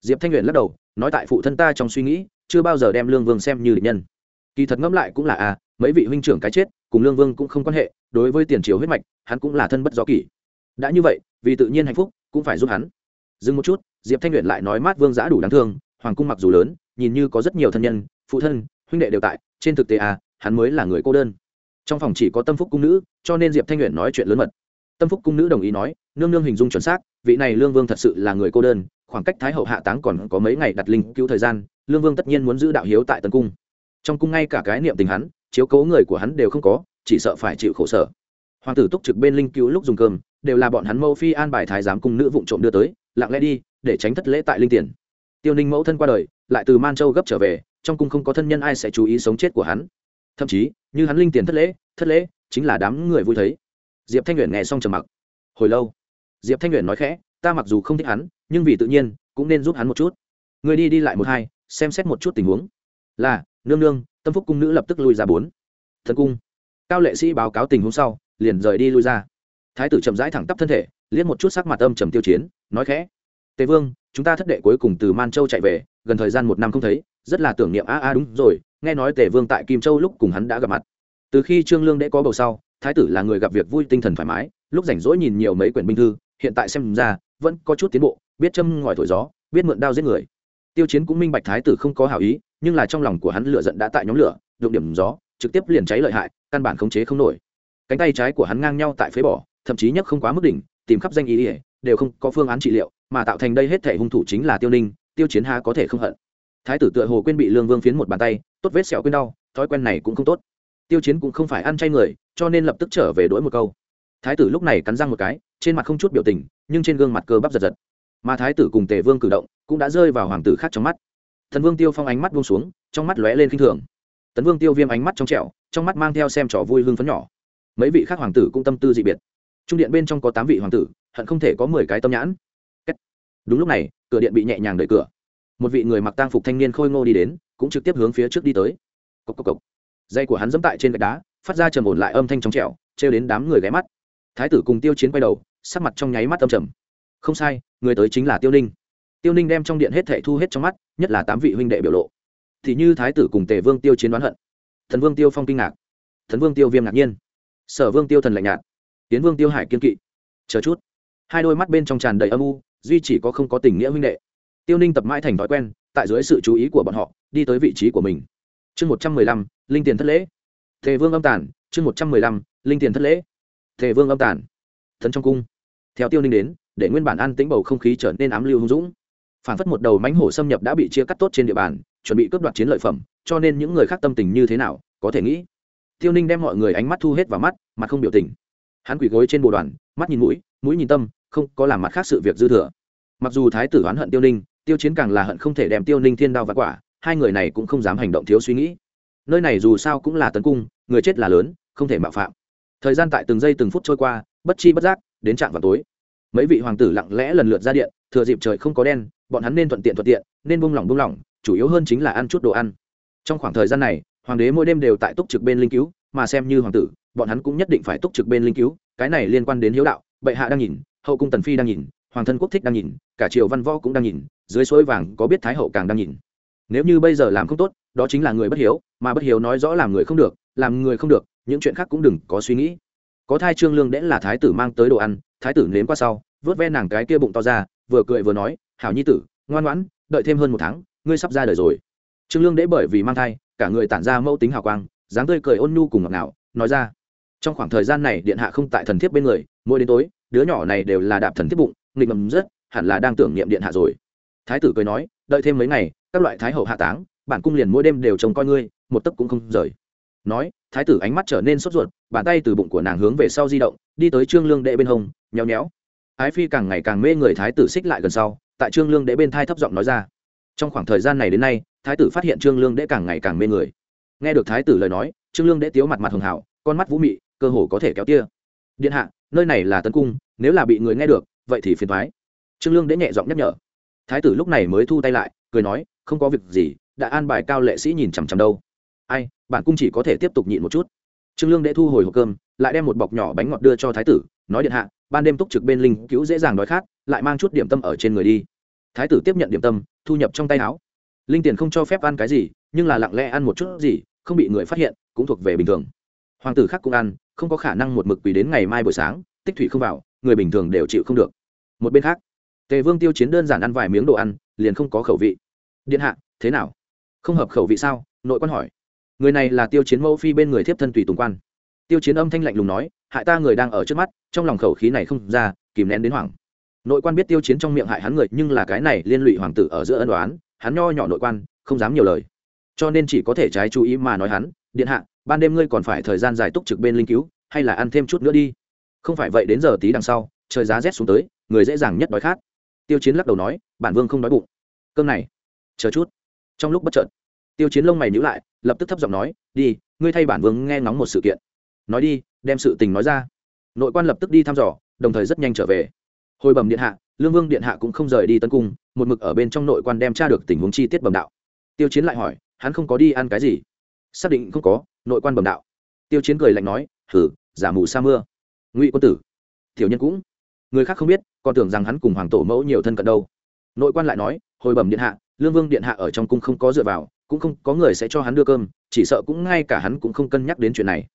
Diệp thanh luyện lắc đầu, nói tại phụ thân ta trong suy nghĩ, chưa bao giờ đem lương vương xem như địch nhân. Kỳ thật ngẫm lại cũng là à mấy vị huynh trưởng cái chết, cùng lương vương cũng không quan hệ, đối với tiền triều huyết mạch, hắn cũng là thân bất gió kỷ. Đã như vậy, vì tự nhiên hạnh phúc, cũng phải giúp hắn. Dừng một chút, diệp thanh luyện lại nói mát vương giã đủ đáng thương, hoàng cung mặc dù lớn, nhìn như có rất nhiều thân nhân, phụ thân, huynh đệ đều tại, trên thực tế à hắn mới là người cô đơn. Trong phòng chỉ có tâm phúc cung nữ, cho nên diệp thanh luyện nói chuyện lớn mật tâm phúc cung nữ đồng ý nói, nương nương hình dung chuẩn xác, vị này lương vương thật sự là người cô đơn, khoảng cách thái hậu hạ táng còn có mấy ngày đặt linh cứu thời gian, lương vương tất nhiên muốn giữ đạo hiếu tại tân cung. Trong cung ngay cả cái niệm tình hắn, chiếu cố người của hắn đều không có, chỉ sợ phải chịu khổ sở. Hoàng tử túc trực bên linh cứu lúc dùng cơm, đều là bọn hắn mẫu phi an bài thái giám cung nữ vụng trộm đưa tới, lặng lẽ đi, để tránh thất lễ tại linh tiền. Tiêu ninh mẫu thân qua đời, lại từ man châu gấp trở về, trong cung không có thân nhân ai sẽ chú ý sống chết của hắn. Thậm chí, như hắn linh tiền thất lễ thất lễ, chính là đám người vui thấy diệp thanh luyện nghe xong trầm mặc. Hồi lâu, diệp thanh luyện nói khẽ, ta mặc dù không thích hắn, nhưng vì tự nhiên, cũng nên giúp hắn một chút. Người đi đi lại một hai, xem xét một chút tình huống. Là, nương nương, tâm phúc cung nữ lập tức lui ra bốn. Thần cung. Cao lệ sĩ báo cáo tình huống sau, liền rời đi lui ra. Thái tử chậm rãi thẳng tắp thân thể, liếc một chút sắc mặt âm trầm tiêu chiến, nói khẽ, tề vương, chúng ta thất đệ cuối cùng từ man châu chạy về, gần thời gian một năm không thấy, rất là tưởng niệm a a, đúng rồi, nghe nói tề vương tại kim châu lúc cùng hắn đã gặp mặt. Từ khi trương lương đệ có bầu sau thái tử là người gặp việc vui tinh thần thoải mái, lúc rảnh rỗi nhìn nhiều mấy quyển binh thư, hiện tại xem ra, vẫn có chút tiến bộ, biết châm ngòi thổi gió, biết mượn đao giết người. Tiêu chiến cũng minh bạch thái tử không có hảo ý, nhưng là trong lòng của hắn lửa giận đã tại nhóm lửa, đụng điểm gió, trực tiếp liền cháy lợi hại, căn bản khống chế không nổi. Cánh tay trái của hắn ngang nhau tại phế bỏ, thậm chí nhất không quá mức đỉnh, tìm khắp danh ý ỉa đều không có phương án trị liệu, mà tạo thành đây hết thể hung thủ chính là tiêu ninh, tiêu chiến ha có thể không hận. Thái tử tựa hồ quên bị lương vương phiến một bàn tay, tốt vết sẹo quên đau, thói quen này cũng không tốt. Tiêu chiến cũng không phải ăn chay người cho nên lập tức trở về đuổi một câu. Thái tử lúc này cắn răng một cái, trên mặt không chút biểu tình, nhưng trên gương mặt cơ bắp giật giật. Mà thái tử cùng tề vương cử động cũng đã rơi vào hoàng tử khác trong mắt. Thần vương tiêu phong ánh mắt buông xuống, trong mắt lóe lên k i n h thường. Tấn vương tiêu viêm ánh mắt trong trẹo trong mắt mang theo xem trò vui hưng phấn nhỏ. Mấy vị khác hoàng tử cũng tâm tư dị biệt. Trung điện bên trong có tám vị hoàng tử, hận không thể có mười cái tâm nhãn. Đúng lúc này, cửa điện bị nhẹ nhàng đẩy cửa. Một vị người mặc tang phục thanh niên khôi ngô đi đến, cũng trực tiếp hướng phía trước đi tới. Cốc cốc cốc. dây của hắn dẫm tại trên gạch đá phát ra trầm ổn lại âm thanh trong trẻo, trêu đến đám người ghé mắt. Thái tử cùng tiêu chiến quay đầu, sắc mặt trong nháy mắt âm trầm. Không sai, người tới chính là tiêu ninh. Tiêu ninh đem trong điện hết thệ thu hết trong mắt, nhất là tám vị huynh đệ biểu lộ. Thì như thái tử cùng tề vương tiêu chiến đoán hận. Thần vương tiêu phong kinh ngạc. Thần vương tiêu viêm ngạc nhiên. Sở vương tiêu thần lạnh nhạt. Tiến vương tiêu hải kiên kỵ. Chờ chút. Hai đôi mắt bên trong tràn đầy âm u, duy chỉ có không có tình nghĩa huynh đệ. Tiêu ninh tập mãi thành thói quen, tại dưới sự chú ý của bọn họ, đi tới vị trí của mình. Chương một trăm mười lăm, linh tiền thất lễ thề vương âm tàn, chương một trăm mười lăm linh tiền thất lễ. Thề vương âm tàn, thần trong cung. Theo tiêu ninh đến để nguyên bản an tĩnh bầu không khí trở nên ám lưu hung dũng. Phản phất một đầu mãnh hổ xâm nhập đã bị chia cắt tốt trên địa bàn chuẩn bị cướp đoạt chiến lợi phẩm cho nên những người khác tâm tình như thế nào có thể nghĩ. Tiêu ninh đem mọi người ánh mắt thu hết vào mắt mặt không biểu tình. Hắn quỳ gối trên bồ đoàn mắt nhìn mũi mũi nhìn tâm không có làm mặt khác sự việc dư thừa. Mặc dù thái tử oán hận tiêu ninh tiêu chiến càng là hận không thể đem tiêu ninh thiên đao và quả hai người này cũng không dám hành động thiếu suy nghĩ nơi này dù sao cũng là tấn cung, người chết là lớn, không thể mạo phạm. Thời gian tại từng giây từng phút trôi qua, bất chi bất giác, đến trạm vào tối. Mấy vị hoàng tử lặng lẽ lần lượt ra điện, thừa dịp trời không có đen, bọn hắn nên thuận tiện thuận tiện, nên buông lỏng buông lỏng, chủ yếu hơn chính là ăn chút đồ ăn. Trong khoảng thời gian này, hoàng đế mỗi đêm đều tại túc trực bên linh cứu, mà xem như hoàng tử, bọn hắn cũng nhất định phải túc trực bên linh cứu, cái này liên quan đến hiếu đạo, bệ hạ đang nhìn, hậu cung tần phi đang nhìn, hoàng thân quốc thích đang nhìn, cả triều văn võ cũng đang nhìn, dưới suối vàng có biết thái hậu càng đang nhìn. Nếu như bây giờ làm không tốt đó chính là người bất hiếu, mà bất hiếu nói rõ làm người không được, làm người không được, những chuyện khác cũng đừng có suy nghĩ. Có thai trương lương đẽ là thái tử mang tới đồ ăn, thái tử nếm qua sau, vớt ve nàng cái kia bụng to ra, vừa cười vừa nói, hảo nhi tử, ngoan ngoãn, đợi thêm hơn một tháng, ngươi sắp ra đời rồi. Trương lương đẽ bởi vì mang thai, cả người tản ra mẫu tính hào quang, dáng tươi cười ôn nhu cùng ngọt ngào, nói ra, trong khoảng thời gian này điện hạ không tại thần thiếp bên người, mỗi đến tối, đứa nhỏ này đều là đạp thần thiếp bụng, nghịch ngầm rất, hẳn là đang tưởng niệm điện hạ rồi. Thái tử cười nói, đợi thêm mấy ngày, các loại thái hậu hạ táng bản cung liền mỗi đêm đều trông coi ngươi, một tấc cũng không rời. Nói, thái tử ánh mắt trở nên sốt ruột, bàn tay từ bụng của nàng hướng về sau di động, đi tới trương lương đệ bên hông, nhéo nhéo. Ái phi càng ngày càng mê người thái tử xích lại gần sau, tại trương lương đệ bên thai thấp giọng nói ra. Trong khoảng thời gian này đến nay, thái tử phát hiện trương lương đệ càng ngày càng mê người. Nghe được thái tử lời nói, trương lương đệ tiếu mặt mặt hường hảo, con mắt vũ mị, cơ hồ có thể kéo tia. Điện hạ, nơi này là tấn cung, nếu là bị người nghe được, vậy thì phiền thoái trương lương đệ nhẹ giọng nhắc nhở. Thái tử lúc này mới thu tay lại, cười nói, không có việc gì đã an bài cao lệ sĩ nhìn chằm chằm đâu. Ai, bạn cũng chỉ có thể tiếp tục nhịn một chút. Trương lương đệ thu hồi hộp cơm, lại đem một bọc nhỏ bánh ngọt đưa cho thái tử, nói điện hạ, ban đêm túc trực bên linh cứu dễ dàng đói khát, lại mang chút điểm tâm ở trên người đi. Thái tử tiếp nhận điểm tâm, thu nhập trong tay áo. Linh tiền không cho phép ăn cái gì, nhưng là lặng lẽ ăn một chút gì, không bị người phát hiện, cũng thuộc về bình thường. Hoàng tử khác cũng ăn, không có khả năng một mực quỳ đến ngày mai buổi sáng, tích thủy không vào, người bình thường đều chịu không được. Một bên khác, tề vương tiêu chiến đơn giản ăn vài miếng đồ ăn, liền không có khẩu vị. Điện hạ, thế nào? Không hợp khẩu vị sao? Nội quan hỏi. Người này là tiêu chiến mẫu phi bên người thiếp thân tùy tùng quan. Tiêu chiến âm thanh lạnh lùng nói, hại ta người đang ở trước mắt, trong lòng khẩu khí này không ra, kìm nén đến hoảng. Nội quan biết tiêu chiến trong miệng hại hắn người, nhưng là cái này liên lụy hoàng tử ở giữa ân đoán hắn nho nhỏ nội quan, không dám nhiều lời. Cho nên chỉ có thể trái chú ý mà nói hắn, điện hạ, ban đêm ngươi còn phải thời gian dài túc trực bên linh cứu, hay là ăn thêm chút nữa đi? Không phải vậy, đến giờ tí đằng sau, trời giá rét xuống tới, người dễ dàng nhất đói khát. Tiêu chiến lắc đầu nói, bản vương không đói bụng. Cơm này, chờ chút trong lúc bất chợt, tiêu chiến lông mày nhữ lại, lập tức thấp giọng nói, đi, ngươi thay bản vương nghe ngóng một sự kiện. Nói đi, đem sự tình nói ra. Nội quan lập tức đi thăm dò, đồng thời rất nhanh trở về. Hồi bẩm điện hạ, lương vương điện hạ cũng không rời đi tấn cung, một mực ở bên trong nội quan đem tra được tình huống chi tiết bẩm đạo. Tiêu chiến lại hỏi, hắn không có đi ăn cái gì? Xác định không có, nội quan bẩm đạo. Tiêu chiến cười lạnh nói thử giả mù sa mưa. Ngụy quân tử, tiểu nhân cũng, người khác không biết, còn tưởng rằng hắn cùng hoàng tổ mẫu nhiều thân cận đâu nội quan lại nói, hồi bẩm điện hạ, lương vương điện hạ ở trong cung không có dựa vào, cũng không có người sẽ cho hắn đưa cơm, chỉ sợ cũng ngay cả hắn cũng không cân nhắc đến chuyện này.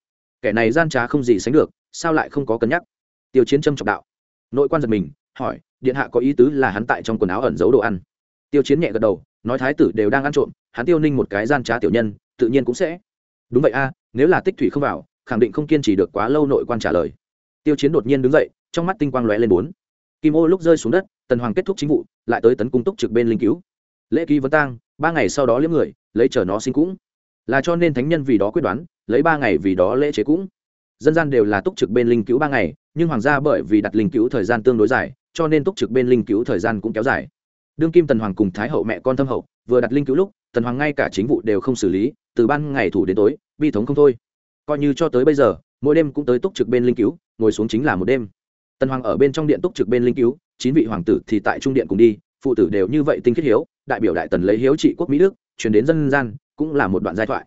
Kẻ này gian trá không gì sánh được, sao lại không có cân nhắc? Tiêu chiến trâm trọng đạo. Nội quan giật mình, hỏi, điện hạ có ý tứ là hắn tại trong quần áo ẩn giấu đồ ăn? Tiêu chiến nhẹ gật đầu, nói thái tử đều đang ăn trộm, hắn tiêu ninh một cái gian trá tiểu nhân, tự nhiên cũng sẽ. Đúng vậy a, nếu là tích thủy không vào, khẳng định không kiên trì được quá lâu, nội quan trả lời. Tiêu chiến đột nhiên đứng dậy, trong mắt tinh quang lóe lên bốn. Kim ô lúc rơi xuống đất tần hoàng kết thúc chính vụ, lại tới tấn cung túc trực bên linh cứu. Lễ ký vấn tang, ba ngày sau đó liếm người, lấy chờ nó sinh cũng. Là cho nên thánh nhân vì đó quyết đoán, lấy ba ngày vì đó lễ chế cũng. Dân gian đều là túc trực bên linh cứu ba ngày, nhưng hoàng gia bởi vì đặt linh cứu thời gian tương đối dài, cho nên túc trực bên linh cứu thời gian cũng kéo dài. Đương kim tần hoàng cùng thái hậu mẹ con thâm hậu, vừa đặt linh cứu lúc, tần hoàng ngay cả chính vụ đều không xử lý, từ ban ngày thủ đến tối, bi thống không thôi. Coi như cho tới bây giờ, mỗi đêm cũng tới túc trực bên linh cứu, ngồi xuống chính là một đêm tần hoàng ở bên trong điện túc trực bên linh cứu, chín vị hoàng tử thì tại trung điện cùng đi, phụ tử đều như vậy tinh khiết hiếu, đại biểu đại tần lấy hiếu trị quốc mỹ đức chuyển đến dân gian, cũng là một đoạn giai thoại.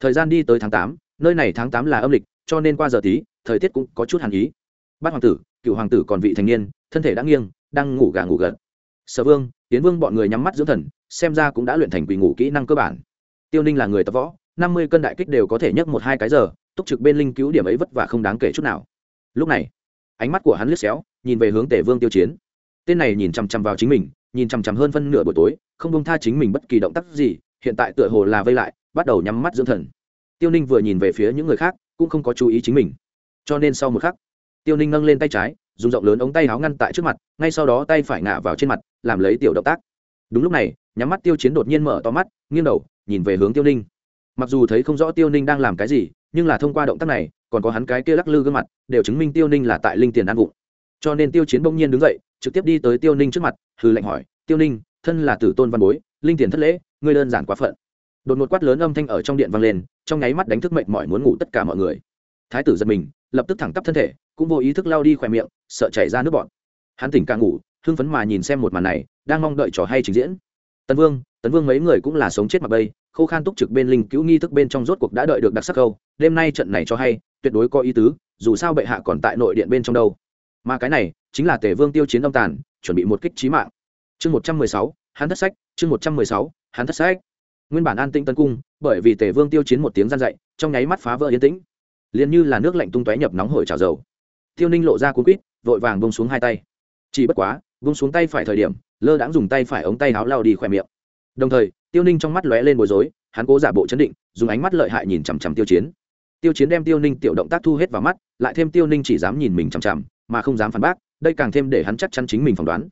Thời gian đi tới tháng tám, nơi này tháng tám là âm lịch, cho nên qua giờ tí, thời tiết cũng có chút hàn ý. Bát hoàng tử, cựu hoàng tử còn vị thành niên, thân thể đã nghiêng, đang ngủ gà ngủ gật. Sở vương, tiến vương bọn người nhắm mắt dưỡng thần, xem ra cũng đã luyện thành quỳ ngủ kỹ năng cơ bản. Tiêu ninh là người tập võ, năm mươi cân đại kích đều có thể nhấc một hai cái giờ, túc trực bên linh cứu điểm ấy vất vả không đáng kể chút nào. Lúc này ánh mắt của hắn liếc xéo, nhìn về hướng Tề vương tiêu chiến. Tên này nhìn chằm chằm vào chính mình, nhìn chằm chằm hơn phân nửa buổi tối, không bông tha chính mình bất kỳ động tác gì, hiện tại tựa hồ là vây lại, bắt đầu nhắm mắt dưỡng thần. Tiêu ninh vừa nhìn về phía những người khác, cũng không có chú ý chính mình. Cho nên sau một khắc, tiêu ninh nâng lên tay trái, dùng rộng lớn ống tay áo ngăn tại trước mặt, ngay sau đó tay phải ngả vào trên mặt, làm lấy tiểu động tác. Đúng lúc này, nhắm mắt tiêu chiến đột nhiên mở to mắt, nghiêng đầu, nhìn về hướng tiêu ninh. Mặc dù thấy không rõ tiêu ninh đang làm cái gì nhưng là thông qua động tác này, còn có hắn cái kia lắc lư gương mặt, đều chứng minh tiêu ninh là tại linh tiền ăn vụng. Cho nên tiêu chiến bỗng nhiên đứng dậy, trực tiếp đi tới tiêu ninh trước mặt hư lệnh hỏi, tiêu ninh, thân là tử tôn văn bối, linh tiền thất lễ, ngươi đơn giản quá phận. Đột ngột quát lớn âm thanh ở trong điện vang lên, trong nháy mắt đánh thức mệnh mọi muốn ngủ tất cả mọi người. Thái tử giật mình, lập tức thẳng tắp thân thể, cũng vô ý thức lao đi khỏe miệng, sợ chảy ra nước bọn hắn tỉnh càng ngủ, hưng phấn mà nhìn xem một màn này, đang mong đợi trò hay trình diễn. Tần vương tần vương mấy người cũng là sống chết mặc bây, khô khan túc trực bên linh cứu nghi thức bên trong rốt cuộc đã đợi được đặc sắc câu đêm nay trận này cho hay, tuyệt đối có ý tứ, dù sao bệ hạ còn tại nội điện bên trong đâu. Mà cái này, chính là tề vương tiêu chiến âm tàn, chuẩn bị một kích trí mạng. Chương một trăm mười sáu, hắn thất sách, chương một trăm mười sáu, hắn thất sách. Nguyên bản an tĩnh tân cung, bởi vì tề vương tiêu chiến một tiếng gian dậy, trong nháy mắt phá vỡ yên tĩnh. Liền như là nước lạnh tung tóe nhập nóng hổi trào dầu. Tiêu ninh lộ ra cuốn quýt, vội vàng bông xuống hai tay. Chỉ bất quá bông xuống tay phải thời điểm, lơ đãng dùng tay phải ống tay áo lao đi khỏe miệng. Đồng thời, tiêu ninh trong mắt lóe lên bối rối, hắn cố giả bộ chấn định, dùng ánh mắt lợi hại nhìn chằm chằm tiêu chiến tiêu chiến đem tiêu ninh tiểu động tác thu hết vào mắt, lại thêm tiêu ninh chỉ dám nhìn mình chằm chằm, mà không dám phản bác, đây càng thêm để hắn chắc chắn chính mình phỏng đoán.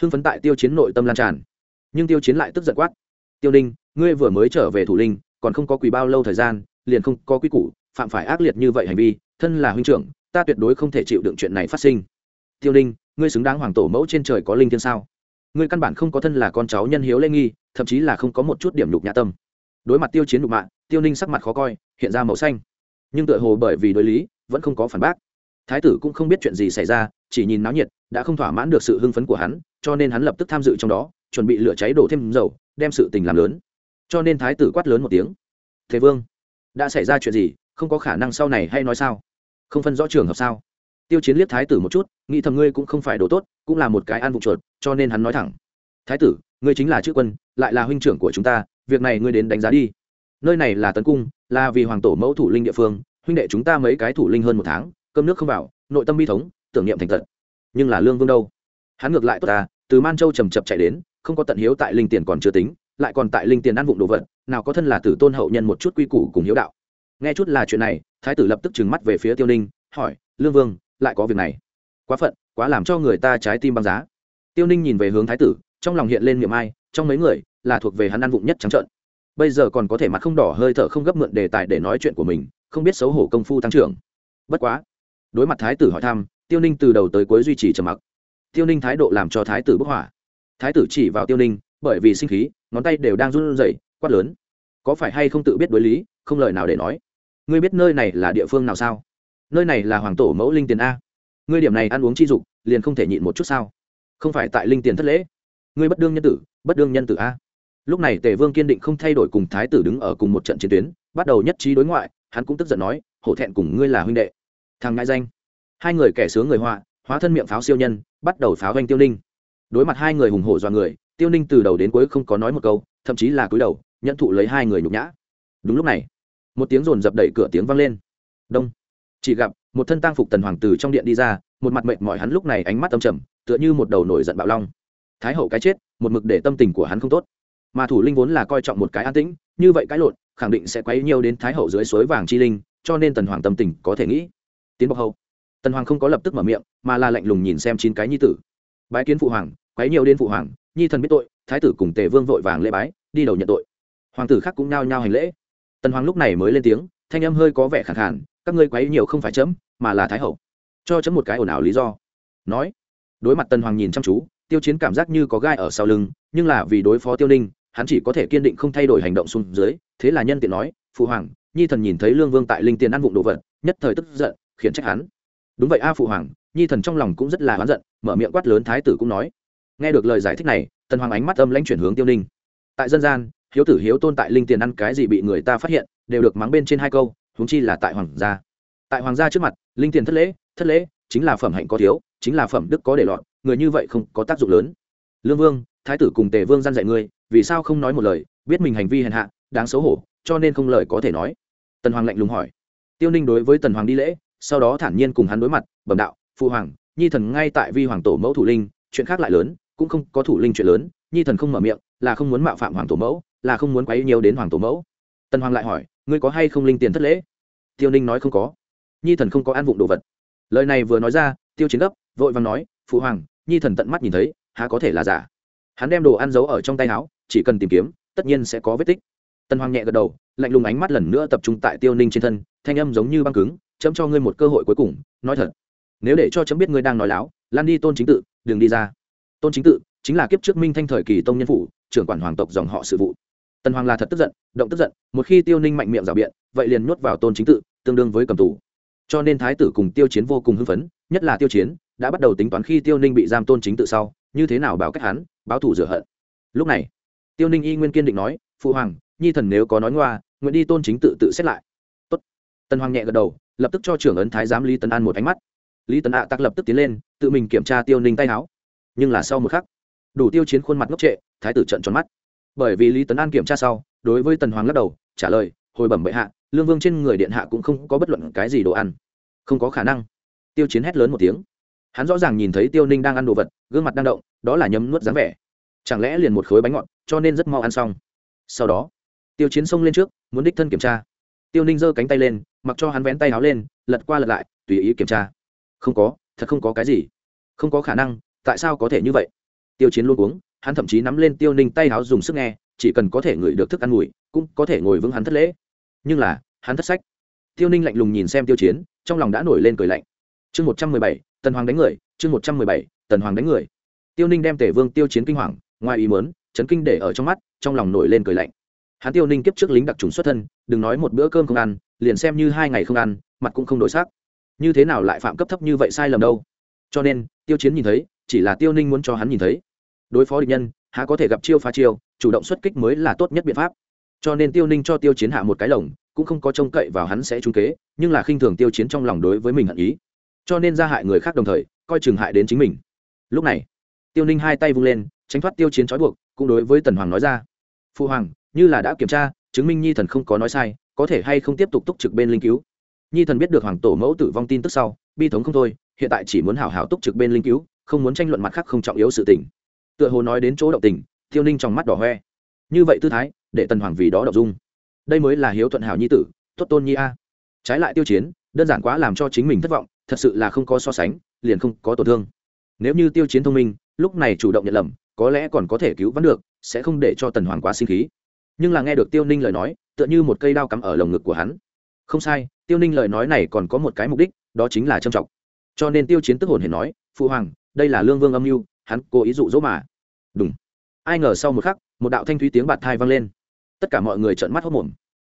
Hưng phấn tại tiêu chiến nội tâm lan tràn. Nhưng tiêu chiến lại tức giận quát. Tiêu ninh, ngươi vừa mới trở về thủ linh, còn không có quỳ bao lâu thời gian, liền không có quy củ, phạm phải ác liệt như vậy hành vi, thân là huynh trưởng, ta tuyệt đối không thể chịu đựng chuyện này phát sinh. Tiêu ninh, ngươi xứng đáng hoàng tổ mẫu trên trời có linh thiên sao? Ngươi căn bản không có thân là con cháu nhân hiếu lê nghi, thậm chí là không có một chút điểm nhục nhã tâm. Đối mặt tiêu chiến nhục mạ, tiêu ninh sắc mặt khó coi, hiện ra màu xanh nhưng tựa hồ bởi vì đối lý, vẫn không có phản bác. Thái tử cũng không biết chuyện gì xảy ra, chỉ nhìn náo nhiệt, đã không thỏa mãn được sự hưng phấn của hắn, cho nên hắn lập tức tham dự trong đó, chuẩn bị lửa cháy đổ thêm dầu, đem sự tình làm lớn. Cho nên thái tử quát lớn một tiếng. Thế vương, đã xảy ra chuyện gì, không có khả năng sau này hay nói sao? Không phân rõ trường hợp sao? Tiêu chiến liếc thái tử một chút, nghĩ thầm ngươi cũng không phải đồ tốt, cũng là một cái ăn vụ chuột, cho nên hắn nói thẳng. Thái tử, ngươi chính là chữ quân, lại là huynh trưởng của chúng ta, việc này ngươi đến đánh giá đi nơi này là tấn cung, là vì hoàng tổ mẫu thủ linh địa phương, huynh đệ chúng ta mấy cái thủ linh hơn một tháng, cơm nước không vào, nội tâm bi thống, tưởng niệm thành tận nhưng là lương vương đâu? Hắn ngược lại tốt ta, từ man châu trầm chập chạy đến, không có tận hiếu tại linh tiền còn chưa tính, lại còn tại linh tiền ăn vụng đồ vật, nào có thân là tử tôn hậu nhân một chút quy củ cùng hiếu đạo. Nghe chút là chuyện này, thái tử lập tức trừng mắt về phía tiêu ninh, hỏi, lương vương, lại có việc này? Quá phận, quá làm cho người ta trái tim băng giá. Tiêu ninh nhìn về hướng thái tử, trong lòng hiện lên miệng ai, trong mấy người là thuộc về hắn ăn vụng nhất trắng trợn bây giờ còn có thể mặt không đỏ hơi thở không gấp mượn đề tài để nói chuyện của mình, không biết xấu hổ công phu tăng trưởng. Bất quá, đối mặt thái tử hỏi thăm, tiêu ninh từ đầu tới cuối duy trì trầm mặc. Tiêu ninh thái độ làm cho thái tử bức hỏa thái tử chỉ vào tiêu ninh, bởi vì sinh khí, ngón tay đều đang run rẩy, quát lớn. Có phải hay không tự biết đối lý, không lời nào để nói. Ngươi biết nơi này là địa phương nào sao? Nơi này là hoàng tổ mẫu linh tiền a. Ngươi điểm này ăn uống chi dục, liền không thể nhịn một chút sao? Không phải tại linh tiền thất lễ. Ngươi bất đương nhân tử, bất đương nhân tử a lúc này tề vương kiên định không thay đổi cùng thái tử đứng ở cùng một trận chiến tuyến, bắt đầu nhất trí đối ngoại, hắn cũng tức giận nói, hổ thẹn cùng ngươi là huynh đệ. Thằng ngại danh. Hai người kẻ sướng người họa, hóa thân miệng pháo siêu nhân, bắt đầu pháo ganh tiêu ninh. Đối mặt hai người hùng hổ do người, tiêu ninh từ đầu đến cuối không có nói một câu, thậm chí là cúi đầu, nhận thụ lấy hai người nhục nhã. Đúng lúc này, một tiếng rồn dập đẩy cửa tiếng vang lên. Đông. Chỉ gặp, một thân tang phục tần hoàng tử trong điện đi ra, một mặt mệt mỏi hắn lúc này ánh mắt âm trầm, tựa như một đầu nổi giận bạo long. Thái hậu cái chết, một mực để tâm tình của hắn không tốt mà thủ linh vốn là coi trọng một cái an tĩnh, như vậy cái lộn, khẳng định sẽ quấy nhiều đến thái hậu dưới suối vàng chi linh, cho nên tần hoàng tâm tình có thể nghĩ. Tiến bọc hậu tần hoàng không có lập tức mở miệng, mà là lạnh lùng nhìn xem chín cái nhi tử. Bái kiến phụ hoàng, quấy nhiều đến phụ hoàng, nhi thần biết tội, thái tử cùng tề vương vội vàng lễ bái, đi đầu nhận tội. Hoàng tử khác cũng nhao nhao hành lễ. Tần hoàng lúc này mới lên tiếng, thanh âm hơi có vẻ khẳng hẳn các ngươi quấy nhiều không phải chấm, mà là thái hậu. Cho chấm một cái ồn ào lý do. Nói, đối mặt tần hoàng nhìn chăm chú, tiêu chiến cảm giác như có gai ở sau lưng, nhưng là vì đối phó tiêu ninh hắn chỉ có thể kiên định không thay đổi hành động xuống dưới, thế là nhân tiện nói, phụ hoàng, nhi thần nhìn thấy lương vương tại linh tiền ăn vụng đồ vật, nhất thời tức giận, khiển trách hắn. Đúng vậy a, phụ hoàng. Nhi thần trong lòng cũng rất là oán giận, mở miệng quát lớn thái tử cũng nói. Nghe được lời giải thích này, tần hoàng ánh mắt âm lãnh chuyển hướng tiêu ninh. Tại dân gian, hiếu tử hiếu tôn tại linh tiền ăn cái gì bị người ta phát hiện, đều được mắng bên trên hai câu, huống chi là tại hoàng gia. Tại hoàng gia trước mặt, linh tiền thất lễ thất lễ, chính là phẩm hạnh có thiếu, chính là phẩm đức có để lọt, người như vậy không có tác dụng lớn. Lương vương thái tử cùng tề vương gian dạy ngươi, vì sao không nói một lời, biết mình hành vi hèn hạ, đáng xấu hổ, cho nên không lời có thể nói. Tần hoàng lạnh lùng hỏi. Tiêu ninh đối với tần hoàng đi lễ, sau đó thản nhiên cùng hắn đối mặt, bẩm đạo phụ hoàng, nhi thần ngay tại vi hoàng tổ mẫu thủ linh, chuyện khác lại lớn, cũng không có thủ linh chuyện lớn, nhi thần không mở miệng, là không muốn mạo phạm hoàng tổ mẫu, là không muốn quấy nhiều đến hoàng tổ mẫu. Tần hoàng lại hỏi, ngươi có hay không linh tiền thất lễ? Tiêu ninh nói, không có. Nhi thần không có ăn vụng đồ vật. Lời này vừa nói ra, tiêu chiến gấp, vội vàng nói phụ hoàng, nhi thần tận mắt nhìn thấy, há có thể là giả? Hắn đem đồ ăn giấu ở trong tay áo, chỉ cần tìm kiếm, tất nhiên sẽ có vết tích. Tần hoàng nhẹ gật đầu, lạnh lùng ánh mắt lần nữa tập trung tại tiêu ninh trên thân, thanh âm giống như băng cứng, chấm cho ngươi một cơ hội cuối cùng, nói thật. Nếu để cho chấm biết ngươi đang nói láo, lan đi tôn chính tự, đừng đi ra. Tôn chính tự chính là kiếp trước minh thanh thời kỳ tông nhân phủ, trưởng quản hoàng tộc dòng họ sự vụ. Tần hoàng là thật tức giận, động tức giận, một khi tiêu ninh mạnh miệng rào biện, vậy liền nhốt vào tôn chính tự, tương đương với cầm tù. Cho nên thái tử cùng tiêu chiến vô cùng hưng phấn, nhất là tiêu chiến, đã bắt đầu tính toán khi tiêu ninh bị giam tôn chính tự sau, như thế nào báo cách hắn báo thủ rửa hận. Lúc này, tiêu ninh y nguyên kiên định nói phụ hoàng, nhi thần nếu có nói ngoa, nguyện đi tôn chính tự tự xét lại. Tốt. tần hoàng nhẹ gật đầu, lập tức cho trưởng ấn thái giám lý tấn an một ánh mắt. Lý tấn ạ tắc lập tức tiến lên, tự mình kiểm tra tiêu ninh tay áo. Nhưng là sau một khắc, đủ tiêu chiến khuôn mặt ngốc trệ, thái tử trận tròn mắt. Bởi vì lý tấn an kiểm tra sau, đối với tần hoàng lắc đầu, trả lời, hồi bẩm bệ hạ, lương vương trên người điện hạ cũng không có bất luận cái gì đồ ăn. Không có khả năng. Tiêu chiến hét lớn một tiếng hắn rõ ràng nhìn thấy tiêu ninh đang ăn đồ vật, gương mặt đang động, đó là nhấm nuốt dáng vẻ. Chẳng lẽ liền một khối bánh ngọt, cho nên rất mau ăn xong. Sau đó, tiêu chiến xông lên trước, muốn đích thân kiểm tra. Tiêu ninh giơ cánh tay lên, mặc cho hắn vén tay áo lên, lật qua lật lại, tùy ý kiểm tra. Không có, thật không có cái gì. Không có khả năng, tại sao có thể như vậy? Tiêu chiến luôn uống hắn thậm chí nắm lên tiêu ninh tay áo dùng sức nghe, chỉ cần có thể ngửi được thức ăn mùi, cũng có thể ngồi vững hắn thất lễ. Nhưng là, hắn thất sách. Tiêu ninh lạnh lùng nhìn xem tiêu chiến, trong lòng đã nổi lên cười lạnh. Chương một trăm mười bảy tần hoàng đánh người, chương một trăm mười bảy, tần hoàng đánh người. Tiêu ninh đem tể vương tiêu chiến kinh hoàng, ngoài ý mớn chấn kinh để ở trong mắt, trong lòng nổi lên cười lạnh. Hắn tiêu ninh kiếp trước lính đặc trùng xuất thân, đừng nói một bữa cơm không ăn, liền xem như hai ngày không ăn, mặt cũng không đổi sắc. Như thế nào lại phạm cấp thấp như vậy sai lầm đâu? Cho nên, tiêu chiến nhìn thấy, chỉ là tiêu ninh muốn cho hắn nhìn thấy. Đối phó địch nhân, há có thể gặp chiêu phá chiêu, chủ động xuất kích mới là tốt nhất biện pháp. Cho nên tiêu ninh cho tiêu chiến hạ một cái lồng, cũng không có trông cậy vào hắn sẽ trúng kế, nhưng là khinh thường tiêu chiến trong lòng đối với mình hận ý cho nên ra hại người khác đồng thời, coi chừng hại đến chính mình. Lúc này, tiêu ninh hai tay vung lên, tránh thoát tiêu chiến trói buộc, cũng đối với tần hoàng nói ra, phu hoàng, như là đã kiểm tra, chứng minh nhi thần không có nói sai, có thể hay không tiếp tục túc trực bên linh cứu? Nhi thần biết được hoàng tổ mẫu tử vong tin tức sau, bi thống không thôi, hiện tại chỉ muốn hảo hảo túc trực bên linh cứu, không muốn tranh luận mặt khác không trọng yếu sự tình. Tựa hồ nói đến chỗ động tình, tiêu ninh trong mắt đỏ hoe. Như vậy tư thái, để tần hoàng vì đó đọc dung. Đây mới là hiếu thuận hảo nhi tử, tốt tôn nhi a. Trái lại tiêu chiến, đơn giản quá làm cho chính mình thất vọng thật sự là không có so sánh, liền không có tổn thương. Nếu như tiêu chiến thông minh, lúc này chủ động nhận lầm, có lẽ còn có thể cứu vãn được, sẽ không để cho tần hoàng quá sinh khí. Nhưng là nghe được tiêu ninh lời nói, tựa như một cây đao cắm ở lồng ngực của hắn. Không sai, tiêu ninh lời nói này còn có một cái mục đích, đó chính là trầm trọng. Cho nên tiêu chiến tức hồn hề nói, phụ hoàng, đây là lương vương âm mưu, hắn cố ý dụ dỗ mà. Đúng ai ngờ sau một khắc, một đạo thanh thúy tiếng bạt thai vang lên. Tất cả mọi người trợn mắt hốc mồm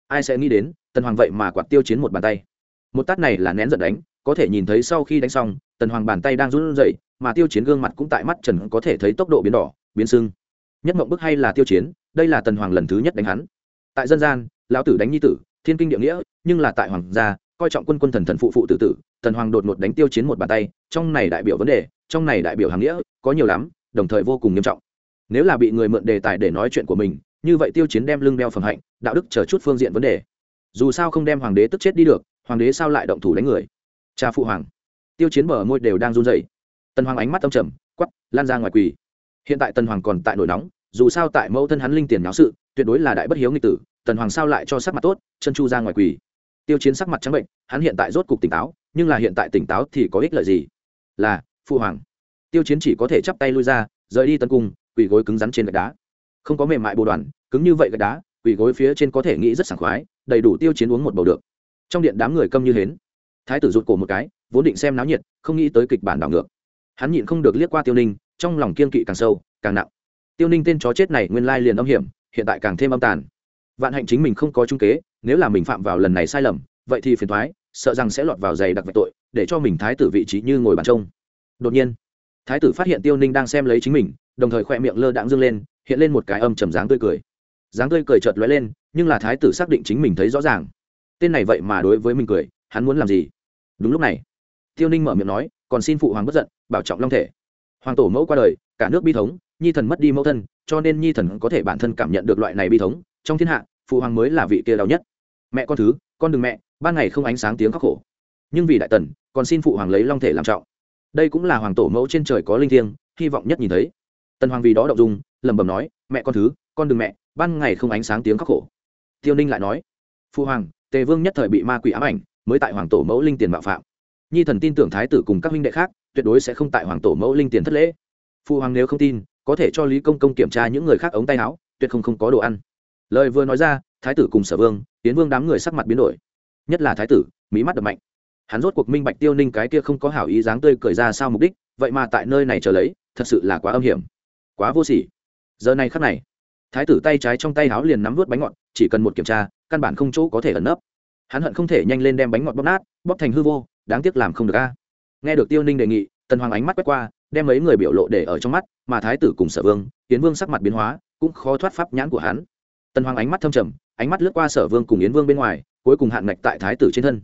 ai sẽ nghĩ đến, tần hoàng vậy mà quạt tiêu chiến một bàn tay. Một tát này là nén giận đánh có thể nhìn thấy sau khi đánh xong, tần hoàng bàn tay đang run rẩy, mà tiêu chiến gương mặt cũng tại mắt trần có thể thấy tốc độ biến đỏ, biến sưng. Nhất mộng bức hay là tiêu chiến, đây là tần hoàng lần thứ nhất đánh hắn. Tại dân gian, lão tử đánh nhi tử, thiên kinh địa nghĩa, nhưng là tại hoàng gia, coi trọng quân quân thần thần phụ phụ tử tử, tần hoàng đột ngột đánh tiêu chiến một bàn tay, trong này đại biểu vấn đề, trong này đại biểu hàng nghĩa, có nhiều lắm, đồng thời vô cùng nghiêm trọng. Nếu là bị người mượn đề tài để nói chuyện của mình, như vậy tiêu chiến đem lưng đeo phẩm hạnh, đạo đức chờ chút phương diện vấn đề. Dù sao không đem hoàng đế tức chết đi được, hoàng đế sao lại động thủ đánh người? Cha phụ hoàng. Tiêu chiến bờ môi đều đang run rẩy. Tần hoàng ánh mắt tâm trầm quắp lan ra ngoài quỳ. Hiện tại tần hoàng còn tại nổi nóng, dù sao tại mẫu thân hắn linh tiền náo sự, tuyệt đối là đại bất hiếu nghịch tử, tần hoàng sao lại cho sắc mặt tốt, chân chu ra ngoài quỳ. Tiêu chiến sắc mặt trắng bệnh, hắn hiện tại rốt cục tỉnh táo, nhưng là hiện tại tỉnh táo thì có ích lợi gì? Là, phụ hoàng. Tiêu chiến chỉ có thể chắp tay lui ra, rời đi tấn cung, quỳ gối cứng rắn trên gạch đá. Không có mềm mại bồ đoàn, cứng như vậy gạch đá, quỳ gối phía trên có thể nghĩ rất sảng khoái, đầy đủ tiêu chiến uống một bầu được. Trong điện đám người câm như hến thái tử rụt cổ một cái, vốn định xem náo nhiệt, không nghĩ tới kịch bản đảo ngược. Hắn nhịn không được liếc qua tiêu ninh, trong lòng kiên kỵ càng sâu, càng nặng. Tiêu ninh tên chó chết này nguyên lai liền âm hiểm, hiện tại càng thêm âm tàn. Vạn hạnh chính mình không có trung kế, nếu là mình phạm vào lần này sai lầm, vậy thì phiền thoái sợ rằng sẽ lọt vào giày đặc vạch tội, để cho mình thái tử vị trí như ngồi bàn trông. Đột nhiên, thái tử phát hiện tiêu ninh đang xem lấy chính mình, đồng thời khoe miệng lơ đãng dâng lên, hiện lên một cái âm trầm dáng tươi cười. Dáng tươi cười chợt lóe lên, nhưng là thái tử xác định chính mình thấy rõ ràng. Tên này vậy mà đối với mình cười hắn muốn làm gì? Đúng lúc này, tiêu ninh mở miệng nói, còn xin phụ hoàng bất giận, bảo trọng long thể. Hoàng tổ mẫu qua đời, cả nước bi thống, nhi thần mất đi mẫu thân, cho nên nhi thần có thể bản thân cảm nhận được loại này bi thống, trong thiên hạ, phụ hoàng mới là vị kia đau nhất. Mẹ con thứ, con đừng mẹ, ban ngày không ánh sáng tiếng khóc khổ. Nhưng vì đại tần, còn xin phụ hoàng lấy long thể làm trọng. Đây cũng là hoàng tổ mẫu trên trời có linh thiêng, hy vọng nhất nhìn thấy. Tần hoàng vì đó động dung, lẩm bẩm nói, mẹ con thứ, con đừng mẹ, ban ngày không ánh sáng tiếng khóc khổ. Tiêu ninh lại nói, phụ hoàng, tề vương nhất thời bị ma quỷ ám ảnh mới tại hoàng tổ mẫu linh tiền mạo phạm. Nhi thần tin tưởng thái tử cùng các huynh đệ khác, tuyệt đối sẽ không tại hoàng tổ mẫu linh tiền thất lễ. Phụ hoàng nếu không tin, có thể cho lý công công kiểm tra những người khác ống tay áo, tuyệt không không có đồ ăn. Lời vừa nói ra, thái tử cùng sở vương, tiến vương đám người sắc mặt biến đổi. Nhất là thái tử mỹ mắt đập mạnh. Hắn rốt cuộc minh bạch tiêu ninh cái kia không có hảo ý dáng tươi cười ra sao mục đích, vậy mà tại nơi này chờ lấy, thật sự là quá âm hiểm. Quá vô sỉ. Giờ này khắc này, thái tử tay trái trong tay áo liền nắm vớt bánh ngọt, chỉ cần một kiểm tra, căn bản không chỗ có thể ẩn nấp hắn hận không thể nhanh lên đem bánh ngọt bóp nát, bóp thành hư vô, đáng tiếc làm không được a. Nghe được tiêu ninh đề nghị, tần hoàng ánh mắt quét qua, đem mấy người biểu lộ để ở trong mắt, mà thái tử cùng sở vương, Yến vương sắc mặt biến hóa, cũng khó thoát pháp nhãn của hắn. Tần hoàng ánh mắt thâm trầm, ánh mắt lướt qua sở vương cùng yến vương bên ngoài, cuối cùng hạn ngạch tại thái tử trên thân.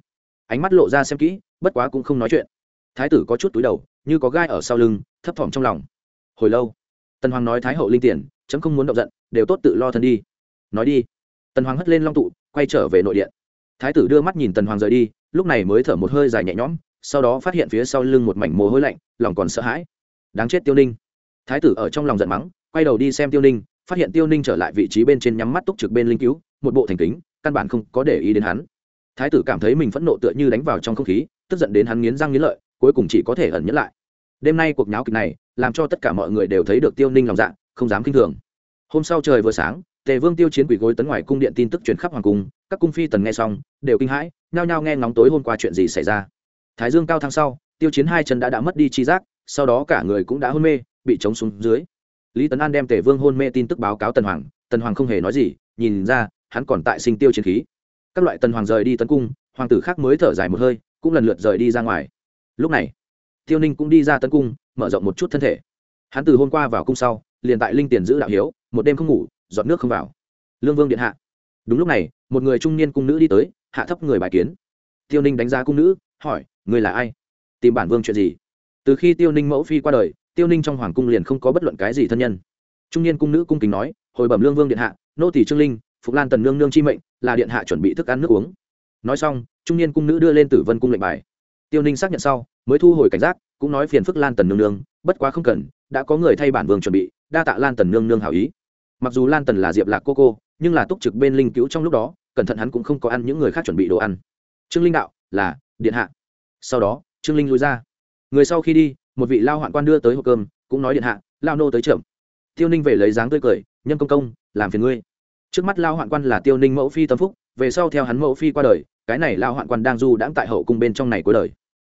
Ánh mắt lộ ra xem kỹ, bất quá cũng không nói chuyện. Thái tử có chút túi đầu, như có gai ở sau lưng, thấp thỏm trong lòng. Hồi lâu, tần hoàng nói thái hậu linh tiền, chấm không muốn động giận, đều tốt tự lo thân đi. Nói đi. Tần hoàng hất lên long tụ, quay trở về nội điện thái tử đưa mắt nhìn tần hoàng rời đi, lúc này mới thở một hơi dài nhẹ nhõm, sau đó phát hiện phía sau lưng một mảnh mồ hôi lạnh, lòng còn sợ hãi. Đáng chết tiêu ninh. Thái tử ở trong lòng giận mắng, quay đầu đi xem tiêu ninh, phát hiện tiêu ninh trở lại vị trí bên trên nhắm mắt túc trực bên linh cứu, một bộ thành kính, căn bản không có để ý đến hắn. Thái tử cảm thấy mình phẫn nộ tựa như đánh vào trong không khí, tức giận đến hắn nghiến răng nghiến lợi, cuối cùng chỉ có thể ẩn nhẫn lại. Đêm nay cuộc nháo kịch này, làm cho tất cả mọi người đều thấy được tiêu ninh lòng dạ không dám kinh thường. Hôm sau trời vừa sáng tề vương tiêu chiến quỷ gối tấn ngoài cung điện tin tức truyền khắp hoàng cung, các cung phi tần nghe xong, đều kinh hãi, nhao nhao nghe ngóng tối hôm qua chuyện gì xảy ra. Thái dương cao thăng sau, tiêu chiến hai chân đã đã mất đi chi giác, sau đó cả người cũng đã hôn mê, bị chống xuống dưới. Lý tấn an đem tề vương hôn mê tin tức báo cáo tần hoàng tần hoàng không hề nói gì, nhìn ra, hắn còn tại sinh tiêu chiến khí. Các loại tần hoàng rời đi tấn cung, hoàng tử khác mới thở dài một hơi, cũng lần lượt rời đi ra ngoài. Lúc này, tiêu ninh cũng đi ra tấn cung, mở rộng một chút thân thể. Hắn từ hôm qua vào cung sau, liền tại linh tiền giữ đạo hiếu, một đêm không ngủ giọt nước không vào. Lương vương điện hạ. Đúng lúc này, một người trung niên cung nữ đi tới, hạ thấp người bài kiến. Tiêu ninh đánh giá cung nữ, hỏi người là ai? Tìm bản vương chuyện gì? Từ khi tiêu ninh mẫu phi qua đời, tiêu ninh trong hoàng cung liền không có bất luận cái gì thân nhân. Trung niên cung nữ cung kính nói, hồi bẩm lương vương điện hạ, nô tỷ trương linh, phục lan tần nương nương chi mệnh, là điện hạ chuẩn bị thức ăn nước uống. Nói xong, trung niên cung nữ đưa lên tử vân cung lệnh bài. Tiêu ninh xác nhận sau, mới thu hồi cảnh giác, cũng nói phiền phức lan tần nương nương, bất quá không cần, đã có người thay bản vương chuẩn bị, đa tạ lan tần nương nương hảo ý mặc dù lan tần là diệp lạc cô cô, nhưng là túc trực bên linh cứu trong lúc đó, cẩn thận hắn cũng không có ăn những người khác chuẩn bị đồ ăn. Trương linh đạo, là, điện hạ. Sau đó, trương linh lui ra. Người sau khi đi, một vị lao hoạn quan đưa tới hộp cơm, cũng nói điện hạ, lao nô tới trưởng. Tiêu ninh về lấy dáng tươi cười nhân công công, làm phiền ngươi. Trước mắt lao hoạn quan là tiêu ninh mẫu phi tâm phúc, về sau theo hắn mẫu phi qua đời, cái này lao hoạn quan đang du đãng tại hậu cung bên trong này cuối đời.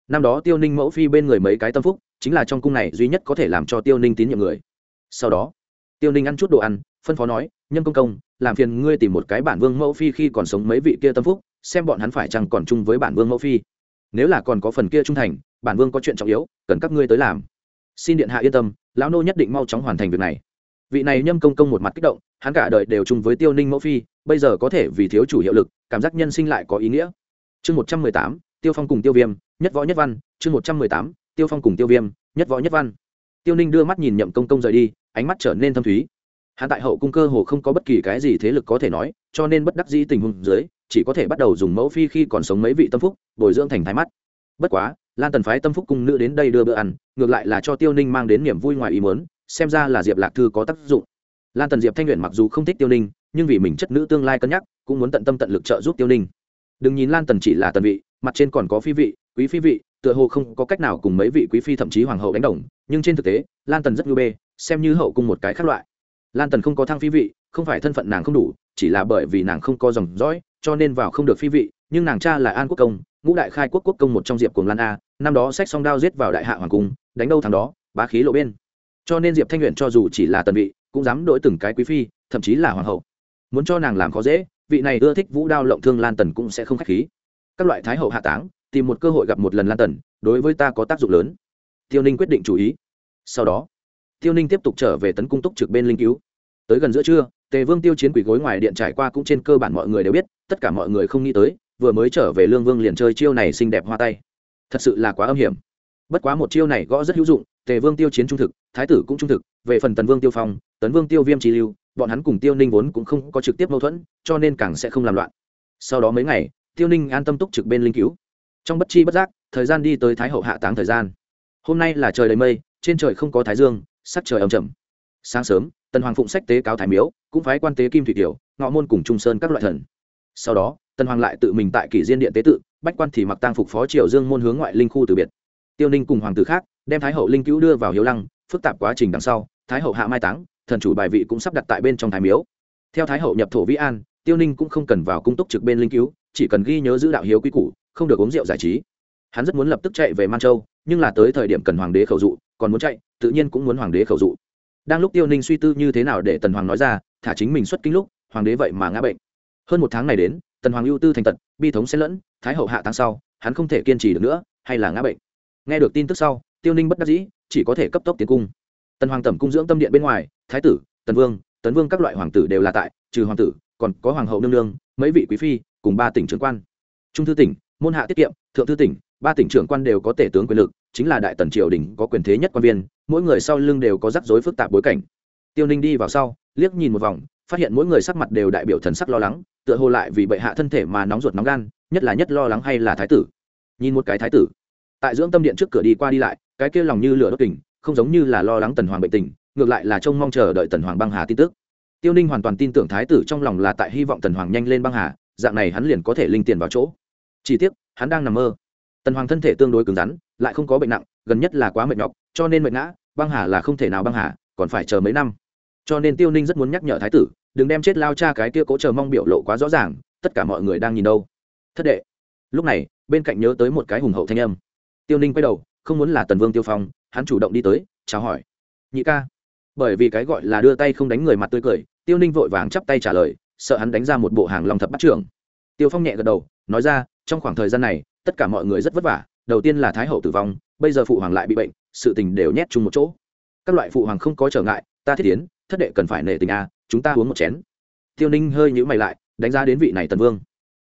Năm đó tiêu ninh mẫu phi bên người mấy cái tâm phúc, chính là trong cung này duy nhất có thể làm cho tiêu ninh tín nhiệm người. Sau đó, tiêu ninh ăn chút đồ ăn phân phó nói, nhân công công, làm phiền ngươi tìm một cái bản vương mẫu phi khi còn sống mấy vị kia tâm phúc, xem bọn hắn phải chăng còn chung với bản vương mẫu phi. Nếu là còn có phần kia trung thành, bản vương có chuyện trọng yếu, cần các ngươi tới làm. Xin điện hạ yên tâm, lão nô nhất định mau chóng hoàn thành việc này. Vị này nhâm công công một mặt kích động, hắn cả đời đều chung với tiêu ninh mẫu phi, bây giờ có thể vì thiếu chủ hiệu lực, cảm giác nhân sinh lại có ý nghĩa. Chương một trăm mười tám, tiêu phong cùng tiêu viêm, nhất võ nhất văn, chương một trăm mười tám, tiêu phong cùng tiêu viêm, nhất võ nhất văn. Tiêu ninh đưa mắt nhìn nhậm công công rời đi, ánh mắt trở nên thâm thúy hắn tại hậu cung cơ hồ không có bất kỳ cái gì thế lực có thể nói, cho nên bất đắc dĩ tình huống dưới, chỉ có thể bắt đầu dùng mẫu phi khi còn sống mấy vị tâm phúc, bồi dưỡng thành thái mắt. Bất quá, lan tần phái tâm phúc cung nữ đến đây đưa bữa ăn, ngược lại là cho tiêu ninh mang đến niềm vui ngoài ý mớn xem ra là diệp lạc thư có tác dụng. Lan tần diệp thanh luyện mặc dù không thích tiêu ninh, nhưng vì mình chất nữ tương lai cân nhắc, cũng muốn tận tâm tận lực trợ giúp tiêu ninh. Đừng nhìn lan tần chỉ là tần vị, mặt trên còn có phi vị, quý phi vị, tựa hồ không có cách nào cùng mấy vị quý phi thậm chí hoàng hậu đánh đồng, nhưng trên thực tế, lan tần rất nhu bê, xem như hậu cùng một cái khác loại lan tần không có thăng phi vị, không phải thân phận nàng không đủ, chỉ là bởi vì nàng không có dòng dõi, cho nên vào không được phi vị, nhưng nàng cha là an quốc công, ngũ đại khai quốc quốc công một trong diệp cùng lan a, năm đó sách song đao giết vào đại hạ hoàng cung, đánh đâu thằng đó, bá khí lộ bên. Cho nên diệp thanh luyện cho dù chỉ là tần vị, cũng dám đổi từng cái quý phi, thậm chí là hoàng hậu. Muốn cho nàng làm khó dễ, vị này ưa thích vũ đao lộng thương lan tần cũng sẽ không k h á c h khí. Các loại thái hậu hạ táng, tìm một cơ hội gặp một lần lan tần, đối với ta có tác dụng lớn. Tiêu ninh quyết định chú ý. Sau đó, tiêu ninh tiếp tục trở về tấn cung túc trực bên linh cứu tới gần giữa trưa, tề vương tiêu chiến quỷ gối ngoài điện trải qua cũng trên cơ bản mọi người đều biết, tất cả mọi người không nghĩ tới, vừa mới trở về lương vương liền chơi chiêu này xinh đẹp hoa tay. Thật sự là quá âm hiểm. Bất quá một chiêu này gõ rất hữu dụng, tề vương tiêu chiến trung thực, thái tử cũng trung thực, về phần tần vương tiêu phong, tấn vương tiêu viêm trí lưu, bọn hắn cùng tiêu ninh vốn cũng không có trực tiếp mâu thuẫn, cho nên càng sẽ không làm loạn. Sau đó mấy ngày, tiêu ninh an tâm túc trực bên linh cứu. Trong bất chi bất giác, thời gian đi tới thái hậu hạ táng thời gian. Hôm nay là trời đầy mây, trên trời không có thái dương, sắc trời ấm chầm sáng sớm tần hoàng phụng sách tế cáo thái miếu, cũng phái quan tế kim thủy tiểu, ngọ môn cùng trung sơn các loại thần. Sau đó, tần hoàng lại tự mình tại kỷ diên điện tế tự, bách quan thì mặc tang phục phó triều dương môn hướng ngoại linh khu từ biệt. Tiêu ninh cùng hoàng tử khác, đem thái hậu linh cứu đưa vào hiếu lăng, phức tạp quá trình đằng sau, thái hậu hạ mai táng, thần chủ bài vị cũng sắp đặt tại bên trong thái miếu. Theo thái hậu nhập thổ vĩ an, tiêu ninh cũng không cần vào cung túc trực bên linh cứu, chỉ cần ghi nhớ giữ đạo hiếu quy củ, không được uống rượu giải trí. Hắn rất muốn lập tức chạy về man châu, nhưng là tới thời điểm cần hoàng đế khẩu dụ, còn muốn chạy, tự nhiên cũng muốn hoàng đế khẩu dụ đang lúc tiêu ninh suy tư như thế nào để tần hoàng nói ra, thả chính mình xuất kinh lúc, hoàng đế vậy mà ngã bệnh. Hơn một tháng này đến, tần hoàng ưu tư thành tật, bi thống xen lẫn, thái hậu hạ tăng sau, hắn không thể kiên trì được nữa, hay là ngã bệnh. Nghe được tin tức sau, tiêu ninh bất đắc dĩ, chỉ có thể cấp tốc tiến cung. Tần hoàng tẩm cung dưỡng tâm điện bên ngoài, thái tử, tần vương, tấn vương các loại hoàng tử đều là tại, trừ hoàng tử, còn có hoàng hậu nương nương, mấy vị quý phi, cùng ba tỉnh trưởng quan. Trung thư tỉnh, môn hạ tiết kiệm, thượng thư tỉnh ba tỉnh trưởng quan đều có tể tướng quyền lực, chính là đại tần triều đình có quyền thế nhất quan viên, mỗi người sau lưng đều có rắc rối phức tạp bối cảnh. Tiêu ninh đi vào sau, liếc nhìn một vòng, phát hiện mỗi người sắc mặt đều đại biểu thần sắc lo lắng, tựa hồ lại vì bệ hạ thân thể mà nóng ruột nóng gan, nhất là nhất lo lắng hay là thái tử. Nhìn một cái thái tử, tại dưỡng tâm điện trước cửa đi qua đi lại, cái kia lòng như lửa đốt tình không giống như là lo lắng tần hoàng bệnh tình, ngược lại là trông mong chờ đợi tần hoàng băng hà tin tức. Tiêu ninh hoàn toàn tin tưởng thái tử trong lòng là tại hy vọng tần hoàng nhanh lên băng hà, dạng này hắn liền có thể linh tiền vào chỗ. Chỉ tiếc, hắn đang nằm mơ tần hoàng thân thể tương đối cứng rắn, lại không có bệnh nặng, gần nhất là quá mệt nhọc, cho nên mệt ngã, băng hà là không thể nào băng hà, còn phải chờ mấy năm. Cho nên tiêu ninh rất muốn nhắc nhở thái tử, đừng đem chết lao cha cái kia cố chờ mong biểu lộ quá rõ ràng, tất cả mọi người đang nhìn đâu. Thất đệ. Lúc này, bên cạnh nhớ tới một cái hùng hậu thanh âm. Tiêu ninh quay đầu, không muốn là tần vương tiêu phong, hắn chủ động đi tới, chào hỏi. Nhị ca. Bởi vì cái gọi là đưa tay không đánh người mặt tươi cười, tiêu ninh vội vàng chắp tay trả lời, sợ hắn đánh ra một bộ hàng lòng thập bắt trưởng. Tiêu phong nhẹ gật đầu, nói ra, trong khoảng thời gian này tất cả mọi người rất vất vả đầu tiên là thái hậu tử vong bây giờ phụ hoàng lại bị bệnh sự tình đều nhét chung một chỗ. Các loại phụ hoàng không có trở ngại ta thiết tiến thất đệ cần phải nể tình a à, chúng ta uống một chén. Tiêu ninh hơi nhữ mày lại đánh giá đến vị này tần vương.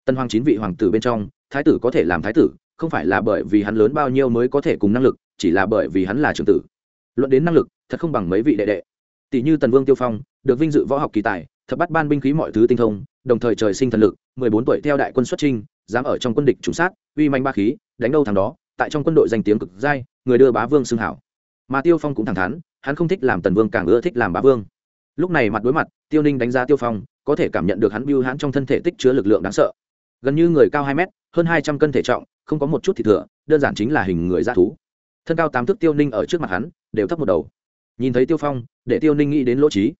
Tần hoàng chín vị hoàng tử bên trong thái tử có thể làm thái tử không phải là bởi vì hắn lớn bao nhiêu mới có thể cùng năng lực chỉ là bởi vì hắn là trưởng tử. Luận đến năng lực thật không bằng mấy vị đệ đệ. Tỷ như tần vương tiêu phong được vinh dự võ học kỳ tài thập bắt ban binh khí mọi thứ tinh thông đồng thời trời sinh thần lực mười bốn tuổi theo đại quân xuất trinh dám ở trong quân địch trùng sát, uy manh ba khí, đánh đâu thằng đó, tại trong quân đội danh tiếng cực dai, người đưa bá vương xưng hảo. Mà tiêu phong cũng thẳng thắn, hắn không thích làm tần vương càng ưa thích làm bá vương. Lúc này mặt đối mặt, tiêu ninh đánh giá tiêu phong, có thể cảm nhận được hắn biêu hãn trong thân thể tích chứa lực lượng đáng sợ. Gần như người cao hai mét, hơn hai trăm cân thể trọng, không có một chút thịt thừa, đơn giản chính là hình người ra thú. Thân cao tám thước tiêu ninh ở trước mặt hắn, đều thấp một đầu. Nhìn thấy tiêu phong, để tiêu ninh nghĩ đến lỗ trí.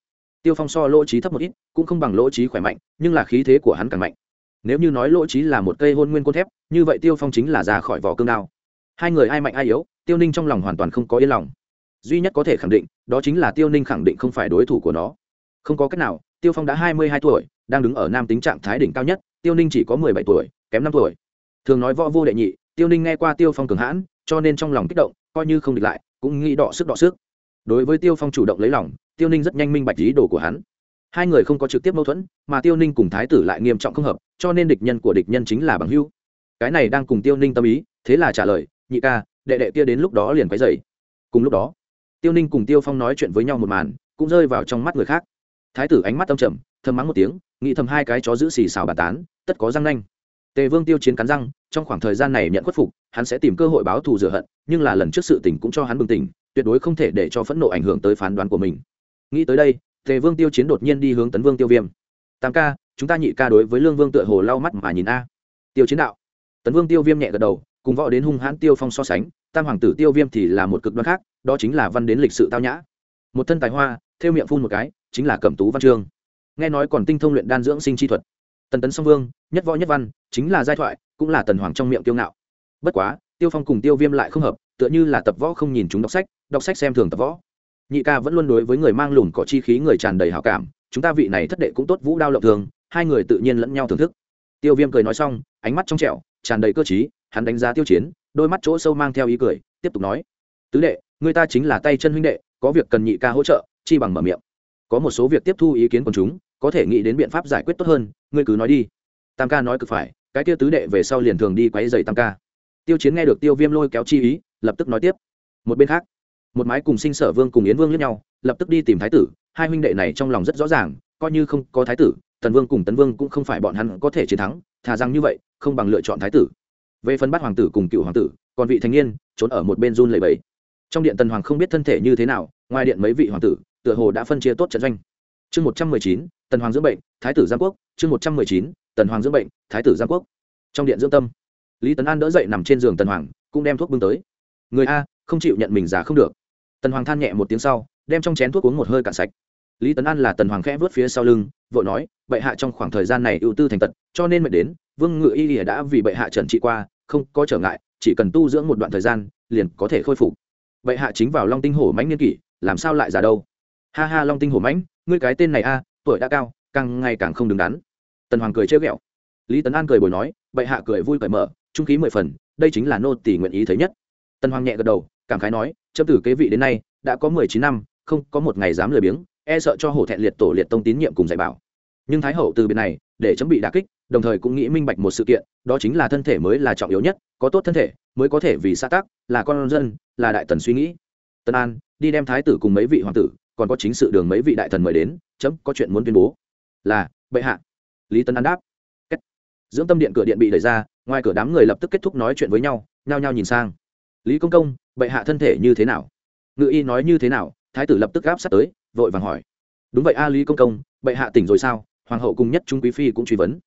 Tiêu phong so lỗ trí thấp một ít, cũng không bằng lỗ trí khỏe mạnh, nhưng là khí thế của hắn càng mạnh nếu như nói lỗ trí là một cây hôn nguyên côn thép, như vậy tiêu phong chính là ra khỏi vỏ cương đao. Hai người ai mạnh ai yếu, tiêu ninh trong lòng hoàn toàn không có yên lòng. Duy nhất có thể khẳng định, đó chính là tiêu ninh khẳng định không phải đối thủ của nó. Không có cách nào, tiêu phong đã hai mươi hai tuổi, đang đứng ở nam tính trạng thái đỉnh cao nhất, tiêu ninh chỉ có mười bảy tuổi, kém năm tuổi. Thường nói võ vô đệ nhị, tiêu ninh nghe qua tiêu phong cường hãn, cho nên trong lòng kích động, coi như không địch lại, cũng nghĩ đọ sức đọ sức. Đối với tiêu phong chủ động lấy lòng, tiêu ninh rất nhanh minh bạch ý đồ của hắn hai người không có trực tiếp mâu thuẫn, mà tiêu ninh cùng thái tử lại nghiêm trọng không hợp, cho nên địch nhân của địch nhân chính là bằng hưu cái này đang cùng tiêu ninh tâm ý, thế là trả lời, nhị ca, đệ đệ kia đến lúc đó liền quấy dày cùng lúc đó, tiêu ninh cùng tiêu phong nói chuyện với nhau một màn, cũng rơi vào trong mắt người khác. Thái tử ánh mắt tâm trầm, thầm mắng một tiếng, nghĩ thầm hai cái chó giữ xì xào bà tán, tất có răng nanh. Tề vương tiêu chiến cắn răng, trong khoảng thời gian này nhận khuất phục, hắn sẽ tìm cơ hội báo thù rửa hận, nhưng là lần trước sự tình cũng cho hắn bừng tỉnh, tuyệt đối không thể để cho phẫn nộ ảnh hưởng tới phán đoán của mình. Nghĩ tới đây tề vương tiêu chiến đột nhiên đi hướng tấn vương tiêu viêm. Tám ca, chúng ta nhị ca đối với lương vương tựa hồ lau mắt mà nhìn a. Tiêu chiến đạo. Tấn vương tiêu viêm nhẹ gật đầu, cùng võ đến hung hãn tiêu phong so sánh, tam hoàng tử tiêu viêm thì là một cực đoan khác, đó chính là văn đến lịch sự tao nhã. Một thân tài hoa theo miệng phun một cái, chính là cẩm tú văn chương. Nghe nói còn tinh thông luyện đan dưỡng sinh chi thuật. Tần tấn song vương, nhất võ nhất văn, chính là giai thoại, cũng là tần hoàng trong miệng tiêu ngạo. Bất quá, tiêu phong cùng tiêu viêm lại không hợp, tựa như là tập võ không nhìn chúng đọc sách đọc sách xem thường tập võ nhị ca vẫn luôn đối với người mang lùn có chi khí người tràn đầy hảo cảm, chúng ta vị này thất đệ cũng tốt, vũ đao lộng thường, hai người tự nhiên lẫn nhau thưởng thức. Tiêu viêm cười nói xong, ánh mắt trong trẻo, tràn đầy cơ t hắn đánh giá tiêu chiến, đôi mắt chỗ sâu mang theo ý cười, tiếp tục nói, tứ đệ, người ta chính là tay chân huynh đệ, có việc cần nhị ca hỗ trợ, chi bằng mở miệng. Có một số việc tiếp thu ý kiến của chúng, có thể nghĩ đến biện pháp giải quyết tốt hơn, ngươi cứ nói đi. Tam ca nói cực phải, cái kia tứ đệ về sau liền thường đi quấy dày tam ca. Tiêu chiến nghe được tiêu viêm lôi kéo chi ý, lập tức nói tiếp, một bên khác một mái cùng sinh sở vương cùng yến vương lẫn nhau, lập tức đi tìm thái tử. Hai huynh đệ này trong lòng rất rõ ràng, coi như không có thái tử, tần vương cùng tấn vương cũng không phải bọn hắn có thể chiến thắng. Thà rằng như vậy, không bằng lựa chọn thái tử. Về phần bắt hoàng tử cùng cựu hoàng tử, còn vị thanh niên, trốn ở một bên run lầy bẫy trong điện tần hoàng không biết thân thể như thế nào, ngoài điện mấy vị hoàng tử, tựa hồ đã phân chia tốt trận doanh. Chương một trăm mười chín, tần hoàng dưỡng bệnh, thái tử giang quốc. Chương một trăm mười chín, tần hoàng dưỡng bệnh, thái tử giang quốc. Trong điện dưỡng tâm, lý tấn an đỡ dậy nằm trên giường tần hoàng, cũng đem thuốc bưng tới. Người a, không chịu nhận mình già không được tần hoàng than nhẹ một tiếng sau, đem trong chén thuốc uống một hơi cạn sạch. Lý tấn an là tần hoàng khẽ vớt phía sau lưng, vội nói, bệ hạ trong khoảng thời gian này ưu tư thành tật, cho nên mệt đến, vương ngự y lìa đã vì bệ hạ trần trị qua, không có trở ngại, chỉ cần tu dưỡng một đoạn thời gian, liền có thể khôi phục. Bệ hạ chính vào long tinh hổ mãnh niên kỷ, làm sao lại già đâu? Ha ha, long tinh hổ mãnh, ngươi cái tên này a, tuổi đã cao, càng ngày càng không đứng đắn. Tần hoàng cười chơi ghẹo. Lý tấn an cười bồi nói, bệ hạ cười vui cởi mở, trung khí mười phần, đây chính là nô tỷ nguyện ý thấy nhất. Tần hoàng nhẹ gật đầu, cảm khái nói châm từ kế vị đến nay, đã có mười chín năm, không có một ngày dám lười biếng e sợ cho hổ thẹn liệt tổ liệt tông tín nhiệm cùng dạy bảo. Nhưng thái hậu từ biệt này, để chấm bị đà kích, đồng thời cũng nghĩ minh bạch một sự kiện, đó chính là thân thể mới là trọng yếu nhất, có tốt thân thể, mới có thể vì xã tắc là con dân, là đại tần suy nghĩ. Tân an, đi đem thái tử cùng mấy vị hoàng tử, còn có chính sự đường mấy vị đại thần mời đến, chấm có chuyện muốn tuyên bố. Là, bệ hạ. Lý tân an đáp. Kết. dưỡng tâm điện cửa điện bị đẩy ra, ngoài cửa đám người lập tức kết thúc nói chuyện với nhau, nhao nhao nhìn sang lý công công, bệ hạ thân thể như thế nào? Ngự y nói như thế nào? Thái tử lập tức gáp sát tới, vội vàng hỏi. Đúng vậy a, lý công công, bệ hạ tỉnh rồi sao? Hoàng hậu cùng nhất trung quý phi cũng truy vấn.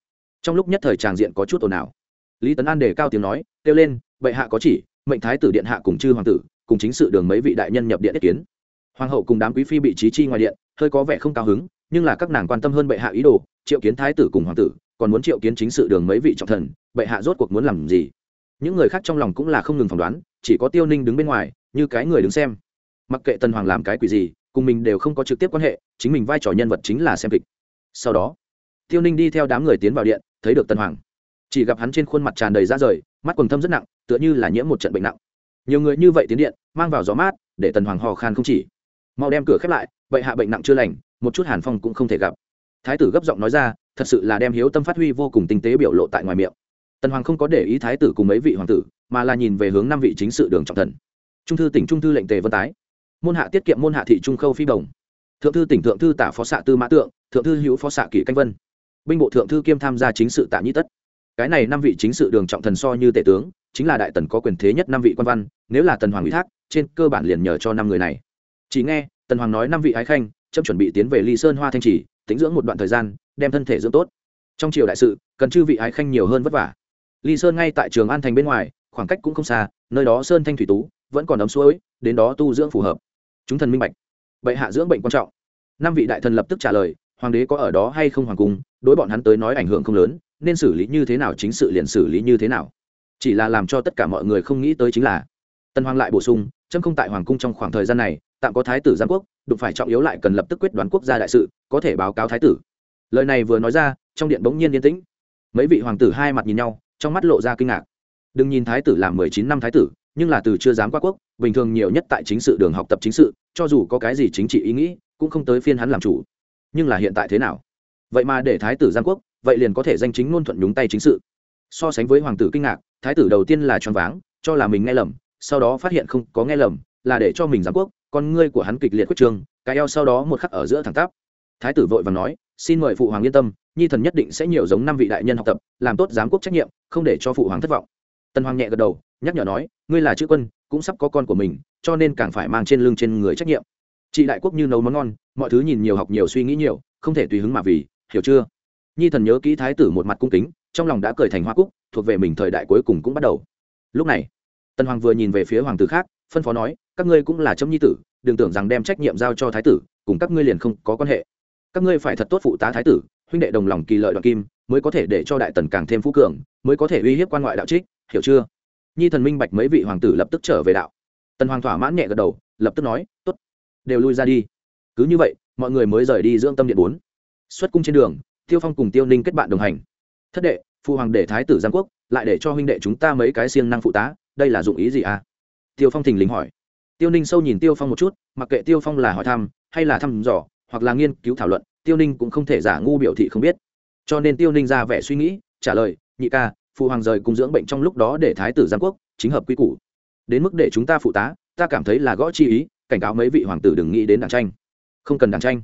Trong lúc nhất thời tràng diện có chút ồn ào. Lý tấn an đề cao tiếng nói, kêu lên, bệ hạ có chỉ, mệnh thái tử điện hạ cùng chư hoàng tử, cùng chính sự đường mấy vị đại nhân nhập điện ý kiến. Hoàng hậu cùng đám quý phi bị trí chi ngoài điện, hơi có vẻ không cao hứng, nhưng là các nàng quan tâm hơn bệ hạ ý đồ, triệu kiến thái tử cùng hoàng tử, còn muốn triệu kiến chính sự đường mấy vị trọng thần, bệ hạ rốt cuộc muốn làm gì? Những người khác trong lòng cũng là không ngừng phỏng đoán chỉ có tiêu ninh đứng bên ngoài, như cái người đứng xem. Mặc kệ tần hoàng làm cái quỷ gì, cùng mình đều không có trực tiếp quan hệ, chính mình vai trò nhân vật chính là xem kịch. Sau đó, tiêu ninh đi theo đám người tiến vào điện, thấy được tần hoàng. Chỉ gặp hắn trên khuôn mặt tràn đầy ra rời, mắt quần thâm rất nặng, tựa như là nhiễm một trận bệnh nặng. Nhiều người như vậy tiến điện, mang vào gió mát, để tần hoàng hò khan không chỉ. Mau đem cửa khép lại, vậy hạ bệnh nặng chưa lành, một chút hàn phong cũng không thể gặp. Thái tử gấp giọng nói ra, thật sự là đem hiếu tâm phát huy vô cùng tinh tế biểu lộ tại ngoài miệng. Tần hoàng không có để ý thái tử cùng mấy vị hoàng tử mà là nhìn về hướng năm vị chính sự đường trọng thần. Trung thư tỉnh trung thư lệnh tề vân tái. Môn hạ tiết kiệm môn hạ thị trung khâu phi đồng. Thượng thư tỉnh thượng thư tả phó xạ tư mã tượng, thượng thư hữu phó xạ kỷ canh vân. Binh bộ thượng thư kiêm tham gia chính sự tạ nhĩ tất. Cái này năm vị chính sự đường trọng thần so như tể tướng, chính là đại tần có quyền thế nhất năm vị quan văn, nếu là tần hoàng ủy thác, trên cơ bản liền nhờ cho năm người này. Chỉ nghe, tần hoàng nói năm vị ái khanh trâm chuẩn bị tiến về ly sơn hoa thanh trì, tính dưỡng một đoạn thời gian, đem thân thể dưỡng tốt. Trong triều đại sự, cần chư vị ái khanh nhiều hơn vất vả. Ly sơn ngay tại trường an thành bên ngoài khoảng cách cũng không xa, nơi đó sơn thanh thủy tú, vẫn còn ấm suối, đến đó tu dưỡng phù hợp. Chúng thần minh bạch. Bệ hạ dưỡng bệnh quan trọng. Năm vị đại thần lập tức trả lời, hoàng đế có ở đó hay không hoàng cung, đối bọn hắn tới nói ảnh hưởng không lớn, nên xử lý như thế nào chính sự liền xử lý như thế nào. Chỉ là làm cho tất cả mọi người không nghĩ tới chính là tân hoàng lại bổ sung trâm không tại hoàng cung trong khoảng thời gian này, tạm có thái tử giám quốc, đụng phải trọng yếu lại cần lập tức quyết đoán quốc gia đại sự, có thể báo cáo thái tử. Lời này vừa nói ra, trong điện bỗng nhiên yên tĩnh. Mấy vị hoàng tử hai mặt nhìn nhau, trong mắt lộ ra kinh ngạc đừng nhìn thái tử làm mười chín năm thái tử nhưng là từ chưa dám qua quốc bình thường nhiều nhất tại chính sự đường học tập chính sự cho dù có cái gì chính trị ý nghĩ cũng không tới phiên hắn làm chủ. Nhưng là hiện tại thế nào? Vậy mà để thái tử giang quốc vậy liền có thể danh chính ngôn thuận nhúng tay chính sự. So sánh với hoàng tử kinh ngạc thái tử đầu tiên là choáng váng cho là mình nghe lầm sau đó phát hiện không có nghe lầm là để cho mình giám quốc con ngươi của hắn kịch liệt quyết trường, cái eo sau đó một khắc ở giữa thẳng tắp. Thái tử vội và nói xin mời phụ hoàng yên tâm nhi thần nhất định sẽ nhiều giống năm vị đại nhân học tập làm tốt giám quốc trách nhiệm không để cho phụ hoàng thất vọng tân hoàng nhẹ gật đầu, nhắc nhở nói, ngươi là chữ quân, cũng sắp có con của mình, cho nên càng phải mang trên lưng trên người trách nhiệm. Chị đại quốc như nấu món ngon, mọi thứ nhìn nhiều học nhiều suy nghĩ nhiều, không thể tùy hứng mà vì, hiểu chưa? Nhi thần nhớ kỹ thái tử một mặt cung kính, trong lòng đã cười thành hoa cúc, thuộc về mình thời đại cuối cùng cũng bắt đầu. Lúc này tân hoàng vừa nhìn về phía hoàng tử khác, phân phó nói, các ngươi cũng là chấm nhi tử, đừng tưởng rằng đem trách nhiệm giao cho thái tử, cùng các ngươi liền không có quan hệ. Các ngươi phải thật tốt phụ tá thái tử, huynh đệ đồng lòng kỳ lợi đoạn kim, mới có thể để cho đại tần càng thêm phú cường, mới có thể uy hiếp quan ngoại đạo trích hiểu chưa? Nhi thần minh bạch mấy vị hoàng tử lập tức trở về đạo. Tần hoàng thỏa mãn nhẹ gật đầu, lập tức nói, tốt, đều lui ra đi. Cứ như vậy, mọi người mới rời đi dưỡng tâm điện bốn. Xuất cung trên đường, tiêu phong cùng tiêu ninh kết bạn đồng hành. Thất đệ phụ hoàng để thái tử giang quốc, lại để cho huynh đệ chúng ta mấy cái siêng năng phụ tá, đây là dụng ý gì à? Tiêu phong thình lình hỏi. Tiêu ninh sâu nhìn tiêu phong một chút, mặc kệ tiêu phong là hỏi thăm, hay là thăm dò, hoặc là nghiên cứu thảo luận, tiêu ninh cũng không thể giả ngu biểu thị không biết. Cho nên tiêu ninh ra vẻ suy nghĩ, trả lời, nhị ca phụ hoàng rời cung dưỡng bệnh trong lúc đó để thái tử giang quốc, chính hợp quy củ. Đến mức để chúng ta phụ tá, ta cảm thấy là gõ chi ý, cảnh cáo mấy vị hoàng tử đừng nghĩ đến đảng tranh. Không cần đảng tranh.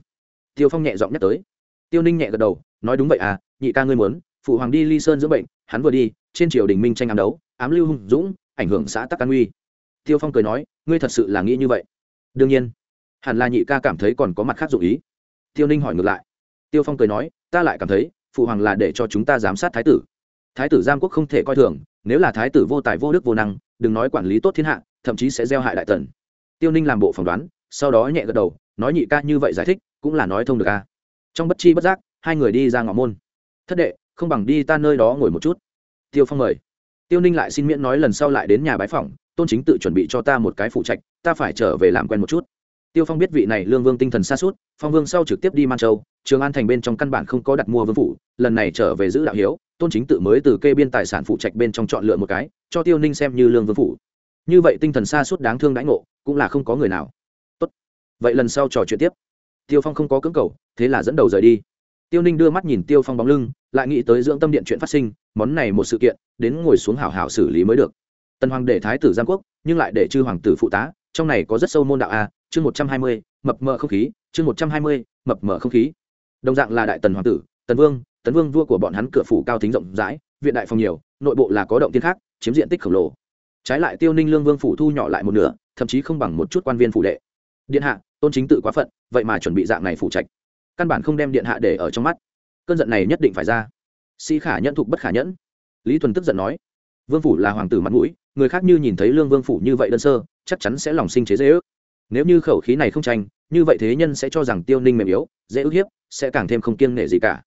Tiêu phong nhẹ giọng nhắc tới. Tiêu ninh nhẹ gật đầu, nói đúng vậy à nhị ca ngươi muốn, phụ hoàng đi ly sơn dưỡng bệnh, hắn vừa đi, trên triều đình minh tranh ám đấu, ám lưu hùng dũng, ảnh hưởng xã tắc an uy tiêu phong cười nói, ngươi thật sự là nghĩ như vậy. Đương nhiên. Hẳn là nhị ca cảm thấy còn có mặt khác dụ ý. Tiêu ninh hỏi ngược lại. Tiêu phong cười nói, ta lại cảm thấy, phụ hoàng là để cho chúng ta giám sát thái tử thái tử giam quốc không thể coi thường, nếu là thái tử vô tài vô đức vô năng, đừng nói quản lý tốt thiên hạ, thậm chí sẽ gieo hại đại tần. Tiêu ninh làm bộ phỏng đoán, sau đó nhẹ gật đầu, nói nhị ca như vậy giải thích, cũng là nói thông được ca trong bất chi bất giác, hai người đi ra ngõ môn. Thất đệ, không bằng đi ta nơi đó ngồi một chút. Tiêu phong mời. Tiêu ninh lại xin miễn nói lần sau lại đến nhà bái phỏng, tôn chính tự chuẩn bị cho ta một cái phụ trạch, ta phải trở về làm quen một chút. Tiêu phong biết vị này lương vương tinh thần xa suốt, phong vương sau trực tiếp đi man châu, trường an thành bên trong căn bản không có đặt mua vương phủ, lần này trở về giữ đạo hiếu tôn chính tự mới từ kê biên tài sản phụ trạch bên trong chọn lựa một cái, cho tiêu ninh xem như lương vương phủ. Như vậy tinh thần xa suốt đáng thương đãi ngộ, cũng là không có người nào. Tốt. vậy lần sau trò chuyện tiếp. Tiêu phong không có cưỡng cầu, thế là dẫn đầu rời đi. Tiêu ninh đưa mắt nhìn tiêu phong bóng lưng, lại nghĩ tới dưỡng tâm điện chuyện phát sinh, món này một sự kiện, đến ngồi xuống hảo hảo xử lý mới được. Tần hoàng để thái tử giang quốc, nhưng lại để chư hoàng tử phụ tá, trong này có rất sâu môn đạo a, chương một trăm hai mươi, mập mờ không khí, chương một trăm hai mươi, mập mờ không khí. Đồng dạng là đại tần hoàng tử, tần vương Tấn vương vua của bọn hắn cửa phủ cao thính rộng rãi, viện đại phòng nhiều, nội bộ là có động tiên khác, chiếm diện tích khổng lồ. Trái lại tiêu ninh lương vương phủ thu nhỏ lại một nửa, thậm chí không bằng một chút quan viên phủ đệ. Điện hạ, tôn chính tự quá phận, vậy mà chuẩn bị dạng này phủ trạch. Căn bản không đem điện hạ để ở trong mắt. Cơn giận này nhất định phải ra. Sĩ khả nhẫn thục bất khả nhẫn. Lý thuần tức giận nói, vương phủ là hoàng tử mặt mũi, người khác như nhìn thấy lương vương phủ như vậy đơn sơ, chắc chắn sẽ lòng sinh chế dễ ước nếu như khẩu khí này không tranh, như vậy thế nhân sẽ cho rằng tiêu ninh mềm yếu, dễ ức hiếp, sẽ càng thêm không kiêng nể gì cả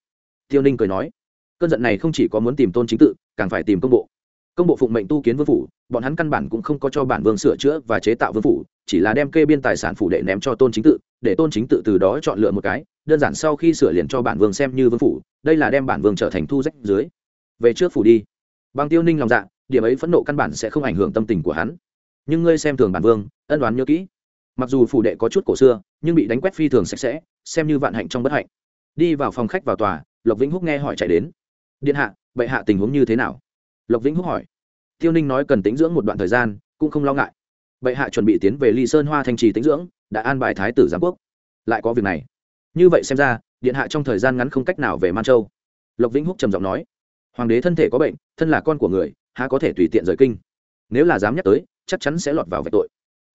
tiêu ninh cười nói, cơn giận này không chỉ có muốn tìm tôn chính tự, càng phải tìm công bộ. Công bộ phụng mệnh tu kiến vương phủ, bọn hắn căn bản cũng không có cho bản vương sửa chữa và chế tạo vương phủ, chỉ là đem kê biên tài sản phủ đệ ném cho tôn chính tự, để tôn chính tự từ đó chọn lựa một cái, đơn giản sau khi sửa liền cho bản vương xem như vương phủ, đây là đem bản vương trở thành thu rách dưới. Về trước phủ đi. Bằng tiêu ninh lòng dạ điểm ấy phẫn nộ căn bản sẽ không ảnh hưởng tâm tình của hắn. Nhưng ngươi xem thường bản vương, ân đoán nhớ kỹ. Mặc dù phủ đệ có chút cổ xưa, nhưng bị đánh quét phi thường sạch sẽ, xem như vạn hạnh trong bất hạnh. Đi vào phòng khách vào tòa lộc vĩnh húc nghe hỏi chạy đến. Điện hạ, bệ hạ tình huống như thế nào? Lộc vĩnh húc hỏi. Tiêu ninh nói cần tính dưỡng một đoạn thời gian, cũng không lo ngại. Bệ hạ chuẩn bị tiến về ly sơn hoa thanh trì tính dưỡng, đã an bài thái tử giám quốc. Lại có việc này. Như vậy xem ra, điện hạ trong thời gian ngắn không cách nào về man châu. Lộc vĩnh húc trầm giọng nói. Hoàng đế thân thể có bệnh, thân là con của người, há có thể tùy tiện rời kinh. Nếu là dám nhắc tới, chắc chắn sẽ lọt vào vạch tội.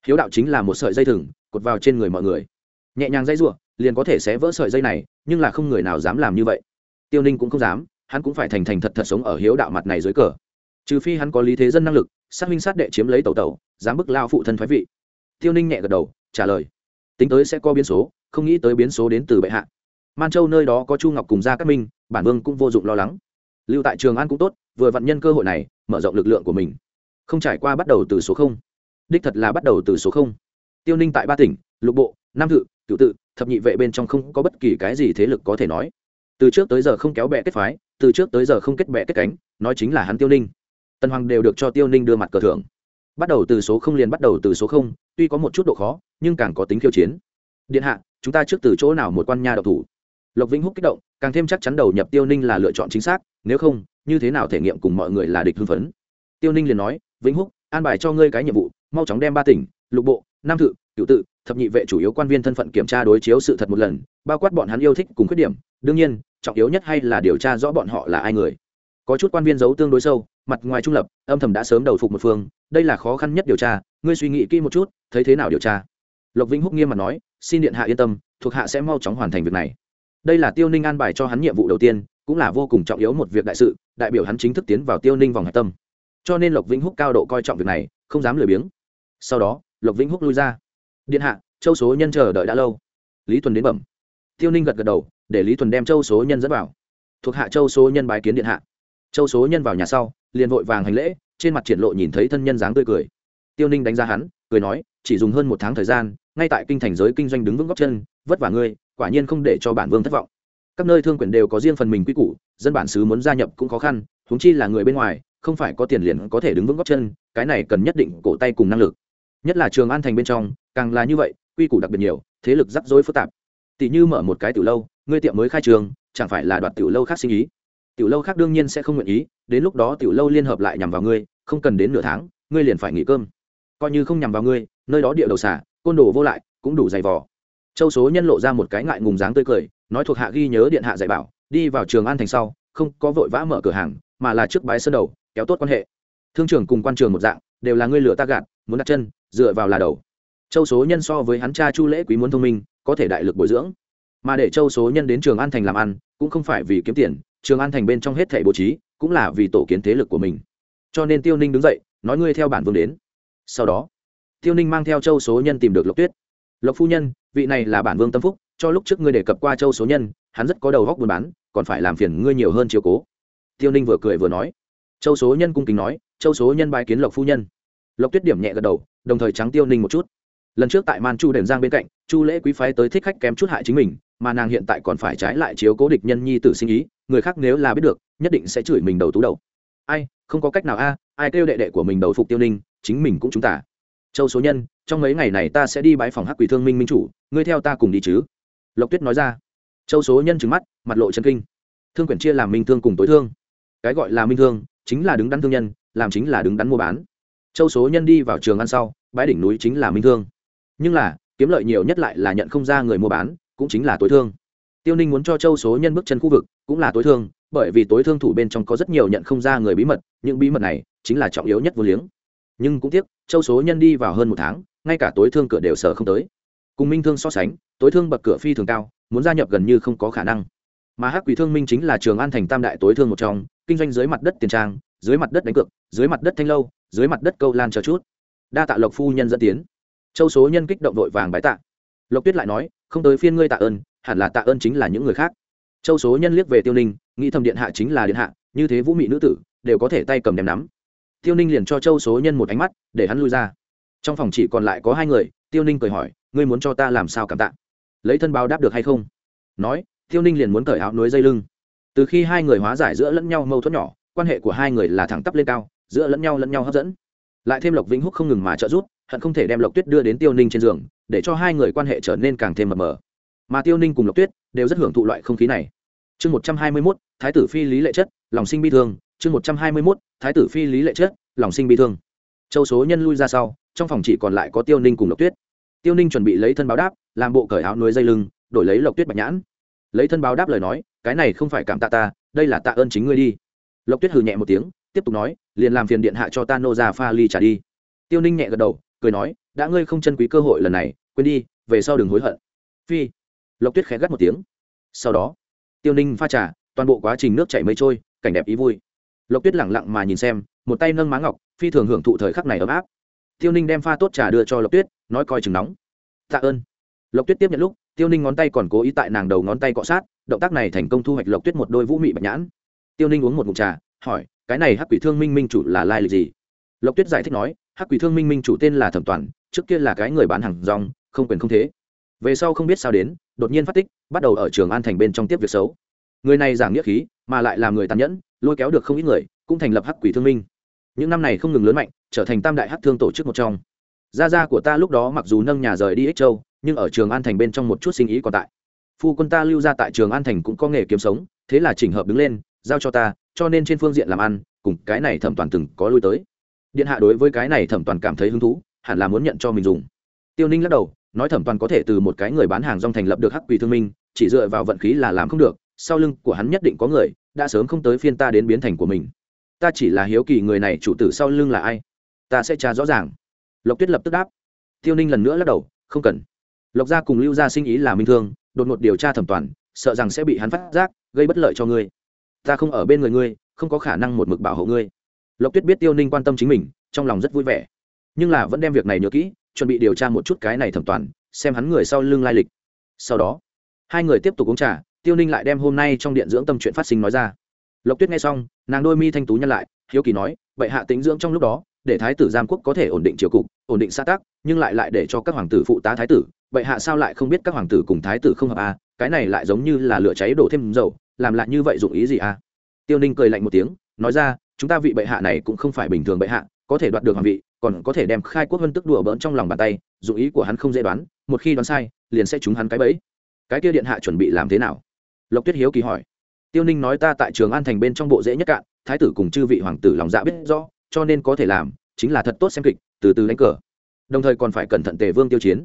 Hiếu đạo chính là một sợi dây thừng, cột vào trên người mọi người. Nhẹ nhàng dây r u ộ liền có thể sẽ vỡ sợi dây này, nhưng là không người nào dám làm như vậy tiêu ninh cũng không dám, hắn cũng phải thành thành thật thật sống ở hiếu đạo mặt này dưới cờ. Trừ phi hắn có lý thế dân năng lực, sát minh sát đệ chiếm lấy tàu tàu dám bức lao phụ thân thoái vị. Tiêu ninh nhẹ gật đầu, trả lời. Tính tới sẽ có biến số, không nghĩ tới biến số đến từ bệ hạ. Man châu nơi đó có chu ngọc cùng gia Cát minh, bản vương cũng vô dụng lo lắng. Lưu tại trường an cũng tốt, vừa vận nhân cơ hội này, mở rộng lực lượng của mình. Không trải qua bắt đầu từ số không. Đích thật là bắt đầu từ số không. Tiêu ninh tại ba tỉnh, lục bộ, nam thự cựu tự, thập nhị vệ bên trong không có bất kỳ cái gì thế lực có thể nói từ trước tới giờ không kéo bè kết phái, từ trước tới giờ không kết bè kết cánh, nói chính là hắn tiêu ninh. Tần hoàng đều được cho tiêu ninh đưa mặt cờ thưởng. Bắt đầu từ số không liền bắt đầu từ số không, tuy có một chút độ khó, nhưng càng có tính khiêu chiến. Điện hạ, chúng ta trước từ chỗ nào một quan nha độc thủ? Lộc vĩnh húc kích động, càng thêm chắc chắn đầu nhập tiêu ninh là lựa chọn chính xác, nếu không, như thế nào thể nghiệm cùng mọi người là địch hưng phấn? Tiêu ninh liền nói, vĩnh húc, an bài cho ngươi cái nhiệm vụ, mau chóng đem ba tỉnh, lục bộ, nam thự cựu tự thập nhị vệ chủ yếu quan viên thân phận kiểm tra đối chiếu sự thật một lần, bao quát bọn hắn yêu thích cùng khuyết điểm. Đương nhiên, trọng yếu nhất hay là điều tra rõ bọn họ là ai người. Có chút quan viên giấu tương đối sâu, mặt ngoài trung lập, âm thầm đã sớm đầu phục một phương. Đây là khó khăn nhất điều tra, ngươi suy nghĩ kỹ một chút, thấy thế nào điều tra? Lộc vĩnh húc nghiêm mặt nói, xin điện hạ yên tâm, thuộc hạ sẽ mau chóng hoàn thành việc này. Đây là tiêu ninh an bài cho hắn nhiệm vụ đầu tiên, cũng là vô cùng trọng yếu một việc đại sự, đại biểu hắn chính thức tiến vào tiêu ninh vòng hạch tâm. Cho nên lộc vĩnh húc cao độ coi trọng việc này, không dám lười biếng. Sau đó, lộc vĩnh húc lui ra điện hạ châu số nhân chờ đợi đã lâu lý thuần đến bẩm tiêu ninh gật gật đầu để lý thuần đem châu số nhân dẫn vào thuộc hạ châu số nhân bái kiến điện hạ châu số nhân vào nhà sau liền vội vàng hành lễ trên mặt triển lộ nhìn thấy thân nhân dáng tươi cười tiêu ninh đánh giá hắn cười nói chỉ dùng hơn một tháng thời gian ngay tại kinh thành giới kinh doanh đứng vững góc chân vất vả ngươi quả nhiên không để cho bản vương thất vọng các nơi thương quyền đều có riêng phần mình quy củ dân bản xứ muốn gia nhập cũng khó khăn huống chi là người bên ngoài không phải có tiền liền có thể đứng vững góc chân cái này cần nhất định cổ tay cùng năng lực nhất là trường an thành bên trong càng là như vậy, quy củ đặc biệt nhiều, thế lực rắc rối phức tạp. Tỷ như mở một cái tiểu lâu, ngươi tiệm mới khai trường, chẳng phải là đoạt tiểu lâu khác sinh ý? Tiểu lâu khác đương nhiên sẽ không nguyện ý, đến lúc đó tiểu lâu liên hợp lại nhằm vào ngươi, không cần đến nửa tháng, ngươi liền phải nghỉ cơm. Coi như không nhằm vào ngươi, nơi đó địa đầu xả, côn đồ vô lại, cũng đủ dày vò. Châu số nhân lộ ra một cái ngại ngùng dáng tươi cười, nói thuộc hạ ghi nhớ điện hạ dạy bảo, đi vào trường an thành sau, không có vội vã mở cửa hàng, mà là trước bái sơ đầu, kéo tốt quan hệ. Thương trường cùng quan trường một dạng, đều là ngươi lửa ta gạt, muốn đặt chân, dựa vào là đầu châu số nhân so với hắn cha chu lễ quý muốn thông minh, có thể đại lực bồi dưỡng. Mà để châu số nhân đến trường an thành làm ăn, cũng không phải vì kiếm tiền, trường an thành bên trong hết thảy bố trí, cũng là vì tổ kiến thế lực của mình. Cho nên tiêu ninh đứng dậy, nói ngươi theo bản vương đến. Sau đó, tiêu ninh mang theo châu số nhân tìm được lộc tuyết. Lộc phu nhân, vị này là bản vương tâm phúc, cho lúc trước ngươi đề cập qua châu số nhân, hắn rất có đầu góc buôn bán, còn phải làm phiền ngươi nhiều hơn chiều cố. Tiêu ninh vừa cười vừa nói. Châu số nhân cung kính nói, châu số nhân bài kiến lộc phu nhân. Lộc tuyết điểm nhẹ gật đầu, đồng thời trắng tiêu ninh một chút lần trước tại man chu đền giang bên cạnh, chu lễ quý phái tới thích khách kém chút hại chính mình, mà nàng hiện tại còn phải trái lại chiếu cố địch nhân nhi tử sinh ý, người khác nếu là biết được, nhất định sẽ chửi mình đầu tú đầu. Ai, không có cách nào a à, ai kêu đệ đệ của mình đầu phục tiêu ninh, chính mình cũng chúng ta. Châu số nhân, trong mấy ngày này ta sẽ đi bãi phòng hắc quỷ thương minh minh chủ, ngươi theo ta cùng đi chứ. Lộc tuyết nói ra. Châu số nhân trừng mắt, mặt lộ chân kinh. Thương quyển chia làm minh thương cùng tối thương. Cái gọi là minh thương, chính là đứng đắn thương nhân, làm chính là đứng đắn mua bán. Châu số nhân đi vào trường ăn sau bãi đỉnh núi chính là minh thương nhưng là, kiếm lợi nhiều nhất lại là nhận không ra người mua bán, cũng chính là tối thương. Tiêu ninh muốn cho châu số nhân bước chân khu vực, cũng là tối thương, bởi vì tối thương thủ bên trong có rất nhiều nhận không ra người bí mật, những bí mật này chính là trọng yếu nhất vô liếng. Nhưng cũng tiếc, châu số nhân đi vào hơn một tháng, ngay cả tối thương cửa đều sở không tới. Cùng minh thương so sánh, tối thương bậc cửa phi thường cao, muốn gia nhập gần như không có khả năng. Mà hắc quỷ thương minh chính là trường an thành tam đại tối thương một trong, kinh doanh dưới mặt đất tiền trang, dưới mặt đất đánh cược, dưới mặt đất thanh lâu, dưới mặt đất câu lan chờ chút. Đa tạ lộc phu nhân dẫn tiến châu số nhân kích động vội vàng bái tạ. Lộc tuyết lại nói, không tới phiên ngươi tạ ơn, hẳn là tạ ơn chính là những người khác. Châu số nhân liếc về tiêu ninh, nghĩ thầm điện hạ chính là điện hạ, như thế vũ mị nữ tử, đều có thể tay cầm đem nắm. Tiêu ninh liền cho châu số nhân một ánh mắt, để hắn lui ra. Trong phòng chỉ còn lại có hai người, tiêu ninh cười hỏi, ngươi muốn cho ta làm sao cảm tạ? Lấy thân báo đáp được hay không? Nói, tiêu ninh liền muốn cởi áo núi dây lưng. Từ khi hai người hóa giải giữa lẫn nhau mâu thuẫn nhỏ, quan hệ của hai người là thẳng tắp lên cao, giữa lẫn nhau lẫn nhau hấp dẫn lại thêm lộc vĩnh húc không ngừng mà trợ giúp, hận không thể đem lộc tuyết đưa đến tiêu ninh trên giường, để cho hai người quan hệ trở nên càng thêm mập mờ. Mà tiêu ninh cùng lộc tuyết đều rất hưởng thụ loại không khí này. Chương một trăm hai mươi mốt, thái tử phi lý lệ chất, lòng sinh bi thương. Chương một trăm hai mươi mốt, thái tử phi lý lệ chất, lòng sinh bi thương. Châu số nhân lui ra sau, trong phòng chỉ còn lại có tiêu ninh cùng lộc tuyết. Tiêu ninh chuẩn bị lấy thân báo đáp, làm bộ cởi áo nuôi dây lưng, đổi lấy lộc tuyết bạch nhãn. Lấy thân báo đáp lời nói, cái này không phải cảm tạ ta, đây là tạ ơn chính ngươi đi. Lộc tuyết hừ nhẹ một tiếng, tiếp tục nói liền làm phiền điện hạ cho ta nô ra pha ly trả đi. Tiêu ninh nhẹ gật đầu, cười nói, đã ngươi không chân quý cơ hội lần này, quên đi, về sau đừng hối hận. Phi. Lộc tuyết khẽ gắt một tiếng. Sau đó, tiêu ninh pha trà, toàn bộ quá trình nước chảy mây trôi, cảnh đẹp ý vui. Lộc tuyết lẳng lặng mà nhìn xem, một tay nâng má ngọc, phi thường hưởng thụ thời khắc này ấm áp. Tiêu ninh đem pha tốt trà đưa cho lộc tuyết, nói coi chừng nóng. Tạ ơn. Lộc tuyết tiếp nhận lúc, tiêu ninh ngón tay còn cố ý tại nàng đầu ngón tay cọ sát, động tác này thành công thu hoạch lộc tuyết một đôi vũ mị bạch nhãn. Tiêu ninh uống một mụn trà hỏi, cái này hắc quỷ thương minh minh chủ là lai lịch gì? Lộc tuyết giải thích nói, hắc quỷ thương minh minh chủ tên là thẩm toàn, trước kia là cái người bán hàng rong, không quyền không thế. Về sau không biết sao đến, đột nhiên phát tích, bắt đầu ở trường an thành bên trong tiếp việc xấu. Người này giảng nghĩa khí, mà lại làm người tàn nhẫn, lôi kéo được không ít người, cũng thành lập hắc quỷ thương minh. Những năm này không ngừng lớn mạnh, trở thành tam đại hắc thương tổ chức một trong. Gia gia của ta lúc đó mặc dù nâng nhà rời đi ích châu, nhưng ở trường an thành bên trong một chút sinh ý còn tại. Phu quân ta lưu ra tại trường an thành cũng có nghề kiếm sống, thế là chỉnh hợp đứng lên, giao cho ta cho nên trên phương diện làm ăn, cùng cái này thẩm toàn từng có lui tới. Điện hạ đối với cái này thẩm toàn cảm thấy hứng thú, hẳn là muốn nhận cho mình dùng. Tiêu ninh lắc đầu, nói thẩm toàn có thể từ một cái người bán hàng rong thành lập được hắc quỷ thương minh, chỉ dựa vào vận khí là làm không được, sau lưng của hắn nhất định có người, đã sớm không tới phiên ta đến biến thành của mình. Ta chỉ là hiếu kỳ người này chủ tử sau lưng là ai? Ta sẽ tra rõ ràng. Lộc tuyết lập tức đáp. Tiêu ninh lần nữa lắc đầu, không cần. Lộc gia cùng lưu gia sinh ý là minh thương, đột ngột điều tra thẩm toàn, sợ rằng sẽ bị hắn phát giác, gây bất lợi cho ngươi ta không ở bên người ngươi, không có khả năng một mực bảo hộ ngươi. Lộc tuyết biết tiêu ninh quan tâm chính mình, trong lòng rất vui vẻ. Nhưng là vẫn đem việc này nhớ kỹ, chuẩn bị điều tra một chút cái này thẩm toàn, xem hắn người sau lưng lai lịch. Sau đó, hai người tiếp tục uống trà, tiêu ninh lại đem hôm nay trong điện dưỡng tâm chuyện phát sinh nói ra. Lộc tuyết nghe xong, nàng đôi mi thanh tú nhăn lại, hiếu kỳ nói, bệ hạ tính dưỡng trong lúc đó, để thái tử giam quốc có thể ổn định triều cục, ổn định xã tác nhưng lại lại để cho các hoàng tử phụ tá thái tử, bệ hạ sao lại không biết các hoàng tử cùng thái tử không hợp à? Cái này lại giống như là lửa cháy đổ thêm dầu làm lại như vậy dụng ý gì à? Tiêu ninh cười lạnh một tiếng, nói ra, chúng ta vị bệ hạ này cũng không phải bình thường bệ hạ, có thể đoạt được hoàng vị, còn có thể đem khai quốc vân tức đùa bỡn trong lòng bàn tay, dụng ý của hắn không dễ đoán, một khi đoán sai, liền sẽ trúng hắn cái bẫy. Cái kia điện hạ chuẩn bị làm thế nào? Lộc tuyết hiếu kỳ hỏi. Tiêu ninh nói ta tại trường an thành bên trong bộ dễ nhất cạn, thái tử cùng chư vị hoàng tử lòng dạ biết rõ, cho nên có thể làm, chính là thật tốt xem kịch, từ từ đánh cờ. Đồng thời còn phải cẩn thận tề vương tiêu chiến.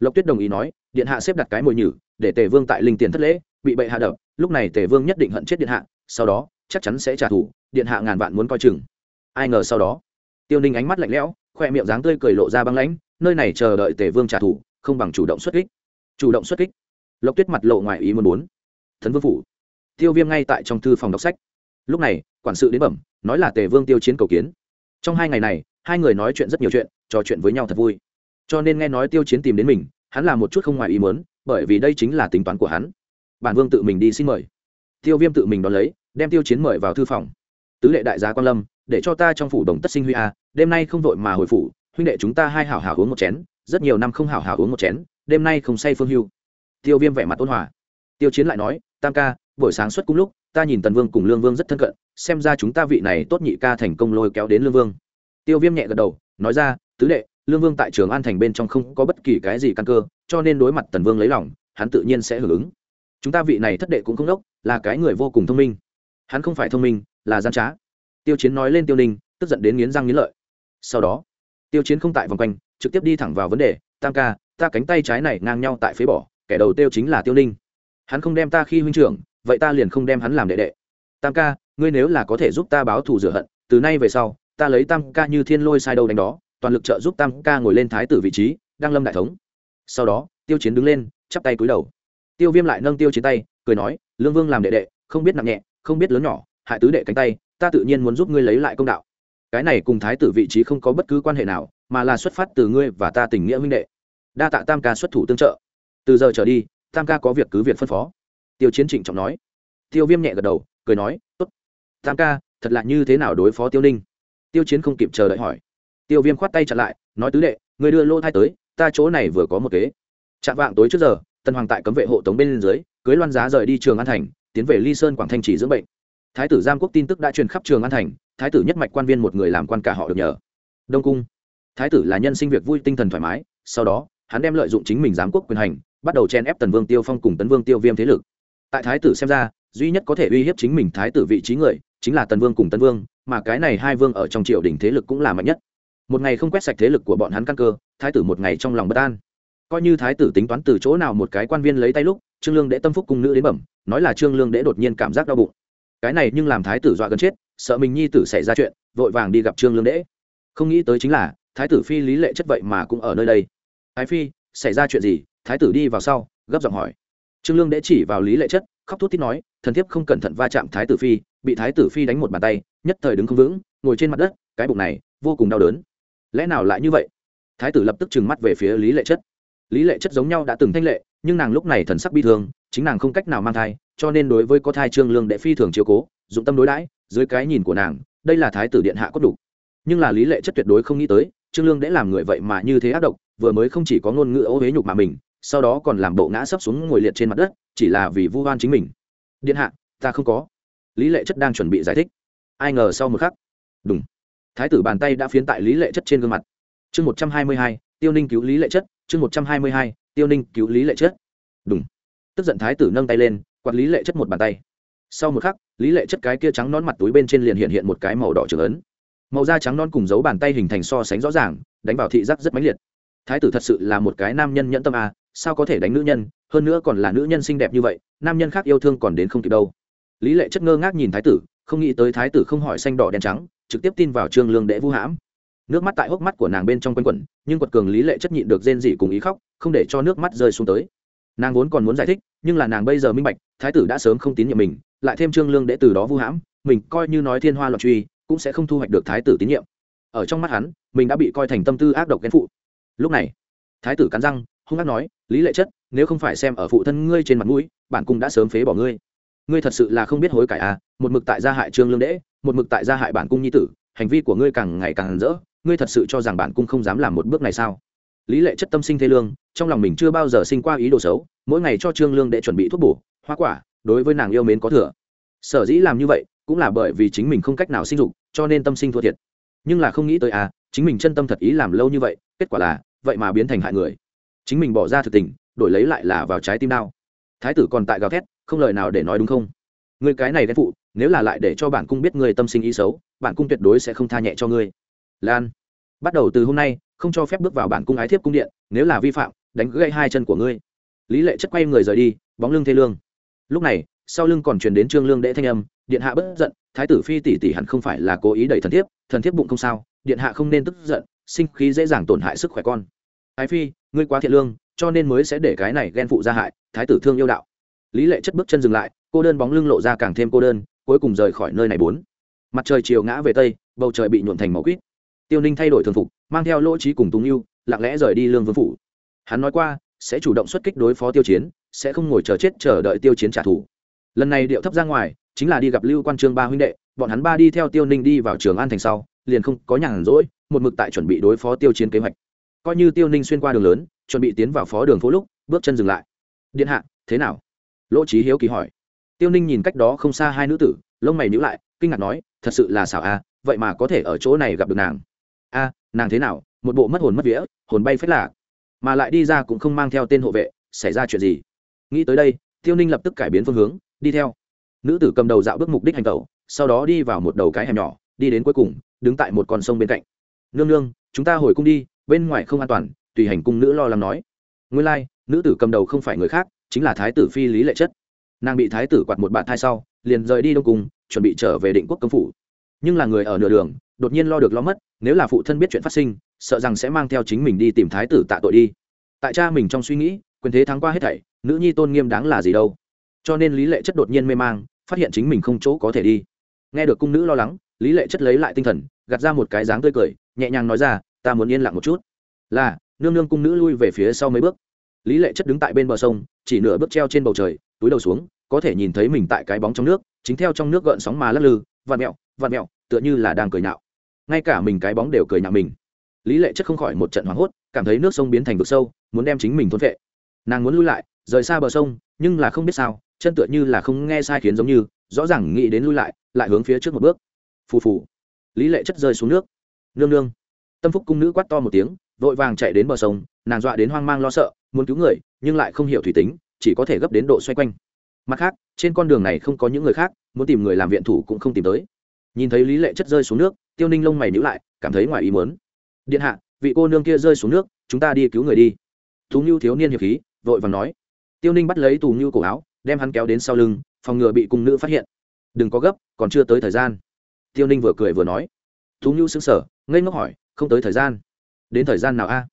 Lộc tuyết đồng ý nói, điện hạ xếp đặt cái mồi nhử, để tề vương tại linh tiền thất lễ, bị bệ hạ đập lúc này tề vương nhất định hận chết điện hạ, sau đó, chắc chắn sẽ trả thù, điện hạ ngàn vạn muốn coi chừng. Ai ngờ sau đó, tiêu ninh ánh mắt lạnh lẽo, khoe miệng dáng tươi cười lộ ra băng lãnh, nơi này chờ đợi tề vương trả thù, không bằng chủ động xuất kích. Chủ động xuất kích. Lộc tuyết mặt lộ ngoài ý muốn muốn. thần vương phủ. Tiêu viêm ngay tại trong thư phòng đọc sách. Lúc này, quản sự đến bẩm, nói là tề vương tiêu chiến cầu kiến. Trong hai ngày này, hai người nói chuyện rất nhiều chuyện, trò chuyện với nhau thật vui. Cho nên nghe nói tiêu chiến tìm đến mình, hắn là một chút không ngoài ý muốn, bởi vì đây chính là tính toán của hắn bản vương tự mình đi xin mời. Tiêu viêm tự mình đón lấy, đem tiêu chiến mời vào thư phòng. Tứ lệ đại gia quan lâm, để cho ta trong phủ đồng tất sinh huy a, đêm nay không vội mà hồi phủ, huynh đệ chúng ta hai hảo hảo uống một chén, rất nhiều năm không hảo hảo uống một chén, đêm nay không say phương hưu. Tiêu viêm vẻ mặt ôn hòa. Tiêu chiến lại nói, tam ca, buổi sáng xuất cung lúc, ta nhìn tần vương cùng lương vương rất thân cận, xem ra chúng ta vị này tốt nhị ca thành công lôi kéo đến lương vương. Tiêu viêm nhẹ gật đầu, nói ra, tứ đệ, lương vương tại trường an thành bên trong không có bất kỳ cái gì căn cơ, cho nên đối mặt tần vương lấy lòng, hắn tự nhiên sẽ hưởng ứng chúng ta vị này thất đệ cũng không đốc, là cái người vô cùng thông minh. Hắn không phải thông minh, là gian trá. Tiêu chiến nói lên tiêu ninh, tức giận đến nghiến răng nghiến lợi. Sau đó, tiêu chiến không tại vòng quanh, trực tiếp đi thẳng vào vấn đề, tam ca, ta cánh tay trái này ngang nhau tại phế bỏ, kẻ đầu tiêu chính là tiêu ninh. Hắn không đem ta khi huynh trưởng, vậy ta liền không đem hắn làm đệ đệ. Tam ca, ngươi nếu là có thể giúp ta báo thù rửa hận, từ nay về sau, ta lấy tam ca như thiên lôi sai đâu đánh đó, toàn lực trợ giúp tam ca ngồi lên thái tử vị trí đang lâm đại thống. Sau đó, tiêu chiến đứng lên, chắp tay cúi đầu tiêu viêm lại nâng tiêu chiến tay, cười nói, lương vương làm đệ đệ, không biết nặng nhẹ, không biết lớn nhỏ, hại tứ đệ cánh tay, ta tự nhiên muốn giúp ngươi lấy lại công đạo. Cái này cùng thái tử vị trí không có bất cứ quan hệ nào, mà là xuất phát từ ngươi và ta tình nghĩa huynh đệ. Đa tạ tam ca xuất thủ tương trợ. Từ giờ trở đi, tam ca có việc cứ việc phân phó. Tiêu chiến trịnh trọng nói. Tiêu viêm nhẹ gật đầu, cười nói, tốt. Tam ca, thật là như thế nào đối phó tiêu ninh? Tiêu chiến không kịp chờ đợi hỏi. Tiêu viêm khoát tay chặn lại, nói, tứ đệ người đưa lô thai tới, ta chỗ này vừa có một kế. Chạm vạng tối trước giờ tân hoàng tại cấm vệ hộ tống bên dưới, cưới loan giá rời đi trường an thành, tiến về ly sơn quảng thanh chỉ dưỡng bệnh. Thái tử giam quốc tin tức đã truyền khắp trường an thành, thái tử nhất mạch quan viên một người làm quan cả họ được nhờ. Đông cung. Thái tử là nhân sinh việc vui tinh thần thoải mái, sau đó, hắn đem lợi dụng chính mình giám quốc quyền hành, bắt đầu chen ép tần vương tiêu phong cùng tấn vương tiêu viêm thế lực. Tại thái tử xem ra, duy nhất có thể uy hiếp chính mình thái tử vị trí người, chính là tần vương cùng tấn vương, mà cái này hai vương ở trong triều đình thế lực cũng là mạnh nhất. Một ngày không quét sạch thế lực của bọn hắn căn cơ, thái tử một ngày trong lòng bất an coi như thái tử tính toán từ chỗ nào một cái quan viên lấy tay lúc, trương lương đệ tâm phúc cung nữ đến bẩm, nói là trương lương đệ đột nhiên cảm giác đau bụng. Cái này nhưng làm thái tử dọa gần chết, sợ mình nhi tử xảy ra chuyện, vội vàng đi gặp trương lương đệ không nghĩ tới chính là, thái tử phi lý lệ chất vậy mà cũng ở nơi đây. Thái phi, xảy ra chuyện gì? Thái tử đi vào sau, gấp giọng hỏi. Trương lương đệ chỉ vào lý lệ chất, khóc thút thít nói, thần thiếp không cẩn thận va chạm thái tử phi, bị thái tử phi đánh một bàn tay, nhất thời đứng không vững, ngồi trên mặt đất, cái bụng này vô cùng đau đớn. Lẽ nào lại như vậy? Thái tử lập tức trừng mắt về phía lý lệ chất lý lệ chất giống nhau đã từng thanh lệ, nhưng nàng lúc này thần sắc bi thương, chính nàng không cách nào mang thai, cho nên đối với có thai trương lương đệ phi thường chiếu cố, dụng tâm đối đãi, dưới cái nhìn của nàng, đây là thái tử điện hạ cốt đủ. Nhưng là lý lệ chất tuyệt đối không nghĩ tới, trương lương đệ làm người vậy mà như thế ác độc, vừa mới không chỉ có ngôn ngữ ô huế nhục mà mình, sau đó còn làm bộ ngã sấp xuống ngồi liệt trên mặt đất, chỉ là vì vu oan chính mình. Điện hạ, ta không có. Lý lệ chất đang chuẩn bị giải thích. Ai ngờ sau một khắc đúng thái tử bàn tay đã phiến tại lý lệ chất trên gương mặt. Chương một trăm hai mươi hai, tiêu ninh cứu lý lệ chất chương một trăm hai mươi hai tiêu ninh cứu lý lệ chất. Đúng tức giận thái tử nâng tay lên quạt lý lệ chất một bàn tay. Sau một khắc lý lệ chất cái kia trắng nón mặt túi bên trên liền hiện hiện một cái màu đỏ trưởng ấn. Màu da trắng non cùng dấu bàn tay hình thành so sánh rõ ràng đánh vào thị giác rất mãnh liệt. Thái tử thật sự là một cái nam nhân nhẫn tâm à, sao có thể đánh nữ nhân hơn nữa còn là nữ nhân xinh đẹp như vậy nam nhân khác yêu thương còn đến không kịp đâu. Lý lệ chất ngơ ngác nhìn thái tử không nghĩ tới thái tử không hỏi xanh đỏ đen trắng trực tiếp tin vào trương lương đệ vu hãm nước mắt tại hốc mắt của nàng bên trong quanh quẩn, nhưng quật cường lý lệ chất nhịn được rên dị cùng ý khóc, không để cho nước mắt rơi xuống tới. Nàng vốn còn muốn giải thích, nhưng là nàng bây giờ minh bạch, thái tử đã sớm không tín nhiệm mình, lại thêm trương lương đệ từ đó vu hãm, mình coi như nói thiên hoa loạn truy, cũng sẽ không thu hoạch được thái tử tín nhiệm. Ở trong mắt hắn, mình đã bị coi thành tâm tư ác độc ghen phụ. Lúc này, thái tử cắn răng, hung ác nói, lý lệ chất, nếu không phải xem ở phụ thân ngươi trên mặt mũi, bản cung đã sớm phế bỏ ngươi. Ngươi thật sự là không biết hối cải à một mực tại gia hại trương lương đễ một mực tại gia hại bản cung nhi tử, hành vi của ngươi càng ngày càng rỡ ngươi thật sự cho rằng bản cung không dám làm một bước này sao? Lý lệ chất tâm sinh thế lương, trong lòng mình chưa bao giờ sinh qua ý đồ xấu, mỗi ngày cho trương lương để chuẩn bị thuốc bổ, hoa quả, đối với nàng yêu mến có thừa. Sở dĩ làm như vậy, cũng là bởi vì chính mình không cách nào sinh dục, cho nên tâm sinh thua thiệt. Nhưng là không nghĩ tới à chính mình chân tâm thật ý làm lâu như vậy, kết quả là, vậy mà biến thành hại người. Chính mình bỏ ra thực tình, đổi lấy lại là vào trái tim đau. Thái tử còn tại gào thét, không lời nào để nói đúng không? Người cái này ghen phụ, nếu là lại để cho bản cung biết người tâm sinh ý xấu, bản cung tuyệt đối sẽ không tha nhẹ cho ngươi lan, bắt đầu từ hôm nay, không cho phép bước vào bản cung ái thiếp cung điện, nếu là vi phạm, đánh gãy hai chân của ngươi. Lý lệ chất quay người rời đi, bóng lưng thê lương. Lúc này, sau lưng còn truyền đến trương lương đệ thanh âm, điện hạ bất giận, thái tử phi tỷ tỷ hẳn không phải là cố ý đẩy thần thiếp thần thiếp bụng không sao, điện hạ không nên tức giận, sinh khí dễ dàng tổn hại sức khỏe con. Ái phi, ngươi quá thiện lương, cho nên mới sẽ để cái này ghen phụ ra hại, thái tử thương yêu đạo. Lý lệ chất bước chân dừng lại, cô đơn bóng lưng lộ ra càng thêm cô đơn, cuối cùng rời khỏi nơi này bốn. Mặt trời chiều ngã về tây, bầu trời bị nhuộn thành màu quýt tiêu ninh thay đổi thường phục, mang theo lỗ trí cùng túng yêu lặng lẽ rời đi lương vương phủ. Hắn nói qua, sẽ chủ động xuất kích đối phó tiêu chiến, sẽ không ngồi chờ chết chờ đợi tiêu chiến trả thù. Lần này điệu thấp ra ngoài, chính là đi gặp lưu quan trương ba huynh đệ, bọn hắn ba đi theo tiêu ninh đi vào trường an thành sau, liền không có nhàn rỗi, một mực tại chuẩn bị đối phó tiêu chiến kế hoạch. Coi như tiêu ninh xuyên qua đường lớn, chuẩn bị tiến vào phó đường phố lúc, bước chân dừng lại. Điện hạ, thế nào? Lỗ trí hiếu kỳ hỏi. Tiêu ninh nhìn cách đó không xa hai nữ tử, lông mày nhữ lại, kinh ngạc nói, thật sự là xảo a, vậy mà có thể ở chỗ này gặp được nàng a nàng thế nào? Một bộ mất hồn mất vía hồn bay phết lạc mà lại đi ra cũng không mang theo tên hộ vệ xảy ra chuyện gì? Nghĩ tới đây tiêu ninh lập tức cải biến phương hướng đi theo. Nữ tử cầm đầu dạo bước mục đích hành tẩu sau đó đi vào một đầu cái hẻm nhỏ đi đến cuối cùng đứng tại một con sông bên cạnh. Nương nương chúng ta hồi cung đi bên ngoài không an toàn tùy hành cung nữ lo lắng nói. Nguyên lai、like, nữ tử cầm đầu không phải người khác chính là thái tử phi lý lệ chất. Nàng bị thái tử quạt một bạn thai sau liền rời đi đông cung chuẩn bị trở về định quốc công phủ. Nhưng là người ở nửa đường đột nhiên lo được lo mất nếu là phụ thân biết chuyện phát sinh, sợ rằng sẽ mang theo chính mình đi tìm thái tử tạ tội đi. Tại cha mình trong suy nghĩ, quyền thế thắng qua hết thảy, nữ nhi tôn nghiêm đáng là gì đâu. Cho nên lý lệ chất đột nhiên mê mang, phát hiện chính mình không chỗ có thể đi. Nghe được cung nữ lo lắng, lý lệ chất lấy lại tinh thần, gạt ra một cái dáng tươi cười, nhẹ nhàng nói ra, ta muốn yên lặng một chút. Là, nương nương cung nữ lui về phía sau mấy bước. Lý lệ chất đứng tại bên bờ sông, chỉ nửa bước treo trên bầu trời, túi đầu xuống, có thể nhìn thấy mình tại cái bóng trong nước, chính theo trong nước gợn sóng mà lắc lư vạt mẹo vạt mẹo, tựa như là đang cười nhạo ngay cả mình cái bóng đều cười nhạo mình. Lý lệ chất không khỏi một trận hoảng hốt, cảm thấy nước sông biến thành vực sâu, muốn đem chính mình thôn vệ. Nàng muốn lui lại, rời xa bờ sông, nhưng là không biết sao, chân tựa như là không nghe sai khiến giống như, rõ ràng nghĩ đến lui lại lại hướng phía trước một bước. Phù phù. Lý lệ chất rơi xuống nước. Nương nương. Tâm phúc cung nữ quát to một tiếng, vội vàng chạy đến bờ sông, nàng dọa đến hoang mang lo sợ, muốn cứu người, nhưng lại không hiểu thủy tính, chỉ có thể gấp đến độ xoay quanh. Mặt khác, trên con đường này không có những người khác, muốn tìm người làm viện thủ cũng không tìm tới nhìn thấy lý lệ chất rơi xuống nước, tiêu ninh lông mày nhữ lại, cảm thấy ngoài ý muốn. Điện hạ, vị cô nương kia rơi xuống nước, chúng ta đi cứu người đi. Tú ngưu thiếu niên hiệp khí, vội vàng nói. Tiêu ninh bắt lấy tù ngưu cổ áo, đem hắn kéo đến sau lưng, phòng ngừa bị cung nữ phát hiện. Đừng có gấp, còn chưa tới thời gian. Tiêu ninh vừa cười vừa nói. Tú ngưu xứng sở ngây ngốc hỏi, không tới thời gian? Đến thời gian nào a?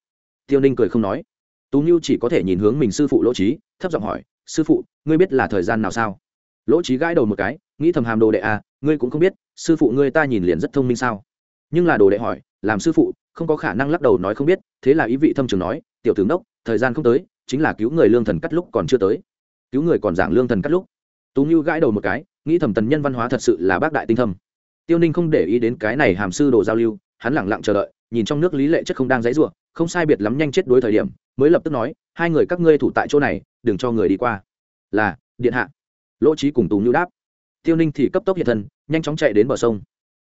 Tiêu ninh cười không nói. Tú ngưu chỉ có thể nhìn hướng mình sư phụ lỗ trí thấp giọng hỏi, sư phụ, ngươi biết là thời gian nào sao? Lỗ trí gãi đầu một cái nghĩ thầm hàm đồ đệ à, ngươi cũng không biết sư phụ ngươi ta nhìn liền rất thông minh sao? Nhưng là đồ đệ hỏi làm sư phụ không có khả năng lắc đầu nói không biết thế là ý vị thâm trường nói tiểu tướng đốc thời gian không tới chính là cứu người lương thần cắt lúc còn chưa tới. Cứu người còn giảng lương thần cắt lúc. Tú như gãi đầu một cái nghĩ thầm tần nhân văn hóa thật sự là bác đại tinh thâm. Tiêu ninh không để ý đến cái này hàm sư đồ giao lưu hắn lẳng lặng chờ đợi nhìn trong nước lý lệ chất không đang dãy ruộng không sai biệt lắm nhanh chết đối thời điểm mới lập tức nói hai người các ngươi thủ tại chỗ này đừng cho người đi qua. Là điện hạ. Lỗ trí cùng tú như đáp tiêu ninh thì cấp tốc hiện thân, nhanh chóng chạy đến bờ sông.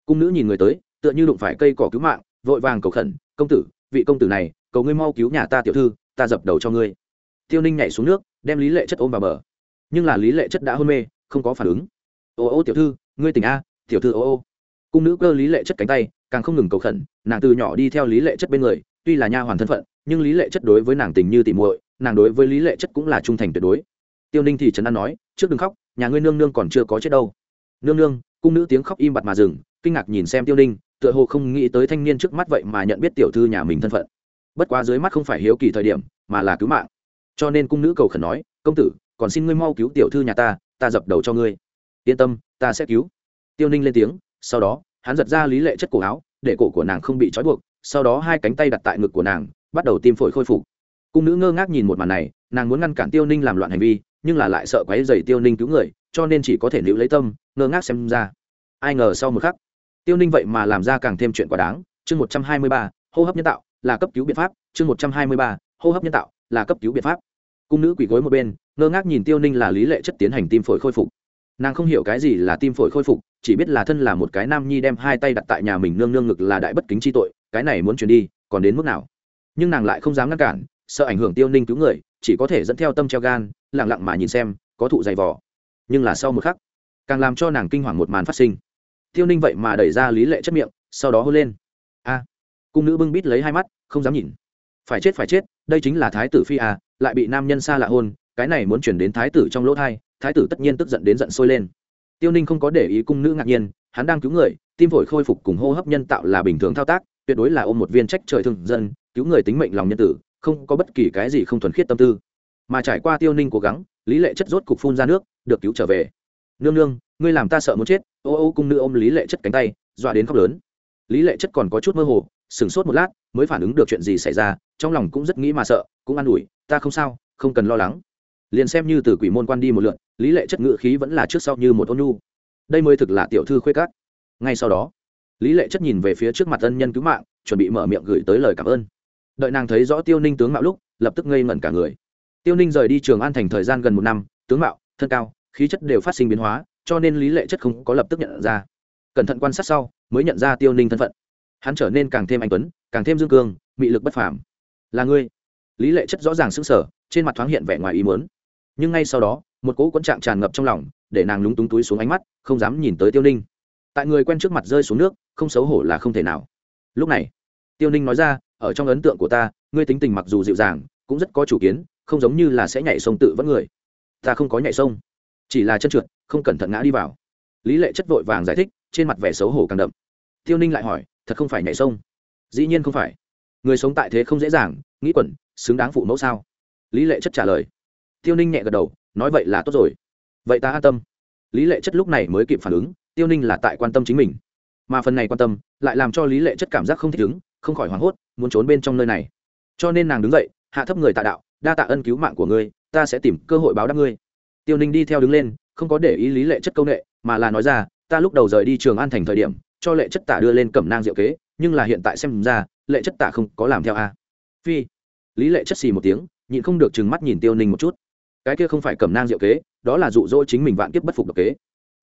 Cung nữ nhìn người tới, tựa như đụng phải cây cỏ cứu mạng, vội vàng cầu khẩn, công tử, vị công tử này, cầu ngươi mau cứu nhà ta tiểu thư, ta dập đầu cho ngươi. Tiêu ninh nhảy xuống nước, đem lý lệ chất ôm vào bờ. Nhưng là lý lệ chất đã hôn mê, không có phản ứng. Ô ô tiểu thư, ngươi tỉnh a, tiểu thư ô ô. Cung nữ cơ lý lệ chất cánh tay, càng không ngừng cầu khẩn, nàng từ nhỏ đi theo lý lệ chất bên người, tuy là nha hoàn thân phận, nhưng lý lệ chất đối với nàng tình như tỉ muội, nàng đối với lý lệ chất cũng là trung thành tuyệt đối. Tiêu ninh thì trấn an nói, trước đừng khóc nhà ngươi nương nương còn chưa có chết đâu. Nương nương, cung nữ tiếng khóc im bặt mà dừng, kinh ngạc nhìn xem tiêu ninh, tựa hồ không nghĩ tới thanh niên trước mắt vậy mà nhận biết tiểu thư nhà mình thân phận. Bất quá dưới mắt không phải hiếu kỳ thời điểm, mà là cứu mạng. Cho nên cung nữ cầu khẩn nói, công tử, còn xin ngươi mau cứu tiểu thư nhà ta ta dập đầu cho ngươi. Yên tâm, ta sẽ cứu. Tiêu ninh lên tiếng, sau đó, hắn giật ra lý lệ chất cổ áo, để cổ của nàng không bị trói buộc, sau đó hai cánh tay đặt tại ngực của nàng, bắt đầu tim phổi khôi phục. Cung nữ ngơ ngác nhìn một màn này, nàng muốn ngăn cản tiêu ninh làm loạn hành vi nhưng là lại sợ quấy giày tiêu ninh cứu người, cho nên chỉ có thể nữ lấy tâm, ngơ ngác xem ra. Ai ngờ sau một khắc, tiêu ninh vậy mà làm ra càng thêm chuyện quá đáng. Chương một trăm hai mươi ba, hô hấp nhân tạo là cấp cứu biện pháp. Chương một trăm hai mươi ba, hô hấp nhân tạo là cấp cứu biện pháp. Cung nữ quỳ gối một bên, ngơ ngác nhìn tiêu ninh là lý lệ chất tiến hành tim phổi khôi phục. Nàng không hiểu cái gì là tim phổi khôi phục, chỉ biết là thân là một cái nam nhi đem hai tay đặt tại nhà mình nương nương ngực là đại bất kính chi tội, cái này muốn chuyển đi, còn đến mức nào? Nhưng nàng lại không dám ngăn cản sợ ảnh hưởng tiêu ninh cứu người, chỉ có thể dẫn theo tâm treo gan lẳng lặng mà nhìn xem, có thụ dày vỏ nhưng là sau một khắc, càng làm cho nàng kinh hoàng một màn phát sinh. Tiêu ninh vậy mà đẩy ra lý lệ chất miệng, sau đó hôn lên. A, cung nữ bưng bít lấy hai mắt, không dám nhìn. Phải chết phải chết, đây chính là thái tử phi à lại bị nam nhân xa lạ hôn, cái này muốn chuyển đến thái tử trong lỗ thai, thái tử tất nhiên tức giận đến giận sôi lên. Tiêu ninh không có để ý cung nữ ngạc nhiên, hắn đang cứu người, tim phổi khôi phục cùng hô hấp nhân tạo là bình thường thao tác, tuyệt đối là ôm một viên trách trời thương dân, cứu người tính mệnh lòng nhân tử không có bất kỳ cái gì không thuần khiết tâm tư. Mà trải qua tiêu ninh cố gắng, lý lệ chất rốt cục phun ra nước, được cứu trở về. Nương nương, ngươi làm ta sợ muốn chết. Ô ô cung nữ ôm lý lệ chất cánh tay, dọa đến khóc lớn. Lý lệ chất còn có chút mơ hồ, sửng sốt một lát, mới phản ứng được chuyện gì xảy ra, trong lòng cũng rất nghĩ mà sợ, cũng an ủi, ta không sao, không cần lo lắng. Liền xem như từ quỷ môn quan đi một lượn, lý lệ chất ngự khí vẫn là trước sau như một ôn nhu. Đây mới thực là tiểu thư khuê cát ngay sau đó, lý lệ chất nhìn về phía trước mặt ân nhân cứu mạng, chuẩn bị mở miệng gửi tới lời cảm ơn đợi nàng thấy rõ tiêu ninh tướng mạo lúc, lập tức ngây ngẩn cả người. Tiêu ninh rời đi trường an thành thời gian gần một năm, tướng mạo, thân cao, khí chất đều phát sinh biến hóa, cho nên lý lệ chất không có lập tức nhận ra. Cẩn thận quan sát sau, mới nhận ra tiêu ninh thân phận. Hắn trở nên càng thêm anh tuấn, càng thêm dương cương, mị lực bất phàm. Là ngươi? Lý lệ chất rõ ràng sững sờ, trên mặt thoáng hiện vẻ ngoài ý muốn. Nhưng ngay sau đó, một cỗ quẫn trạng tràn ngập trong lòng, để nàng lúng túng túi xuống ánh mắt, không dám nhìn tới tiêu ninh. Tại người quen trước mặt rơi xuống nước, không xấu hổ là không thể nào. Lúc này, tiêu ninh nói ra ở trong ấn tượng của ta, ngươi tính tình mặc dù dịu dàng, cũng rất có chủ kiến, không giống như là sẽ nhảy sông tự vẫn người. Ta không có nhảy sông, chỉ là chân trượt, không cẩn thận ngã đi vào. Lý lệ chất vội vàng giải thích, trên mặt vẻ xấu hổ càng đậm. Tiêu ninh lại hỏi, thật không phải nhảy sông? Dĩ nhiên không phải. Người sống tại thế không dễ dàng, nghĩ quẩn, xứng đáng phụ mẫu sao? Lý lệ chất trả lời. Tiêu ninh nhẹ gật đầu, nói vậy là tốt rồi. Vậy ta an tâm. Lý lệ chất lúc này mới kịp phản ứng, tiêu ninh là tại quan tâm chính mình. Mà phần này quan tâm, lại làm cho lý lệ chất cảm giác không thích ứng không khỏi hoảng hốt, muốn trốn bên trong nơi này. Cho nên nàng đứng dậy, hạ thấp người tạ đạo, đa tạ ân cứu mạng của ngươi, ta sẽ tìm cơ hội báo đáp ngươi. Tiêu ninh đi theo đứng lên, không có để ý lý lệ chất công nghệ mà là nói ra, ta lúc đầu rời đi trường an thành thời điểm, cho lệ chất tả đưa lên cẩm nang diệu kế, nhưng là hiện tại xem ra, lệ chất tả không có làm theo a. Phi. Lý lệ chất xì một tiếng, nhịn không được trừng mắt nhìn tiêu ninh một chút. Cái kia không phải cẩm nang diệu kế, đó là dụ dỗ chính mình vạn kiếp bất phục độc kế.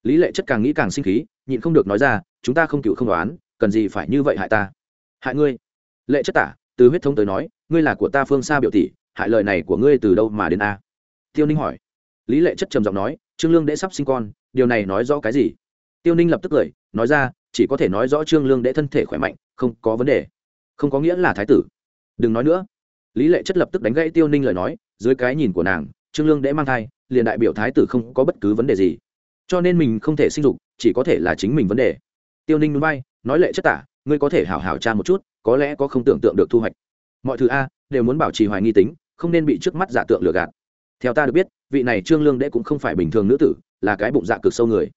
Lý lệ chất càng nghĩ càng sinh khí, nhịn không được nói ra, chúng ta không cựu không đoán, cần gì phải như vậy hại ta? Hại ngươi? Lệ chất tả, từ huyết thống tới nói, ngươi là của ta phương xa biểu tỷ, hại lời này của ngươi từ đâu mà đến a? Tiêu ninh hỏi. Lý lệ chất trầm giọng nói, trương lương đệ sắp sinh con, điều này nói rõ cái gì? Tiêu ninh lập tức cười, nói ra, chỉ có thể nói rõ trương lương đệ thân thể khỏe mạnh, không có vấn đề. Không có nghĩa là thái tử. Đừng nói nữa. Lý lệ chất lập tức đánh gãy tiêu ninh lời nói, dưới cái nhìn của nàng, trương lương đệ mang thai, liền đại biểu thái tử không có bất cứ vấn đề gì. Cho nên mình không thể sinh dục, chỉ có thể là chính mình vấn đề. Tiêu ninh núi bay nói lệ chất tả ngươi có thể hảo hảo tra một chút, có lẽ có không tưởng tượng được thu hoạch. Mọi thứ a, đều muốn bảo trì hoài nghi tính, không nên bị trước mắt giả tượng lừa gạt. Theo ta được biết, vị này trương lương đệ cũng không phải bình thường nữ tử, là cái bụng dạ cực sâu người.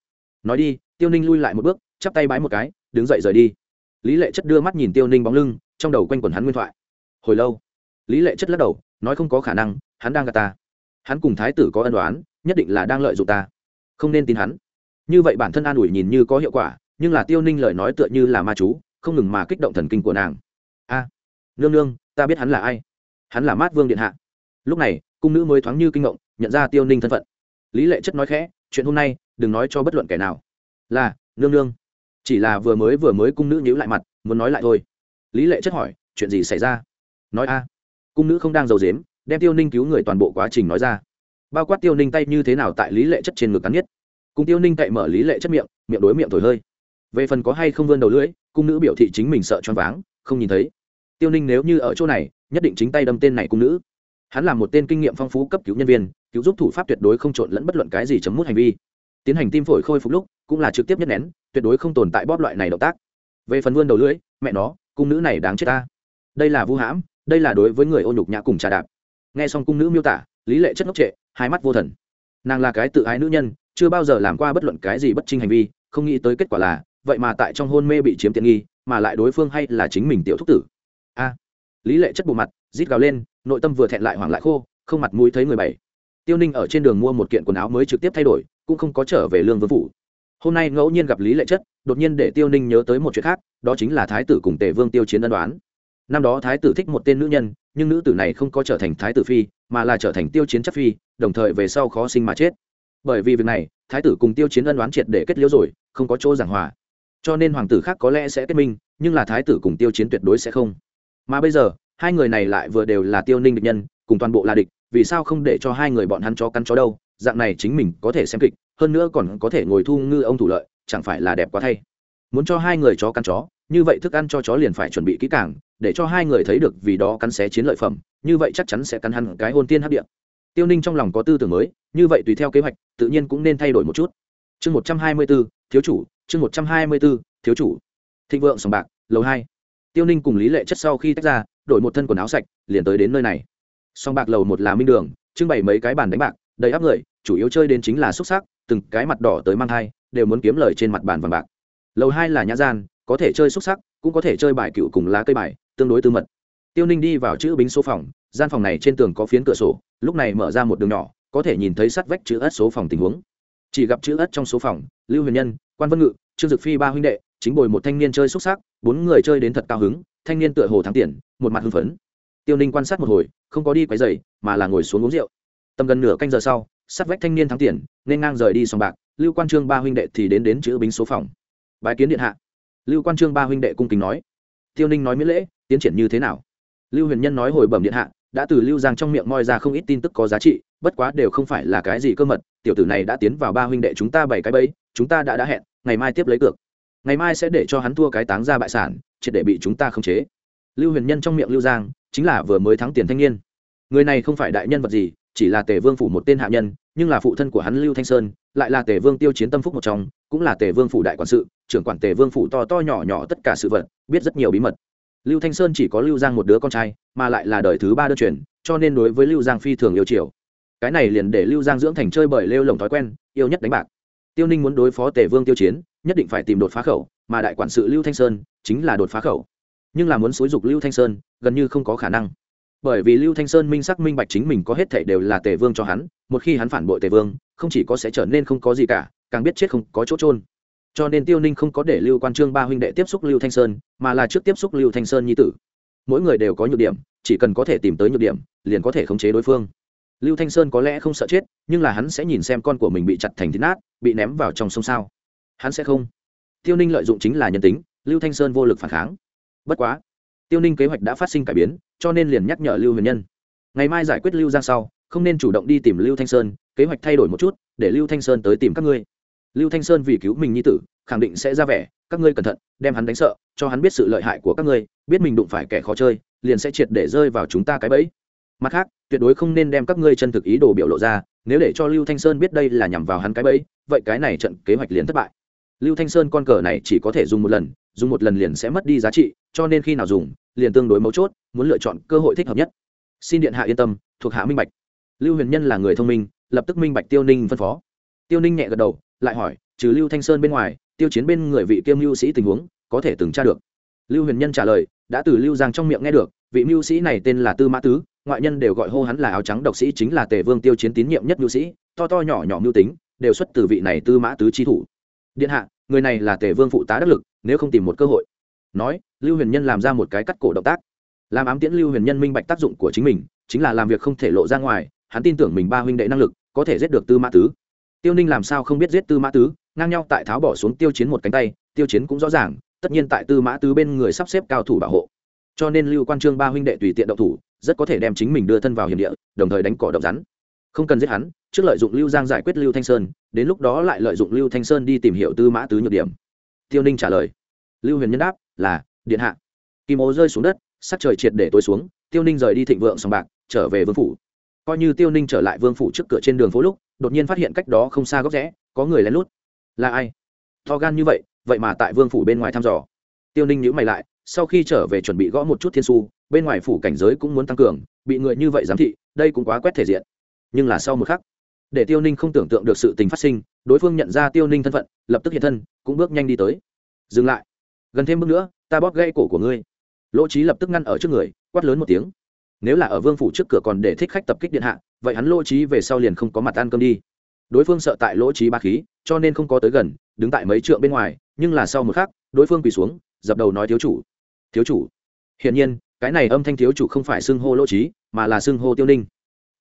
Nói đi, tiêu ninh lui lại một bước, chắp tay bái một cái, đứng dậy rời đi. Lý lệ chất đưa mắt nhìn tiêu ninh bóng lưng, trong đầu quanh quẩn hắn nguyên thoại. Hồi lâu, lý lệ chất lắc đầu, nói không có khả năng, hắn đang gạt ta. Hắn cùng thái tử có ân đoán nhất định là đang lợi dụng ta. Không nên tin hắn. Như vậy bản thân an ủi nhìn như có hiệu quả, nhưng là tiêu ninh lời nói tựa như là ma chú không ngừng mà kích động thần kinh của nàng. A, nương nương, ta biết hắn là ai. Hắn là mát vương điện hạ. Lúc này, cung nữ mới thoáng như kinh ngộng, nhận ra tiêu ninh thân phận. Lý lệ chất nói khẽ, chuyện hôm nay, đừng nói cho bất luận kẻ nào. Là, nương nương. Chỉ là vừa mới vừa mới cung nữ nhíu lại mặt, muốn nói lại thôi. Lý lệ chất hỏi, chuyện gì xảy ra? Nói a. Cung nữ không đang giàu dếm đem tiêu ninh cứu người toàn bộ quá trình nói ra. Bao quát tiêu ninh tay như thế nào tại lý lệ chất trên ngực cắn nhất cùng tiêu ninh cậy mở lý lệ chất miệng miệng đối miệng thổi hơi về phần có hay không vươn đầu lưỡi, cung nữ biểu thị chính mình sợ choáng váng, không nhìn thấy. Tiêu ninh nếu như ở chỗ này, nhất định chính tay đâm tên này cung nữ. Hắn là một tên kinh nghiệm phong phú cấp cứu nhân viên, cứu giúp thủ pháp tuyệt đối không trộn lẫn bất luận cái gì chấm mút hành vi. Tiến hành tim phổi khôi phục lúc, cũng là trực tiếp nhất nén, tuyệt đối không tồn tại bóp loại này động tác. Về phần vươn đầu lưỡi, mẹ nó, cung nữ này đáng chết ta. Đây là vu hãm, đây là đối với người ô nhục nhã cùng trà đạp. Nghe xong cung nữ miêu tả, lý lệ chất ngốc trệ, hai mắt vô thần. Nàng là cái tự ái nữ nhân, chưa bao giờ làm qua bất luận cái gì bất trinh hành vi, không nghĩ tới kết quả là vậy mà tại trong hôn mê bị chiếm tiện nghi, mà lại đối phương hay là chính mình tiểu thúc tử. A, lý lệ chất bộ mặt, rít gào lên, nội tâm vừa thẹn lại hoảng lại khô, không mặt mũi thấy người bảy tiêu ninh ở trên đường mua một kiện quần áo mới trực tiếp thay đổi, cũng không có trở về lương vương phủ. Hôm nay ngẫu nhiên gặp lý lệ chất, đột nhiên để tiêu ninh nhớ tới một chuyện khác, đó chính là thái tử cùng tề vương tiêu chiến ân đoán. Năm đó thái tử thích một tên nữ nhân, nhưng nữ tử này không có trở thành thái tử phi, mà là trở thành tiêu chiến chắc phi, đồng thời về sau khó sinh mà chết. Bởi vì việc này, thái tử cùng tiêu chiến ân đoán triệt để kết liễu rồi, không có chỗ giảng hòa cho nên hoàng tử khác có lẽ sẽ kết minh, nhưng là thái tử cùng tiêu chiến tuyệt đối sẽ không. Mà bây giờ, hai người này lại vừa đều là tiêu ninh địch nhân, cùng toàn bộ là địch, vì sao không để cho hai người bọn hắn cho cắn chó đâu? Dạng này chính mình có thể xem kịch, hơn nữa còn có thể ngồi thu ngư ông thủ lợi, chẳng phải là đẹp quá thay. Muốn cho hai người chó cắn chó, như vậy thức ăn cho chó liền phải chuẩn bị kỹ càng, để cho hai người thấy được vì đó cắn xé chiến lợi phẩm, như vậy chắc chắn sẽ cắn hẳn cái hôn tiên hấp điện tiêu ninh trong lòng có tư tưởng mới, như vậy tùy theo kế hoạch, tự nhiên cũng nên thay đổi một chút. Chương một trăm hai mươi bốn thiếu chủ chương một trăm hai mươi b ố thiếu chủ. Thịnh vượng sòng bạc, lầu hai. Tiêu ninh cùng lý lệ chất sau khi tách ra, đổi một thân quần áo sạch, liền tới đến nơi này. Sòng bạc lầu một là minh đường, trưng bày mấy cái bàn đánh bạc, đầy áp người, chủ yếu chơi đến chính là xúc xác từng cái mặt đỏ tới mang thai, đều muốn kiếm lời trên mặt bàn vàng bạc. Lầu hai là nhã gian, có thể chơi xúc sắc, cũng có thể chơi bài cựu cùng lá cây bài, tương đối tư mật. Tiêu ninh đi vào chữ bính số phòng, gian phòng này trên tường có phiến cửa sổ, lúc này mở ra một đường nhỏ, có thể nhìn thấy sắt vách chữ ất số phòng tình huống chỉ gặp chữ ất trong số phòng, lưu huyền nhân, quan vân ngự, trương dực phi ba huynh đệ, chính bồi một thanh niên chơi xúc sắc, bốn người chơi đến thật cao hứng, thanh niên tựa hồ thắng tiền, một mặt hưng phấn. Tiêu ninh quan sát một hồi, không có đi quấy dày mà là ngồi xuống uống rượu. Tầm gần nửa canh giờ sau, sát vách thanh niên thắng tiền, nên ngang rời đi sòng bạc, lưu quan trương ba huynh đệ thì đến đến chữ bính số phòng. Bài kiến điện hạ. Lưu quan trương ba huynh đệ cung kính nói. Tiêu ninh nói miễn lễ, tiến triển như thế nào? Lưu huyền nhân nói hồi bẩm điện hạ đã từ lưu giang trong miệng moi ra không ít tin tức có giá trị, bất quá đều không phải là cái gì cơ mật, tiểu tử này đã tiến vào ba huynh đệ chúng ta bảy cái bẫy, chúng ta đã đã hẹn, ngày mai tiếp lấy cược. Ngày mai sẽ để cho hắn thua cái táng ra bại sản, triệt để bị chúng ta khống chế. Lưu huyền nhân trong miệng lưu giang, chính là vừa mới thắng tiền thanh niên. Người này không phải đại nhân vật gì, chỉ là tề vương phủ một tên hạ nhân, nhưng là phụ thân của hắn lưu thanh sơn, lại là tề vương tiêu chiến tâm phúc một trong, cũng là tề vương phủ đại quản sự, trưởng quản tề vương phủ to to nhỏ nhỏ tất cả sự vật, biết rất nhiều bí mật lưu thanh sơn chỉ có lưu giang một đứa con trai, mà lại là đời thứ ba đơn truyền, cho nên đối với lưu giang phi thường yêu chiều. Cái này liền để lưu giang dưỡng thành chơi bởi lêu lồng thói quen, yêu nhất đánh bạc. Tiêu ninh muốn đối phó tề vương tiêu chiến, nhất định phải tìm đột phá khẩu, mà đại quản sự lưu thanh sơn chính là đột phá khẩu. Nhưng là muốn xúi dục lưu thanh sơn, gần như không có khả năng. Bởi vì lưu thanh sơn minh sắc minh bạch chính mình có hết thể đều là tề vương cho hắn, một khi hắn phản bội tề vương, không chỉ có sẽ trở nên không có gì cả, càng biết chết không có chỗ trôn cho nên tiêu ninh không có để lưu quan trương ba huynh đệ tiếp xúc lưu thanh sơn, mà là trước tiếp xúc lưu thanh sơn nhi tử. Mỗi người đều có nhược điểm, chỉ cần có thể tìm tới nhược điểm, liền có thể khống chế đối phương. Lưu thanh sơn có lẽ không sợ chết, nhưng là hắn sẽ nhìn xem con của mình bị chặt thành thịt nát, bị ném vào trong sông sao. Hắn sẽ không. Tiêu ninh lợi dụng chính là nhân tính, lưu thanh sơn vô lực phản kháng. Bất quá, tiêu ninh kế hoạch đã phát sinh cải biến, cho nên liền nhắc nhở lưu huyền nhân. Ngày mai giải quyết lưu giang sau, không nên chủ động đi tìm lưu thanh sơn, kế hoạch thay đổi một chút, để lưu thanh sơn tới tìm các ngươi lưu thanh sơn vì cứu mình nhi tử, khẳng định sẽ ra vẻ, các ngươi cẩn thận, đem hắn đánh sợ, cho hắn biết sự lợi hại của các ngươi, biết mình đụng phải kẻ khó chơi, liền sẽ triệt để rơi vào chúng ta cái bẫy. Mặt khác, tuyệt đối không nên đem các ngươi chân thực ý đồ biểu lộ ra, nếu để cho lưu thanh sơn biết đây là nhằm vào hắn cái bẫy, vậy cái này trận kế hoạch liền thất bại. Lưu thanh sơn con cờ này chỉ có thể dùng một lần, dùng một lần liền sẽ mất đi giá trị, cho nên khi nào dùng, liền tương đối mấu chốt, muốn lựa chọn cơ hội thích hợp nhất. Xin điện hạ yên tâm, thuộc hạ minh bạch. Lưu huyền nhân là người thông minh, lập tức minh bạch tiêu ninh phân phó tiêu ninh nhẹ gật đầu, lại hỏi, trừ lưu thanh sơn bên ngoài, tiêu chiến bên người vị kiêm Lưu sĩ tình huống có thể từng tra được? Lưu huyền nhân trả lời, đã từ lưu giang trong miệng nghe được, vị mưu sĩ này tên là tư mã tứ, ngoại nhân đều gọi hô hắn là áo trắng độc sĩ chính là tề vương tiêu chiến tín nhiệm nhất mưu sĩ, to to nhỏ nhỏ mưu tính, đều xuất từ vị này tư mã tứ chi thủ. Điện hạ, người này là tề vương phụ tá đắc lực, nếu không tìm một cơ hội. Nói, lưu huyền nhân làm ra một cái cắt cổ động tác. Làm ám tiễn lưu huyền nhân minh bạch tác dụng của chính mình, chính là làm việc không thể lộ ra ngoài, hắn tin tưởng mình ba huynh đệ năng lực có thể giết được tư mã tứ tiêu ninh làm sao không biết giết tư mã tứ, ngang nhau tại tháo bỏ xuống tiêu chiến một cánh tay, tiêu chiến cũng rõ ràng, tất nhiên tại tư mã tứ bên người sắp xếp cao thủ bảo hộ. Cho nên lưu quan trương ba huynh đệ tùy tiện động thủ, rất có thể đem chính mình đưa thân vào hiểm địa, đồng thời đánh cỏ động rắn. Không cần giết hắn, trước lợi dụng lưu giang giải quyết lưu thanh sơn, đến lúc đó lại lợi dụng lưu thanh sơn đi tìm hiểu tư mã tứ nhược điểm. Tiêu ninh trả lời. Lưu huyền nhân đáp, là, điện hạ. Kim ố rơi xuống đất, sắc trời triệt để tối xuống, tiêu ninh rời đi thịnh vượng sòng bạc, trở về vương phủ. Coi như tiêu ninh trở lại vương phủ trước cửa trên đường phố lúc đột nhiên phát hiện cách đó không xa góc rẽ, có người lén lút. Là ai? To gan như vậy vậy mà tại vương phủ bên ngoài thăm dò. Tiêu ninh nhữ mày lại, sau khi trở về chuẩn bị gõ một chút thiên su, bên ngoài phủ cảnh giới cũng muốn tăng cường, bị người như vậy giám thị, đây cũng quá quét thể diện. Nhưng là sau một khắc, để tiêu ninh không tưởng tượng được sự tình phát sinh, đối phương nhận ra tiêu ninh thân phận, lập tức hiện thân, cũng bước nhanh đi tới. Dừng lại. Gần thêm bước nữa, ta bóp gây cổ của ngươi. Lỗ trí lập tức ngăn ở trước người, quát lớn một tiếng nếu là ở vương phủ trước cửa còn để thích khách tập kích điện hạ, vậy hắn lỗ trí về sau liền không có mặt ăn cơm đi. Đối phương sợ tại lỗ trí ba khí, cho nên không có tới gần, đứng tại mấy trượng bên ngoài, nhưng là sau một khắc, đối phương quỳ xuống, dập đầu nói thiếu chủ. Thiếu chủ. Hiển nhiên, cái này âm thanh thiếu chủ không phải xưng hô lỗ trí, mà là xưng hô tiêu ninh.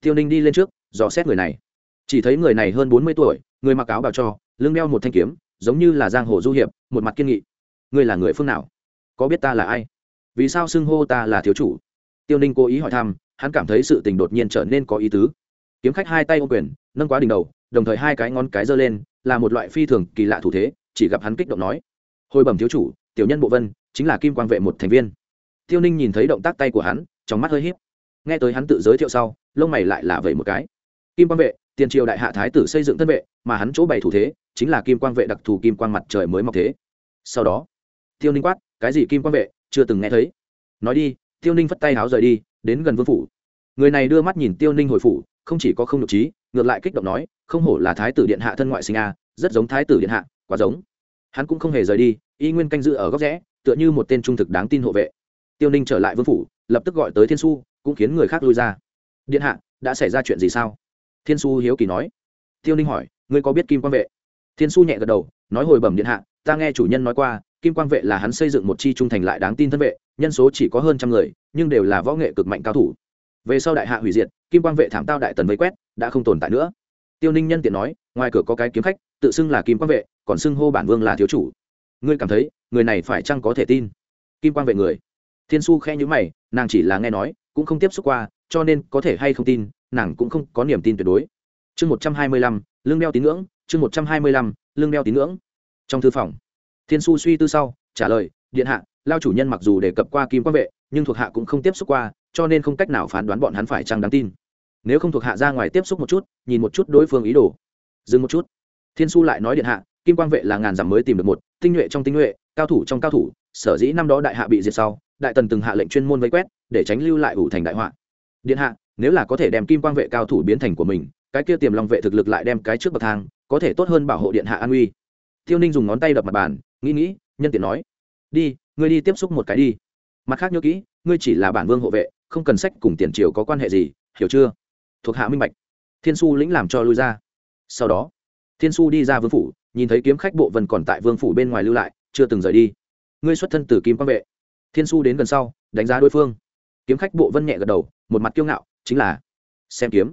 Tiêu ninh đi lên trước, dò xét người này. Chỉ thấy người này hơn bốn mươi tuổi, người mặc áo bào cho, lưng đeo một thanh kiếm, giống như là giang hồ du hiệp, một mặt kiên nghị. Ngươi là người phương nào? Có biết ta là ai? Vì sao xưng hô ta là thiếu chủ? Tiêu ninh cố ý hỏi thăm, hắn cảm thấy sự tình đột nhiên trở nên có ý tứ. Kiếm khách hai tay ô quyền, nâng quá đỉnh đầu, đồng thời hai cái ngón cái giơ lên, là một loại phi thường kỳ lạ thủ thế, chỉ gặp hắn kích động nói, hồi bẩm thiếu chủ, tiểu nhân bộ vân, chính là kim quang vệ một thành viên. Tiêu ninh nhìn thấy động tác tay của hắn, trong mắt hơi híp. Nghe tới hắn tự giới thiệu sau, lông mày lại là vậy một cái. Kim quang vệ, tiền triều đại hạ thái tử xây dựng thân vệ, mà hắn chỗ bày thủ thế, chính là kim quang vệ đặc thù kim quang mặt trời mới mọc thế. Sau đó, tiêu ninh quát, cái gì kim quang vệ, chưa từng nghe thấy? Nói đi tiêu ninh phất tay háo rời đi, đến gần vương phủ. Người này đưa mắt nhìn tiêu ninh hồi phủ, không chỉ có không nhục trí, ngược lại kích động nói, không hổ là thái tử điện hạ thân ngoại sinh a, rất giống thái tử điện hạ, quá giống. Hắn cũng không hề rời đi, y nguyên canh giữ ở góc rẽ, tựa như một tên trung thực đáng tin hộ vệ. Tiêu ninh trở lại vương phủ, lập tức gọi tới thiên su cũng khiến người khác lui ra. Điện hạ, đã xảy ra chuyện gì sao? Thiên su hiếu kỳ nói. Tiêu ninh hỏi, ngươi có biết kim quang vệ? Thiên su nhẹ gật đầu, nói, hồi bẩm điện hạ, ta nghe chủ nhân nói qua, kim quang vệ là hắn xây dựng một chi trung thành lại đáng tin thân vệ nhân số chỉ có hơn trăm người, nhưng đều là võ nghệ cực mạnh cao thủ. Về sau đại hạ hủy diệt, kim quang vệ thảm tao đại tần vây quét, đã không tồn tại nữa. Tiêu ninh nhân tiện nói, ngoài cửa có cái kiếm khách, tự xưng là kim quang vệ, còn xưng hô bản vương là thiếu chủ. Ngươi cảm thấy, người này phải chăng có thể tin? Kim quang vệ người. Thiên su khe nhữ mày, nàng chỉ là nghe nói, cũng không tiếp xúc qua, cho nên có thể hay không tin, nàng cũng không có niềm tin tuyệt đối. Chương một trăm hai mươi lăm, lương đeo tín ngưỡng, chương một trăm hai mươi lăm, lương đeo tín ngưỡng. Trong thư phòng, thiên su suy tư sau, trả lời điện hạ, lao chủ nhân mặc dù đề cập qua kim quang vệ, nhưng thuộc hạ cũng không tiếp xúc qua, cho nên không cách nào phán đoán bọn hắn phải chăng đáng tin. Nếu không thuộc hạ ra ngoài tiếp xúc một chút, nhìn một chút đối phương ý đồ. Dừng một chút. Thiên su lại nói điện hạ, kim quang vệ là ngàn dặm mới tìm được một, tinh nhuệ trong tinh nhuệ, cao thủ trong cao thủ, sở dĩ năm đó đại hạ bị diệt sau, đại tần từng hạ lệnh chuyên môn vây quét, để tránh lưu lại ủ thành đại họa. Điện hạ, nếu là có thể đem kim quang vệ cao thủ biến thành của mình, cái kia tiềm long vệ thực lực lại đem cái trước bậc thang, có thể tốt hơn bảo hộ điện hạ an uy. Tiêu ninh dùng ngón tay đập mặt bàn, nghĩ nghĩ, nhân tiện nói đi, ngươi đi tiếp xúc một cái đi. Mặt khác nhớ kỹ, ngươi chỉ là bản vương hộ vệ, không cần sách cùng tiền triều có quan hệ gì, hiểu chưa? Thuộc hạ minh bạch. Thiên su lĩnh làm cho lui ra. Sau đó, thiên su đi ra vương phủ, nhìn thấy kiếm khách bộ vân còn tại vương phủ bên ngoài lưu lại, chưa từng rời đi. Ngươi xuất thân từ kim quang vệ. Thiên su đến gần sau, đánh giá đối phương. Kiếm khách bộ vân nhẹ gật đầu, một mặt kiêu ngạo, chính là xem kiếm.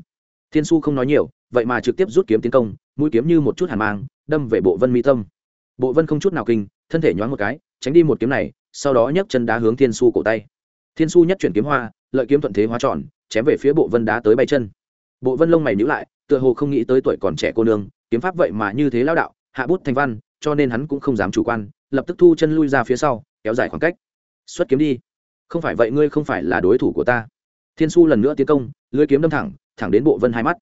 Thiên su không nói nhiều, vậy mà trực tiếp rút kiếm tiến công, mũi kiếm như một chút hàn mang, đâm về bộ vân mỹ tâm. Bộ vân không chút nào kinh, thân thể nhoáng một cái tránh đi một kiếm này, sau đó nhấc chân đá hướng thiên su cổ tay. Thiên su nhất chuyển kiếm hoa, lợi kiếm thuận thế hóa tròn, chém về phía bộ vân đá tới bay chân. Bộ vân lông mày nhữ lại, tựa hồ không nghĩ tới tuổi còn trẻ cô nương, kiếm pháp vậy mà như thế lao đạo, hạ bút thành văn, cho nên hắn cũng không dám chủ quan, lập tức thu chân lui ra phía sau, kéo dài khoảng cách. Xuất kiếm đi. Không phải vậy ngươi không phải là đối thủ của ta. Thiên su lần nữa tiến công, lưới kiếm đâm thẳng thẳng đến bộ vân hai mắt.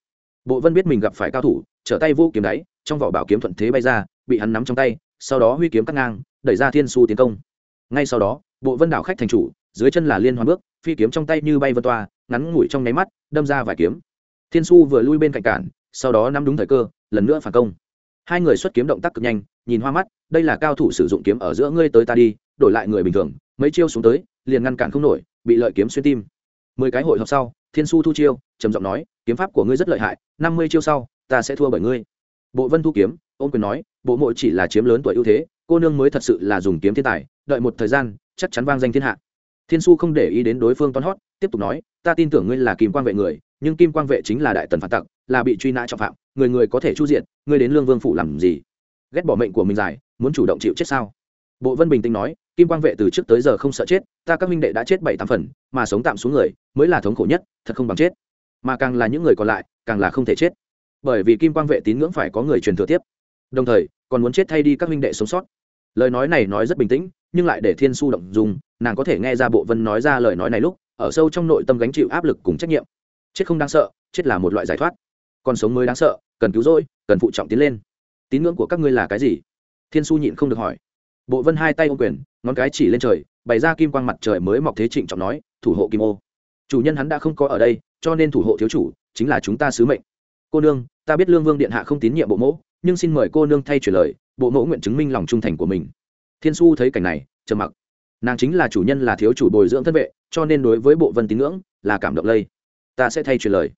Bộ vân biết mình gặp phải cao thủ, trở tay vô kiếm đáy, trong vỏ bảo kiếm thuận thế bay ra, bị hắn nắm trong tay, sau đó huy kiếm cắt ngang đẩy ra thiên su tiến công. Ngay sau đó, bộ vân đảo khách thành chủ, dưới chân là liên hoàn bước, phi kiếm trong tay như bay vân toa, ngắn ngủi trong nháy mắt, đâm ra vài kiếm. Thiên su vừa lui bên cạnh cản, sau đó nắm đúng thời cơ, lần nữa phản công. Hai người xuất kiếm động tác cực nhanh, nhìn hoa mắt, đây là cao thủ sử dụng kiếm ở giữa ngươi tới ta đi, đổi lại người bình thường, mấy chiêu xuống tới, liền ngăn cản không nổi, bị lợi kiếm xuyên tim. Mười cái hội họp sau, thiên su thu chiêu, trầm giọng nói, kiếm pháp của ngươi rất lợi hại, năm mươi chiêu sau, ta sẽ thua bởi ngươi. Bộ vân thu kiếm ôm quyền nói, bộ mộ chỉ là chiếm lớn tuổi ưu thế cô nương mới thật sự là dùng kiếm thiên tài, đợi một thời gian, chắc chắn vang danh thiên hạ. Thiên su không để ý đến đối phương toán hót, tiếp tục nói, ta tin tưởng ngươi là kim quang vệ người, nhưng kim quang vệ chính là đại tần phản tặc, là bị truy nã trọng phạm, người người có thể chu diện, ngươi đến lương vương phủ làm gì? Ghét bỏ mệnh của mình dài, muốn chủ động chịu chết sao? Bộ vân bình tĩnh nói, kim quang vệ từ trước tới giờ không sợ chết, ta các minh đệ đã chết bảy tám phần, mà sống tạm xuống người, mới là thống khổ nhất, thật không bằng chết. Mà càng là những người còn lại, càng là không thể chết. Bởi vì kim quang vệ tín ngưỡng phải có người truyền thừa tiếp. Đồng thời, còn muốn chết thay đi các minh đệ sống sót lời nói này nói rất bình tĩnh, nhưng lại để thiên su động dùng nàng có thể nghe ra bộ vân nói ra lời nói này lúc, ở sâu trong nội tâm gánh chịu áp lực cùng trách nhiệm. Chết không đáng sợ, chết là một loại giải thoát. Còn sống mới đáng sợ, cần cứu rỗi, cần phụ trọng tiến lên. Tín ngưỡng của các ngươi là cái gì? Thiên su nhịn không được hỏi. Bộ vân hai tay ô quyền, ngón cái chỉ lên trời, bày ra kim quang mặt trời mới mọc thế trịnh trọng nói, thủ hộ kim ô. Chủ nhân hắn đã không có ở đây, cho nên thủ hộ thiếu chủ, chính là chúng ta sứ mệnh. Cô nương, ta biết lương vương điện hạ không tín nhiệm bộ mẫu, nhưng xin mời cô nương thay chuyển lời bộ mẫu nguyện chứng minh lòng trung thành của mình. Thiên su thấy cảnh này, trầm mặc. Nàng chính là chủ nhân là thiếu chủ bồi dưỡng thân vệ, cho nên đối với bộ vân tín ngưỡng là cảm động lây. Ta sẽ thay truyền lời.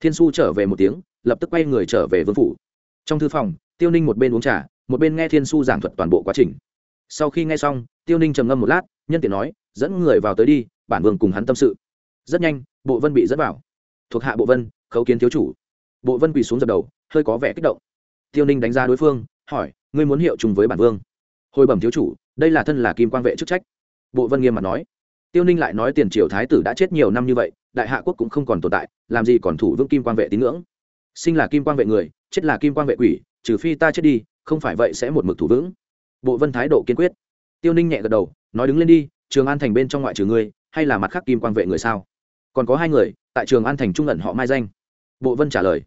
Thiên su trở về một tiếng, lập tức quay người trở về vương phủ. Trong thư phòng, tiêu ninh một bên uống trà, một bên nghe thiên su giảng thuật toàn bộ quá trình. Sau khi nghe xong, tiêu ninh trầm ngâm một lát, nhân tiện nói, dẫn người vào tới đi, bản vương cùng hắn tâm sự. Rất nhanh, bộ vân bị dẫn vào. Thuộc hạ bộ vân, khấu kiến thiếu chủ. Bộ vân quỳ xuống dập đầu, hơi có vẻ kích động. Tiêu ninh đánh giá đối phương, hỏi ngươi muốn hiệu chung với bản vương. Hồi bẩm thiếu chủ, đây là thân là kim quan vệ chức trách. Bộ vân nghiêm mặt nói. Tiêu ninh lại nói tiền triều thái tử đã chết nhiều năm như vậy, đại hạ quốc cũng không còn tồn tại, làm gì còn thủ vững kim quan vệ tín ngưỡng? Sinh là kim quan vệ người, chết là kim quan vệ quỷ, trừ phi ta chết đi, không phải vậy sẽ một mực thủ vững. Bộ vân thái độ kiên quyết. Tiêu ninh nhẹ gật đầu, nói đứng lên đi, trường an thành bên trong ngoại trừ ngươi, hay là mặt khác kim quan vệ người sao? Còn có hai người, tại trường an thành trung ẩn họ mai danh. Bộ vân trả lời.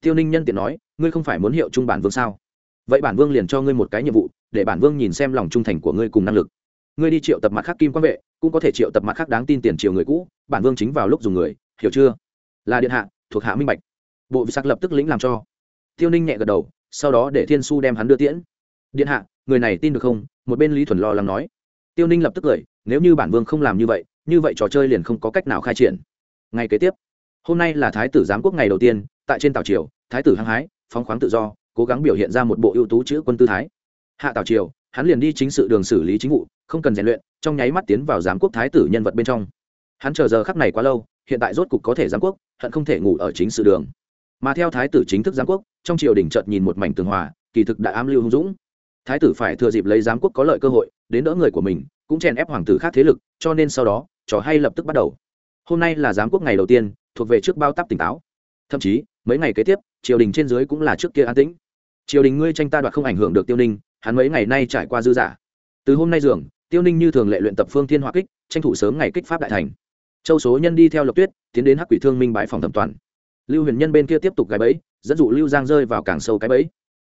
Tiêu ninh nhân tiện nói, ngươi không phải muốn hiệu trung bản vương sao? Vậy bản vương liền cho ngươi một cái nhiệm vụ, để bản vương nhìn xem lòng trung thành của ngươi cùng năng lực. Ngươi đi triệu tập mặt khác kim quan vệ, cũng có thể triệu tập mặt khác đáng tin tiền triều người cũ, bản vương chính vào lúc dùng người, hiểu chưa? Là điện hạ, thuộc hạ minh bạch. Bộ sắc lập tức lĩnh làm cho. Tiêu ninh nhẹ gật đầu, sau đó để thiên su đem hắn đưa tiễn. Điện hạ, người này tin được không? Một bên lý thuần lo lắng nói. Tiêu ninh lập tức cười, nếu như bản vương không làm như vậy như vậy trò chơi liền không có cách nào khai triển. Ngày kế tiếp, hôm nay là thái tử giám quốc ngày đầu tiên, tại trên tàu triều, thái tử hăng hái, phóng khoáng tự do cố gắng biểu hiện ra một bộ ưu tú chữ quân tư thái. Hạ tào triều, hắn liền đi chính sự đường xử lý chính vụ, không cần rèn luyện, trong nháy mắt tiến vào giám quốc thái tử nhân vật bên trong. Hắn chờ giờ khắc này quá lâu, hiện tại rốt cục có thể giám quốc, hận không thể ngủ ở chính sự đường. Mà theo thái tử chính thức giám quốc, trong triều đình chợt nhìn một mảnh tường hòa, kỳ thực đã ám lưu hung dũng. Thái tử phải thừa dịp lấy giám quốc có lợi cơ hội, đến đỡ người của mình, cũng chèn ép hoàng tử khác thế lực, cho nên sau đó, trò hay lập tức bắt đầu. Hôm nay là giám quốc ngày đầu tiên, thuộc về trước bao tắp tỉnh táo. Thậm chí, mấy ngày kế tiếp, triều đình trên dưới cũng là trước kia an tĩnh triều đình ngươi tranh ta đoạt không ảnh hưởng được tiêu ninh, hắn mấy ngày nay trải qua dư giả. Từ hôm nay dường, tiêu ninh như thường lệ luyện tập phương thiên hòa kích, tranh thủ sớm ngày kích pháp đại thành. Châu số nhân đi theo lộc tuyết, tiến đến hắc quỷ thương minh bãi phòng thẩm toàn. Lưu huyền nhân bên kia tiếp tục cái bẫy, dẫn dụ lưu giang rơi vào càng sâu cái bẫy.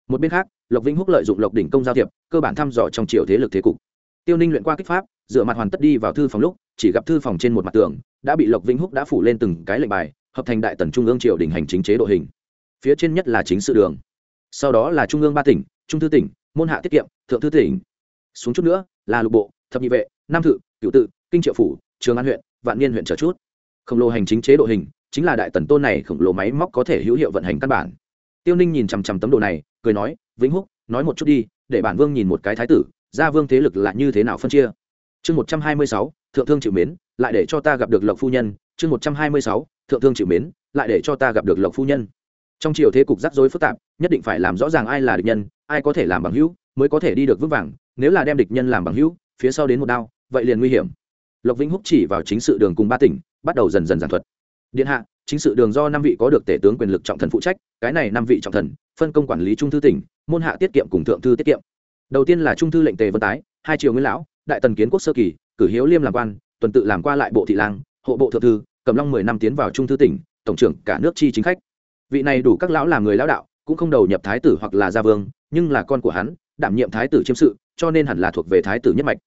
Một bên khác, lộc vĩnh húc lợi dụng lộc đỉnh công giao thiệp, cơ bản thăm dò trong triều thế lực thế cục. Tiêu ninh luyện qua kích pháp, dựa mặt hoàn tất đi vào thư phòng lúc, chỉ gặp thư phòng trên một mặt tường, đã bị lộc vĩnh húc đã phủ lên từng cái lệnh bài, hợp thành đại tần trung ương triều đình hành chính chế độ hình. Phía trên nhất là chính sự đường sau đó là trung ương ba tỉnh, trung thư tỉnh, môn hạ tiết kiệm, thượng thư tỉnh. Xuống chút nữa, là lục bộ, thập nhị vệ, nam thự cựu tự, kinh triệu phủ, trường an huyện, vạn niên huyện trở chút. Khổng lồ hành chính chế độ hình, chính là đại tần tôn này khổng lồ máy móc có thể hữu hiệu vận hành căn bản. Tiêu ninh nhìn chằm chằm tấm đồ này, cười nói, vĩnh húc, nói một chút đi, để bản vương nhìn một cái thái tử, gia vương thế lực là như thế nào phân chia? Chương một trăm hai mươi sáu, thượng thương chịu mến, lại để cho ta gặp được lộc phu nhân. Chương một trăm hai mươi sáu, thượng thương chịu mến, lại để cho ta gặp được lộc phu nhân trong triều thế cục rắc rối phức tạp, nhất định phải làm rõ ràng ai là địch nhân, ai có thể làm bằng hữu, mới có thể đi được vững vàng. Nếu là đem địch nhân làm bằng hữu, phía sau đến một đao, vậy liền nguy hiểm. Lộc vĩnh húc chỉ vào chính sự đường cùng ba tỉnh, bắt đầu dần dần giảng thuật. Điện hạ, chính sự đường do năm vị có được tể tướng quyền lực trọng thần phụ trách, cái này năm vị trọng thần, phân công quản lý trung thư tỉnh, môn hạ tiết kiệm cùng thượng thư tiết kiệm. Đầu tiên là trung thư lệnh tề vân tái, hai triều nguyên lão, đại tần kiến quốc sơ kỳ, cử hiếu liêm làm quan, tuần tự làm qua lại bộ thị lang, hộ bộ thượng thư, cầm long mười năm tiến vào trung thư tỉnh, tổng trưởng cả nước chi chính khách vị này đủ các lão làm người lão đạo, cũng không đầu nhập thái tử hoặc là gia vương, nhưng là con của hắn, đảm nhiệm thái tử chiêm sự, cho nên hẳn là thuộc về thái tử nhất mạch.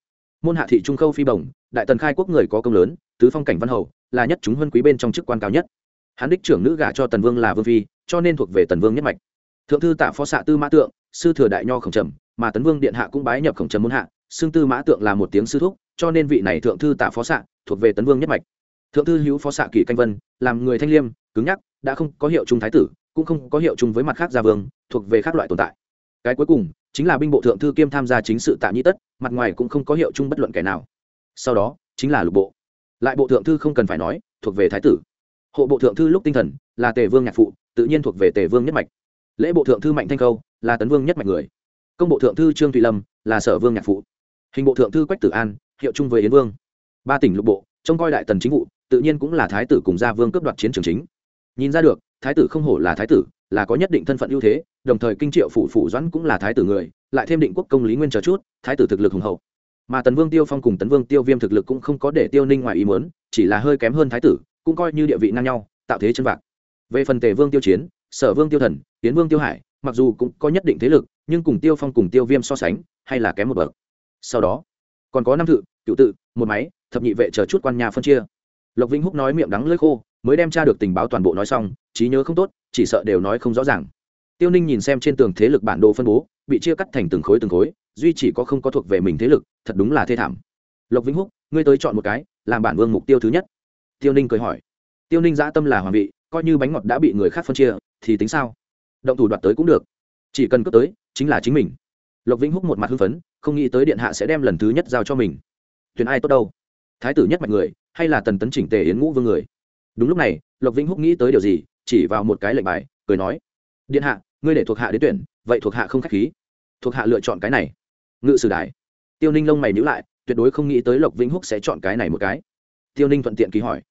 Môn hạ thị trung khâu phi bồng đại tần khai quốc người có công lớn, tứ phong cảnh văn hầu, là nhất chúng huân quý bên trong chức quan cao nhất. Hắn đích trưởng nữ gả cho tần vương là vương phi, cho nên thuộc về tần vương nhất mạch. Thượng thư tạ phó xạ tư mã tượng, sư thừa đại nho khổng trầm, mà tấn vương điện hạ cũng bái nhập khổng trầm môn hạ xương tư mã tượng là một tiếng sư thúc, cho nên vị này thượng thư tạ phó xạ thuộc về tấn vương nhất mạch. Thượng thư hữu phó xạ kỷ canh vân, làm người thanh liêm, cứng nhắc đã không có hiệu trung thái tử, cũng không có hiệu chung với mặt khác gia vương, thuộc về các loại tồn tại. Cái cuối cùng, chính là binh bộ thượng thư kiêm tham gia chính sự tạ nhĩ tất, mặt ngoài cũng không có hiệu chung bất luận kẻ nào. Sau đó, chính là lục bộ. Lại bộ thượng thư không cần phải nói, thuộc về thái tử. Hộ bộ thượng thư lúc tinh thần, là tề vương nhạc phụ, tự nhiên thuộc về tề vương nhất mạch. Lễ bộ thượng thư mạnh thanh khâu là tấn vương nhất mạch người. Công bộ thượng thư trương thụy lâm, là sở vương nhạc phụ. Hình bộ thượng thư quách tử an, hiệu chung với yến vương. Ba tỉnh lục bộ, trông coi đại tần chính vụ, tự nhiên cũng là thái tử cùng gia vương cướp đoạt chiến trường chính nhìn ra được, thái tử không hổ là thái tử, là có nhất định thân phận ưu thế, đồng thời kinh triệu phủ phủ doãn cũng là thái tử người, lại thêm định quốc công lý nguyên chờ chút, thái tử thực lực hùng hậu. Mà tần vương tiêu phong cùng tấn vương tiêu viêm thực lực cũng không có để tiêu ninh ngoài ý muốn, chỉ là hơi kém hơn thái tử, cũng coi như địa vị ngang nhau, tạo thế chân vạc. Về phần tề vương tiêu chiến, sở vương tiêu thần tiến vương tiêu hải, mặc dù cũng có nhất định thế lực, nhưng cùng tiêu phong cùng tiêu viêm so sánh, hay là kém một bậc. Sau đó, còn có năm thự, cựu tự, một máy, thập nhị vệ chờ chút quan nhà phân chia. Lộc vĩnh húc nói miệng đắng lưỡi khô mới đem tra được tình báo toàn bộ nói xong, trí nhớ không tốt, chỉ sợ đều nói không rõ ràng. Tiêu ninh nhìn xem trên tường thế lực bản đồ phân bố, bị chia cắt thành từng khối từng khối, duy chỉ có không có thuộc về mình thế lực, thật đúng là thê thảm. Lộc vĩnh húc, ngươi tới chọn một cái, làm bản vương mục tiêu thứ nhất. Tiêu ninh cười hỏi. Tiêu ninh dã tâm là hoàng vị, coi như bánh ngọt đã bị người khác phân chia, thì tính sao? Động thủ đoạt tới cũng được. Chỉ cần cướp tới, chính là chính mình. Lộc vĩnh húc một mặt hưng phấn, không nghĩ tới điện hạ sẽ đem lần thứ nhất giao cho mình. Tuyển ai tốt đâu? Thái tử nhất mạch người, hay là tần tấn chỉnh tề yến ngũ vương người? Đúng lúc này, lộc vĩnh húc nghĩ tới điều gì, chỉ vào một cái lệnh bài, cười nói, điện hạ, ngươi để thuộc hạ đến tuyển, vậy thuộc hạ không k h á c h khí. Thuộc hạ lựa chọn cái này. Ngự sử đài tiêu ninh lông mày nhữ lại, tuyệt đối không nghĩ tới lộc vĩnh húc sẽ chọn cái này một cái. Tiêu ninh thuận tiện ký hỏi,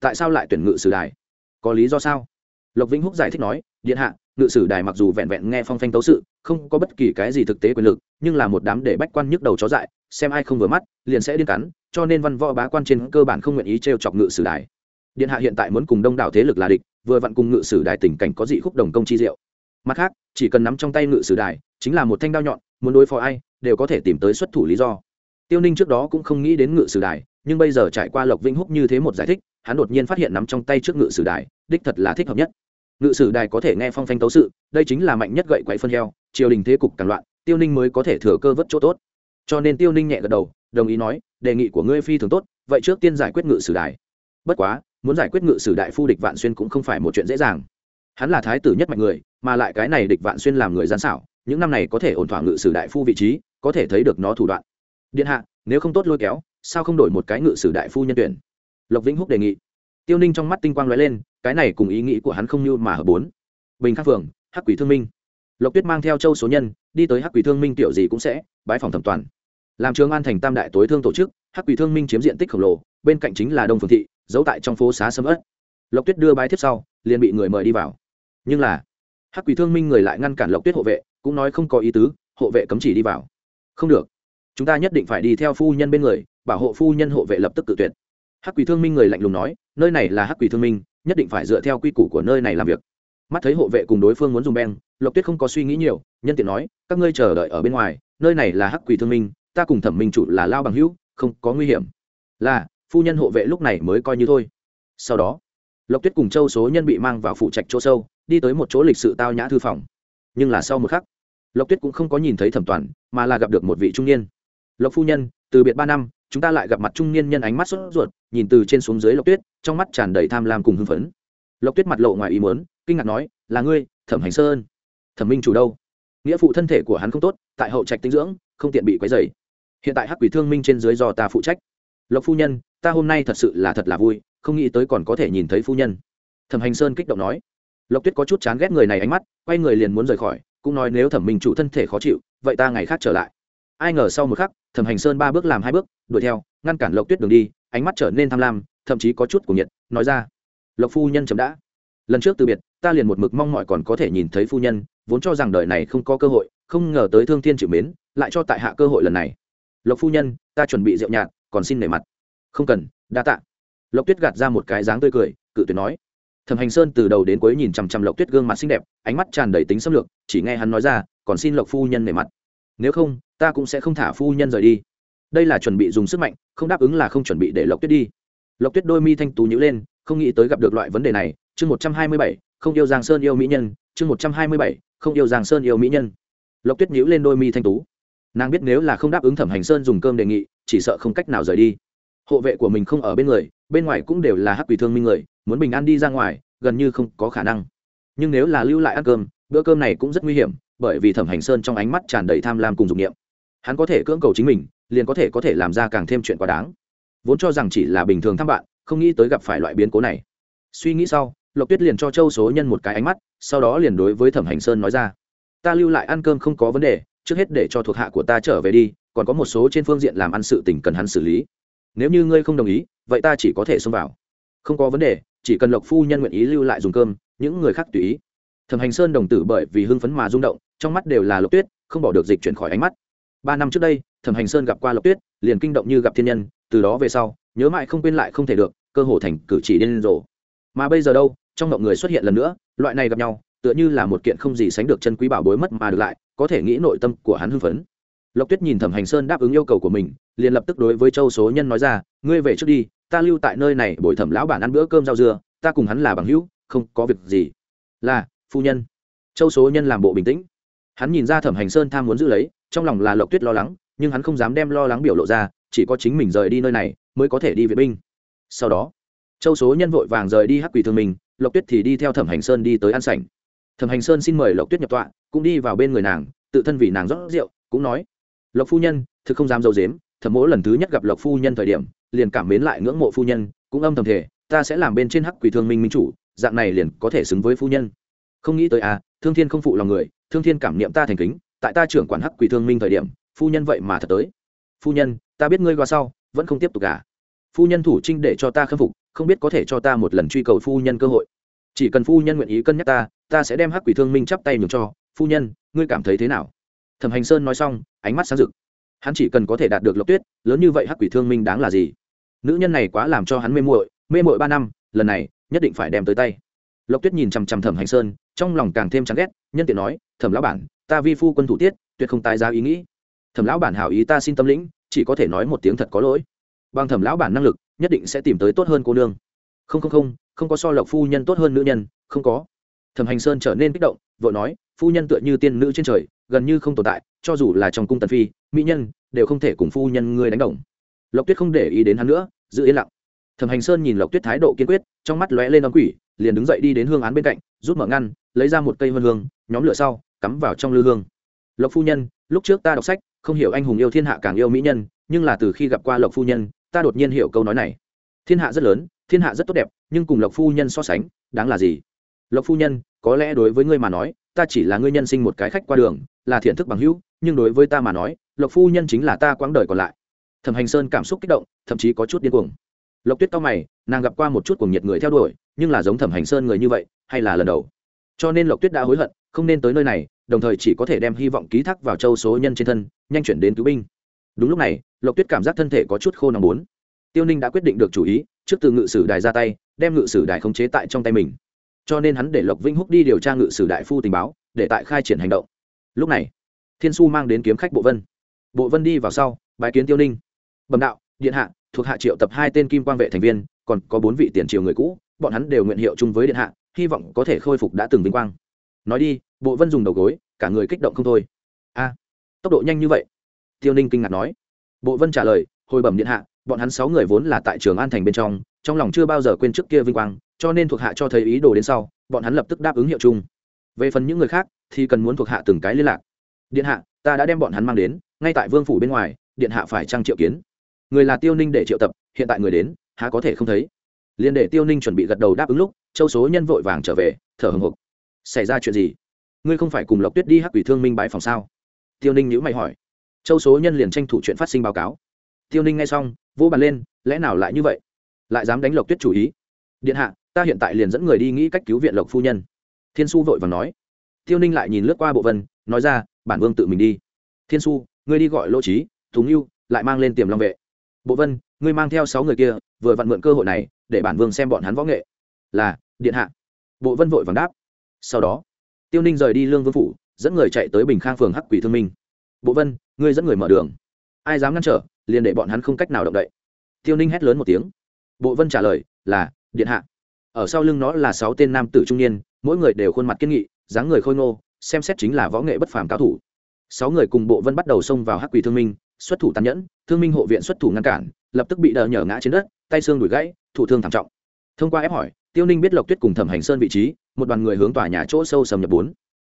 tại sao lại tuyển ngự sử đài có lý do sao? Lộc vĩnh húc giải thích nói, điện hạ, ngự sử đài mặc dù vẹn vẹn nghe phong phanh tấu sự, không có bất kỳ cái gì thực tế quyền lực, nhưng là một đám để bách quan nhức đầu chó dại, xem ai không vừa mắt, liền sẽ điên cắn, cho nên văn võ bá quan trên cơ bản không nguyện ý t r e o chọc ngự sử đài điện hạ hiện tại muốn cùng đông đảo thế lực là địch, vừa vặn cùng ngự sử đài tình cảnh có dị khúc đồng công chi diệu. Mặt khác, chỉ cần nắm trong tay ngự sử đài, chính là một thanh đao nhọn, muốn đối phó ai, đều có thể tìm tới xuất thủ lý do. Tiêu ninh trước đó cũng không nghĩ đến ngự sử đài, nhưng bây giờ trải qua lộc vĩnh húc như thế một giải thích, hắn đột nhiên phát hiện nắm trong tay trước ngự sử đài, đích thật là thích hợp nhất. Ngự sử đài có thể nghe phong phanh tấu sự, đây chính là mạnh nhất gậy quậy phân heo, triều đình thế cục càng loạn, tiêu ninh mới có thể thừa cơ vớt chỗ tốt. Cho nên tiêu ninh nhẹ gật đầu, đồng ý nói, đề nghị của ngươi phi thường tốt, vậy trước tiên giải quyết ngự sử đài. Bất quá muốn giải quyết ngự sử đại phu địch vạn xuyên cũng không phải một chuyện dễ dàng. Hắn là thái tử nhất mạnh người, mà lại cái này địch vạn xuyên làm người gian xảo, những năm này có thể ổn thỏa ngự sử đại phu vị trí, có thể thấy được nó thủ đoạn. Điện hạ, nếu không tốt lôi kéo, sao không đổi một cái ngự sử đại phu nhân tuyển? Lộc vĩnh húc đề nghị. Tiêu ninh trong mắt tinh quang l ó e lên, cái này cùng ý nghĩ của hắn không như mà hợp bốn. Bình khắc phường hắc quỷ thương minh. Lộc tuyết mang theo châu số nhân, đi tới hắc quỷ thương minh tiểu gì cũng sẽ bãi phòng thẩm toàn làm trường an thành tam đại tối thương tổ chức, hắc quỷ thương minh chiếm diện tích khổng lồ, bên cạnh chính là đông phương thị, giấu tại trong phố xá sâm ớt. Lộc tuyết đưa bái tiếp sau, liền bị người mời đi vào. Nhưng là, hắc quỷ thương minh người lại ngăn cản lộc tuyết hộ vệ, cũng nói không có ý tứ, hộ vệ cấm chỉ đi vào. Không được. Chúng ta nhất định phải đi theo phu nhân bên người, bảo hộ phu nhân hộ vệ lập tức cự tuyệt. Hắc quỷ thương minh người lạnh lùng nói, nơi này là hắc quỷ thương minh, nhất định phải dựa theo quy củ của nơi này làm việc. Mắt thấy hộ vệ cùng đối phương muốn dùng beng, lộc tuyết không có suy nghĩ nhiều, nhân tiện nói, các ngươi chờ đợi ở bên ngoài, nơi này là hắc quỷ thương minh ta cùng thẩm minh chủ là lao bằng hữu, không có nguy hiểm. Là, phu nhân hộ vệ lúc này mới coi như thôi. Sau đó, lộc tuyết cùng châu số nhân bị mang vào phụ trạch chỗ sâu, đi tới một chỗ lịch sự tao nhã thư phòng. Nhưng là sau một khắc, lộc tuyết cũng không có nhìn thấy thẩm toàn, mà là gặp được một vị trung niên. Lộc phu nhân, từ biệt ba năm, chúng ta lại gặp mặt trung niên nhân ánh mắt sốt ruột, nhìn từ trên xuống dưới lộc tuyết, trong mắt tràn đầy tham lam cùng hưng phấn. Lộc tuyết mặt lộ ngoài ý muốn, kinh ngạc nói, là ngươi, thẩm hành sơn. Thẩm minh chủ đâu? Nghĩa phụ thân thể của hắn không tốt, tại hậu trạch tinh dưỡng, không tiện bị quấy dày hiện tại hắc quỷ thương minh trên dưới do ta phụ trách. Lộc phu nhân, ta hôm nay thật sự là thật là vui, không nghĩ tới còn có thể nhìn thấy phu nhân. Thẩm hành sơn kích động nói. Lộc tuyết có chút chán ghét người này ánh mắt, quay người liền muốn rời khỏi, cũng nói nếu thẩm minh chủ thân thể khó chịu, vậy ta ngày khác trở lại. Ai ngờ sau một khắc, thẩm hành sơn ba bước làm hai bước, đuổi theo, ngăn cản lộc tuyết đường đi, ánh mắt trở nên tham lam, thậm chí có chút của nhiệt, nói ra. Lộc phu nhân chấm đã. Lần trước từ biệt, ta liền một mực mong mọi còn có thể nhìn thấy phu nhân, vốn cho rằng đời này không có cơ hội, không ngờ tới thương thiên chịu mến, lại cho tại hạ cơ hội lần này lộc phu nhân, ta chuẩn bị rượu nhạt, còn xin nể mặt. Không cần, đa tạ. Lộc tuyết gạt ra một cái dáng tươi cười, cự tuyệt nói. Thẩm hành sơn từ đầu đến cuối nhìn chằm chằm lộc tuyết gương mặt xinh đẹp, ánh mắt tràn đầy tính xâm lược, chỉ nghe hắn nói ra, còn xin lộc phu nhân nể mặt. Nếu không, ta cũng sẽ không thả phu nhân rời đi. Đây là chuẩn bị dùng sức mạnh, không đáp ứng là không chuẩn bị để lộc tuyết đi. Lộc tuyết đôi mi thanh tú nhữ lên, không nghĩ tới gặp được loại vấn đề này. Chương một trăm hai mươi bảy, không yêu giang sơn yêu mỹ nhân. Chương một trăm hai mươi bảy, không yêu giang sơn yêu mỹ nhân. Lộc tuyết nhữ lên đôi mi thanh tú nàng biết nếu là không đáp ứng thẩm hành sơn dùng cơm đề nghị, chỉ sợ không cách nào rời đi. Hộ vệ của mình không ở bên người, bên ngoài cũng đều là hắc quỷ thương minh người, muốn bình an đi ra ngoài, gần như không có khả năng. Nhưng nếu là lưu lại ăn cơm, bữa cơm này cũng rất nguy hiểm, bởi vì thẩm hành sơn trong ánh mắt tràn đầy tham lam cùng dục nghiệm hắn có thể cưỡng cầu chính mình, liền có thể có thể làm ra càng thêm chuyện quá đáng. Vốn cho rằng chỉ là bình thường thăm bạn, không nghĩ tới gặp phải loại biến cố này. Suy nghĩ sau, lộc tuyết liền cho châu số nhân một cái ánh mắt, sau đó liền đối với thẩm hành sơn nói ra, ta lưu lại ăn cơm không có vấn đề trước hết để cho thuộc hạ của ta trở về đi, còn có một số trên phương diện làm ăn sự tình cần hắn xử lý. Nếu như ngươi không đồng ý, vậy ta chỉ có thể xông vào. Không có vấn đề, chỉ cần lộc phu nhân nguyện ý lưu lại dùng cơm, những người khác tùy ý. Thẩm hành sơn đồng tử bởi vì hưng phấn mà rung động, trong mắt đều là lộc tuyết, không bỏ được dịch chuyển khỏi ánh mắt. Ba năm trước đây, thẩm hành sơn gặp qua lộc tuyết, liền kinh động như gặp thiên nhân, từ đó về sau, nhớ mãi không quên lại không thể được, cơ hồ thành cử chỉ điên rồ. Mà bây giờ đâu, trong mộng người xuất hiện lần nữa, loại này gặp nhau, tựa như là một kiện không gì sánh được chân quý bảo bối mất mà được lại có thể nghĩ nội tâm của hắn hưng phấn. Lộc tuyết nhìn thẩm hành sơn đáp ứng yêu cầu của mình, liền lập tức đối với châu số nhân nói ra, ngươi về trước đi, ta lưu tại nơi này bồi thẩm lão bản ăn bữa cơm rau dưa, ta cùng hắn là bằng hữu, không có việc gì. Là, phu nhân. Châu số nhân làm bộ bình tĩnh. Hắn nhìn ra thẩm hành sơn tham muốn giữ lấy, trong lòng là lộc tuyết lo lắng, nhưng hắn không dám đem lo lắng biểu lộ ra, chỉ có chính mình rời đi nơi này mới có thể đi vệ binh. Sau đó, châu số nhân vội vàng rời đi hắc quỷ thương mình lộc tuyết thì đi theo thẩm hành sơn đi tới ăn sảnh thẩm hành sơn xin mời lộc tuyết nhập tọa, cũng đi vào bên người nàng, tự thân vì nàng rót rượu, cũng nói, lộc phu nhân, thực không dám dâu dếm thẩm mỗ lần thứ nhất gặp lộc phu nhân thời điểm, liền cảm mến lại ngưỡng mộ phu nhân, cũng âm thầm thể ta sẽ làm bên trên hắc quỷ thương minh minh chủ, dạng này liền có thể xứng với phu nhân. Không nghĩ tới à thương thiên không phụ lòng người, thương thiên cảm niệm ta thành kính, tại ta trưởng quản hắc quỷ thương minh thời điểm, phu nhân vậy mà thật tới. Phu nhân, ta biết ngươi qua sau, vẫn không tiếp tục cả phu nhân thủ trinh để cho ta khâm phục, không biết có thể cho ta một lần truy cầu phu nhân cơ hội chỉ cần phu nhân nguyện ý cân nhắc ta ta sẽ đem hắc quỷ thương minh chắp tay nhường cho. Phu nhân, ngươi cảm thấy thế nào? Thẩm hành sơn nói xong, ánh mắt sáng rực. Hắn chỉ cần có thể đạt được lộc tuyết, lớn như vậy hắc quỷ thương minh đáng là gì? Nữ nhân này quá làm cho hắn mê muội mê muội ba năm, lần này, nhất định phải đem tới tay. Lộc tuyết nhìn chằm chằm thẩm hành sơn, trong lòng càng thêm chán ghét, nhân tiện nói, thẩm lão bản, ta vi phu quân thủ tiết, tuyệt không tái ra ý nghĩ. Thẩm lão bản hảo ý ta xin tâm lĩnh, chỉ có thể nói một tiếng thật có lỗi. Bằng thẩm lão bản năng lực, nhất định sẽ tìm tới tốt hơn cô nương không không không không có so lộc phu nhân tốt hơn nữ nhân, không có. Thẩm hành sơn trở nên kích động vợ nói, phu nhân tựa như tiên nữ trên trời, gần như không tồn tại, cho dù là trong cung tần phi, mỹ nhân, đều không thể cùng phu nhân ngươi đánh đồng. Lộc tuyết không để ý đến hắn nữa, giữ yên lặng. Thẩm hành sơn nhìn lộc tuyết thái độ kiên quyết, trong mắt lóe lên đón quỷ, liền đứng dậy đi đến hương án bên cạnh, rút mở ngăn, lấy ra một cây vân hương, nhóm lửa sau, cắm vào trong lư hương. Lộc phu nhân, lúc trước ta đọc sách, không hiểu anh hùng yêu thiên hạ càng yêu mỹ nhân, nhưng là từ khi gặp qua lộc phu nhân, ta đột nhiên hiểu câu nói này. Thiên hạ rất lớn thiên hạ rất tốt đẹp, nhưng cùng lộc phu nhân so sánh, đáng là gì? Lộc phu nhân, có lẽ đối với ngươi mà nói, ta chỉ là ngươi nhân sinh một cái khách qua đường, là thiện thức bằng hữu, nhưng đối với ta mà nói, lộc phu nhân chính là ta quãng đời còn lại. Thẩm hành sơn cảm xúc kích động, thậm chí có chút điên cuồng. Lộc tuyết cao mày, nàng gặp qua một chút cuồng nhiệt người theo đuổi, nhưng là giống thẩm hành sơn người như vậy, hay là lần đầu. Cho nên lộc tuyết đã hối hận, không nên tới nơi này, đồng thời chỉ có thể đem hy vọng ký thác vào châu số nhân trên thân, nhanh chuyển đến cứu binh. Đúng lúc này, lộc tuyết cảm giác thân thể có chút khô nóng bốn. Tiêu ninh đã quyết định được chủ ý trước từ ngự sử đài ra tay, đem ngự sử đài khống chế tại trong tay mình. Cho nên hắn để lộc vinh húc đi điều tra ngự sử đại phu tình báo, để tại khai triển hành động. Lúc này, thiên su mang đến kiếm khách bộ vân. Bộ vân đi vào sau bài kiến tiêu ninh. Bẩm đạo, điện hạ, thuộc hạ triệu tập hai tên kim quang vệ thành viên, còn có bốn vị tiền triều người cũ, bọn hắn đều nguyện hiệu chung với điện hạ, hy vọng có thể khôi phục đã từng vinh quang. Nói đi, bộ vân dùng đầu gối, cả người kích động không thôi. A, tốc độ nhanh như vậy? Tiêu ninh kinh ngạc nói. Bộ vân trả lời, hồi bẩm điện hạ bọn hắn sáu người vốn là tại trường an thành bên trong trong lòng chưa bao giờ quên trước kia vinh quang, cho nên thuộc hạ cho thấy ý đồ đến sau, bọn hắn lập tức đáp ứng hiệu chung. Về phần những người khác, thì cần muốn thuộc hạ từng cái liên lạc. Điện hạ, ta đã đem bọn hắn mang đến, ngay tại vương phủ bên ngoài, điện hạ phải trang triệu kiến. Người là tiêu ninh để triệu tập, hiện tại người đến, há có thể không thấy. Liền để tiêu ninh chuẩn bị gật đầu đáp ứng lúc, châu số nhân vội vàng trở về, thở hồng hộc xảy ra chuyện gì? Ngươi không phải cùng lộc tuyết đi hắc quỷ thương minh bái phòng sao? Tiêu ninh nhữ mày hỏi. Châu số nhân liền tranh thủ chuyện phát sinh báo cáo tiêu ninh nghe xong vô bàn lên, lẽ nào lại như vậy? Lại dám đánh lộc tuyết chủ ý? Điện hạ, ta hiện tại liền dẫn người đi nghĩ cách cứu viện lộc phu nhân. Thiên su vội và nói. Tiêu ninh lại nhìn lướt qua bộ vân, nói ra, bản vương tự mình đi. Thiên su ngươi đi gọi lỗ trí thúng yêu lại mang lên tiềm long vệ. Bộ vân, ngươi mang theo sáu người kia, vừa vặn mượn cơ hội này, để bản vương xem bọn hắn võ nghệ. Là, điện hạ. Bộ vân vội vàng đáp. Sau đó, tiêu ninh rời đi lương vương phủ, dẫn người chạy tới bình khang phường hắc quỷ thương minh. Bộ vân, ngươi dẫn người mở đường. Ai dám ngăn trở? Liền để bọn hắn không cách nào động đậy. Tiêu ninh hét lớn một tiếng. Bộ vân trả lời, là, điện hạ. Ở sau lưng nó là sáu tên nam tử trung niên, mỗi người đều khuôn mặt kiên nghị, dáng người khôi ngô, xem xét chính là võ nghệ bất phàm cao thủ. Sáu người cùng bộ vân bắt đầu xông vào hắc quỷ thương minh, xuất thủ tàn nhẫn, thương minh hộ viện xuất thủ ngăn cản, lập tức bị đờ nhở ngã trên đất, tay xương đùi gãy, thủ thương thảm trọng. Thông qua ép hỏi, tiêu ninh biết lộc tuyết cùng thẩm hành sơn vị trí, một đoàn người hướng tòa nhà chỗ sâu sầm nhập bốn.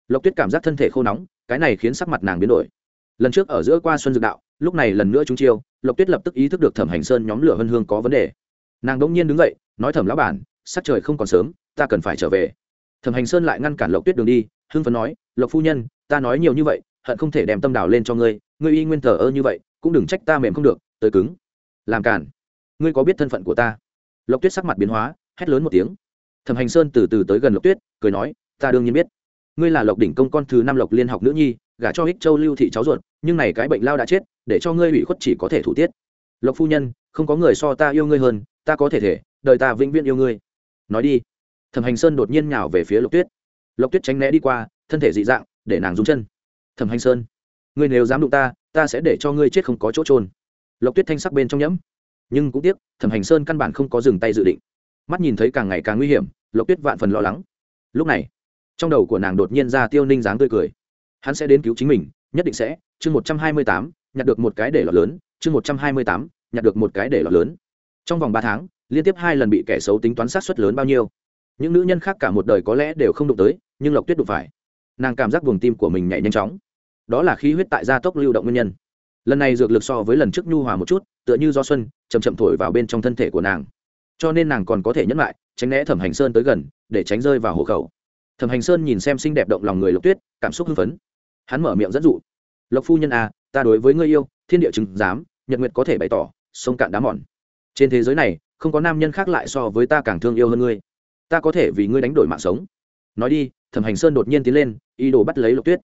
Lộc tuyết cảm giác thân thể khô nóng, cái này khiến sắc mặt nàng biến đổi. Lần trước ở giữa qua xuân dược đạo lúc này lần nữa chúng chiêu, lộc tuyết lập tức ý thức được thẩm hành sơn nhóm lửa hương hương có vấn đề. Nàng đỗng nhiên đứng dậy, nói thẩm lão bản, sắc trời không còn sớm, ta cần phải trở về. Thẩm hành sơn lại ngăn cản lộc tuyết đường đi, hưng phấn nói, lộc phu nhân, ta nói nhiều như vậy, hận không thể đem tâm đảo lên cho ngươi ngươi y nguyên thờ ơ như vậy, cũng đừng trách ta mềm không được, tới cứng. Làm cản, ngươi có biết thân phận của ta? Lộc tuyết sắc mặt biến hóa, hét lớn một tiếng. Thẩm hành sơn từ từ tới gần lộc tuyết, cười nói, ta đương nhiên biết. Ngươi là lộc đỉnh công con thứ năm lộc liên học nữ nhi, gả cho hích châu lưu thị cháu ruột, nhưng này cái bệnh lao đã chết để cho ngươi ủy khuất chỉ có thể thủ tiết. Lộc phu nhân, không có người so ta yêu ngươi hơn, ta có thể thể, đời ta vĩnh viễn yêu ngươi. Nói đi. Thẩm hành sơn đột nhiên nhào về phía lộc tuyết. Lộc tuyết tránh né đi qua, thân thể dị dạng, để nàng rúng chân. Thẩm hành sơn, ngươi nếu dám đụng ta ta sẽ để cho ngươi chết không có chỗ trôn. Lộc tuyết thanh sắc bên trong nhẫm. Nhưng cũng tiếc, thẩm hành sơn căn bản không có dừng tay dự định. Mắt nhìn thấy càng ngày càng nguy hiểm, lộc tuyết vạn phần lo lắng. Lúc này, trong đầu của nàng đột nhiên ra tiêu ninh dáng tươi cười. Hắn sẽ đến cứu chính mình, nhất định sẽ. Chương một trăm hai mươi tám nhặt được một cái để lọt lớn, chương một trăm hai mươi tám, nhặt được một cái để lọt lớn. Trong vòng ba tháng, liên tiếp hai lần bị kẻ xấu tính toán sát xuất lớn bao nhiêu. Những nữ nhân khác cả một đời có lẽ đều không đụng tới, nhưng lộc tuyết đụng phải. Nàng cảm giác buồng tim của mình nhảy nhanh chóng. Đó là khí huyết tại gia tốc lưu động nguyên nhân. Lần này dược lực so với lần trước nhu hòa một chút, tựa như do xuân chầm chậm thổi vào bên trong thân thể của nàng. Cho nên nàng còn có thể nhẫn lại, tránh né thẩm hành sơn tới gần, để tránh rơi vào hộ khẩu. Thẩm hành sơn nhìn xem xinh đẹp động lòng người lộc tuyết, cảm xúc hưng phấn. Hắn mở miệng dẫn dụ. Lộc phu nhân à ta đối với ngươi yêu, thiên địa chứng giám, nhật nguyệt có thể bày tỏ, sông cạn đá mòn. Trên thế giới này, không có nam nhân khác lại so với ta càng thương yêu hơn ngươi. Ta có thể vì ngươi đánh đổi mạng sống. Nói đi, thẩm hành sơn đột nhiên tiến lên, ý đồ bắt lấy lộc tuyết.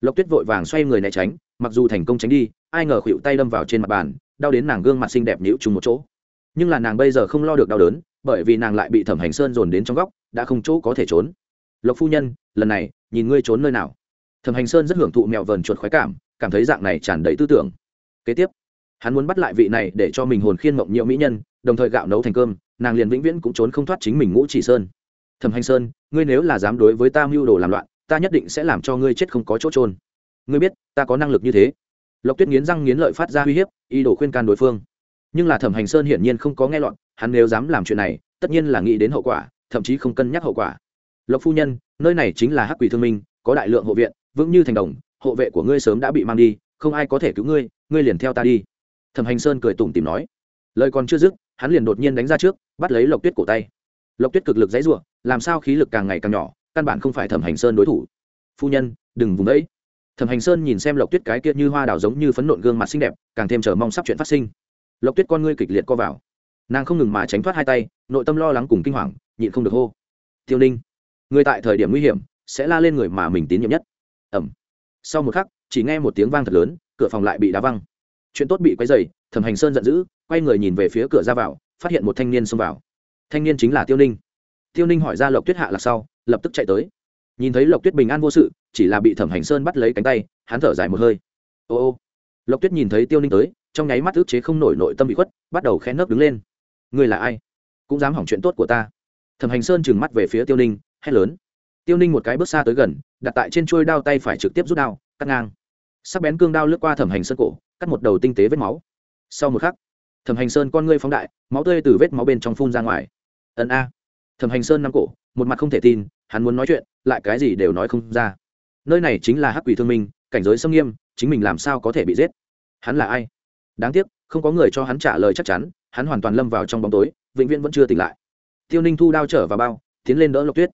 Lộc tuyết vội vàng xoay người né tránh, mặc dù thành công tránh đi, ai ngờ khuỵu tay đâm vào trên mặt bàn, đau đến nàng gương mặt xinh đẹp nhũ chung một chỗ. Nhưng là nàng bây giờ không lo được đau đớn, bởi vì nàng lại bị thẩm hành sơn dồn đến trong góc, đã không chỗ có thể trốn. Lộc phu nhân, lần này, nhìn ngươi trốn nơi nào? Thẩm hành sơn rất hưởng thụ mẹo vờn chuột khoái cảm cảm thấy dạng này tràn đầy tư tưởng. Kế tiếp, hắn muốn bắt lại vị này để cho mình hồn khiên mộng nhiễu mỹ nhân, đồng thời gạo nấu thành cơm, nàng liền vĩnh viễn cũng trốn không thoát chính mình ngũ chỉ sơn. Thẩm hành sơn, ngươi nếu là dám đối với ta mưu đồ làm loạn, ta nhất định sẽ làm cho ngươi chết không có chỗ trôn. Ngươi biết, ta có năng lực như thế. Lộc tuyết nghiến răng nghiến lợi phát ra uy hiếp, ý đồ khuyên can đối phương. Nhưng là thẩm hành sơn hiển nhiên không có nghe loạn, hắn nếu dám làm chuyện này, tất nhiên là nghĩ đến hậu quả, thậm chí không cân nhắc hậu quả. Lộc phu nhân, nơi này chính là hắc quỷ thương minh, có đại lượng hộ viện, vững như thành đồng hộ vệ của ngươi sớm đã bị mang đi, không ai có thể cứu ngươi ngươi liền theo ta đi. Thẩm hành sơn cười tủm tìm nói. Lời còn chưa dứt, hắn liền đột nhiên đánh ra trước, bắt lấy lộc tuyết cổ tay. Lộc tuyết cực lực dãy ruộng làm sao khí lực càng ngày càng nhỏ, căn bản không phải thẩm hành sơn đối thủ. Phu nhân, đừng vùng đẫy thẩm hành sơn nhìn xem lộc tuyết cái kia như hoa đào giống như phấn nộn gương mặt xinh đẹp, càng thêm chờ mong sắp chuyện phát sinh. Lộc tuyết con ngươi kịch liệt co vào. Nàng không ngừng mà tránh thoát hai tay, nội tâm lo lắng cùng kinh hoàng, nhịn không được hô. Tiêu ninh, người tại thời điểm nguy hiểm, sẽ la lên người mà mình tín nhiệm nhất. Ẩm sau một khắc, chỉ nghe một tiếng vang thật lớn, cửa phòng lại bị đá văng. Chuyện tốt bị quấy dày thẩm hành sơn giận dữ, quay người nhìn về phía cửa ra vào, phát hiện một thanh niên xông vào. Thanh niên chính là tiêu ninh. Tiêu ninh hỏi ra lộc tuyết hạ là sau, lập tức chạy tới. Nhìn thấy lộc tuyết bình an vô sự, chỉ là bị thẩm hành sơn bắt lấy cánh tay, hắn thở dài một hơi. Ô ô. Lộc tuyết nhìn thấy tiêu ninh tới, trong nháy mắt ức chế không nổi nội tâm bị khuất, bắt đầu khen nớp đứng lên. Ngươi là ai? Cũng dám hỏng chuyện tốt của ta. Thẩm hành sơn trừng mắt về phía tiêu ninh, hét lớn. Tiêu ninh một cái bước xa tới gần đặt tại trên chuôi đao tay phải trực tiếp rút đao, cắt ngang. Sắc bén cương đao lướt qua thẩm hành sơn cổ, cắt một đầu tinh tế vết máu. Sau một khắc, thẩm hành sơn con ngươi phóng đại, máu tươi từ vết máu bên trong phun ra ngoài. Ẩn a. Thẩm hành sơn nắm cổ, một mặt không thể tin, hắn muốn nói chuyện, lại cái gì đều nói không ra. Nơi này chính là hắc quỷ thương minh, cảnh giới xâm nghiêm, chính mình làm sao có thể bị giết? Hắn là ai? Đáng tiếc, không có người cho hắn trả lời chắc chắn, hắn hoàn toàn lâm vào trong bóng tối, vĩnh viễn vẫn chưa tỉnh lại. Tiêu ninh thu đao trở vào bao, tiến lên đỡ lộc tuyết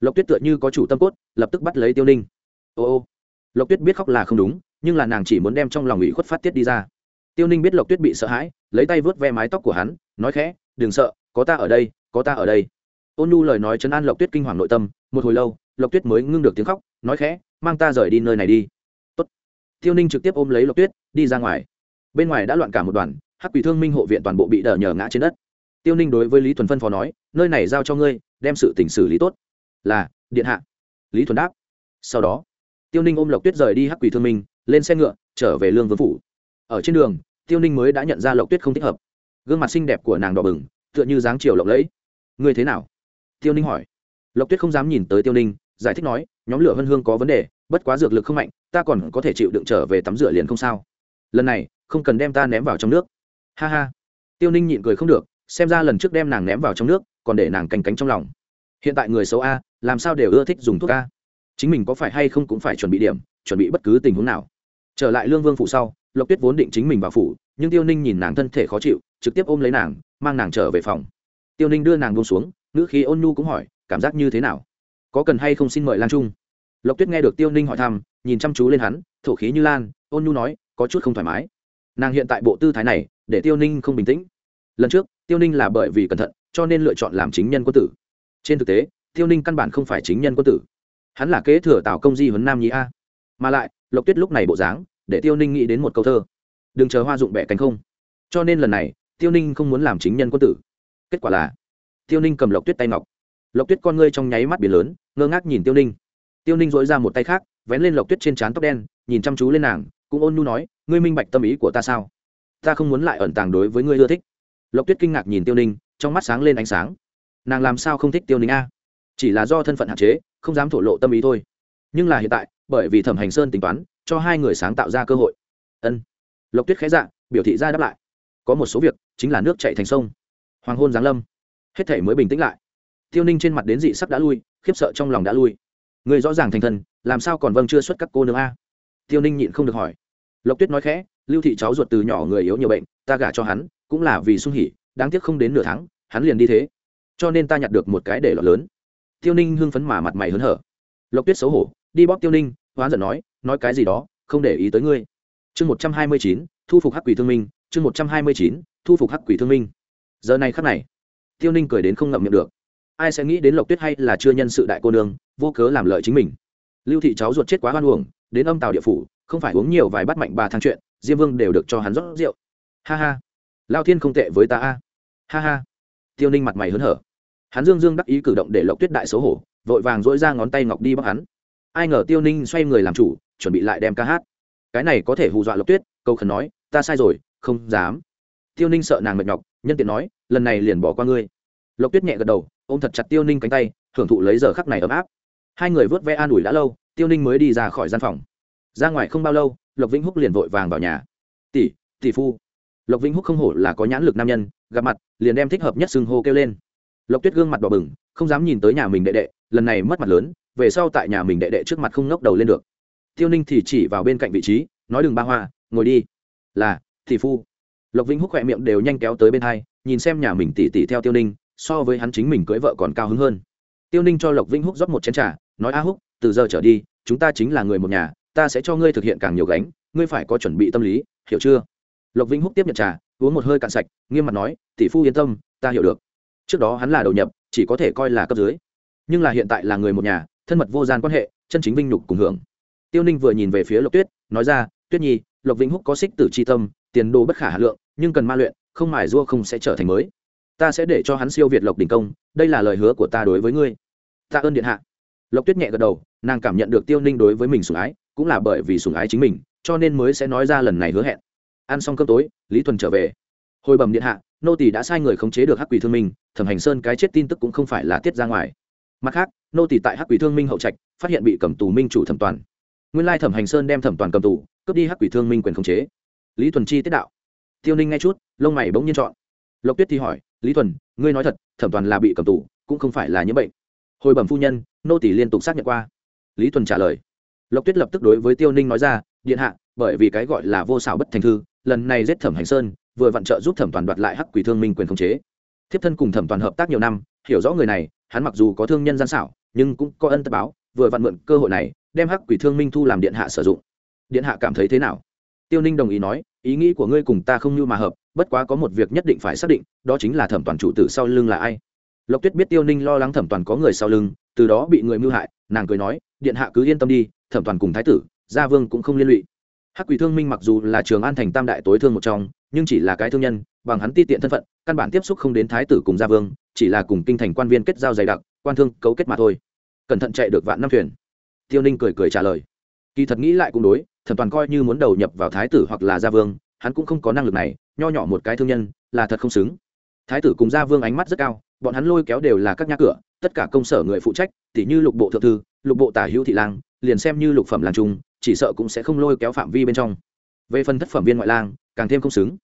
lộc tuyết tựa như có chủ tâm cốt, lập tức bắt lấy tiêu ninh. Ô ô, lộc tuyết biết khóc là không đúng, nhưng là nàng chỉ muốn đem trong lòng ủy khuất phát tiết đi ra. Tiêu ninh biết lộc tuyết bị sợ hãi, lấy tay vớt ve mái tóc của hắn, nói khẽ, đừng sợ, có ta ở đây, có ta ở đây. Ôn nhu lời nói chấn an lộc tuyết kinh hoàng nội tâm, một hồi lâu, lộc tuyết mới ngưng được tiếng khóc, nói khẽ, mang ta rời đi nơi này đi. Tốt. tiêu ninh trực tiếp ôm lấy lộc tuyết, đi ra ngoài. Bên ngoài đã loạn cả một đoàn, hắc quỷ thương minh hộ viện toàn bộ bị đờ nhờ ngã trên đất. Tiêu ninh đối với lý thuần phân phó nói, nơi này giao cho ngươi, đem sự tỉnh xử lý tốt là, điện hạ. Lý thuần đáp. Sau đó, tiêu ninh ôm lộc tuyết rời đi hắc quỷ thương minh, lên xe ngựa, trở về lương vương phủ. Ở trên đường, tiêu ninh mới đã nhận ra lộc tuyết không thích hợp. Gương mặt xinh đẹp của nàng đỏ bừng, tựa như dáng chiều lộng lẫy. Ngươi thế nào? Tiêu ninh hỏi. Lộc tuyết không dám nhìn tới tiêu ninh, giải thích nói, nhóm lửa vân hương có vấn đề, bất quá dược lực không mạnh, ta còn có thể chịu đựng trở về tắm rửa liền không sao. Lần này, không cần đem ta ném vào trong nước. Ha ha. Tiêu ninh nhịn cười không được, xem ra lần trước đem nàng ném vào trong nước, còn để nàng canh cánh trong lòng. Hiện tại người xấu a làm sao đều ưa thích dùng thuốc ca? Chính mình có phải hay không cũng phải chuẩn bị điểm, chuẩn bị bất cứ tình huống nào. Trở lại lương vương phủ sau, lộc tuyết vốn định chính mình vào phủ, nhưng tiêu ninh nhìn nàng thân thể khó chịu, trực tiếp ôm lấy nàng, mang nàng trở về phòng. Tiêu ninh đưa nàng buông xuống, ngữ khí ôn nhu cũng hỏi, cảm giác như thế nào? Có cần hay không xin mời lan trung? Lộc tuyết nghe được tiêu ninh hỏi thăm, nhìn chăm chú lên hắn, thổ khí như lan, ôn nhu nói, có chút không thoải mái. Nàng hiện tại bộ tư thái này, để tiêu ninh không bình tĩnh. Lần trước, tiêu ninh là bởi vì cẩn thận, cho nên lựa chọn làm chính nhân quân tử. Trên thực tế tiêu ninh căn bản không phải chính nhân quân tử. Hắn là kế thừa tào công di huấn nam nhí a. Mà lại, lộc tuyết lúc này bộ dáng, để tiêu ninh nghĩ đến một câu thơ. Đừng chờ hoa dụng bẻ cánh không. Cho nên lần này, tiêu ninh không muốn làm chính nhân quân tử. Kết quả là, tiêu ninh cầm lộc tuyết tay ngọc. Lộc tuyết con ngươi trong nháy mắt biển lớn, ngơ ngác nhìn tiêu ninh. Tiêu ninh dội ra một tay khác, vén lên lộc tuyết trên trán tóc đen, nhìn chăm chú lên nàng, cũng ôn nhu nói, ngươi minh bạch tâm ý của ta sao? Ta không muốn lại ẩn tàng đối với ngươi ưa thích. Lộc tuyết kinh ngạc nhìn tiêu ninh, trong mắt sáng lên ánh sáng. Nàng làm sao không thích tiêu ninh a? Chỉ là do thân phận hạn chế không dám thổ lộ tâm ý thôi. Nhưng là hiện tại bởi vì thẩm hành sơn tính toán cho hai người sáng tạo ra cơ hội. Ân. Lộc tuyết khẽ dạ biểu thị ra đáp lại. Có một số việc chính là nước chạy thành sông. Hoàng hôn giáng lâm. Hết thể mới bình tĩnh lại. Tiêu ninh trên mặt đến dị sắp đã lui khiếp sợ trong lòng đã lui. Người rõ ràng thành thần, làm sao còn vâng chưa xuất các cô nương a? Tiêu ninh nhịn không được hỏi. Lộc tuyết nói khẽ lưu thị cháu ruột từ nhỏ người yếu nhiều bệnh ta gả cho hắn cũng là vì sung hỉ đáng tiếc không đến nửa tháng hắn liền đi thế. Cho nên ta nhặt được một cái để lọt lớn tiêu ninh hưng phấn mà mặt mày hớn hở. Lộc tuyết xấu hổ, đi bóp tiêu ninh, hoán giận nói nói cái gì đó, không để ý tới ngươi. Chương một trăm hai mươi chín, thu phục hắc quỷ thương minh, chương một trăm hai mươi chín, thu phục hắc quỷ thương minh. Giờ này khắc này, tiêu ninh cười đến không ngậm miệng được. Ai sẽ nghĩ đến lộc tuyết hay là chưa nhân sự đại cô nương, vô cớ làm lợi chính mình. Lưu thị cháu ruột chết quá hoan uổng, đến âm tàu địa phủ, không phải uống nhiều vài bát mạnh bà thang chuyện, diêm vương đều được cho hắn rót rượu. Ha ha. Lao thiên không tệ với ta a. Ha ha. Tiêu ninh mặt mày hớn hở hắn dương dương đắc ý cử động để lộc tuyết đại xấu hổ, vội vàng dỗi ra ngón tay ngọc đi bóc hắn. Ai ngờ tiêu ninh xoay người làm chủ, chuẩn bị lại đem ca hát. Cái này có thể hù dọa lộc tuyết, câu khẩn nói, ta sai rồi, không dám. Tiêu ninh sợ nàng mệt nhọc, nhân tiện nói, lần này liền bỏ qua ngươi. Lộc tuyết nhẹ gật đầu, ôm thật chặt tiêu ninh cánh tay hưởng thụ lấy giờ khắc này ấm áp. Hai người vớt ve an ủi đã lâu, tiêu ninh mới đi ra khỏi gian phòng. Ra ngoài không bao lâu, lộc vĩnh húc liền vội vàng vào nhà. Tỷ tỷ phu. Lộc vĩnh húc không hổ là có nhãn lực nam nhân, gặp mặt, liền đem thích hợp nhất xưng hô kêu lên lộc tuyết gương mặt đỏ bừng, không dám nhìn tới nhà mình đệ đệ, lần này mất mặt lớn, về sau tại nhà mình đệ đệ trước mặt không ngóc đầu lên được. Tiêu ninh thì chỉ vào bên cạnh vị trí, nói đừng ba hoa, ngồi đi. Là thị phu. Lộc vĩnh húc khỏe miệng đều nhanh kéo tới bên hai, nhìn xem nhà mình tỉ tỉ theo tiêu ninh, so với hắn chính mình cưới vợ còn cao hứng hơn. Tiêu ninh cho lộc vĩnh húc rót một chén t r à nói a húc, từ giờ trở đi, chúng ta chính là người một nhà, ta sẽ cho ngươi thực hiện càng nhiều gánh, ngươi phải có chuẩn bị tâm lý, hiểu chưa? Lộc vĩnh húc tiếp nhận trà, uống một hơi cạn sạch, nghiêm mặt nói, tỷ phu yên tâm, ta hiểu được trước đó hắn là đầu nhập, chỉ có thể coi là cấp dưới. Nhưng là hiện tại là người một nhà, thân mật vô gian quan hệ, chân chính vinh nhục cùng hưởng. Tiêu ninh vừa nhìn về phía lộc tuyết, nói ra, tuyết nhi, lộc vĩnh húc có xích tử c h i tâm, tiền đồ bất khả hà lượng, nhưng cần ma luyện, không mài rua không sẽ trở thành mới. Ta sẽ để cho hắn siêu việt lộc đỉnh công, đây là lời hứa của ta đối với ngươi. Ta ơn điện hạ. Lộc tuyết nhẹ gật đầu, nàng cảm nhận được tiêu ninh đối với mình sủng ái, cũng là bởi vì sủng ái chính mình, cho nên mới sẽ nói ra lần này hứa hẹn. Ăn xong cơm tối, lý thuần trở về hồi bẩm điện hạ, nô tỷ đã sai người khống chế được hắc quỷ thương minh, thẩm hành sơn cái chết tin tức cũng không phải là tiết ra ngoài. Mặt khác, nô tỷ tại hắc quỷ thương minh hậu trạch, phát hiện bị cầm tù minh chủ thẩm toàn. Nguyên lai thẩm hành sơn đem thẩm toàn cầm tù, cướp đi hắc quỷ thương minh quyền khống chế. Lý thuần chi tiết đạo. Tiêu ninh nghe chút, lông mày bỗng nhiên chọn lộc tuyết thì hỏi, lý thuần, ngươi nói thật, thẩm toàn là bị cầm tù, cũng không phải là nhiễm bệnh. Hồi bẩm phu nhân, nô tỷ liên tục xác nhận qua. Lý thuần trả lời. Lộc tuyết lập tức đối với tiêu ninh nói ra, điện hạ, bởi vì cái gọi là vô xảo bất thành thư, lần này giết thẩm hành sơn vừa vặn trợ giúp thẩm toàn đoạt lại hắc quỷ thương minh quyền khống chế. Thiếp thân cùng thẩm toàn hợp tác nhiều năm, hiểu rõ người này, hắn mặc dù có thương nhân gian xảo, nhưng cũng có ân tập báo, vừa vặn mượn cơ hội này, đem hắc quỷ thương minh thu làm điện hạ sử dụng. Điện hạ cảm thấy thế nào? Tiêu ninh đồng ý nói, ý nghĩ của ngươi cùng ta không như mà hợp, bất quá có một việc nhất định phải xác định, đó chính là thẩm toàn chủ tử sau lưng là ai. Lộc tuyết biết tiêu ninh lo lắng thẩm toàn có người sau lưng, từ đó bị người mưu hại, nàng cười nói, điện hạ cứ yên tâm đi, thẩm toàn cùng thái tử, gia vương cũng không liên lụy hắc quỷ thương minh mặc dù là trường an thành tam đại tối thương một trong, nhưng chỉ là cái thương nhân, bằng hắn ti tiện thân phận, căn bản tiếp xúc không đến thái tử cùng gia vương, chỉ là cùng kinh thành quan viên kết giao dày đặc, quan thương, cấu kết mà thôi. Cẩn thận chạy được vạn năm thuyền. Tiêu ninh cười cười trả lời. Kỳ thật nghĩ lại cũng đối thẩm toàn coi như muốn đầu nhập vào thái tử hoặc là gia vương, hắn cũng không có năng lực này, nho nhỏ một cái thương nhân, là thật không xứng. Thái tử cùng gia vương ánh mắt rất cao, bọn hắn lôi kéo đều là các nhà cửa, tất cả công sở người phụ trách tỷ như lục bộ thượng thư, lục bộ tả hữu thị lang liền xem như lục phẩm làng trung, chỉ sợ cũng sẽ không lôi kéo phạm vi bên trong. Về phần thất phẩm viên ngoại lang, càng thêm không xứng.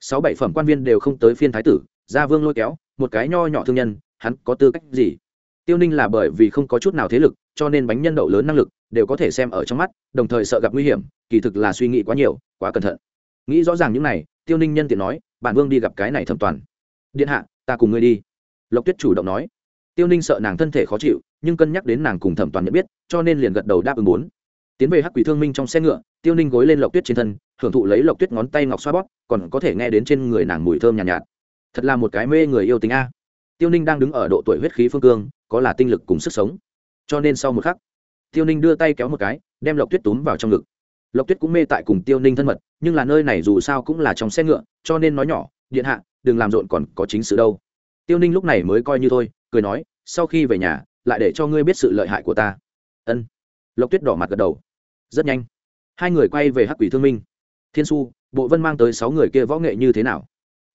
Sáu bảy phẩm quan viên đều không tới phiên thái tử, gia vương lôi kéo, một cái nho nhỏ thương nhân, hắn có tư cách gì? Tiêu ninh là bởi vì không có chút nào thế lực, cho nên bánh nhân đậu lớn năng lực, đều có thể xem ở trong mắt, đồng thời sợ gặp nguy hiểm, kỳ thực là suy nghĩ quá nhiều, quá cẩn thận. Nghĩ rõ ràng những này, tiêu ninh nhân tiện nói, bản vương đi gặp cái này thẩm toàn. Điện hạ, ta cùng ngươi đi. Lộc tuyết chủ động nói. Tiêu ninh sợ nàng thân thể khó chịu, nhưng cân nhắc đến nàng cùng thẩm toàn nhận biết cho nên liền gật đầu đáp ứng bốn. Tiến về hắc quỷ thương minh trong xe ngựa tiêu ninh gối lên lộc tuyết trên thân hưởng thụ lấy lộc tuyết ngón tay ngọc xoa bóp còn có thể nghe đến trên người nàng mùi thơm nhàn nhạt, nhạt. Thật là một cái mê người yêu tính a. Tiêu ninh đang đứng ở độ tuổi huyết khí phương cương có là tinh lực cùng sức sống. Cho nên sau một khắc tiêu ninh đưa tay kéo một cái đem lộc tuyết túm vào trong ngực. Lộc tuyết cũng mê tại cùng tiêu ninh thân mật nhưng là nơi này dù sao cũng là trong xe ngựa cho nên nói nhỏ điện hạ đừng làm rộn còn có chính sự đâu. Tiêu ninh lúc này mới coi như thôi cười nói sau khi về nhà lại để cho ngươi biết sự lợi hại của ta ân. Lộc tuyết đỏ mặt gật đầu. Rất nhanh. Hai người quay về hắc quỷ thương minh. Thiên su, bộ vân mang tới sáu người kia võ nghệ như thế nào?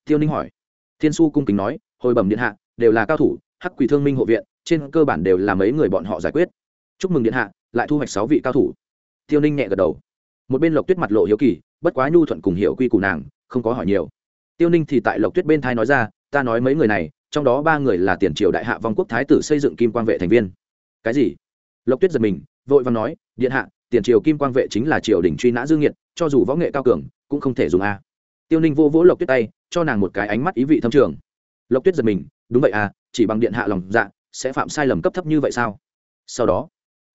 Tiêu ninh hỏi. Thiên su cung kính nói, hồi bẩm điện hạ, đều là cao thủ, hắc quỷ thương minh hộ viện, trên cơ bản đều là mấy người bọn họ giải quyết. Chúc mừng điện hạ, lại thu hoạch sáu vị cao thủ. Tiêu ninh nhẹ gật đầu. Một bên lộc tuyết mặt lộ hiếu kỳ, bất quá nhu thuận cùng hiểu quy củ nàng, không có hỏi nhiều. Tiêu ninh thì tại lộc tuyết bên thai nói ra, ta nói mấy người này, trong đó ba người là tiền triều đại hạ vong quốc thái tử xây dựng kim Quan vệ thành viên. Cái gì? Lộc tuyết giật mình, vội và nói, điện hạ, tiền triều kim quang vệ chính là triều đình truy nã dương nhiệt cho dù võ nghệ cao cường, cũng không thể dùng a. Tiêu ninh vô vỗ lộc tuyết tay, cho nàng một cái ánh mắt ý vị thâm trường. Lộc tuyết giật mình, đúng vậy à chỉ bằng điện hạ lòng dạ sẽ phạm sai lầm cấp thấp như vậy sao? Sau đó,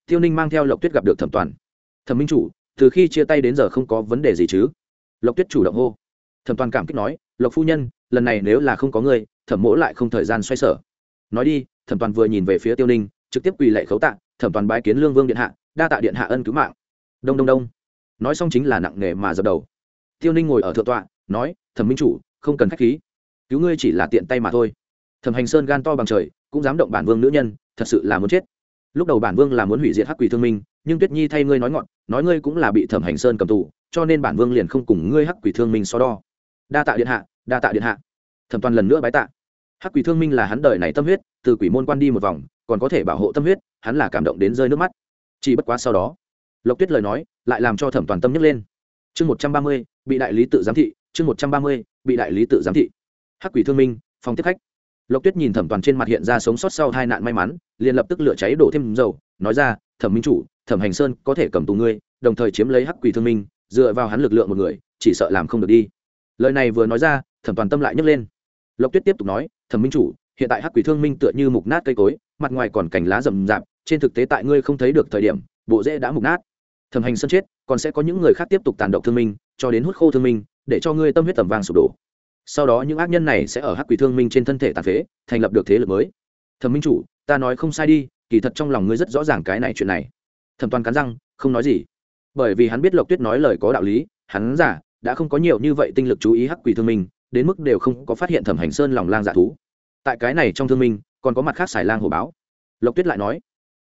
tiêu ninh mang theo lộc tuyết gặp được thẩm toàn. Thẩm minh chủ, từ khi chia tay đến giờ không có vấn đề gì chứ? Lộc tuyết chủ động hô. Thẩm toàn cảm kích nói, lộc phu nhân, lần này nếu là không có ngươi, thẩm mỗ lại không thời gian xoay sở. Nói đi, thẩm toàn vừa nhìn về phía tiêu ninh, trực tiếp quỳ lệ khấu tạ thẩm toàn bái kiến lương vương điện hạ, đa tạ điện hạ ân cứu mạng. Đông đông đông. Nói xong chính là nặng nề mà dập đầu. Tiêu ninh ngồi ở thượng tọa, nói, thẩm minh chủ, không cần k h á c h khí. Cứu ngươi chỉ là tiện tay mà thôi. Thẩm hành sơn gan to bằng trời, cũng dám động bản vương nữ nhân, thật sự là muốn chết. Lúc đầu bản vương là muốn hủy diệt hắc quỷ thương minh, nhưng tuyết nhi thay ngươi nói ngọn, nói ngươi cũng là bị thẩm hành sơn cầm tù, cho nên bản vương liền không cùng ngươi hắc quỷ thương minh so đo. Đa tạ điện hạ, đa tạ điện hạ. Thẩm toàn lần nữa bái tạ. Hắc quỷ thương minh là hắn đời này tâm huyết, từ quỷ môn quan đi một vòng, còn có thể bảo hộ tâm huyết hắn là cảm động đến rơi nước mắt. Chỉ bất quá sau đó, lộc tuyết lời nói lại làm cho thẩm toàn tâm nhấc lên. Chương một trăm ba mươi, bị đại lý tự giám thị, chương một trăm ba mươi, bị đại lý tự giám thị. Hắc quỷ thương minh, phòng tiếp khách. Lộc tuyết nhìn thẩm toàn trên mặt hiện ra sống sót sau hai nạn may mắn, liền lập tức lửa cháy đổ thêm dầu, nói ra, thẩm minh chủ, thẩm hành sơn có thể cầm tù ngươi, đồng thời chiếm lấy hắc quỷ thương minh, dựa vào hắn lực lượng một người, chỉ sợ làm không được đi. Lời này vừa nói ra, thẩm toàn tâm lại nhấc lên. Lộc tuyết tiếp tục nói, thẩm minh chủ, hiện tại hắc quỷ thương minh tựa như mục nát cây cối, mặt ngoài còn cành lá rậm rạp trên thực tế tại ngươi không thấy được thời điểm, bộ rễ đã mục nát. Thẩm hành sơn chết, còn sẽ có những người khác tiếp tục tàn độc thương minh, cho đến hút khô thương minh, để cho ngươi tâm huyết tầm vàng sụp đổ. Sau đó những ác nhân này sẽ ở hắc quỷ thương minh trên thân thể tàn phế, thành lập được thế lực mới. Thẩm minh chủ, ta nói không sai đi, kỳ thật trong lòng ngươi rất rõ ràng cái này chuyện này. Thẩm toàn cắn răng, không nói gì. Bởi vì hắn biết lộc tuyết nói lời có đạo lý, hắn giả, đã không có nhiều như vậy tinh lực chú ý hắc quỷ thương minh, đến mức đều không có phát hiện thẩm hành sơn lòng lang dạ thú. Tại cái này trong thương minh, còn có mặt khác xài lang hồ báo. Lộc tuyết lại nói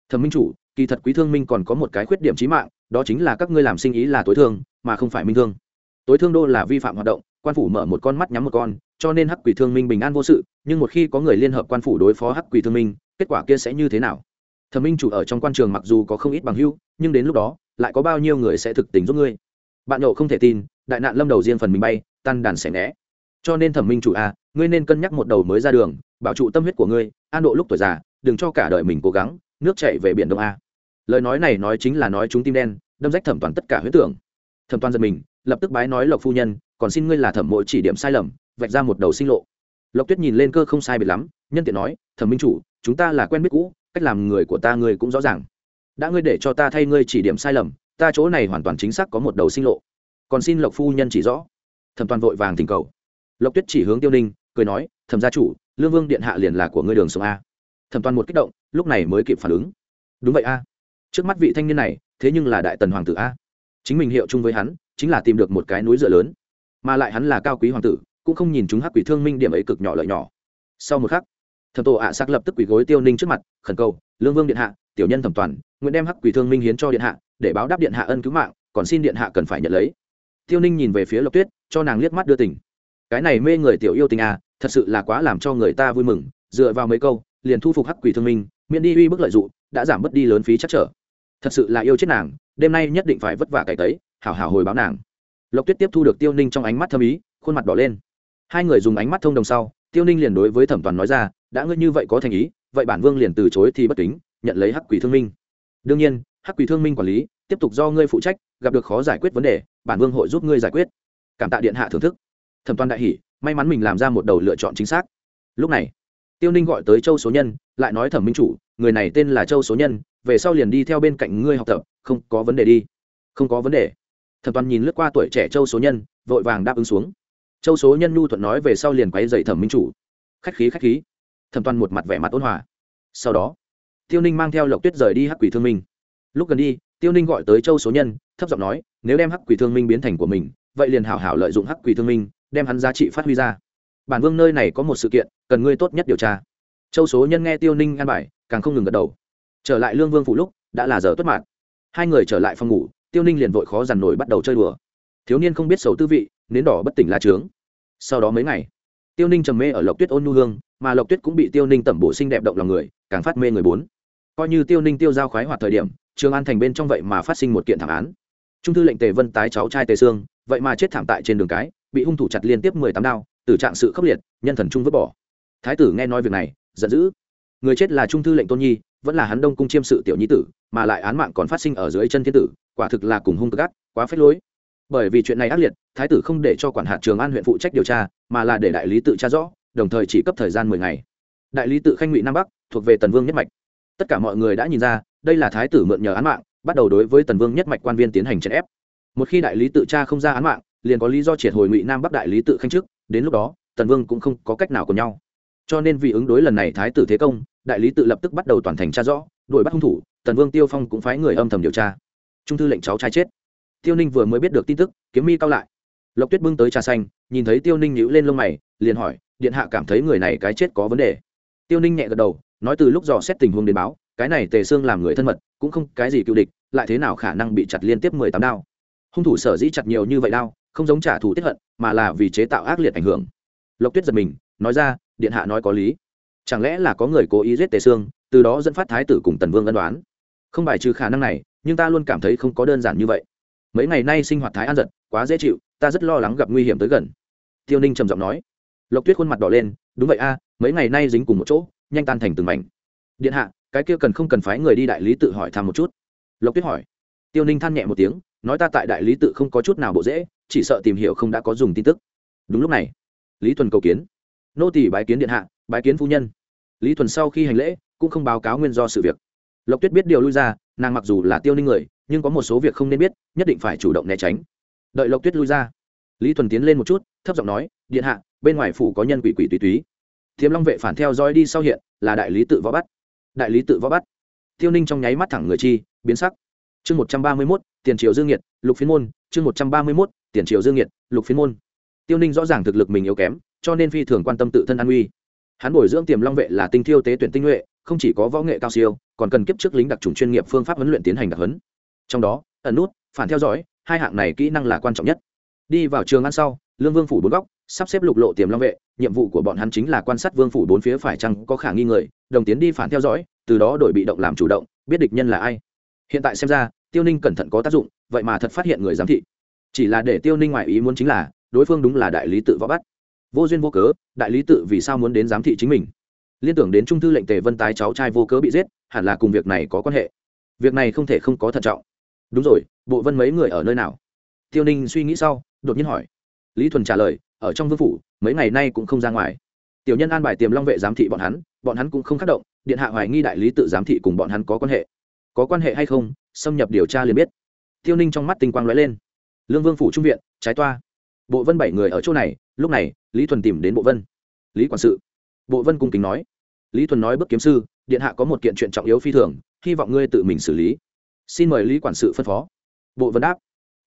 thẩm minh chủ kỳ thật quý thương minh còn có một cái khuyết điểm trí mạng đó chính là các ngươi làm sinh ý là tối thương mà không phải minh thương. Tối thương đô là vi phạm hoạt động quan phủ mở một con mắt nhắm một con cho nên hắc quỷ thương minh bình an vô sự nhưng một khi có người liên hợp quan phủ đối phó hắc quỷ thương minh kết quả kia sẽ như thế nào? Thẩm minh chủ ở trong quan trường mặc dù có không ít bằng hưu nhưng đến lúc đó lại có bao nhiêu người sẽ thực tình giúp ngươi? Bạn nhậu không thể tin đại nạn lâm đầu riêng phần mình bay tan đàn xẻ né cho nên thẩm minh chủ a à, ngươi nên cân nhắc một đầu mới ra đường bảo trụ tâm huyết của ngươi an độ lúc tuổi già đừng cho cả đời mình cố gắng nước chảy về biển đông a. Lời nói này nói chính là nói chúng tim đen, đâm rách thẩm toàn tất cả huyết tưởng. Thẩm toàn giật mình, lập tức bái nói lộc phu nhân, còn xin ngươi là thẩm mỗi chỉ điểm sai lầm, vạch ra một đầu sinh lộ. Lộc tuyết nhìn lên cơ không sai biệt lắm, nhân tiện nói, thẩm minh chủ, chúng ta là quen biết cũ, cách làm người của ta ngươi cũng rõ ràng. Đã ngươi để cho ta thay ngươi chỉ điểm sai lầm, ta chỗ này hoàn toàn chính xác có một đầu sinh lộ. Còn xin lộc phu nhân chỉ rõ. Thẩm toàn vội vàng thỉnh cầu. Lộc tuyết chỉ hướng tiêu ninh, cười nói, thẩm gia chủ, lương vương điện hạ liền là của ngươi đường sông a thẩm toàn một kích động, lúc này mới kịp phản ứng. Đúng vậy a. Trước mắt vị thanh niên này, thế nhưng là đại tần hoàng tử a. Chính mình hiệu chung với hắn, chính là tìm được một cái núi dựa lớn. Mà lại hắn là cao quý hoàng tử, cũng không nhìn chúng hắc quỷ thương minh điểm ấy cực nhỏ lợi nhỏ. Sau một khắc, thẩm tổ ạ à sắc lập tức quỷ gối tiêu ninh trước mặt, khẩn cầu, lương vương điện hạ, tiểu nhân thẩm toàn, nguyện đem hắc quỷ thương minh hiến cho điện hạ, để báo đáp điện hạ ân cứu mạng, còn xin điện hạ cần phải nhận lấy. Tiêu ninh nhìn về phía lộc tuyết, cho nàng liếc mắt đưa tỉnh cái này mê người tiểu yêu tình à thật sự là quá làm cho người ta vui mừng, dựa vào mấy câu liền thu phục hắc quỷ thương minh, miễn đi uy bức lợi dụng, đã giảm bớt đi lớn phí chắc trở. Thật sự là yêu chết nàng, đêm nay nhất định phải vất vả cày tấy, hảo hảo hồi báo nàng. Lộc tuyết tiếp thu được tiêu ninh trong ánh mắt thâm ý, khuôn mặt đỏ lên. Hai người dùng ánh mắt thông đồng sau, tiêu ninh liền đối với thẩm toàn nói ra, đã ngươi như vậy có thành ý, vậy bản vương liền từ chối thì bất kính, nhận lấy hắc quỷ thương minh. Đương nhiên, hắc quỷ thương minh quản lý, tiếp tục do ngươi phụ trách, gặp được khó giải quyết vấn đề, bản vương hội giúp ngươi giải quyết. Cảm tạ điện hạ thưởng thức. Thẩm toàn đại hỷ may mắn mình làm ra một đầu lựa chọn chính xác. Lúc này tiêu ninh gọi tới châu số nhân, lại nói thẩm minh chủ, người này tên là châu số nhân, về sau liền đi theo bên cạnh ngươi học tập, không có vấn đề đi. Không có vấn đề. Thẩm toàn nhìn lướt qua tuổi trẻ châu số nhân, vội vàng đáp ứng xuống. Châu số nhân nhu thuận nói về sau liền quay dậy thẩm minh chủ. Khách khí khách khí. Thẩm toàn một mặt vẻ mặt ôn hòa. Sau đó, tiêu ninh mang theo lộc tuyết rời đi hắc quỷ thương minh. Lúc gần đi, tiêu ninh gọi tới châu số nhân, thấp giọng nói, nếu đem hắc quỷ thương minh biến thành của mình, vậy liền hảo hảo lợi dụng hắc quỷ thương minh, đem hắn giá trị phát huy ra bản vương nơi này có một sự kiện, cần ngươi tốt nhất điều tra. Châu số nhân nghe tiêu ninh an bài, càng không ngừng gật đầu. Trở lại lương vương phủ lúc, đã là giờ tuất mạn hai người trở lại phòng ngủ, tiêu ninh liền vội khó dằn nổi bắt đầu chơi đùa. Thiếu niên không biết sầu tư vị, nến đỏ bất tỉnh la trướng. Sau đó mấy ngày, tiêu ninh trầm mê ở lộc tuyết ôn nu hương, mà lộc tuyết cũng bị tiêu ninh tẩm bổ xinh đẹp động lòng người, càng phát mê người bốn. Coi như tiêu ninh tiêu giao khoái hoạt thời điểm, trường an thành bên trong vậy mà phát sinh một kiện thảm án. Trung thư lệnh tề vân tái cháu trai tề sương, vậy mà chết thảm tại trên đường cái, bị hung thủ chặt liên tiếp mười tám đao tử trạng sự khốc liệt, nhân thần trung vứt bỏ. Thái tử nghe nói việc này, giận dữ. Người chết là trung thư lệnh tôn nhi, vẫn là hắn đông cung chiêm sự tiểu nhi tử, mà lại án mạng còn phát sinh ở dưới chân thiên tử, quả thực là cùng hung gắt quá phết lối. Bởi vì chuyện này ác liệt, thái tử không để cho quản hạt trường an huyện phụ trách điều tra, mà là để đại lý tự tra rõ, đồng thời chỉ cấp thời gian mười ngày. Đại lý tự khanh ngụy nam bắc, thuộc về tần vương nhất mạch. Tất cả mọi người đã nhìn ra, đây là thái tử mượn nhờ án mạng, bắt đầu đối với tần vương nhất mạch quan viên tiến hành chèn ép. Một khi đại lý tự tra không ra án mạng, liền có lý do triệt hồi ngụy nam bắc đại lý tự khanh chức đến lúc đó, tần vương cũng không có cách nào của nhau. Cho nên vì ứng đối lần này thái tử thế công, đại lý tự lập tức bắt đầu toàn thành tra rõ, đuổi bắt hung thủ, tần vương tiêu phong cũng phái người âm thầm điều tra. Trung thư lệnh cháu trai chết. Tiêu ninh vừa mới biết được tin tức, kiếm mi cao lại. Lộc tuyết bưng tới trà xanh, nhìn thấy tiêu ninh nhíu lên lông mày, liền hỏi, điện hạ cảm thấy người này cái chết có vấn đề? Tiêu ninh nhẹ gật đầu, nói từ lúc dò xét tình huống đến báo, cái này tề xương làm người thân mật, cũng không cái gì cựu địch, lại thế nào khả năng bị chặt liên tiếp mười tám đao? Hung thủ sở dĩ chặt nhiều như vậy đao không giống trả thù tiết hận, mà là vì chế tạo ác liệt ảnh hưởng. Lộc tuyết giật mình, nói ra, điện hạ nói có lý. Chẳng lẽ là có người cố ý giết tề xương từ đó dẫn phát thái tử cùng tần vương ân đoán không bài trừ khả năng này, nhưng ta luôn cảm thấy không có đơn giản như vậy. Mấy ngày nay sinh hoạt thái an giật quá dễ chịu, ta rất lo lắng gặp nguy hiểm tới gần. Tiêu ninh trầm giọng nói. Lộc tuyết khuôn mặt đỏ lên, đúng vậy a, mấy ngày nay dính cùng một chỗ, nhanh tan thành từng mảnh. Điện hạ, cái kia cần không cần phái người đi đại lý tự hỏi thăm một chút? Lộc tuyết hỏi. Tiêu ninh than nhẹ một tiếng, nói ta tại đại lý tự không có chút nào bộ dễ chỉ sợ tìm hiểu không đã có dùng tin tức. Đúng lúc này, lý thuần cầu kiến. Nô tỷ bái kiến điện hạ, bái kiến phu nhân. Lý thuần sau khi hành lễ, cũng không báo cáo nguyên do sự việc. Lộc tuyết biết điều lui ra, nàng mặc dù là tiêu ninh người, nhưng có một số việc không nên biết, nhất định phải chủ động né tránh. Đợi lộc tuyết lui ra, lý thuần tiến lên một chút, thấp giọng nói, điện hạ, bên ngoài phủ có nhân quỷ quỷ tùy túy thiếm long vệ phản theo dõi đi sau hiện, là đại lý tự võ bắt. Đại lý tự võ bắt. Tiêu ninh trong nháy mắt thẳng người chi, biến sắc. Chương một trăm ba mươi mốt, tiền triều dương nhiệt, lục phiên môn, chương một trăm ba mươi mốt tiền triều dương nhiệt, lục phiến môn. Tiêu ninh rõ ràng thực lực mình yếu kém, cho nên phi thường quan tâm tự thân an uy. Hắn bồi dưỡng tiềm long vệ là tinh thiêu tế tuyển tinh nhuệ, không chỉ có võ nghệ cao siêu, còn cần kiếp trước lính đặc trùng chuyên nghiệp phương pháp huấn luyện tiến hành đặc huấn. Trong đó, ẩn nút, phản theo dõi, hai hạng này kỹ năng là quan trọng nhất. Đi vào trường ăn sau, lương vương phủ bốn góc, sắp xếp lục lộ tiềm long vệ, nhiệm vụ của bọn hắn chính là quan sát vương phủ bốn phía phải chăng có khả nghi người, đồng tiến đi phản theo dõi, từ đó đổi bị động làm chủ động, biết địch nhân là ai. Hiện tại xem ra, tiêu ninh cẩn thận có tác dụng, vậy mà thật phát hiện người giám thị chỉ là để tiêu ninh ngoại ý muốn chính là, đối phương đúng là đại lý tự võ bắt. Vô duyên vô cớ, đại lý tự vì sao muốn đến giám thị chính mình? Liên tưởng đến trung thư lệnh tề vân tái cháu trai vô cớ bị giết, hẳn là cùng việc này có quan hệ. Việc này không thể không có thận trọng. Đúng rồi, bộ vân mấy người ở nơi nào? Tiêu ninh suy nghĩ sau, đột nhiên hỏi. Lý thuần trả lời, ở trong vương phủ, mấy ngày nay cũng không ra ngoài. Tiểu nhân an bài tiềm long vệ giám thị bọn hắn bọn hắn cũng không khắc động, điện hạ hoài nghi đại lý tự giám thị cùng bọn hắn có quan hệ. Có quan hệ hay không, xâm nhập điều tra liền biết. Tiêu ninh trong mắt tinh quang lóe lên lương vương phủ trung viện, trái toa. Bộ vân bảy người ở chỗ này, lúc này, lý thuần tìm đến bộ vân. Lý quản sự. Bộ vân cung kính nói. Lý thuần nói bước kiếm sư, điện hạ có một kiện chuyện trọng yếu phi thường, hy vọng ngươi tự mình xử lý. Xin mời lý quản sự phân phó. Bộ vân đáp.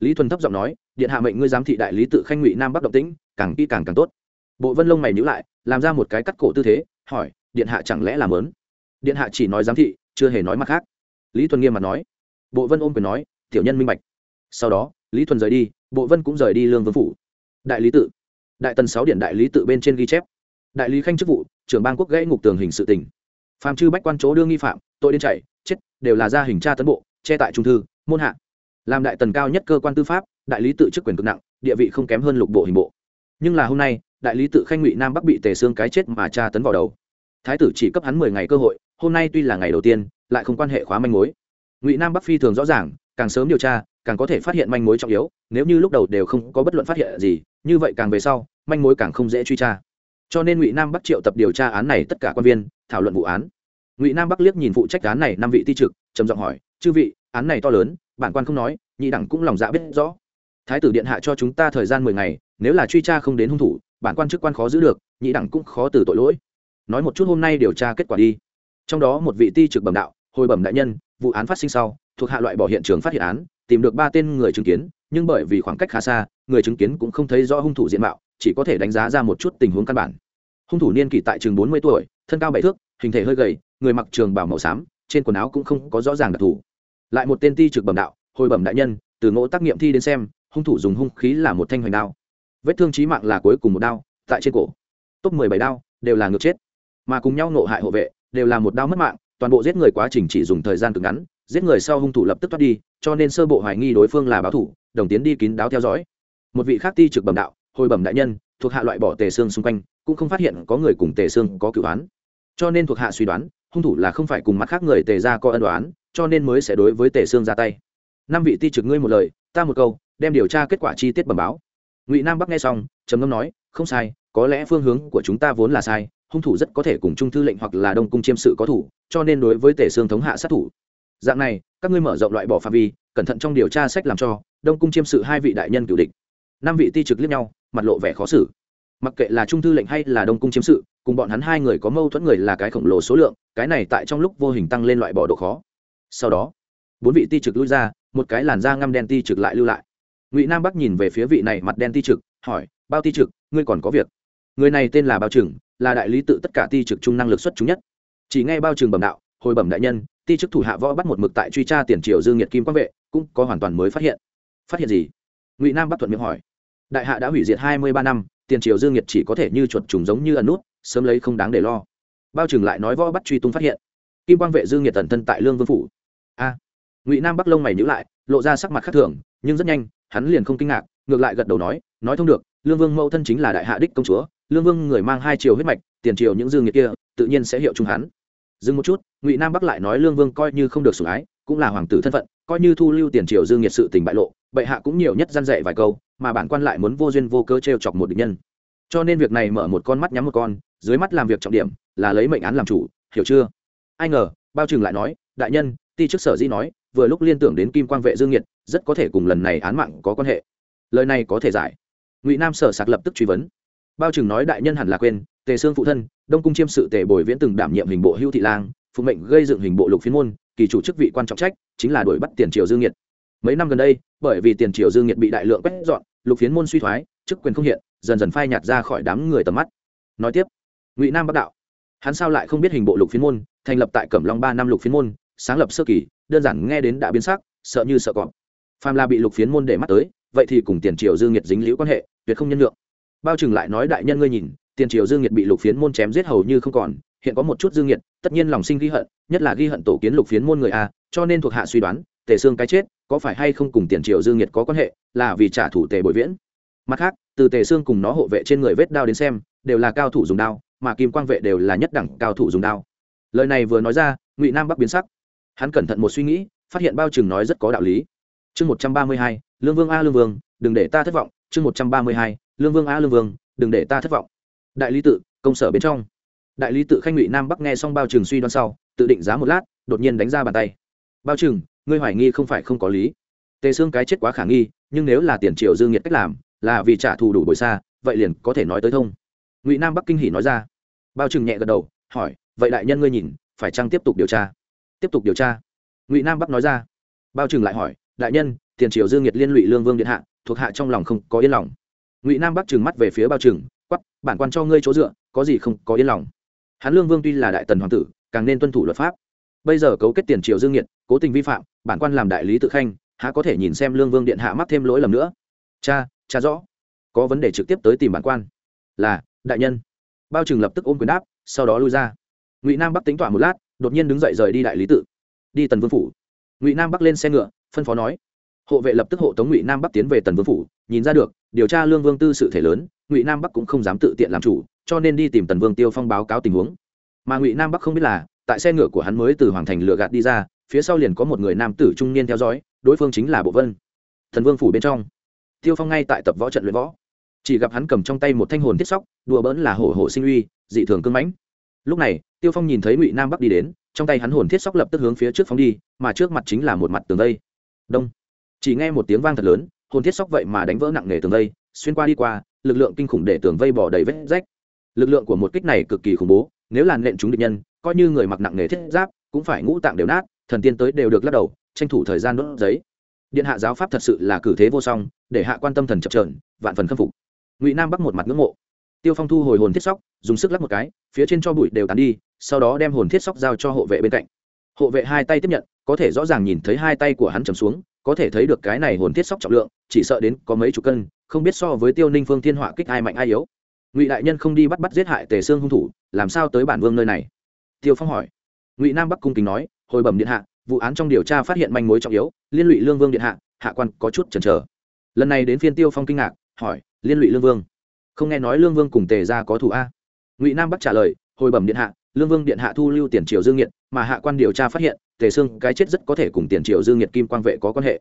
Lý thuần thấp giọng nói, điện hạ mệnh ngươi giám thị đại lý tự khanh ngụy nam bắc động tĩnh, càng kỹ càng càng tốt. Bộ vân lông mày nhữ lại, làm ra một cái cắt cổ tư thế, hỏi, điện hạ chẳng lẽ làm lớn điện hạ chỉ nói giám thị, chưa hề nói mặt khác. Lý thuần nghiêm mặt nói. Bộ vân ôm quyền nói, tiểu nhân minh bạch. Sau đó lý thuần rời đi, bộ vân cũng rời đi lương vương phủ. Đại lý tự, đại tần sáu điện đại lý tự bên trên ghi chép. Đại lý khanh chức vụ, trưởng bang quốc gãy ngục tường hình sự tỉnh. Phạm chư bách quan chỗ đương nghi phạm, tội đến chạy, chết, đều là gia hình tra tấn bộ, che tại trung thư, môn hạ. Làm đại tần cao nhất cơ quan tư pháp, đại lý tự chức quyền cực nặng, địa vị không kém hơn lục bộ hình bộ. Nhưng là hôm nay, đại lý tự khanh ngụy nam bắc bị tề xương cái chết mà tra tấn vào đầu. Thái tử chỉ cấp hắn mười ngày cơ hội, hôm nay tuy là ngày đầu tiên, lại không quan hệ khóa manh mối. Ngụy nam bắc phi thường rõ ràng càng sớm điều tra, càng có thể phát hiện manh mối trọng yếu, nếu như lúc đầu đều không có bất luận phát hiện gì, như vậy càng về sau, manh mối càng không dễ truy tra. Cho nên ngụy nam bắc triệu tập điều tra án này tất cả quan viên, thảo luận vụ án. Ngụy nam bắc liếc nhìn phụ trách án này năm vị ti trực, trầm giọng hỏi, chư vị, án này to lớn, bản quan không nói, nhị đẳng cũng lòng dạ biết rõ. Thái tử điện hạ cho chúng ta thời gian mười ngày, nếu là truy tra không đến hung thủ, bản quan chức quan khó giữ được, nhị đẳng cũng khó từ tội lỗi. Nói một chút hôm nay điều tra kết quả đi. Trong đó một vị ti trực bẩm đạo, hồi bẩm đại nhân, vụ án phát sinh sau thuộc hạ loại bỏ hiện trường phát hiện án, tìm được ba tên người chứng kiến, nhưng bởi vì khoảng cách khá xa, người chứng kiến cũng không thấy rõ hung thủ diện mạo, chỉ có thể đánh giá ra một chút tình huống căn bản. Hung thủ niên kỷ tại trường bốn mươi tuổi, thân cao bảy thước, hình thể hơi gầy, người mặc trường bảo màu xám, trên quần áo cũng không có rõ ràng đặc thù. Lại một tên ti trực bẩm đạo, hồi bẩm đại nhân, từ ngỗ tác nghiệm thi đến xem, hung thủ dùng hung khí là một thanh hoành đao. Vết thương trí mạng là cuối cùng một đao, tại trên cổ. Top mười bảy đao, đều là ngược chết. Mà cùng nhau nộ hại hộ vệ, đều là một đao mất mạng, toàn bộ giết người quá trình chỉ dùng thời gian cực ngắn giết người sau hung thủ lập tức thoát đi, cho nên sơ bộ hoài nghi đối phương là báo thủ, đồng tiến đi kín đáo theo dõi. Một vị khác ti trực bẩm đạo, hồi bẩm đại nhân, thuộc hạ loại bỏ tề xương xung quanh, cũng không phát hiện có người cùng tề xương có cựu án. Cho nên thuộc hạ suy đoán, hung thủ là không phải cùng mặt khác người tề ra có ân đoán cho nên mới sẽ đối với tề xương ra tay. Năm vị ti trực ngươi một lời, ta một câu, đem điều tra kết quả chi tiết bẩm báo. Ngụy nam bắc nghe xong, trầm ngâm nói, không sai, có lẽ phương hướng của chúng ta vốn là sai, hung thủ rất có thể cùng trung thư lệnh hoặc là đông cung chiêm sự có thủ, cho nên đối với tề xương thống hạ sát thủ dạng này, các ngươi mở rộng loại bỏ phạm vi, cẩn thận trong điều tra sách làm cho, đông cung chiêm sự hai vị đại nhân cửu địch. Năm vị ti trực liếc nhau, mặt lộ vẻ khó xử. Mặc kệ là trung thư lệnh hay là đông cung chiếm sự, cùng bọn hắn hai người có mâu thuẫn người là cái khổng lồ số lượng, cái này tại trong lúc vô hình tăng lên loại bỏ độ khó. Sau đó, bốn vị ti trực lui ra, một cái làn da ngăm đen ti trực lại lưu lại. Ngụy nam bắc nhìn về phía vị này mặt đen ti trực, hỏi, bao ti trực, ngươi còn có việc? Người này tên là bao trừng, là đại lý tự tất cả ti trực trung năng lực xuất chúng nhất. Chỉ nghe bao trừng bẩm đạo, hồi bẩm đại nhân ti chức thủ hạ võ bắt một mực tại truy tra tiền triều dương nhiệt kim quang vệ, cũng có hoàn toàn mới phát hiện. Phát hiện gì? Ngụy nam bắt thuận miệng hỏi. Đại hạ đã hủy diệt hai mươi ba năm, tiền triều dương nhiệt chỉ có thể như chuột trùng giống như ẩn nút, sớm lấy không đáng để lo. Bao trừng lại nói võ bắt truy tung phát hiện. Kim quang vệ dương nhiệt tần thân tại lương vương phủ. A! Ngụy nam bắc lông mày nhữ lại, lộ ra sắc mặt khác thường, nhưng rất nhanh, hắn liền không kinh ngạc, ngược lại gật đầu nói nói thông được, lương vương mẫu thân chính là đại hạ đích công chúa, lương vương người mang hai triều huyết mạch, tiền triều những dương nhiệt kia, tự nhiên sẽ hiệu chung hắn dừng một chút, ngụy nam bắc lại nói lương vương coi như không được sủng ái, cũng là hoàng tử thân phận, coi như thu lưu tiền triều dương nhiệt sự tình bại lộ, bệ hạ cũng nhiều nhất gian dạy vài câu, mà bản quan lại muốn vô duyên vô cơ t chọc một địch nhân. Cho nên việc này mở một con mắt nhắm một con, dưới mắt làm việc trọng điểm là lấy mệnh án làm chủ, hiểu chưa? Ai ngờ, bao trừng lại nói, đại nhân, ti chức sở dĩ nói, vừa lúc liên tưởng đến kim Quan vệ dương nhiệt rất có thể cùng lần này án mạng có quan hệ. Lời này có thể giải. Ngụy nam sở sạc lập tức truy vấn. Bao trừng nói, đại nhân hẳn là quên tề xương phụ thân, đông cung chiêm sự tề bồi viễn từng đảm nhiệm hình bộ hữu thị lang, phụ mệnh gây dựng hình bộ lục phiên môn, kỳ chủ chức vị quan trọng trách, chính là đuổi bắt tiền triều dương nhiệt mấy năm gần đây, bởi vì tiền triều dương nhiệt bị đại lượng quét dọn, lục phiến môn suy thoái, chức quyền không hiện, dần dần phai nhạt ra khỏi đám người tầm mắt. Nói tiếp, ngụy nam bắc đạo. Hắn sao lại không biết hình bộ lục phiến môn, thành lập tại cẩm long ba năm lục phiến môn, sáng lập sơ kỳ, đơn giản nghe đến đã biến sắc, sợ như sợ cọp. Phàm là bị lục phiến môn để mắt tới, vậy thì cùng tiền triều dương nhiệt dính liễu quan hệ, tuyệt không nhân lượng bao trừng lại nói đại nhân ngươi nhìn tiền triều dương nhiệt bị lục phiến môn chém giết hầu như không còn, hiện có một chút dương nhiệt, tất nhiên lòng sinh ghi hận, nhất là ghi hận tổ kiến lục phiến môn người a, cho nên thuộc hạ suy đoán, tề xương cái chết, có phải hay không cùng tiền triều dương nhiệt có quan hệ, là vì trả thủ tề bội viễn. Mặt khác, từ tề xương cùng nó hộ vệ trên người vết đao đến xem, đều là cao thủ dùng đao, mà kim quang vệ đều là nhất đẳng cao thủ dùng đao. Lời này vừa nói ra, ngụy nam bắc biến sắc. Hắn cẩn thận một suy nghĩ, phát hiện bao trừng nói rất có đạo lý. Chương một trăm ba mươi hai, lương vương a lương vương, đừng để ta thất vọng. Chương một trăm ba mươi hai, lương vương a lương vương, đừng để ta thất vọng đại lý tự, công sở bên trong. Đại lý tự khanh ngụy nam bắc nghe xong bao trừng suy đoán sau, tự định giá một lát, đột nhiên đánh ra bàn tay. Bao trừng, ngươi hoài nghi không phải không có lý. Tề xương cái chết quá khả nghi, nhưng nếu là tiền triệu dương nhiệt cách làm, là vì trả thù đủ bồi xa, vậy liền có thể nói tới thông. Ngụy nam bắc kinh hỉ nói ra. Bao trừng nhẹ gật đầu, hỏi, vậy đại nhân ngươi nhìn, phải chăng tiếp tục điều tra? Tiếp tục điều tra. Ngụy nam bắc nói ra. Bao trừng lại hỏi, đại nhân, tiền triều dương nhiệt liên lụy lương vương điện hạ, thuộc hạ trong lòng không có yên lòng. Ngụy nam bắc trừng mắt về phía bao trừng quắp bản quan cho ngươi chỗ dựa, có gì không, có yên lòng. Hắn lương vương tuy là đại tần hoàng tử, càng nên tuân thủ luật pháp. Bây giờ cấu kết tiền triều dương nhiệt cố tình vi phạm, bản quan làm đại lý tự khanh, há có thể nhìn xem lương vương điện hạ mắc thêm lỗi lầm nữa? Cha cha rõ. Có vấn đề trực tiếp tới tìm bản quan. Là, đại nhân. Bao trừng lập tức ôm quyền đáp, sau đó lui ra. Ngụy nam bắc tính tỏa một lát, đột nhiên đứng dậy rời đi đại lý tự. Đi tần vương phủ. Ngụy nam bắc lên xe ngựa, phân phó nói. Hộ vệ lập tức hộ tống ngụy nam bắc tiến về tần vương phủ, nhìn ra được, điều tra lương vương tư sự thể lớn ngụy nam bắc cũng không dám tự tiện làm chủ, cho nên đi tìm tần vương tiêu phong báo cáo tình huống. Mà ngụy nam bắc không biết là, tại xe ngựa của hắn mới từ hoàng thành lựa gạt đi ra, phía sau liền có một người nam tử trung niên theo dõi, đối phương chính là bộ vân. Thần vương phủ bên trong. Tiêu phong ngay tại tập võ trận luyện võ. Chỉ gặp hắn cầm trong tay một thanh hồn thiết sóc, đùa bỡn là hổ hổ sinh uy, dị thường cưng mãnh. Lúc này, tiêu phong nhìn thấy ngụy nam bắc đi đến, trong tay hắn hồn thiết sóc lập tức hướng phía trước phóng đi, mà trước mặt chính là một mặt tường vây. Đông. Chỉ nghe một tiếng vang thật lớn, hồn thiết sóc vậy mà đánh vỡ nặng nề tường vây, xuyên qua đi qua lực lượng kinh khủng để tường vây bỏ đầy vết rách. Lực lượng của một kích này cực kỳ khủng bố, nếu làn nện chúng địch nhân, coi như người mặc nặng nghề thiết giáp, cũng phải ngũ tạng đều nát, thần tiên tới đều được lắc đầu, tranh thủ thời gian đốt giấy. Điện hạ giáo pháp thật sự là cử thế vô song, để hạ quan tâm thần chập trờn vạn phần khâm phục. Ngụy nam bắc một mặt ngưỡng mộ. Tiêu phong thu hồi hồn thiết sóc, dùng sức lắc một cái, phía trên cho bụi đều tán đi, sau đó đem hồn thiết sóc giao cho hộ vệ bên cạnh. Hộ vệ hai tay tiếp nhận, có thể rõ ràng nhìn thấy hai tay của hắn trầm xuống, có thể thấy được cái này hồn thiết sóc trọng lượng, chỉ sợ đến có mấy chục cân không biết so với tiêu ninh phương thiên họa kích ai mạnh ai yếu. Ngụy đại nhân không đi bắt bắt giết hại tề xương hung thủ, làm sao tới bản vương nơi này? Tiêu phong hỏi. Ngụy nam bắc cung kính nói, hồi bẩm điện hạ, vụ án trong điều tra phát hiện manh mối trọng yếu, liên lụy lương vương điện hạ hạ quan có chút chần chờ. Lần này đến phiên tiêu phong kinh ngạc, hỏi, liên lụy lương vương? Không nghe nói lương vương cùng tề ra có thủ a? Ngụy nam bắc trả lời, hồi bẩm điện hạ, lương vương điện hạ thu lưu tiền triều dương nhiệt mà hạ quan điều tra phát hiện, tề xương cái chết rất có thể cùng tiền triều dương nhiệt kim quang vệ có quan hệ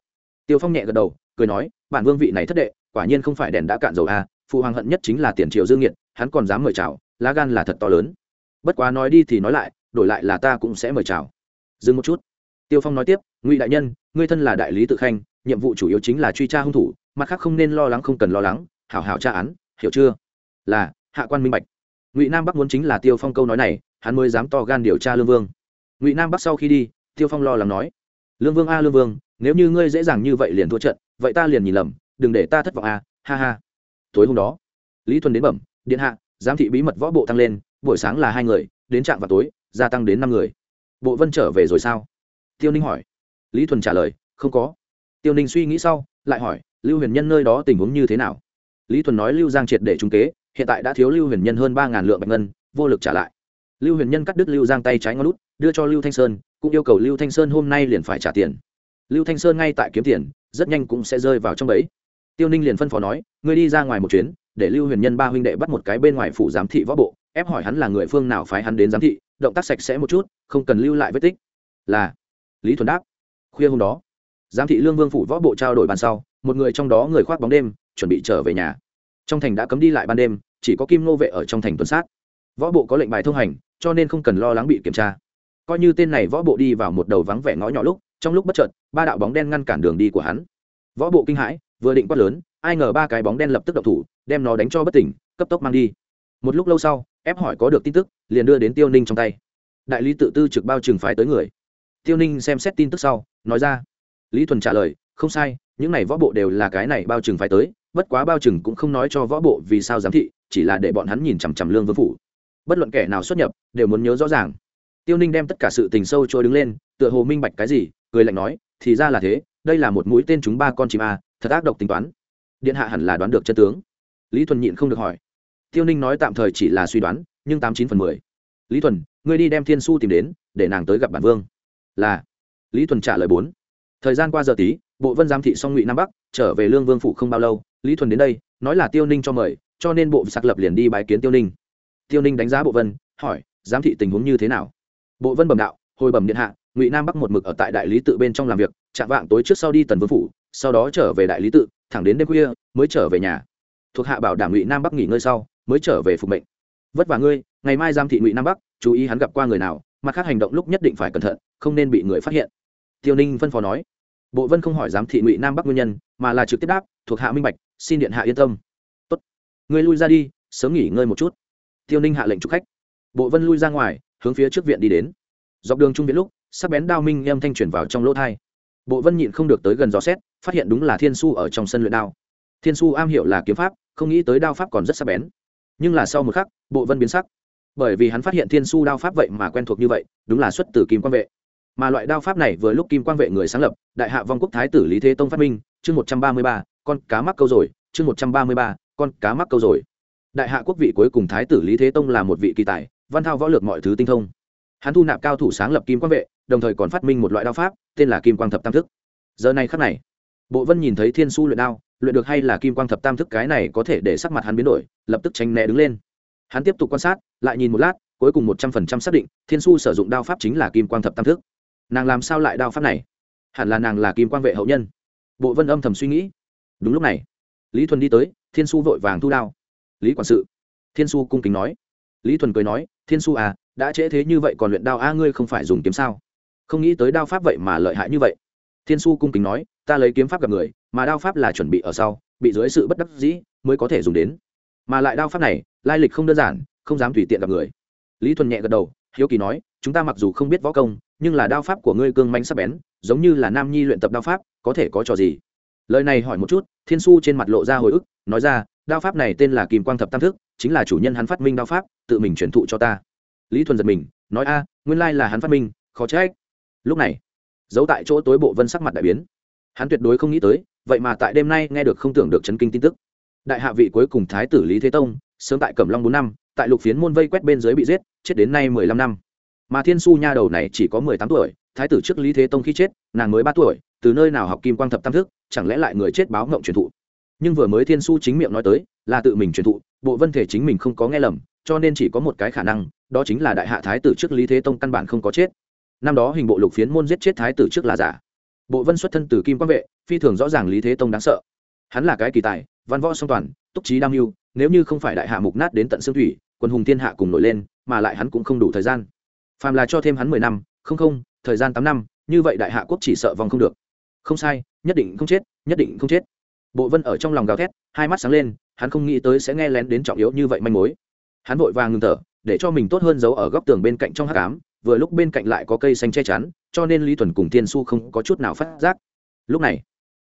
tiêu phong nhẹ gật đầu, cười nói, bản vương vị này thất đệ, quả nhiên không phải đèn đã cạn dầu a phụ hoàng hận nhất chính là tiền triều dương nghiệt, hắn còn dám mời chào, lá gan là thật to lớn. Bất quá nói đi thì nói lại, đổi lại là ta cũng sẽ mời chào. Dừng một chút. Tiêu phong nói tiếp, ngụy đại nhân, ngươi thân là đại lý tự khanh, nhiệm vụ chủ yếu chính là truy tra hung thủ, mặt khác không nên lo lắng không cần lo lắng, hảo hảo tra án, hiểu chưa? Là, hạ quan minh bạch. Ngụy nam bắc muốn chính là tiêu phong câu nói này, hắn mới dám to gan điều tra lương vương. Ngụy nam bắc sau khi đi, tiêu phong lo lắng nói, lương vương a, lương vương nếu như ngươi dễ dàng như vậy liền thua trận vậy ta liền nhìn lầm đừng để ta thất vọng à, ha ha. Tối hôm đó lý thuần đến bẩm điện hạ giám thị bí mật võ bộ tăng lên buổi sáng là hai người đến trạm vào tối gia tăng đến năm người. Bộ vân trở về rồi sao? Tiêu ninh hỏi. Lý thuần trả lời không có. Tiêu ninh suy nghĩ sau lại hỏi lưu huyền nhân nơi đó tình huống như thế nào? Lý thuần nói lưu giang triệt để trung kế hiện tại đã thiếu lưu huyền nhân hơn ba ngàn lượng bạch ngân vô lực trả lại. Lưu huyền nhân cắt đứt lưu giang tay trái ngón lút đưa cho lưu thanh sơn cũng yêu cầu lưu thanh sơn hôm nay liền phải trả tiền lưu thanh sơn ngay tại kiếm tiền, rất nhanh cũng sẽ rơi vào trong bẫy. Tiêu ninh liền phân phó nói, ngươi đi ra ngoài một chuyến, để lưu huyền nhân ba huynh đệ bắt một cái bên ngoài phủ giám thị võ bộ, ép hỏi hắn là người phương nào phái hắn đến giám thị, động tác sạch sẽ một chút, không cần lưu lại vết tích. Là, lý thuần đáp. Khuya hôm đó, giám thị lương vương phủ võ bộ trao đổi bàn sau, một người trong đó người khoác bóng đêm, chuẩn bị trở về nhà. Trong thành đã cấm đi lại ban đêm, chỉ có kim nô vệ ở trong thành tuần sát. Võ bộ có lệnh bài thông hành, cho nên không cần lo lắng bị kiểm tra. Coi như tên này võ bộ đi vào một đầu vắng vẻ ngõ nhỏ lúc trong lúc bất chợt, ba đạo bóng đen ngăn cản đường đi của hắn. Võ bộ kinh hãi, vừa định quát lớn, ai ngờ ba cái bóng đen lập tức đậu thủ, đem nó đánh cho bất tỉnh, cấp tốc mang đi. Một lúc lâu sau, ép hỏi có được tin tức, liền đưa đến tiêu ninh trong tay. Đại lý tự tư trực bao trừng phái tới người. Tiêu ninh xem xét tin tức sau, nói ra. Lý thuần trả lời, không sai, những này võ bộ đều là cái này bao trừng phái tới, bất quá bao trừng cũng không nói cho võ bộ vì sao giám thị, chỉ là để bọn hắn nhìn chằm chằm lương vương phủ. Bất luận kẻ nào xuất nhập, đều muốn nhớ rõ ràng. Tiêu ninh đem tất cả sự tình sâu trôi đứng lên, tựa hồ minh bạch cái gì cười lạnh nói, thì ra là thế, đây là một mũi tên chúng ba con chim a, thật ác độc tính toán. Điện hạ hẳn là đoán được chân tướng. Lý thuần nhịn không được hỏi. Tiêu ninh nói tạm thời chỉ là suy đoán, nhưng tám chín phần mười. Lý thuần, ngươi đi đem thiên su tìm đến, để nàng tới gặp bản vương. Là. Lý thuần trả lời bốn. Thời gian qua giờ tí, bộ vân giám thị xong ngụy nam bắc, trở về lương vương phủ không bao lâu, lý thuần đến đây, nói là tiêu ninh cho mời, cho nên bộ sạc lập liền đi bái kiến tiêu ninh. Tiêu ninh đánh giá bộ vân, hỏi, giám thị tình huống như thế nào? Bộ vân bẩm đạo, hồi bẩm điện hạ ngụy nam bắc một mực ở tại đại lý tự bên trong làm việc chạm vạng tối trước sau đi tần vương phủ sau đó trở về đại lý tự thẳng đến đêm khuya mới trở về nhà thuộc hạ bảo đảm ngụy nam bắc nghỉ ngơi sau mới trở về phục mệnh vất vả ngươi ngày mai giam thị ngụy nam bắc chú ý hắn gặp qua người nào mặt khác hành động lúc nhất định phải cẩn thận không nên bị người phát hiện tiêu ninh phân phó nói bộ vân không hỏi giám thị ngụy nam bắc nguyên nhân mà là trực tiếp đáp thuộc hạ minh bạch xin điện hạ yên tâm tốt ngươi lui ra đi sớm nghỉ ngơi một chút tiêu ninh hạ lệnh chụp khách bộ vân lui ra ngoài hướng phía trước viện đi đến dọc đường trung viện lúc sắc bén đao minh âm thanh chuyển vào trong lỗ thai. Bộ vân nhịn không được tới gần gió xét, phát hiện đúng là thiên su ở trong sân luyện đao. Thiên su am hiểu là kiếm pháp, không nghĩ tới đao pháp còn rất sắc bén. Nhưng là sau một khắc, bộ vân biến sắc. Bởi vì hắn phát hiện thiên su đao pháp vậy mà quen thuộc như vậy, đúng là xuất từ kim quang vệ. Mà loại đao pháp này vừa lúc kim quang vệ người sáng lập, đại hạ vong quốc thái tử lý thế tông phát minh, chương một trăm ba mươi ba, con cá mắc câu rồi, chương một trăm ba mươi ba, con cá mắc câu rồi. Đại hạ quốc vị cuối cùng thái tử lý thế tông là một vị kỳ tài, văn thao võ lược mọi thứ tinh thông hắn thu nạp cao thủ sáng lập kim quang vệ, đồng thời còn phát minh một loại đao pháp, tên là kim quang thập tam thức. Giờ này khắc này, bộ vân nhìn thấy thiên su luyện đao, luyện được hay là kim quang thập tam thức cái này có thể để sắc mặt hắn biến đổi, lập tức tránh né đứng lên. Hắn tiếp tục quan sát, lại nhìn một lát, cuối cùng một trăm phần trăm xác định, thiên su sử dụng đao pháp chính là kim quang thập tam thức. Nàng làm sao lại đao pháp này? Hẳn là nàng là kim quang vệ hậu nhân. Bộ vân âm thầm suy nghĩ. Đúng lúc này, lý thuần đi tới, thiên su vội vàng thu đao. Lý quản sự, thiên su cung kính nói. Lý thuần cười nói, thiên su à đã trễ thế như vậy còn luyện đao a, ngươi không phải dùng kiếm sao? Không nghĩ tới đao pháp vậy mà lợi hại như vậy. Thiên su cung kính nói, ta lấy kiếm pháp gặp người, mà đao pháp là chuẩn bị ở sau, bị dưới sự bất đắc dĩ mới có thể dùng đến. Mà lại đao pháp này, lai lịch không đơn giản, không dám tùy tiện gặp người. Lý thuần nhẹ gật đầu, hiếu kỳ nói, chúng ta mặc dù không biết võ công, nhưng là đao pháp của ngươi cương manh sắc bén, giống như là nam nhi luyện tập đao pháp, có thể có trò gì? Lời này hỏi một chút, thiên su trên mặt lộ ra hồi ức, nói ra, đao pháp này tên là kim quang thập tam thức, chính là chủ nhân hắn phát minh đao pháp, tự mình truyền thụ cho ta lý thuần giật mình, nói, a, nguyên lai là hắn phát minh, khó trách. Lúc này, giấu tại chỗ tối bộ vân sắc mặt đại biến. Hắn tuyệt đối không nghĩ tới, vậy mà tại đêm nay nghe được không tưởng được chấn kinh tin tức. Đại hạ vị cuối cùng thái tử lý thế tông, sớm tại cẩm long bốn năm, tại lục phiến môn vây quét bên dưới bị giết, chết đến nay mười lăm năm. Mà thiên su nha đầu này chỉ có mười tám tuổi, thái tử trước lý thế tông khi chết, nàng mới ba tuổi, từ nơi nào học kim quang thập tam thức, chẳng lẽ lại người chết báo ngộng truyền thụ? Nhưng vừa mới thiên su chính miệng nói tới, là tự mình truyền thụ, bộ vân thể chính mình không có nghe lầm, cho nên chỉ có một cái khả năng đó chính là đại hạ thái tử trước lý thế tông căn bản không có chết. Năm đó hình bộ lục phiến môn giết chết thái tử trước là giả. Bộ vân xuất thân từ kim quang vệ, phi thường rõ ràng lý thế tông đáng sợ. Hắn là cái kỳ tài, văn võ song toàn, túc trí đam mưu, nếu như không phải đại hạ mục nát đến tận xương thủy, quân hùng thiên hạ cùng nổi lên, mà lại hắn cũng không đủ thời gian. Phàm là cho thêm hắn mười năm, không không, thời gian tám năm, như vậy đại hạ quốc chỉ sợ vòng không được. Không sai, nhất định không chết, nhất định không chết. Bộ vân ở trong lòng gào thét, hai mắt sáng lên, hắn không nghĩ tới sẽ nghe lén đến trọng yếu như vậy manh mối. Hắn vội vàng ngừng thở để cho mình tốt hơn giấu ở góc tường bên cạnh trong hát cám vừa lúc bên cạnh lại có cây xanh che chắn, cho nên lý thuần cùng thiên su không có chút nào phát giác. Lúc này,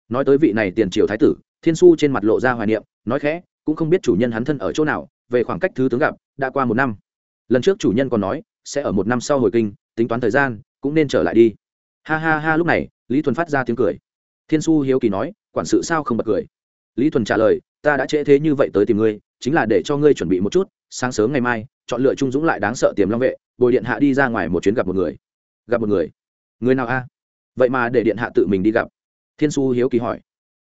nói tới vị này tiền triều thái tử, thiên su trên mặt lộ ra hoài niệm, nói khẽ, cũng không biết chủ nhân hắn thân ở chỗ nào, về khoảng cách thứ tướng gặp, đã qua một năm. Lần trước chủ nhân còn nói, sẽ ở một năm sau hồi kinh, tính toán thời gian, cũng nên trở lại đi. Ha ha ha, lúc này, lý thuần phát ra tiếng cười. Thiên su hiếu kỳ nói, quản sự sao không bật cười? Lý thuần trả lời, ta đã trễ thế như vậy tới tìm ngươi, chính là để cho ngươi chuẩn bị một chút, sáng sớm ngày mai chọn lựa trung dũng lại đáng sợ tiềm long vệ, bồi điện hạ đi ra ngoài một chuyến gặp một người. Gặp một người? Người nào a? Vậy mà để điện hạ tự mình đi gặp. Thiên su hiếu kỳ hỏi.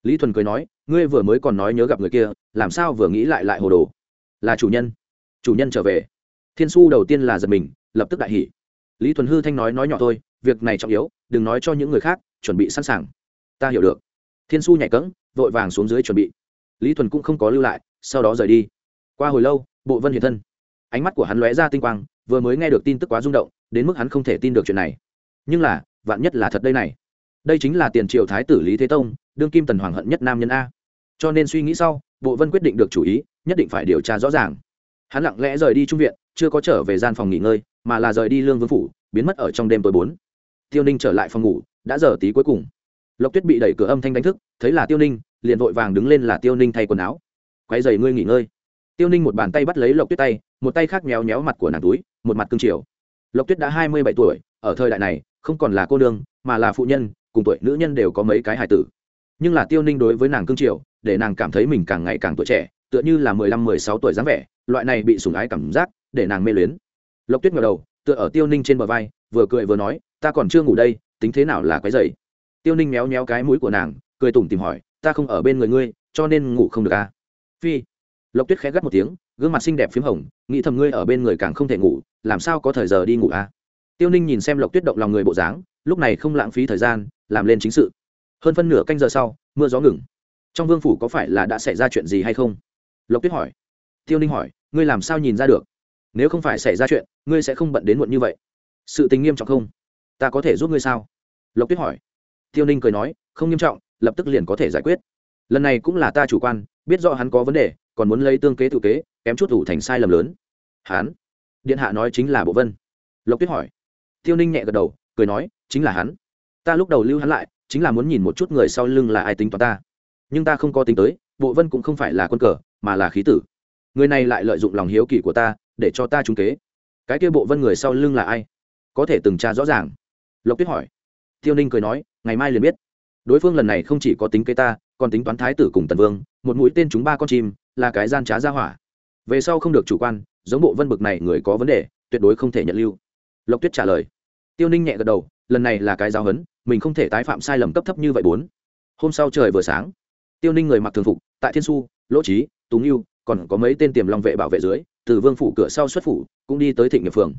Lý thuần cười nói, ngươi vừa mới còn nói nhớ gặp người kia, làm sao vừa nghĩ lại lại hồ đồ? Là chủ nhân. Chủ nhân trở về. Thiên su đầu tiên là giật mình, lập tức đại hỉ. Lý thuần hư thanh nói nói nhỏ thôi, việc này trọng yếu, đừng nói cho những người khác, chuẩn bị sẵn sàng. Ta hiểu được. Thiên su nhảy cẫng, vội vàng xuống dưới chuẩn bị. Lý thuần cũng không có lưu lại, sau đó rời đi. Qua hồi lâu, bộ vân hiện thân ánh mắt của hắn lóe ra tinh quang, vừa mới nghe được tin tức quá rung động, đến mức hắn không thể tin được chuyện này. Nhưng là, vạn nhất là thật đây này. Đây chính là tiền triều thái tử lý thế tông, đương kim tần hoàng hận nhất nam nhân a. Cho nên suy nghĩ sau, bộ vân quyết định được chủ ý, nhất định phải điều tra rõ ràng. Hắn lặng lẽ rời đi trung viện, chưa có trở về gian phòng nghỉ ngơi, mà là rời đi lương vương phủ, biến mất ở trong đêm tối bốn. Tiêu ninh trở lại phòng ngủ, đã giờ tí cuối cùng. Lộc tuyết bị đẩy cửa âm thanh đánh thức, thấy là tiêu ninh, liền vội vàng đứng lên là tiêu ninh thay quần áo. Quay dày ngươi nghỉ ngơi tiêu ninh một bàn tay bắt lấy lộc tuyết tay, một tay khác méo méo mặt của nàng túi, một mặt cương triều lộc tuyết đã hai mươi bảy tuổi, ở thời đại này, không còn là cô nương, mà là phụ nhân, cùng tuổi nữ nhân đều có mấy cái hài tử. Nhưng là tiêu ninh đối với nàng cương triều để nàng cảm thấy mình càng ngày càng tuổi trẻ, tựa như là mười lăm, mười sáu tuổi dáng vẻ, loại này bị sủng ái cảm giác, để nàng mê luyến. Lộc tuyết ngờ đầu, tựa ở tiêu ninh trên bờ vai, vừa cười vừa nói, ta còn chưa ngủ đây, tính thế nào là cái dày tiêu ninh méo méo cái mũi của nàng, cười tủm tìm hỏi, ta không ở bên người ngươi, cho nên ngủ không được à. phi lộc tuyết khẽ gắt một tiếng, gương mặt xinh đẹp p h í m hồng, nghĩ thầm ngươi ở bên người càng không thể ngủ, làm sao có thời giờ đi ngủ à. tiêu ninh nhìn xem lộc tuyết động lòng người bộ dáng, lúc này không lãng phí thời gian, làm lên chính sự. Hơn phân nửa canh giờ sau, mưa gió ngừng. Trong vương phủ có phải là đã xảy ra chuyện gì hay không? Lộc tuyết hỏi. Tiêu ninh hỏi, ngươi làm sao nhìn ra được? Nếu không phải xảy ra chuyện, ngươi sẽ không bận đến muộn như vậy. Sự tình nghiêm trọng không? Ta có thể giúp ngươi sao? Lộc tuyết hỏi. Tiêu ninh cười nói, không nghiêm trọng, lập tức liền có thể giải quyết. Lần này cũng là ta chủ quan, biết rõ hắn có vấn đề còn muốn lấy tương kế tự kế, kém chút ủ thành sai lầm lớn. Hắn điện hạ nói chính là bộ vân. Lộc tuyết hỏi. Tiêu ninh nhẹ gật đầu, cười nói, chính là hắn. Ta lúc đầu lưu hắn lại, chính là muốn nhìn một chút người sau lưng là ai tính toán ta. Nhưng ta không có tính tới, bộ vân cũng không phải là quân cờ, mà là khí tử. Người này lại lợi dụng lòng hiếu kỳ của ta, để cho ta trúng kế. Cái kia bộ vân người sau lưng là ai? Có thể từng tra rõ ràng. Lộc tuyết hỏi. Tiêu ninh cười nói, ngày mai liền biết. Đối phương lần này không chỉ có tính kế ta, còn tính toán thái tử cùng tần vương, một mũi tên chúng ba con chim là cái gian trá ra hỏa. Về sau không được chủ quan, giống bộ vân bực này người có vấn đề, tuyệt đối không thể nhận lưu. Lộc tuyết trả lời. Tiêu ninh nhẹ gật đầu, lần này là cái giáo hấn mình không thể tái phạm sai lầm cấp thấp như vậy bốn. Hôm sau trời vừa sáng, tiêu ninh người mặc thường phục, tại thiên su lỗ trí túng yêu còn có mấy tên tiềm long vệ bảo vệ dưới, từ vương phủ cửa sau xuất phủ, cũng đi tới thịnh nghiệp phường.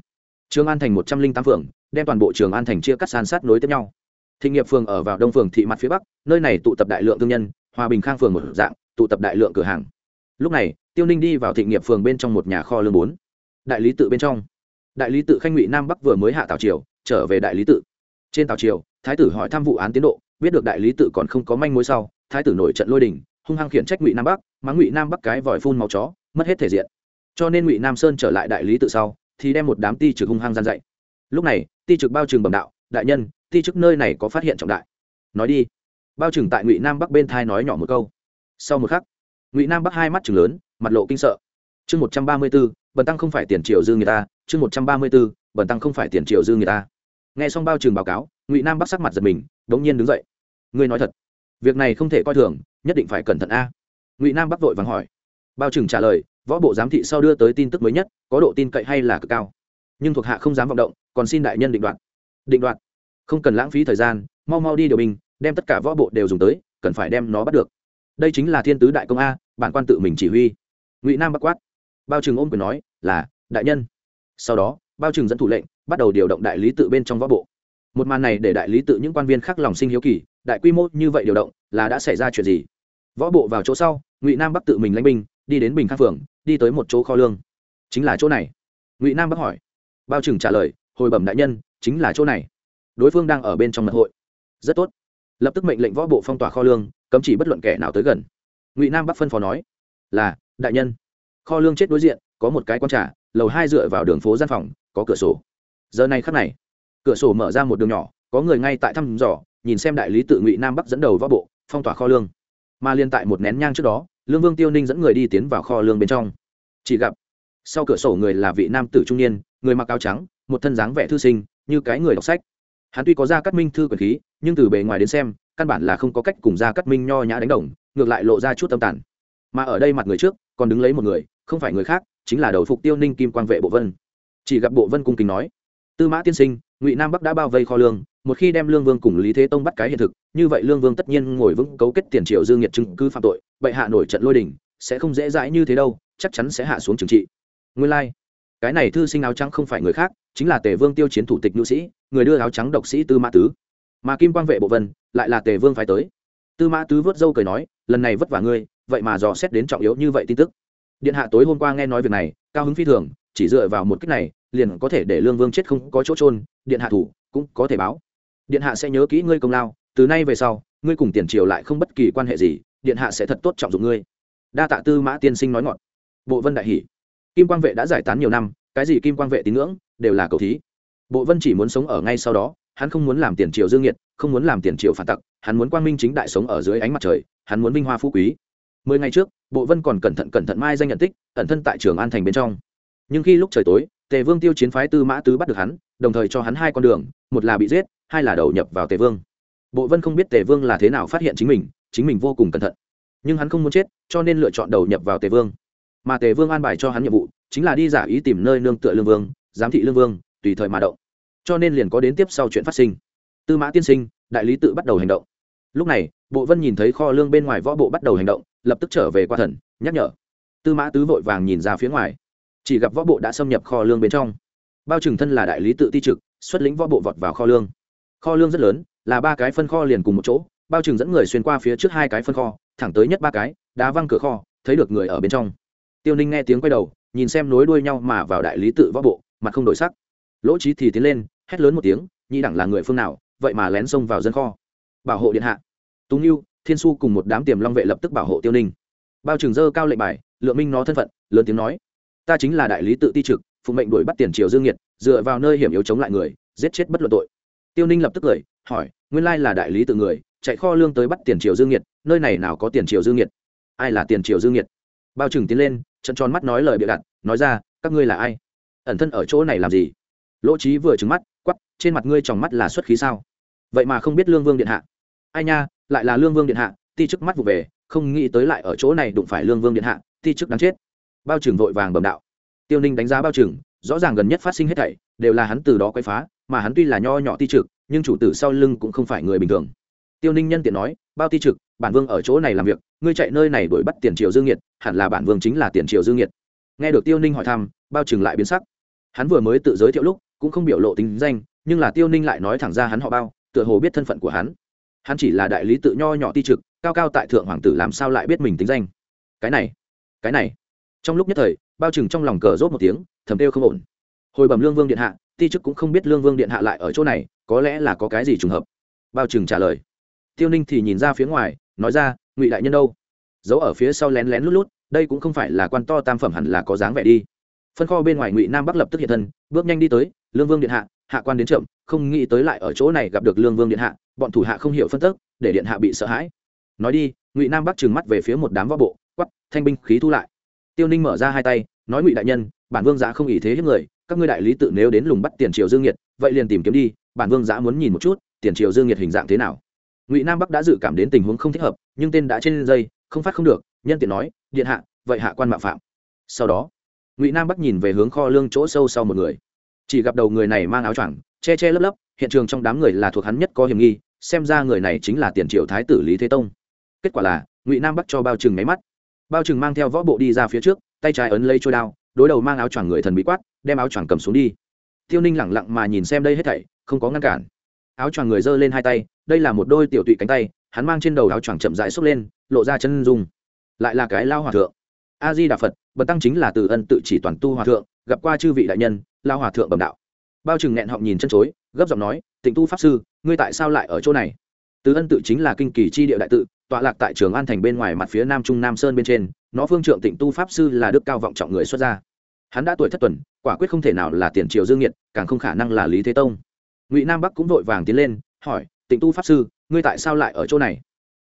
Trường an thành một trăm linh tám phường, đem toàn bộ trường an thành chia cắt san sát nối tiếp nhau. Thịnh nghiệp phường ở vào đông phường thị mặt phía bắc, nơi này tụ tập đại lượng thương nhân, hòa bình khang phường một dạng, tụ tập đại lượng cửa hàng lúc này, tiêu ninh đi vào thị nghiệp phường bên trong một nhà kho lương bốn. Đại lý tự bên trong. Đại lý tự khanh ngụy nam bắc vừa mới hạ tàu triều, trở về đại lý tự. Trên tàu triều, thái tử hỏi thăm vụ án tiến độ, biết được đại lý tự còn không có manh mối sau, thái tử nổi trận lôi đình, hung hăng khiển trách ngụy nam bắc, mắng ngụy nam bắc cái vòi phun màu chó, mất hết thể diện. Cho nên ngụy nam sơn trở lại đại lý tự sau, thì đem một đám ti trực hung hăng gian dạy. Lúc này, ti trực bao trừng bẩm đạo, đại nhân, ti trực nơi này có phát hiện trọng đại. Nói đi. Bao trừng tại ngụy nam bắc bên thai nói nhỏ một câu. Sau một khắc ngụy nam bắc hai mắt chừng lớn mặt lộ kinh sợ chương một trăm ba mươi b ố bần tăng không phải tiền triều dư người ta, chương một trăm ba mươi b ố bần tăng không phải tiền triều dư người ta. Nghe xong bao trường báo cáo, ngụy nam bắc sắc mặt giật mình đ ố n g nhiên đứng dậy. Ngươi nói thật, việc này không thể coi thường, nhất định phải cẩn thận a. Ngụy nam bắc vội vàng hỏi. Bao trừng trả lời, võ bộ giám thị sau đưa tới tin tức mới nhất, có độ tin cậy hay là cực cao. Nhưng thuộc hạ không dám vọng động, còn xin đại nhân định đoạt. Định đoạt. Không cần lãng phí thời gian, mau mau đi điều binh, đem tất cả võ bộ đều dùng tới, cần phải đem nó bắt được đây chính là thiên tứ đại công a, bản quan tự mình chỉ huy. Ngụy nam bắc quát. Bao trừng ôm quyền nói, là, đại nhân. Sau đó, bao trừng dẫn thủ lệnh, bắt đầu điều động đại lý tự bên trong võ bộ. Một màn này để đại lý tự những quan viên khác lòng sinh hiếu kỳ, đại quy mô như vậy điều động, là đã xảy ra chuyện gì? Võ bộ vào chỗ sau, ngụy nam bắc tự mình lãnh binh, đi đến bình khang phường, đi tới một chỗ kho lương. Chính là chỗ này. Ngụy nam bắc hỏi. Bao trừng trả lời, hồi bẩm đại nhân, chính là chỗ này. Đối phương đang ở bên trong mật hội. Rất tốt. Lập tức mệnh lệnh võ bộ phong tỏa kho lương cấm chỉ bất luận kẻ nào tới gần. Ngụy nam bắc phân phó nói, là, đại nhân. Kho lương chết đối diện, có một cái q trà, lầu hai dựa vào đường phố gian phòng, có cửa sổ. Giờ này khắc này, cửa sổ mở ra một đường nhỏ, có người ngay tại thăm dò, nhìn xem đại lý tự ngụy nam bắc dẫn đầu võ bộ, phong tỏa kho lương. Mà liên tại một nén nhang trước đó, lương vương tiêu ninh dẫn người đi tiến vào kho lương bên trong. Chỉ gặp, sau cửa sổ người là vị nam tử trung niên, người mặc áo trắng, một thân dáng vẻ thư sinh, như cái người đọc sách. Hắn tuy có ra cắt minh thư quyền khí, nhưng từ bề ngoài đến xem căn bản là không có cách cùng ra cắt minh nho nhã đánh đồng, ngược lại lộ ra chút tâm tàn. Mà ở đây mặt người trước, còn đứng lấy một người, không phải người khác, chính là đầu phục tiêu ninh kim quang vệ bộ vân. Chỉ gặp bộ vân cung kính nói, tư mã tiên sinh, ngụy nam bắc đã bao vây kho lương, một khi đem lương vương cùng lý thế tông bắt cái hiện thực, như vậy lương vương tất nhiên ngồi vững cấu kết tiền triệu dương nhiệt chứng cứ phạm tội, bệ hạ nổi trận lôi đình, sẽ không dễ dãi như thế đâu, chắc chắn sẽ hạ xuống trừng trị. Nguyên lai、like. cái này thư sinh áo trắng không phải người khác, chính là tề vương tiêu chiến thủ tịch nhu sĩ, người đưa áo trắng độc sĩ tư mã tứ mà kim quang vệ bộ vân lại là tề vương phải tới. Tư mã tứ vớt dâu cười nói, lần này vất vả ngươi, vậy mà dò xét đến trọng yếu như vậy tin tức. Điện hạ tối hôm qua nghe nói việc này, cao hứng phi thường, chỉ dựa vào một cách này, liền có thể để lương vương chết không có chỗ trôn điện hạ thủ cũng có thể báo. Điện hạ sẽ nhớ kỹ ngươi công lao, từ nay về sau, ngươi cùng tiền triều lại không bất kỳ quan hệ gì, điện hạ sẽ thật tốt trọng dụng ngươi. Đa tạ tư mã tiên sinh nói ngọn. Bộ vân đại hỷ. Kim quang vệ đã giải tán nhiều năm, cái gì kim quang vệ tín ngưỡng, đều là cầu thí bộ vân chỉ muốn sống ở ngay sau đó, hắn không muốn làm tiền triều dương nhiệt không muốn làm tiền triều phản tặc, hắn muốn quang minh chính đại sống ở dưới ánh mặt trời, hắn muốn vinh hoa phú quý. Mười ngày trước, bộ vân còn cẩn thận cẩn thận mai danh nhận tích, ẩn thân tại trường an thành bên trong. Nhưng khi lúc trời tối, tề vương tiêu chiến phái tư mã tứ bắt được hắn, đồng thời cho hắn hai con đường, một là bị giết, hai là đầu nhập vào tề vương. Bộ vân không biết tề vương là thế nào phát hiện chính mình chính mình vô cùng cẩn thận. Nhưng hắn không muốn chết, cho nên lựa chọn đầu nhập vào tề vương. Mà tề vương an bài cho hắn nhiệm vụ, chính là đi giả ý tìm nơi nương tựa lương vương, giám thị lương vương, tùy thời mà động cho nên liền có đến tiếp sau chuyện phát sinh. Tư mã tiên sinh, đại lý tự bắt đầu hành động. Lúc này, bộ vân nhìn thấy kho lương bên ngoài võ bộ bắt đầu hành động, lập tức trở về qua thần, nhắc nhở. Tư mã tứ vội vàng nhìn ra phía ngoài. Chỉ gặp võ bộ đã xâm nhập kho lương bên trong. Bao trừng thân là đại lý tự ti trực, xuất lĩnh võ bộ vọt vào kho lương. Kho lương rất lớn, là ba cái phân kho liền cùng một chỗ, bao trừng dẫn người xuyên qua phía trước hai cái phân kho, thẳng tới nhất ba cái, đá văng cửa kho, thấy được người ở bên trong. Tiêu ninh nghe tiếng quay đầu, nhìn xem nối đuôi nhau mà vào đại lý tự võ bộ, mặt không đổi sắc. Lỗ trí thì tiến lên hét lớn một tiếng, nhị đẳng là người phương nào, vậy mà lén xông vào dân kho. Bảo hộ điện hạ. Túng yêu thiên su cùng một đám tiềm long vệ lập tức bảo hộ tiêu ninh. Bao trường dơ cao lệnh bài, lượng minh nó thân phận, lớn tiếng nói, ta chính là đại lý tự ti trực, phụ mệnh đuổi bắt tiền triều dương nhiệt dựa vào nơi hiểm yếu chống lại người, giết chết bất luận tội. Tiêu ninh lập tức cười, hỏi, nguyên lai là đại lý tự người, chạy kho lương tới bắt tiền triều dương nhiệt nơi này nào có tiền triều dương nhiệt ai là tiền triều dương nhiệt bao trừng tiến lên, trận tròn mắt nói lời bịa đặt, nói ra, các ngươi là ai? Ẩn thân ở chỗ này làm gì? Lỗ trí vừa trứng mắt trên mặt ngươi tròng mắt là xuất khí sao? Vậy mà không biết lương vương điện hạ. Ai nha, lại là lương vương điện hạ, ti chức mắt vụ về, không nghĩ tới lại ở chỗ này đụng phải lương vương điện hạ, ti chức đáng chết. Bao trừng vội vàng bầm đạo. Tiêu ninh đánh giá bao trừng rõ ràng gần nhất phát sinh hết thảy, đều là hắn từ đó quay phá, mà hắn tuy là nho nhỏ ti trực, nhưng chủ tử sau lưng cũng không phải người bình thường. Tiêu ninh nhân tiện nói, bao ti trực, bản vương ở chỗ này làm việc, ngươi chạy nơi này đuổi bắt tiền triều dương nhiệt hẳn là bản vương chính là tiền triều dương nhiệt nghe được tiêu ninh hỏi thăm, bao trừng lại biến sắc. Hắn vừa mới tự giới thiệu lúc, cũng không biểu lộ tính danh nhưng là tiêu ninh lại nói thẳng ra hắn họ bao, tựa hồ biết thân phận của hắn. Hắn chỉ là đại lý tự nho nhỏ ti trực, cao cao tại thượng hoàng tử làm sao lại biết mình tính danh. Cái này cái này. Trong lúc nhất thời, bao trừng trong lòng cờ rốt một tiếng, thầm kêu không ổn. Hồi bẩm lương vương điện hạ, ti chức cũng không biết lương vương điện hạ lại ở chỗ này, có lẽ là có cái gì trùng hợp. Bao trừng trả lời. Tiêu ninh thì nhìn ra phía ngoài, nói ra, ngụy đại nhân đâu? Giấu ở phía sau lén lén lút lút, đây cũng không phải là quan to tam phẩm hẳn là có dáng vẻ đi. Phân kho bên ngoài ngụy nam bắc lập tức hiện thân, bước nhanh đi tới, lương vương điện hạ hạ quan đến chậm, không nghĩ tới lại ở chỗ này gặp được lương vương điện hạ, bọn thủ hạ không hiểu phân tức, để điện hạ bị sợ hãi. Nói đi, ngụy nam bắc trừng mắt về phía một đám võ bộ quắp thanh binh khí thu lại. Tiêu ninh mở ra hai tay, nói ngụy đại nhân, bản vương giá không ý thế hiếp người, các ngươi đại lý tự nếu đến lùng bắt tiền triều dương nhiệt, vậy liền tìm kiếm đi, bản vương giá muốn nhìn một chút, tiền triều dương nhiệt hình dạng thế nào. Ngụy nam bắc đã dự cảm đến tình huống không thích hợp, nhưng tên đã trên dây, không phát không được, nhân tiện nói, điện hạ, vậy hạ quan mạo phạm. Sau đó, ngụy nam bắc nhìn về hướng kho lương chỗ sâu sau một người chỉ gặp đầu người này mang áo choàng, che che lấp lấp, hiện trường trong đám người là thuộc hắn nhất có hiểm nghi, xem ra người này chính là tiền triệu thái tử lý thế tông. Kết quả là, ngụy nam bắc cho bao trừng máy mắt. Bao trừng mang theo võ bộ đi ra phía trước, tay trái ấn lấy trôi đao, đối đầu mang áo choàng người thần bị quát, đem áo choàng cầm xuống đi. Tiêu ninh lẳng lặng mà nhìn xem đây hết thảy, không có ngăn cản. Áo choàng người giơ lên hai tay, đây là một đôi tiểu tụy cánh tay, hắn mang trên đầu áo choàng chậm rãi xốc lên, lộ ra chân dung. Lại là cái lao hòa thượng. A di đà phật bần tăng chính là từ ân tự chỉ toàn tu hòa thượng, gặp qua chư vị đại nhân lao hòa thượng bẩm đạo. Bao trừng nghẹn họng nhìn chân chối, gấp giọng nói, tịnh tu pháp sư, ngươi tại sao lại ở chỗ này? Từ ân tự chính là kinh kỳ chi địa đại tự, tọa lạc tại trường an thành bên ngoài mặt phía nam trung nam sơn bên trên, nó phương trượng tịnh tu pháp sư là đức cao vọng trọng người xuất gia. Hắn đã tuổi thất tuần, quả quyết không thể nào là tiền triều dương nhiệt càng không khả năng là lý thế tông. Ngụy nam bắc cũng vội vàng tiến lên, hỏi, tịnh tu pháp sư, ngươi tại sao lại ở chỗ này?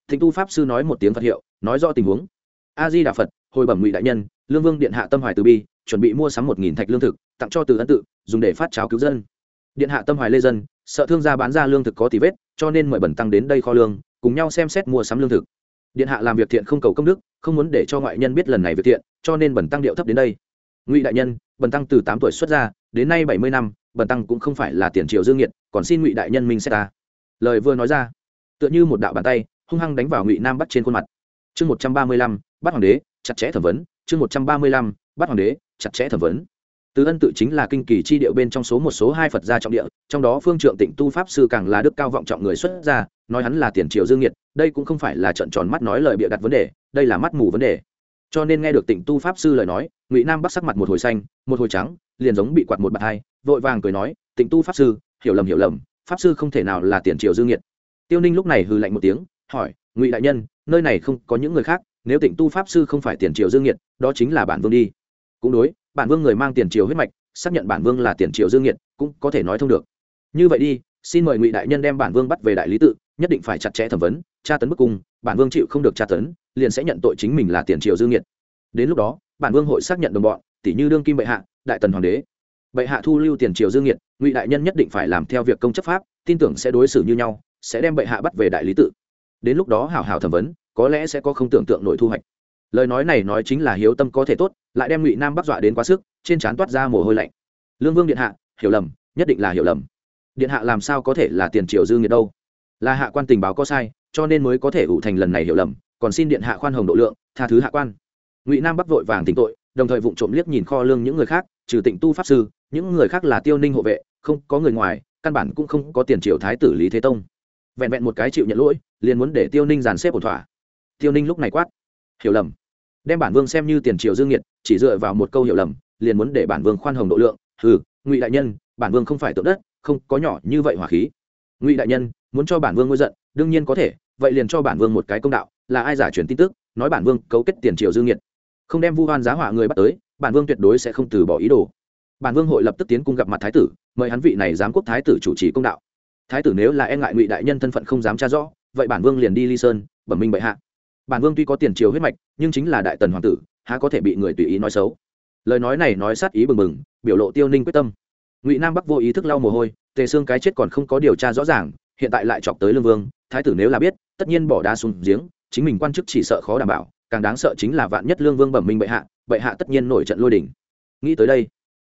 Tịnh tu pháp sư nói một tiếng phật hiệu, nói rõ tình huống. A di đà phật hồi bẩm ngụy đại nhân, lương vương điện hạ tâm hoài từ bi, chuẩn bị mua sắm một nghìn thạch lương thực, tặng cho từ ân tự, dùng để phát cháo cứu dân. Điện hạ tâm hoài lê dân, sợ thương gia bán ra lương thực có tỷ vết, cho nên mời bẩn tăng đến đây kho lương, cùng nhau xem xét mua sắm lương thực. Điện hạ làm việc thiện không cầu công đức, không muốn để cho ngoại nhân biết lần này việc thiện, cho nên bẩn tăng điệu thấp đến đây. Ngụy đại nhân, bẩn tăng từ tám tuổi xuất ra đến nay bảy mươi năm, bẩn tăng cũng không phải là tiền triều dương nhiệt còn xin ngụy đại nhân minh xét ta. Lời vừa nói ra, tựa như một đạo bàn tay, hung hăng đánh vào ngụy nam bắt trên khuôn mặt. Chương một trăm ba mươi lăm, bắt hoàng đế chặt chẽ thẩm vấn, chương một trăm ba mươi lăm bắt hoàng đế, chặt chẽ thẩm vấn. Tứ ân tự chính là kinh kỳ chi điệu bên trong số một số hai phật gia trọng địa, trong đó phương trượng tịnh tu pháp sư càng là đức cao vọng trọng người xuất gia, nói hắn là tiền triều dương nhiệt đây cũng không phải là trận tròn mắt nói lời bịa đặt vấn đề, đây là mắt mù vấn đề. Cho nên nghe được tịnh tu pháp sư lời nói, ngụy nam bắc sắc mặt một hồi xanh, một hồi trắng, liền giống bị quạt một bạt hai, vội vàng cười nói, tịnh tu pháp sư, hiểu lầm hiểu lầm, pháp sư không thể nào là tiền triều dương nhiệt tiêu ninh lúc này hừ lạnh một tiếng, hỏi, ngụy đại nhân, nơi này không có những người khác nếu tịnh tu pháp sư không phải tiền triều dương nhiệt, đó chính là bản vương đi. Cũng đối, bản vương người mang tiền triều huyết mạch, xác nhận bản vương là tiền triều dương nhiệt, cũng có thể nói thông được. Như vậy đi, xin mời ngụy đại nhân đem bản vương bắt về đại lý tự, nhất định phải chặt chẽ thẩm vấn, tra tấn bức cung, bản vương chịu không được tra tấn, liền sẽ nhận tội chính mình là tiền triều dương nhiệt. Đến lúc đó, bản vương hội xác nhận đồng bọn, tỷ như đương kim bệ hạ, đại tần hoàng đế. Bệ hạ thu lưu tiền triều dương nhiệt, ngụy đại nhân nhất định phải làm theo việc công chấp pháp, tin tưởng sẽ đối xử như nhau, sẽ đem bệ hạ bắt về đại lý tự. Đến lúc đó hảo hảo thẩm vấn có lẽ sẽ có không tưởng tượng nổi thu hoạch. Lời nói này nói chính là hiếu tâm có thể tốt, lại đem ngụy nam bắt dọa đến quá sức, trên trán toát ra mồ hôi lạnh. Lương vương điện hạ, hiểu lầm, nhất định là hiểu lầm. Điện hạ làm sao có thể là tiền triều dư nghiệt đâu? Là hạ quan tình báo có sai, cho nên mới có thể ủ thành lần này hiểu lầm, còn xin điện hạ khoan hồng độ lượng, tha thứ hạ quan. Ngụy nam bắc vội vàng tỉnh tội, đồng thời vụng trộm liếc nhìn kho lương những người khác, trừ tịnh tu pháp sư, những người khác là tiêu ninh hộ vệ, không có người ngoài, căn bản cũng không có tiền triều thái tử lý thế tông. Vẹn vẹn một cái chịu nhận lỗi, liền muốn để tiêu ninh dàn xếp ổn thỏa tiêu ninh lúc này quát. Hiểu lầm. Đem bản vương xem như tiền triều dương nhiệt chỉ dựa vào một câu hiểu lầm, liền muốn để bản vương khoan hồng độ lượng. Ừ ngụy đại nhân, bản vương không phải tượng đất, không có nhỏ như vậy hỏa khí. Ngụy đại nhân, muốn cho bản vương ngôi giận, đương nhiên có thể, vậy liền cho bản vương một cái công đạo, là ai giả truyền tin tức, nói bản vương cấu kết tiền triều dương nhiệt không đem vu hoan giá hỏa người bắt tới, bản vương tuyệt đối sẽ không từ bỏ ý đồ. Bản vương hội lập tức tiến cung gặp mặt thái tử, mời hắn vị này giám quốc thái tử chủ trì công đạo. Thái tử nếu là e ngại ngụy đại nhân thân phận không dám tra rõ, vậy bản vương liền đi ly sơn, bẩm minh bệ hạ bản vương tuy có tiền triều huyết mạch, nhưng chính là đại tần hoàng tử, há có thể bị người tùy ý nói xấu? Lời nói này nói sát ý bừng bừng, biểu lộ tiêu ninh quyết tâm. Ngụy nam bắc vô ý thức lau mồ hôi, tề xương cái chết còn không có điều tra rõ ràng, hiện tại lại chọc tới lương vương, thái tử nếu là biết, tất nhiên bỏ đá xuống giếng, chính mình quan chức chỉ sợ khó đảm bảo, càng đáng sợ chính là vạn nhất lương vương bẩm minh bệ hạ bệ hạ tất nhiên nổi trận lôi đỉnh nghĩ tới đây,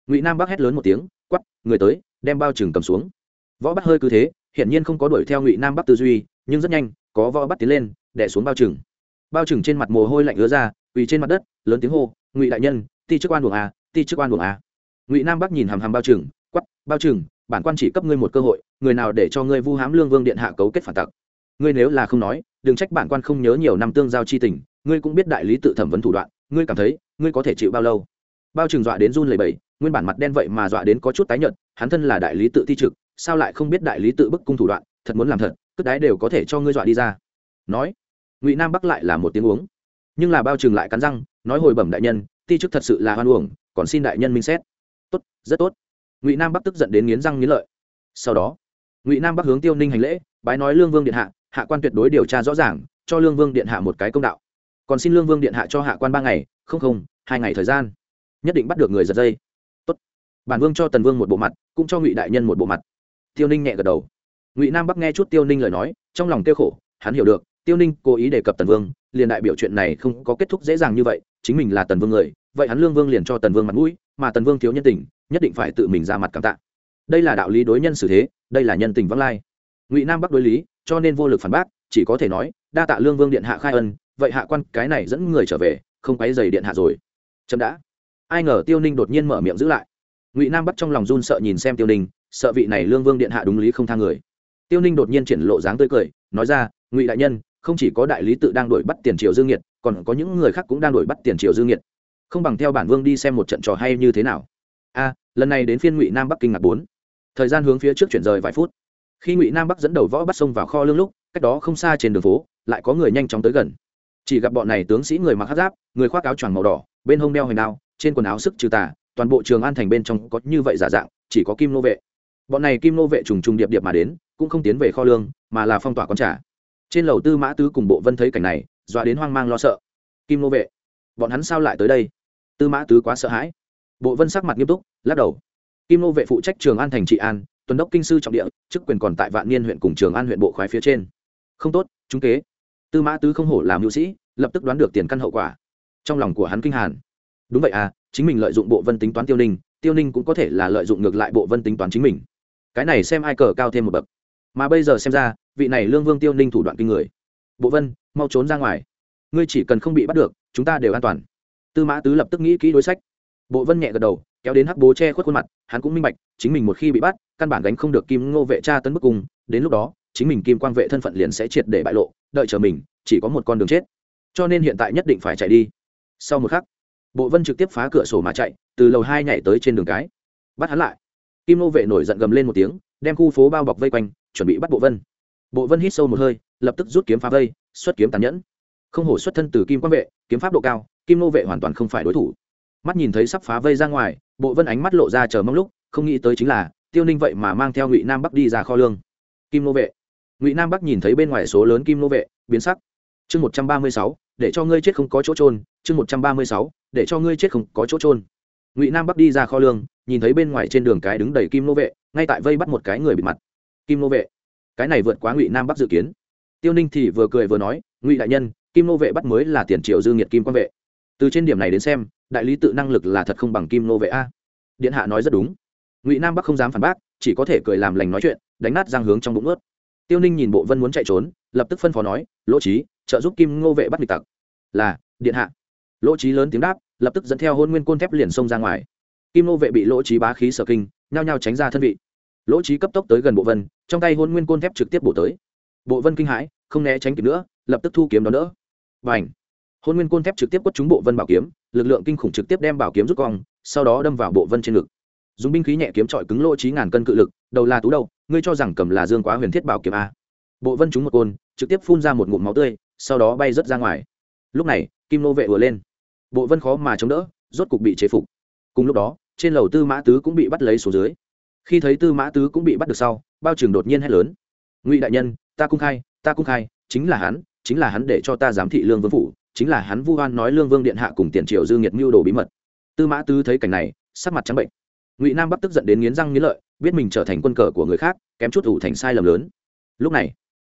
ngụy nam bắc hét lớn một tiếng quắp người tới, đem bao trừng cầm xuống. Võ bắt hơi cứ thế, hiển nhiên không có đuổi theo ngụy nam bắc tư duy, nhưng rất nhanh, có võ bắt tiến lên đẻ xuống bao trừng bao trừng trên mặt mồ hôi lạnh ứa ra quỳ trên mặt đất lớn tiếng hô ngụy đại nhân ti chức oan buồng a à, ti chức oan buồng a à. ngụy nam bắc nhìn hàm hàm bao trừng quắp bao trừng bản quan chỉ cấp ngươi một cơ hội người nào để cho ngươi vu hãm lương vương điện hạ cấu kết phản tặc? Ngươi nếu là không nói đừng trách bản quan không nhớ nhiều năm tương giao chi tình ngươi cũng biết đại lý tự thẩm vấn thủ đoạn ngươi cảm thấy ngươi có thể chịu bao lâu? Bao trừng dọa đến run lầy bẩy, nguyên bản mặt đen vậy mà dọa đến có chút tái nhợt hắn thân là đại lý tự thi trực sao lại không biết đại lý tự bức cung thủ đoạn thật muốn làm thật cất đái đều có thể cho ngươi dọa đi ra. Nói ngụy nam bắc lại là một tiếng uống nhưng là bao trừng lại cắn răng nói hồi bẩm đại nhân ti chức thật sự là hoan uổng còn xin đại nhân minh xét tốt rất tốt ngụy nam bắc tức giận đến nghiến răng nghiến lợi sau đó ngụy nam bắc hướng tiêu ninh hành lễ bái nói lương vương điện hạ hạ quan tuyệt đối điều tra rõ ràng cho lương vương điện hạ một cái công đạo còn xin lương vương điện hạ cho hạ quan ba ngày không không hai ngày thời gian nhất định bắt được người giật dây tốt bản vương cho tần vương một bộ mặt cũng cho ngụy đại nhân một bộ mặt tiêu ninh nhẹ gật đầu ngụy nam bắc nghe chút tiêu ninh lời nói trong lòng tiêu khổ hắn hiểu được tiêu ninh cố ý đề cập tần vương, liền đại biểu chuyện này không có kết thúc dễ dàng như vậy, chính mình là tần vương người, vậy hắn lương vương liền cho tần vương mặt mũi, mà tần vương thiếu nhân tình, nhất định phải tự mình ra mặt cảm tạ. Đây là đạo lý đối nhân xử thế, đây là nhân tình vắng lai. Ngụy nam bắc đối lý, cho nên vô lực phản bác, chỉ có thể nói, đa tạ lương vương điện hạ khai ân, vậy hạ quan cái này dẫn người trở về, không quấy dày điện hạ rồi. Chậm đã. Ai ngờ tiêu ninh đột nhiên mở miệng giữ lại. Ngụy nam bắc trong lòng run sợ nhìn xem tiêu ninh, sợ vị này lương vương điện hạ đúng lý không thang người. Tiêu ninh đột nhiên triển lộ dáng tươi cười, nói ra, ngụy đại nhân không chỉ có đại lý tự đang đổi bắt tiền triệu dương nhiệt còn có những người khác cũng đang đổi bắt tiền triệu dương nhiệt không bằng theo bản vương đi xem một trận trò hay như thế nào. A, lần này đến phiên ngụy nam bắc kinh ngạc bốn. Thời gian hướng phía trước chuyển rời vài phút. Khi ngụy nam bắc dẫn đầu võ bắt sông vào kho lương lúc, cách đó không xa trên đường phố, lại có người nhanh chóng tới gần. Chỉ gặp bọn này tướng sĩ người mặc hát giáp, người khoác áo choàng màu đỏ, bên hông đeo hoành đao, trên quần áo sức trừ tà, toàn bộ trường an thành bên trong có như vậy giả dạng, chỉ có kim nô vệ. Bọn này kim nô vệ trùng trùng điệp điệp mà đến, cũng không tiến về kho lương, mà là phong tỏa con trả trên lầu tư mã tứ cùng bộ vân thấy cảnh này, dọa đến hoang mang lo sợ. Kim nô vệ, bọn hắn sao lại tới đây? Tư mã tứ quá sợ hãi. Bộ vân sắc mặt nghiêm túc, lắc đầu. Kim nô vệ phụ trách trường an thành trị an, tuần đốc kinh sư trọng địa, chức quyền còn tại vạn niên huyện cùng trường an huyện bộ khoái phía trên. Không tốt chúng kế. Tư mã tứ không hổ làm mưu sĩ, lập tức đoán được tiền căn hậu quả. Trong lòng của hắn kinh hàn. Đúng vậy à chính mình lợi dụng bộ vân tính toán tiêu ninh tiêu ninh cũng có thể là lợi dụng ngược lại bộ vân tính toán chính mình. Cái này xem ai cờ cao thêm một bậc. Mà bây giờ xem ra vị này lương vương tiêu ninh thủ đoạn kinh người. Bộ vân, mau trốn ra ngoài. Ngươi chỉ cần không bị bắt được, chúng ta đều an toàn. Tư mã tứ lập tức nghĩ kỹ đối sách. Bộ vân nhẹ gật đầu, kéo đến hắc bố che khuất khuôn mặt, hắn cũng minh bạch, chính mình một khi bị bắt, căn bản gánh không được kim ngô vệ tra tấn bức cung, đến lúc đó, chính mình kim quang vệ thân phận liền sẽ triệt để bại lộ, đợi chờ mình, chỉ có một con đường chết. Cho nên hiện tại nhất định phải chạy đi. Sau một khắc, bộ vân trực tiếp phá cửa sổ mà chạy, từ lầu hai nhảy tới trên đường cái. Bắt hắn lại. Kim nô vệ nổi giận gầm lên một tiếng, đem khu phố bao bọc vây quanh, chuẩn bị bắt bộ vân bộ vân hít sâu một hơi, lập tức rút kiếm phá vây, xuất kiếm tàn nhẫn. Không hổ xuất thân từ kim quan vệ, kiếm pháp độ cao, kim nô vệ hoàn toàn không phải đối thủ. Mắt nhìn thấy sắp phá vây ra ngoài, bộ vân ánh mắt lộ ra chờ mong lúc, không nghĩ tới chính là, tiêu ninh vậy mà mang theo ngụy nam bắc đi ra kho lương. Kim nô vệ. Ngụy nam bắc nhìn thấy bên ngoài số lớn kim nô vệ, biến sắc. Chương một trăm ba mươi sáu, để cho ngươi chết không có chỗ trôn chương một trăm ba mươi sáu, để cho ngươi chết không có chỗ trôn ngụy nam bắc đi ra kho lương, nhìn thấy bên ngoài trên đường cái đứng đầy kim nô vệ, ngay tại vây bắt một cái người bị mặt. Kim nô vệ cái này vượt quá ngụy nam bắc dự kiến tiêu ninh thì vừa cười vừa nói ngụy đại nhân kim nô vệ bắt mới là tiền triệu dư nghiệt kim quan vệ từ trên điểm này đến xem đại lý tự năng lực là thật không bằng kim nô vệ a điện hạ nói rất đúng ngụy nam bắc không dám phản bác chỉ có thể cười làm lành nói chuyện đánh nát giang hướng trong bụng ướt tiêu ninh nhìn bộ vân muốn chạy trốn lập tức phân phó nói lỗ trí trợ giúp kim ngô vệ bắt địch tặc là điện hạ lỗ trí lớn tiếng đáp lập tức dẫn theo hôn nguyên côn thép liền xông ra ngoài kim ngô vệ bị lỗ trí bá khí sở kinh nhao nhao tránh ra thân vị lỗ trí cấp tốc tới gần bộ vân, trong tay hôn nguyên côn thép trực tiếp bổ tới. Bộ vân kinh hãi, không né tránh kịp nữa, lập tức thu kiếm đón đỡ. Và ảnh hôn nguyên côn thép trực tiếp quất trúng bộ vân bảo kiếm, lực lượng kinh khủng trực tiếp đem bảo kiếm rút cong, sau đó đâm vào bộ vân trên ngực. Dùng binh khí nhẹ kiếm trọi cứng lỗ trí ngàn cân cự lực, đầu là tú đầu, ngươi cho rằng cầm là dương quá huyền thiết bảo kiếm a. Bộ vân trúng một côn, trực tiếp phun ra một ngụm máu tươi, sau đó bay rớt ra ngoài. Lúc này, kim nô vệ vừa lên. Bộ vân khó mà chống đỡ, rốt cục bị chế phục. Cùng lúc đó, trên lầu tư mã tứ cũng bị bắt lấy số dưới khi thấy tư mã tứ cũng bị bắt được sau, bao trường đột nhiên hét lớn. Ngụy đại nhân, ta cung khai, ta cung khai, chính là hắn, chính là hắn để cho ta giám thị lương vương phủ, chính là hắn vu oan nói lương vương điện hạ cùng tiền triều dư nghiệt mưu đồ bí mật. Tư mã tứ thấy cảnh này, sắc mặt trắng bệnh. Ngụy nam bắc tức giận đến nghiến răng nghiến lợi, biết mình trở thành quân cờ của người khác, kém chút ủ thành sai lầm lớn. Lúc này,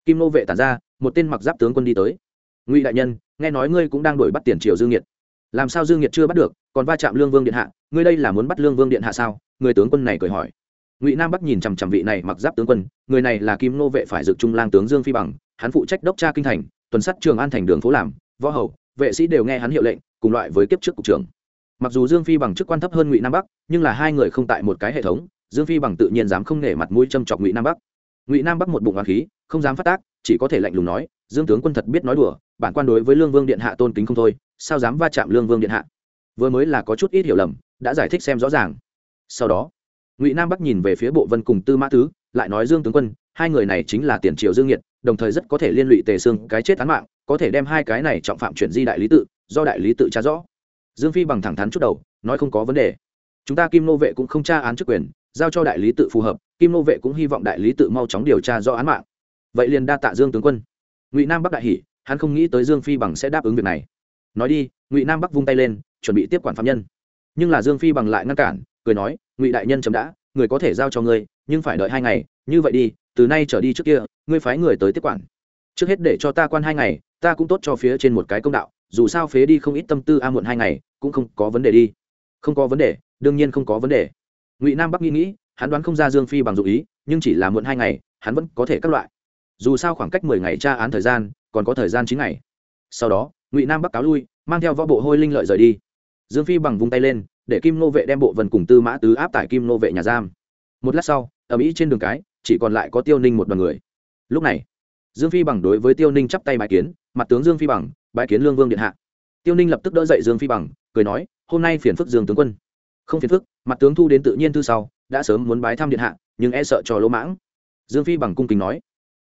kim nô vệ tàn ra, một tên mặc giáp tướng quân đi tới. Ngụy đại nhân, nghe nói ngươi cũng đang đuổi bắt tiền triều dương nhiệt làm sao dương nhiệt chưa bắt được, còn va chạm lương vương điện hạ, ngươi đây là muốn bắt lương vương điện hạ sao? Người tướng quân này cười hỏi ngụy nam bắc nhìn chằm chằm vị này mặc giáp tướng quân người này là kim nô vệ phải dực trung lang tướng dương phi bằng hắn phụ trách đốc tra kinh thành tuần sắt trường an thành đường phố làm võ hầu vệ sĩ đều nghe hắn hiệu lệnh cùng loại với kiếp trước cục trưởng mặc dù dương phi bằng chức quan thấp hơn ngụy nam bắc nhưng là hai người không tại một cái hệ thống dương phi bằng tự nhiên dám không nể mặt mũi châm chọc ngụy nam bắc ngụy nam bắc một bụng hoàng khí không dám phát tác chỉ có thể lạnh lùng nói dương tướng quân thật biết nói đùa bản quan đối với lương vương điện hạ tôn kính không thôi sao dám va chạm lương vương điện hạ vừa mới là có chút ít hiểu lầm đã giải thích xem rõ ràng sau đó ngụy nam bắc nhìn về phía bộ vân cùng tư mã tứ lại nói dương tướng quân hai người này chính là tiền triều dương nhiệt đồng thời rất có thể liên lụy tề xương cái chết án mạng có thể đem hai cái này trọng phạm chuyển di đại lý tự do đại lý tự tra rõ dương phi bằng thẳng thắn chút đầu nói không có vấn đề chúng ta kim nô vệ cũng không tra án chức quyền giao cho đại lý tự phù hợp kim nô vệ cũng hy vọng đại lý tự mau chóng điều tra do án mạng vậy liền đa tạ dương tướng quân ngụy nam bắc đại hỷ hắn không nghĩ tới dương phi bằng sẽ đáp ứng việc này nói đi ngụy nam bắc vung tay lên chuẩn bị tiếp quản phạm nhân nhưng là dương phi bằng lại ngăn cản cười nói, ngụy đại nhân chấm đã, người có thể giao cho ngươi, nhưng phải đợi hai ngày, như vậy đi, từ nay trở đi trước kia, ngươi phái người tới tiếp quản. Trước hết để cho ta quan hai ngày, ta cũng tốt cho phía trên một cái công đạo, dù sao phế đi không ít tâm tư a muộn hai ngày, cũng không có vấn đề đi. Không có vấn đề, đương nhiên không có vấn đề. Ngụy nam bắc nghĩ nghĩ, hắn đoán không ra dương phi bằng dụ ý, nhưng chỉ là muộn hai ngày, hắn vẫn có thể các loại. Dù sao khoảng cách mười ngày tra án thời gian, còn có thời gian chín ngày. Sau đó, ngụy nam bắc cáo lui, mang theo võ bộ hôi linh lợi rời đi. Dương phi bằng vung tay lên để kim nô vệ đem bộ vần cùng tư mã tứ áp tại kim nô vệ nhà giam. Một lát sau ở mỹ trên đường cái, chỉ còn lại có tiêu ninh một đoàn người. Lúc này, dương phi bằng đối với tiêu ninh chắp tay bài kiến, mặt tướng dương phi bằng bài kiến lương vương điện hạ. Tiêu ninh lập tức đỡ dậy dương phi bằng, cười nói, hôm nay phiền phức dương tướng quân. Không phiền phức, mặt tướng thu đến tự nhiên thư sau, đã sớm muốn bái thăm điện hạ, nhưng e sợ trò lỗ mãng. Dương phi bằng cung kính nói,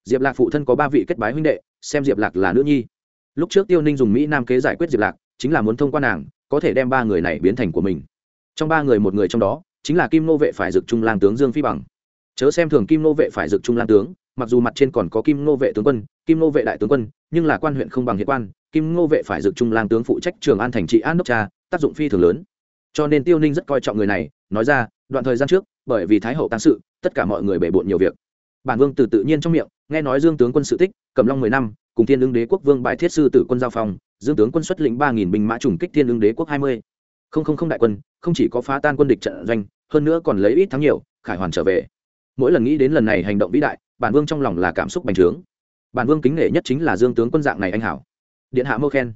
diệp lạc phụ thân có ba vị kết bái huynh đệ, xem diệp lạc là nữ nhi. Lúc trước tiêu ninh dùng mỹ nam kế giải quyết diệp lạc, chính là muốn thông qua nàng, có thể đem ba người này biến thành của mình trong ba người một người trong đó, chính là kim nô vệ phải dực trung lang tướng dương phi bằng. Chớ xem thường kim nô vệ phải dực trung lang tướng, mặc dù mặt trên còn có kim nô vệ tướng quân, kim nô vệ đại tướng quân, nhưng là quan huyện không bằng hiệp quan, kim nô vệ phải dực trung lang tướng phụ trách trường an thành trị an đốc cha, tác dụng phi thường lớn. Cho nên tiêu ninh rất coi trọng người này, nói ra, đoạn thời gian trước, bởi vì thái hậu tăng sự, tất cả mọi người bể bộn nhiều việc. Bản vương từ tự nhiên trong miệng, nghe nói dương tướng quân sự tích cầm long mười năm, cùng thiên lương đế quốc vương Bại thiết sư tử quân giao phòng dương tướng quân xuất lĩnh ba nghìn binh mã trùng kích thiên lương đế quốc hai mươi không không không đại quân, không chỉ có phá tan quân địch trận doanh, hơn nữa còn lấy ít thắng nhiều, khải hoàn trở về. Mỗi lần nghĩ đến lần này hành động vĩ đại, bản vương trong lòng là cảm xúc bành trướng. Bản vương kính nể nhất chính là dương tướng quân dạng này anh hảo. Điện hạ mô khen.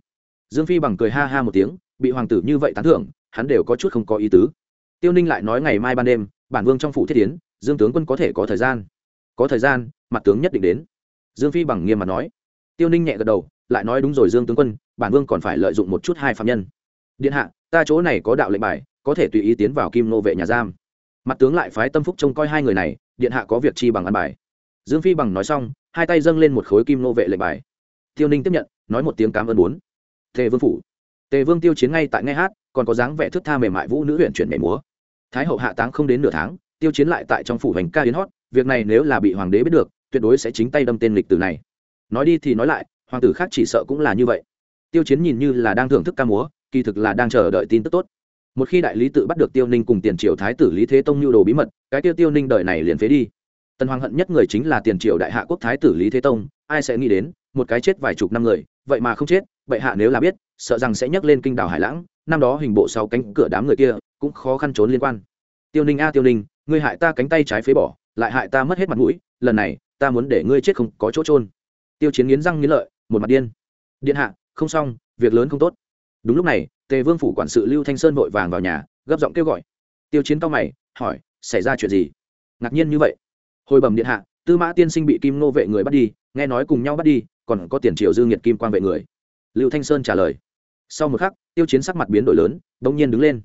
Dương phi bằng cười ha ha một tiếng, bị hoàng tử như vậy tán thưởng, hắn đều có chút không có ý tứ. Tiêu ninh lại nói ngày mai ban đêm, bản vương trong phủ thiết tiến dương tướng quân có thể có thời gian. Có thời gian, mặt tướng nhất định đến. Dương phi bằng nghiêm mặt nói. Tiêu ninh nhẹ gật đầu, lại nói đúng rồi dương tướng quân, bản vương còn phải lợi dụng một chút hai phạm nhân. Điện hạ ta chỗ này có đạo lệnh bài, có thể tùy ý tiến vào kim nô vệ nhà giam. Mặt tướng lại phái tâm phúc trông coi hai người này, điện hạ có việc chi bằng ăn bài. Dương phi bằng nói xong, hai tay dâng lên một khối kim nô vệ lệnh bài. Tiêu ninh tiếp nhận, nói một tiếng cám ơn bốn. Tề vương phủ. Tề vương tiêu chiến ngay tại nghe hát, còn có dáng vẻ thức tha mềm mại vũ nữ huyện chuyển nhảy múa. Thái hậu hạ táng không đến nửa tháng, tiêu chiến lại tại trong phủ hành ca yến hót, việc này nếu là bị hoàng đế biết được, tuyệt đối sẽ chính tay đâm tên lịch tử này. Nói đi thì nói lại, hoàng tử khác chỉ sợ cũng là như vậy. Tiêu chiến nhìn như là đang thưởng thức ca múa kỳ thực là đang chờ đợi tin tức tốt. Một khi đại lý tự bắt được tiêu ninh cùng tiền triều thái tử lý thế tông nhu đồ bí mật, cái tiêu tiêu ninh đợi này liền phế đi. Tần hoàng hận nhất người chính là tiền triều đại hạ quốc thái tử lý thế tông, ai sẽ nghĩ đến, một cái chết vài chục năm người, vậy mà không chết vậy hạ nếu là biết, sợ rằng sẽ nhấc lên kinh đảo hải lãng, năm đó hình bộ sau cánh cửa đám người kia, cũng khó khăn trốn liên quan. Tiêu ninh a, tiêu ninh, ngươi hại ta cánh tay trái phế bỏ, lại hại ta mất hết mặt mũi, lần này, ta muốn để ngươi chết không có chỗ trôn tiêu chiến nghiến răng nghiến lợi, một mặt điên. Điện hạ, không xong, việc lớn không tốt đúng lúc này, tề vương phủ quản sự lưu thanh sơn vội vàng vào nhà, gấp giọng kêu gọi. Tiêu chiến cao mày, hỏi, xảy ra chuyện gì? Ngạc nhiên như vậy. Hồi bẩm điện hạ, tư mã tiên sinh bị kim nô vệ người bắt đi, nghe nói cùng nhau bắt đi, còn có tiền triều dư nghiệt kim quan vệ người. Lưu thanh sơn trả lời. Sau một khắc, tiêu chiến sắc mặt biến đổi lớn đ ỗ n g nhiên đứng lên.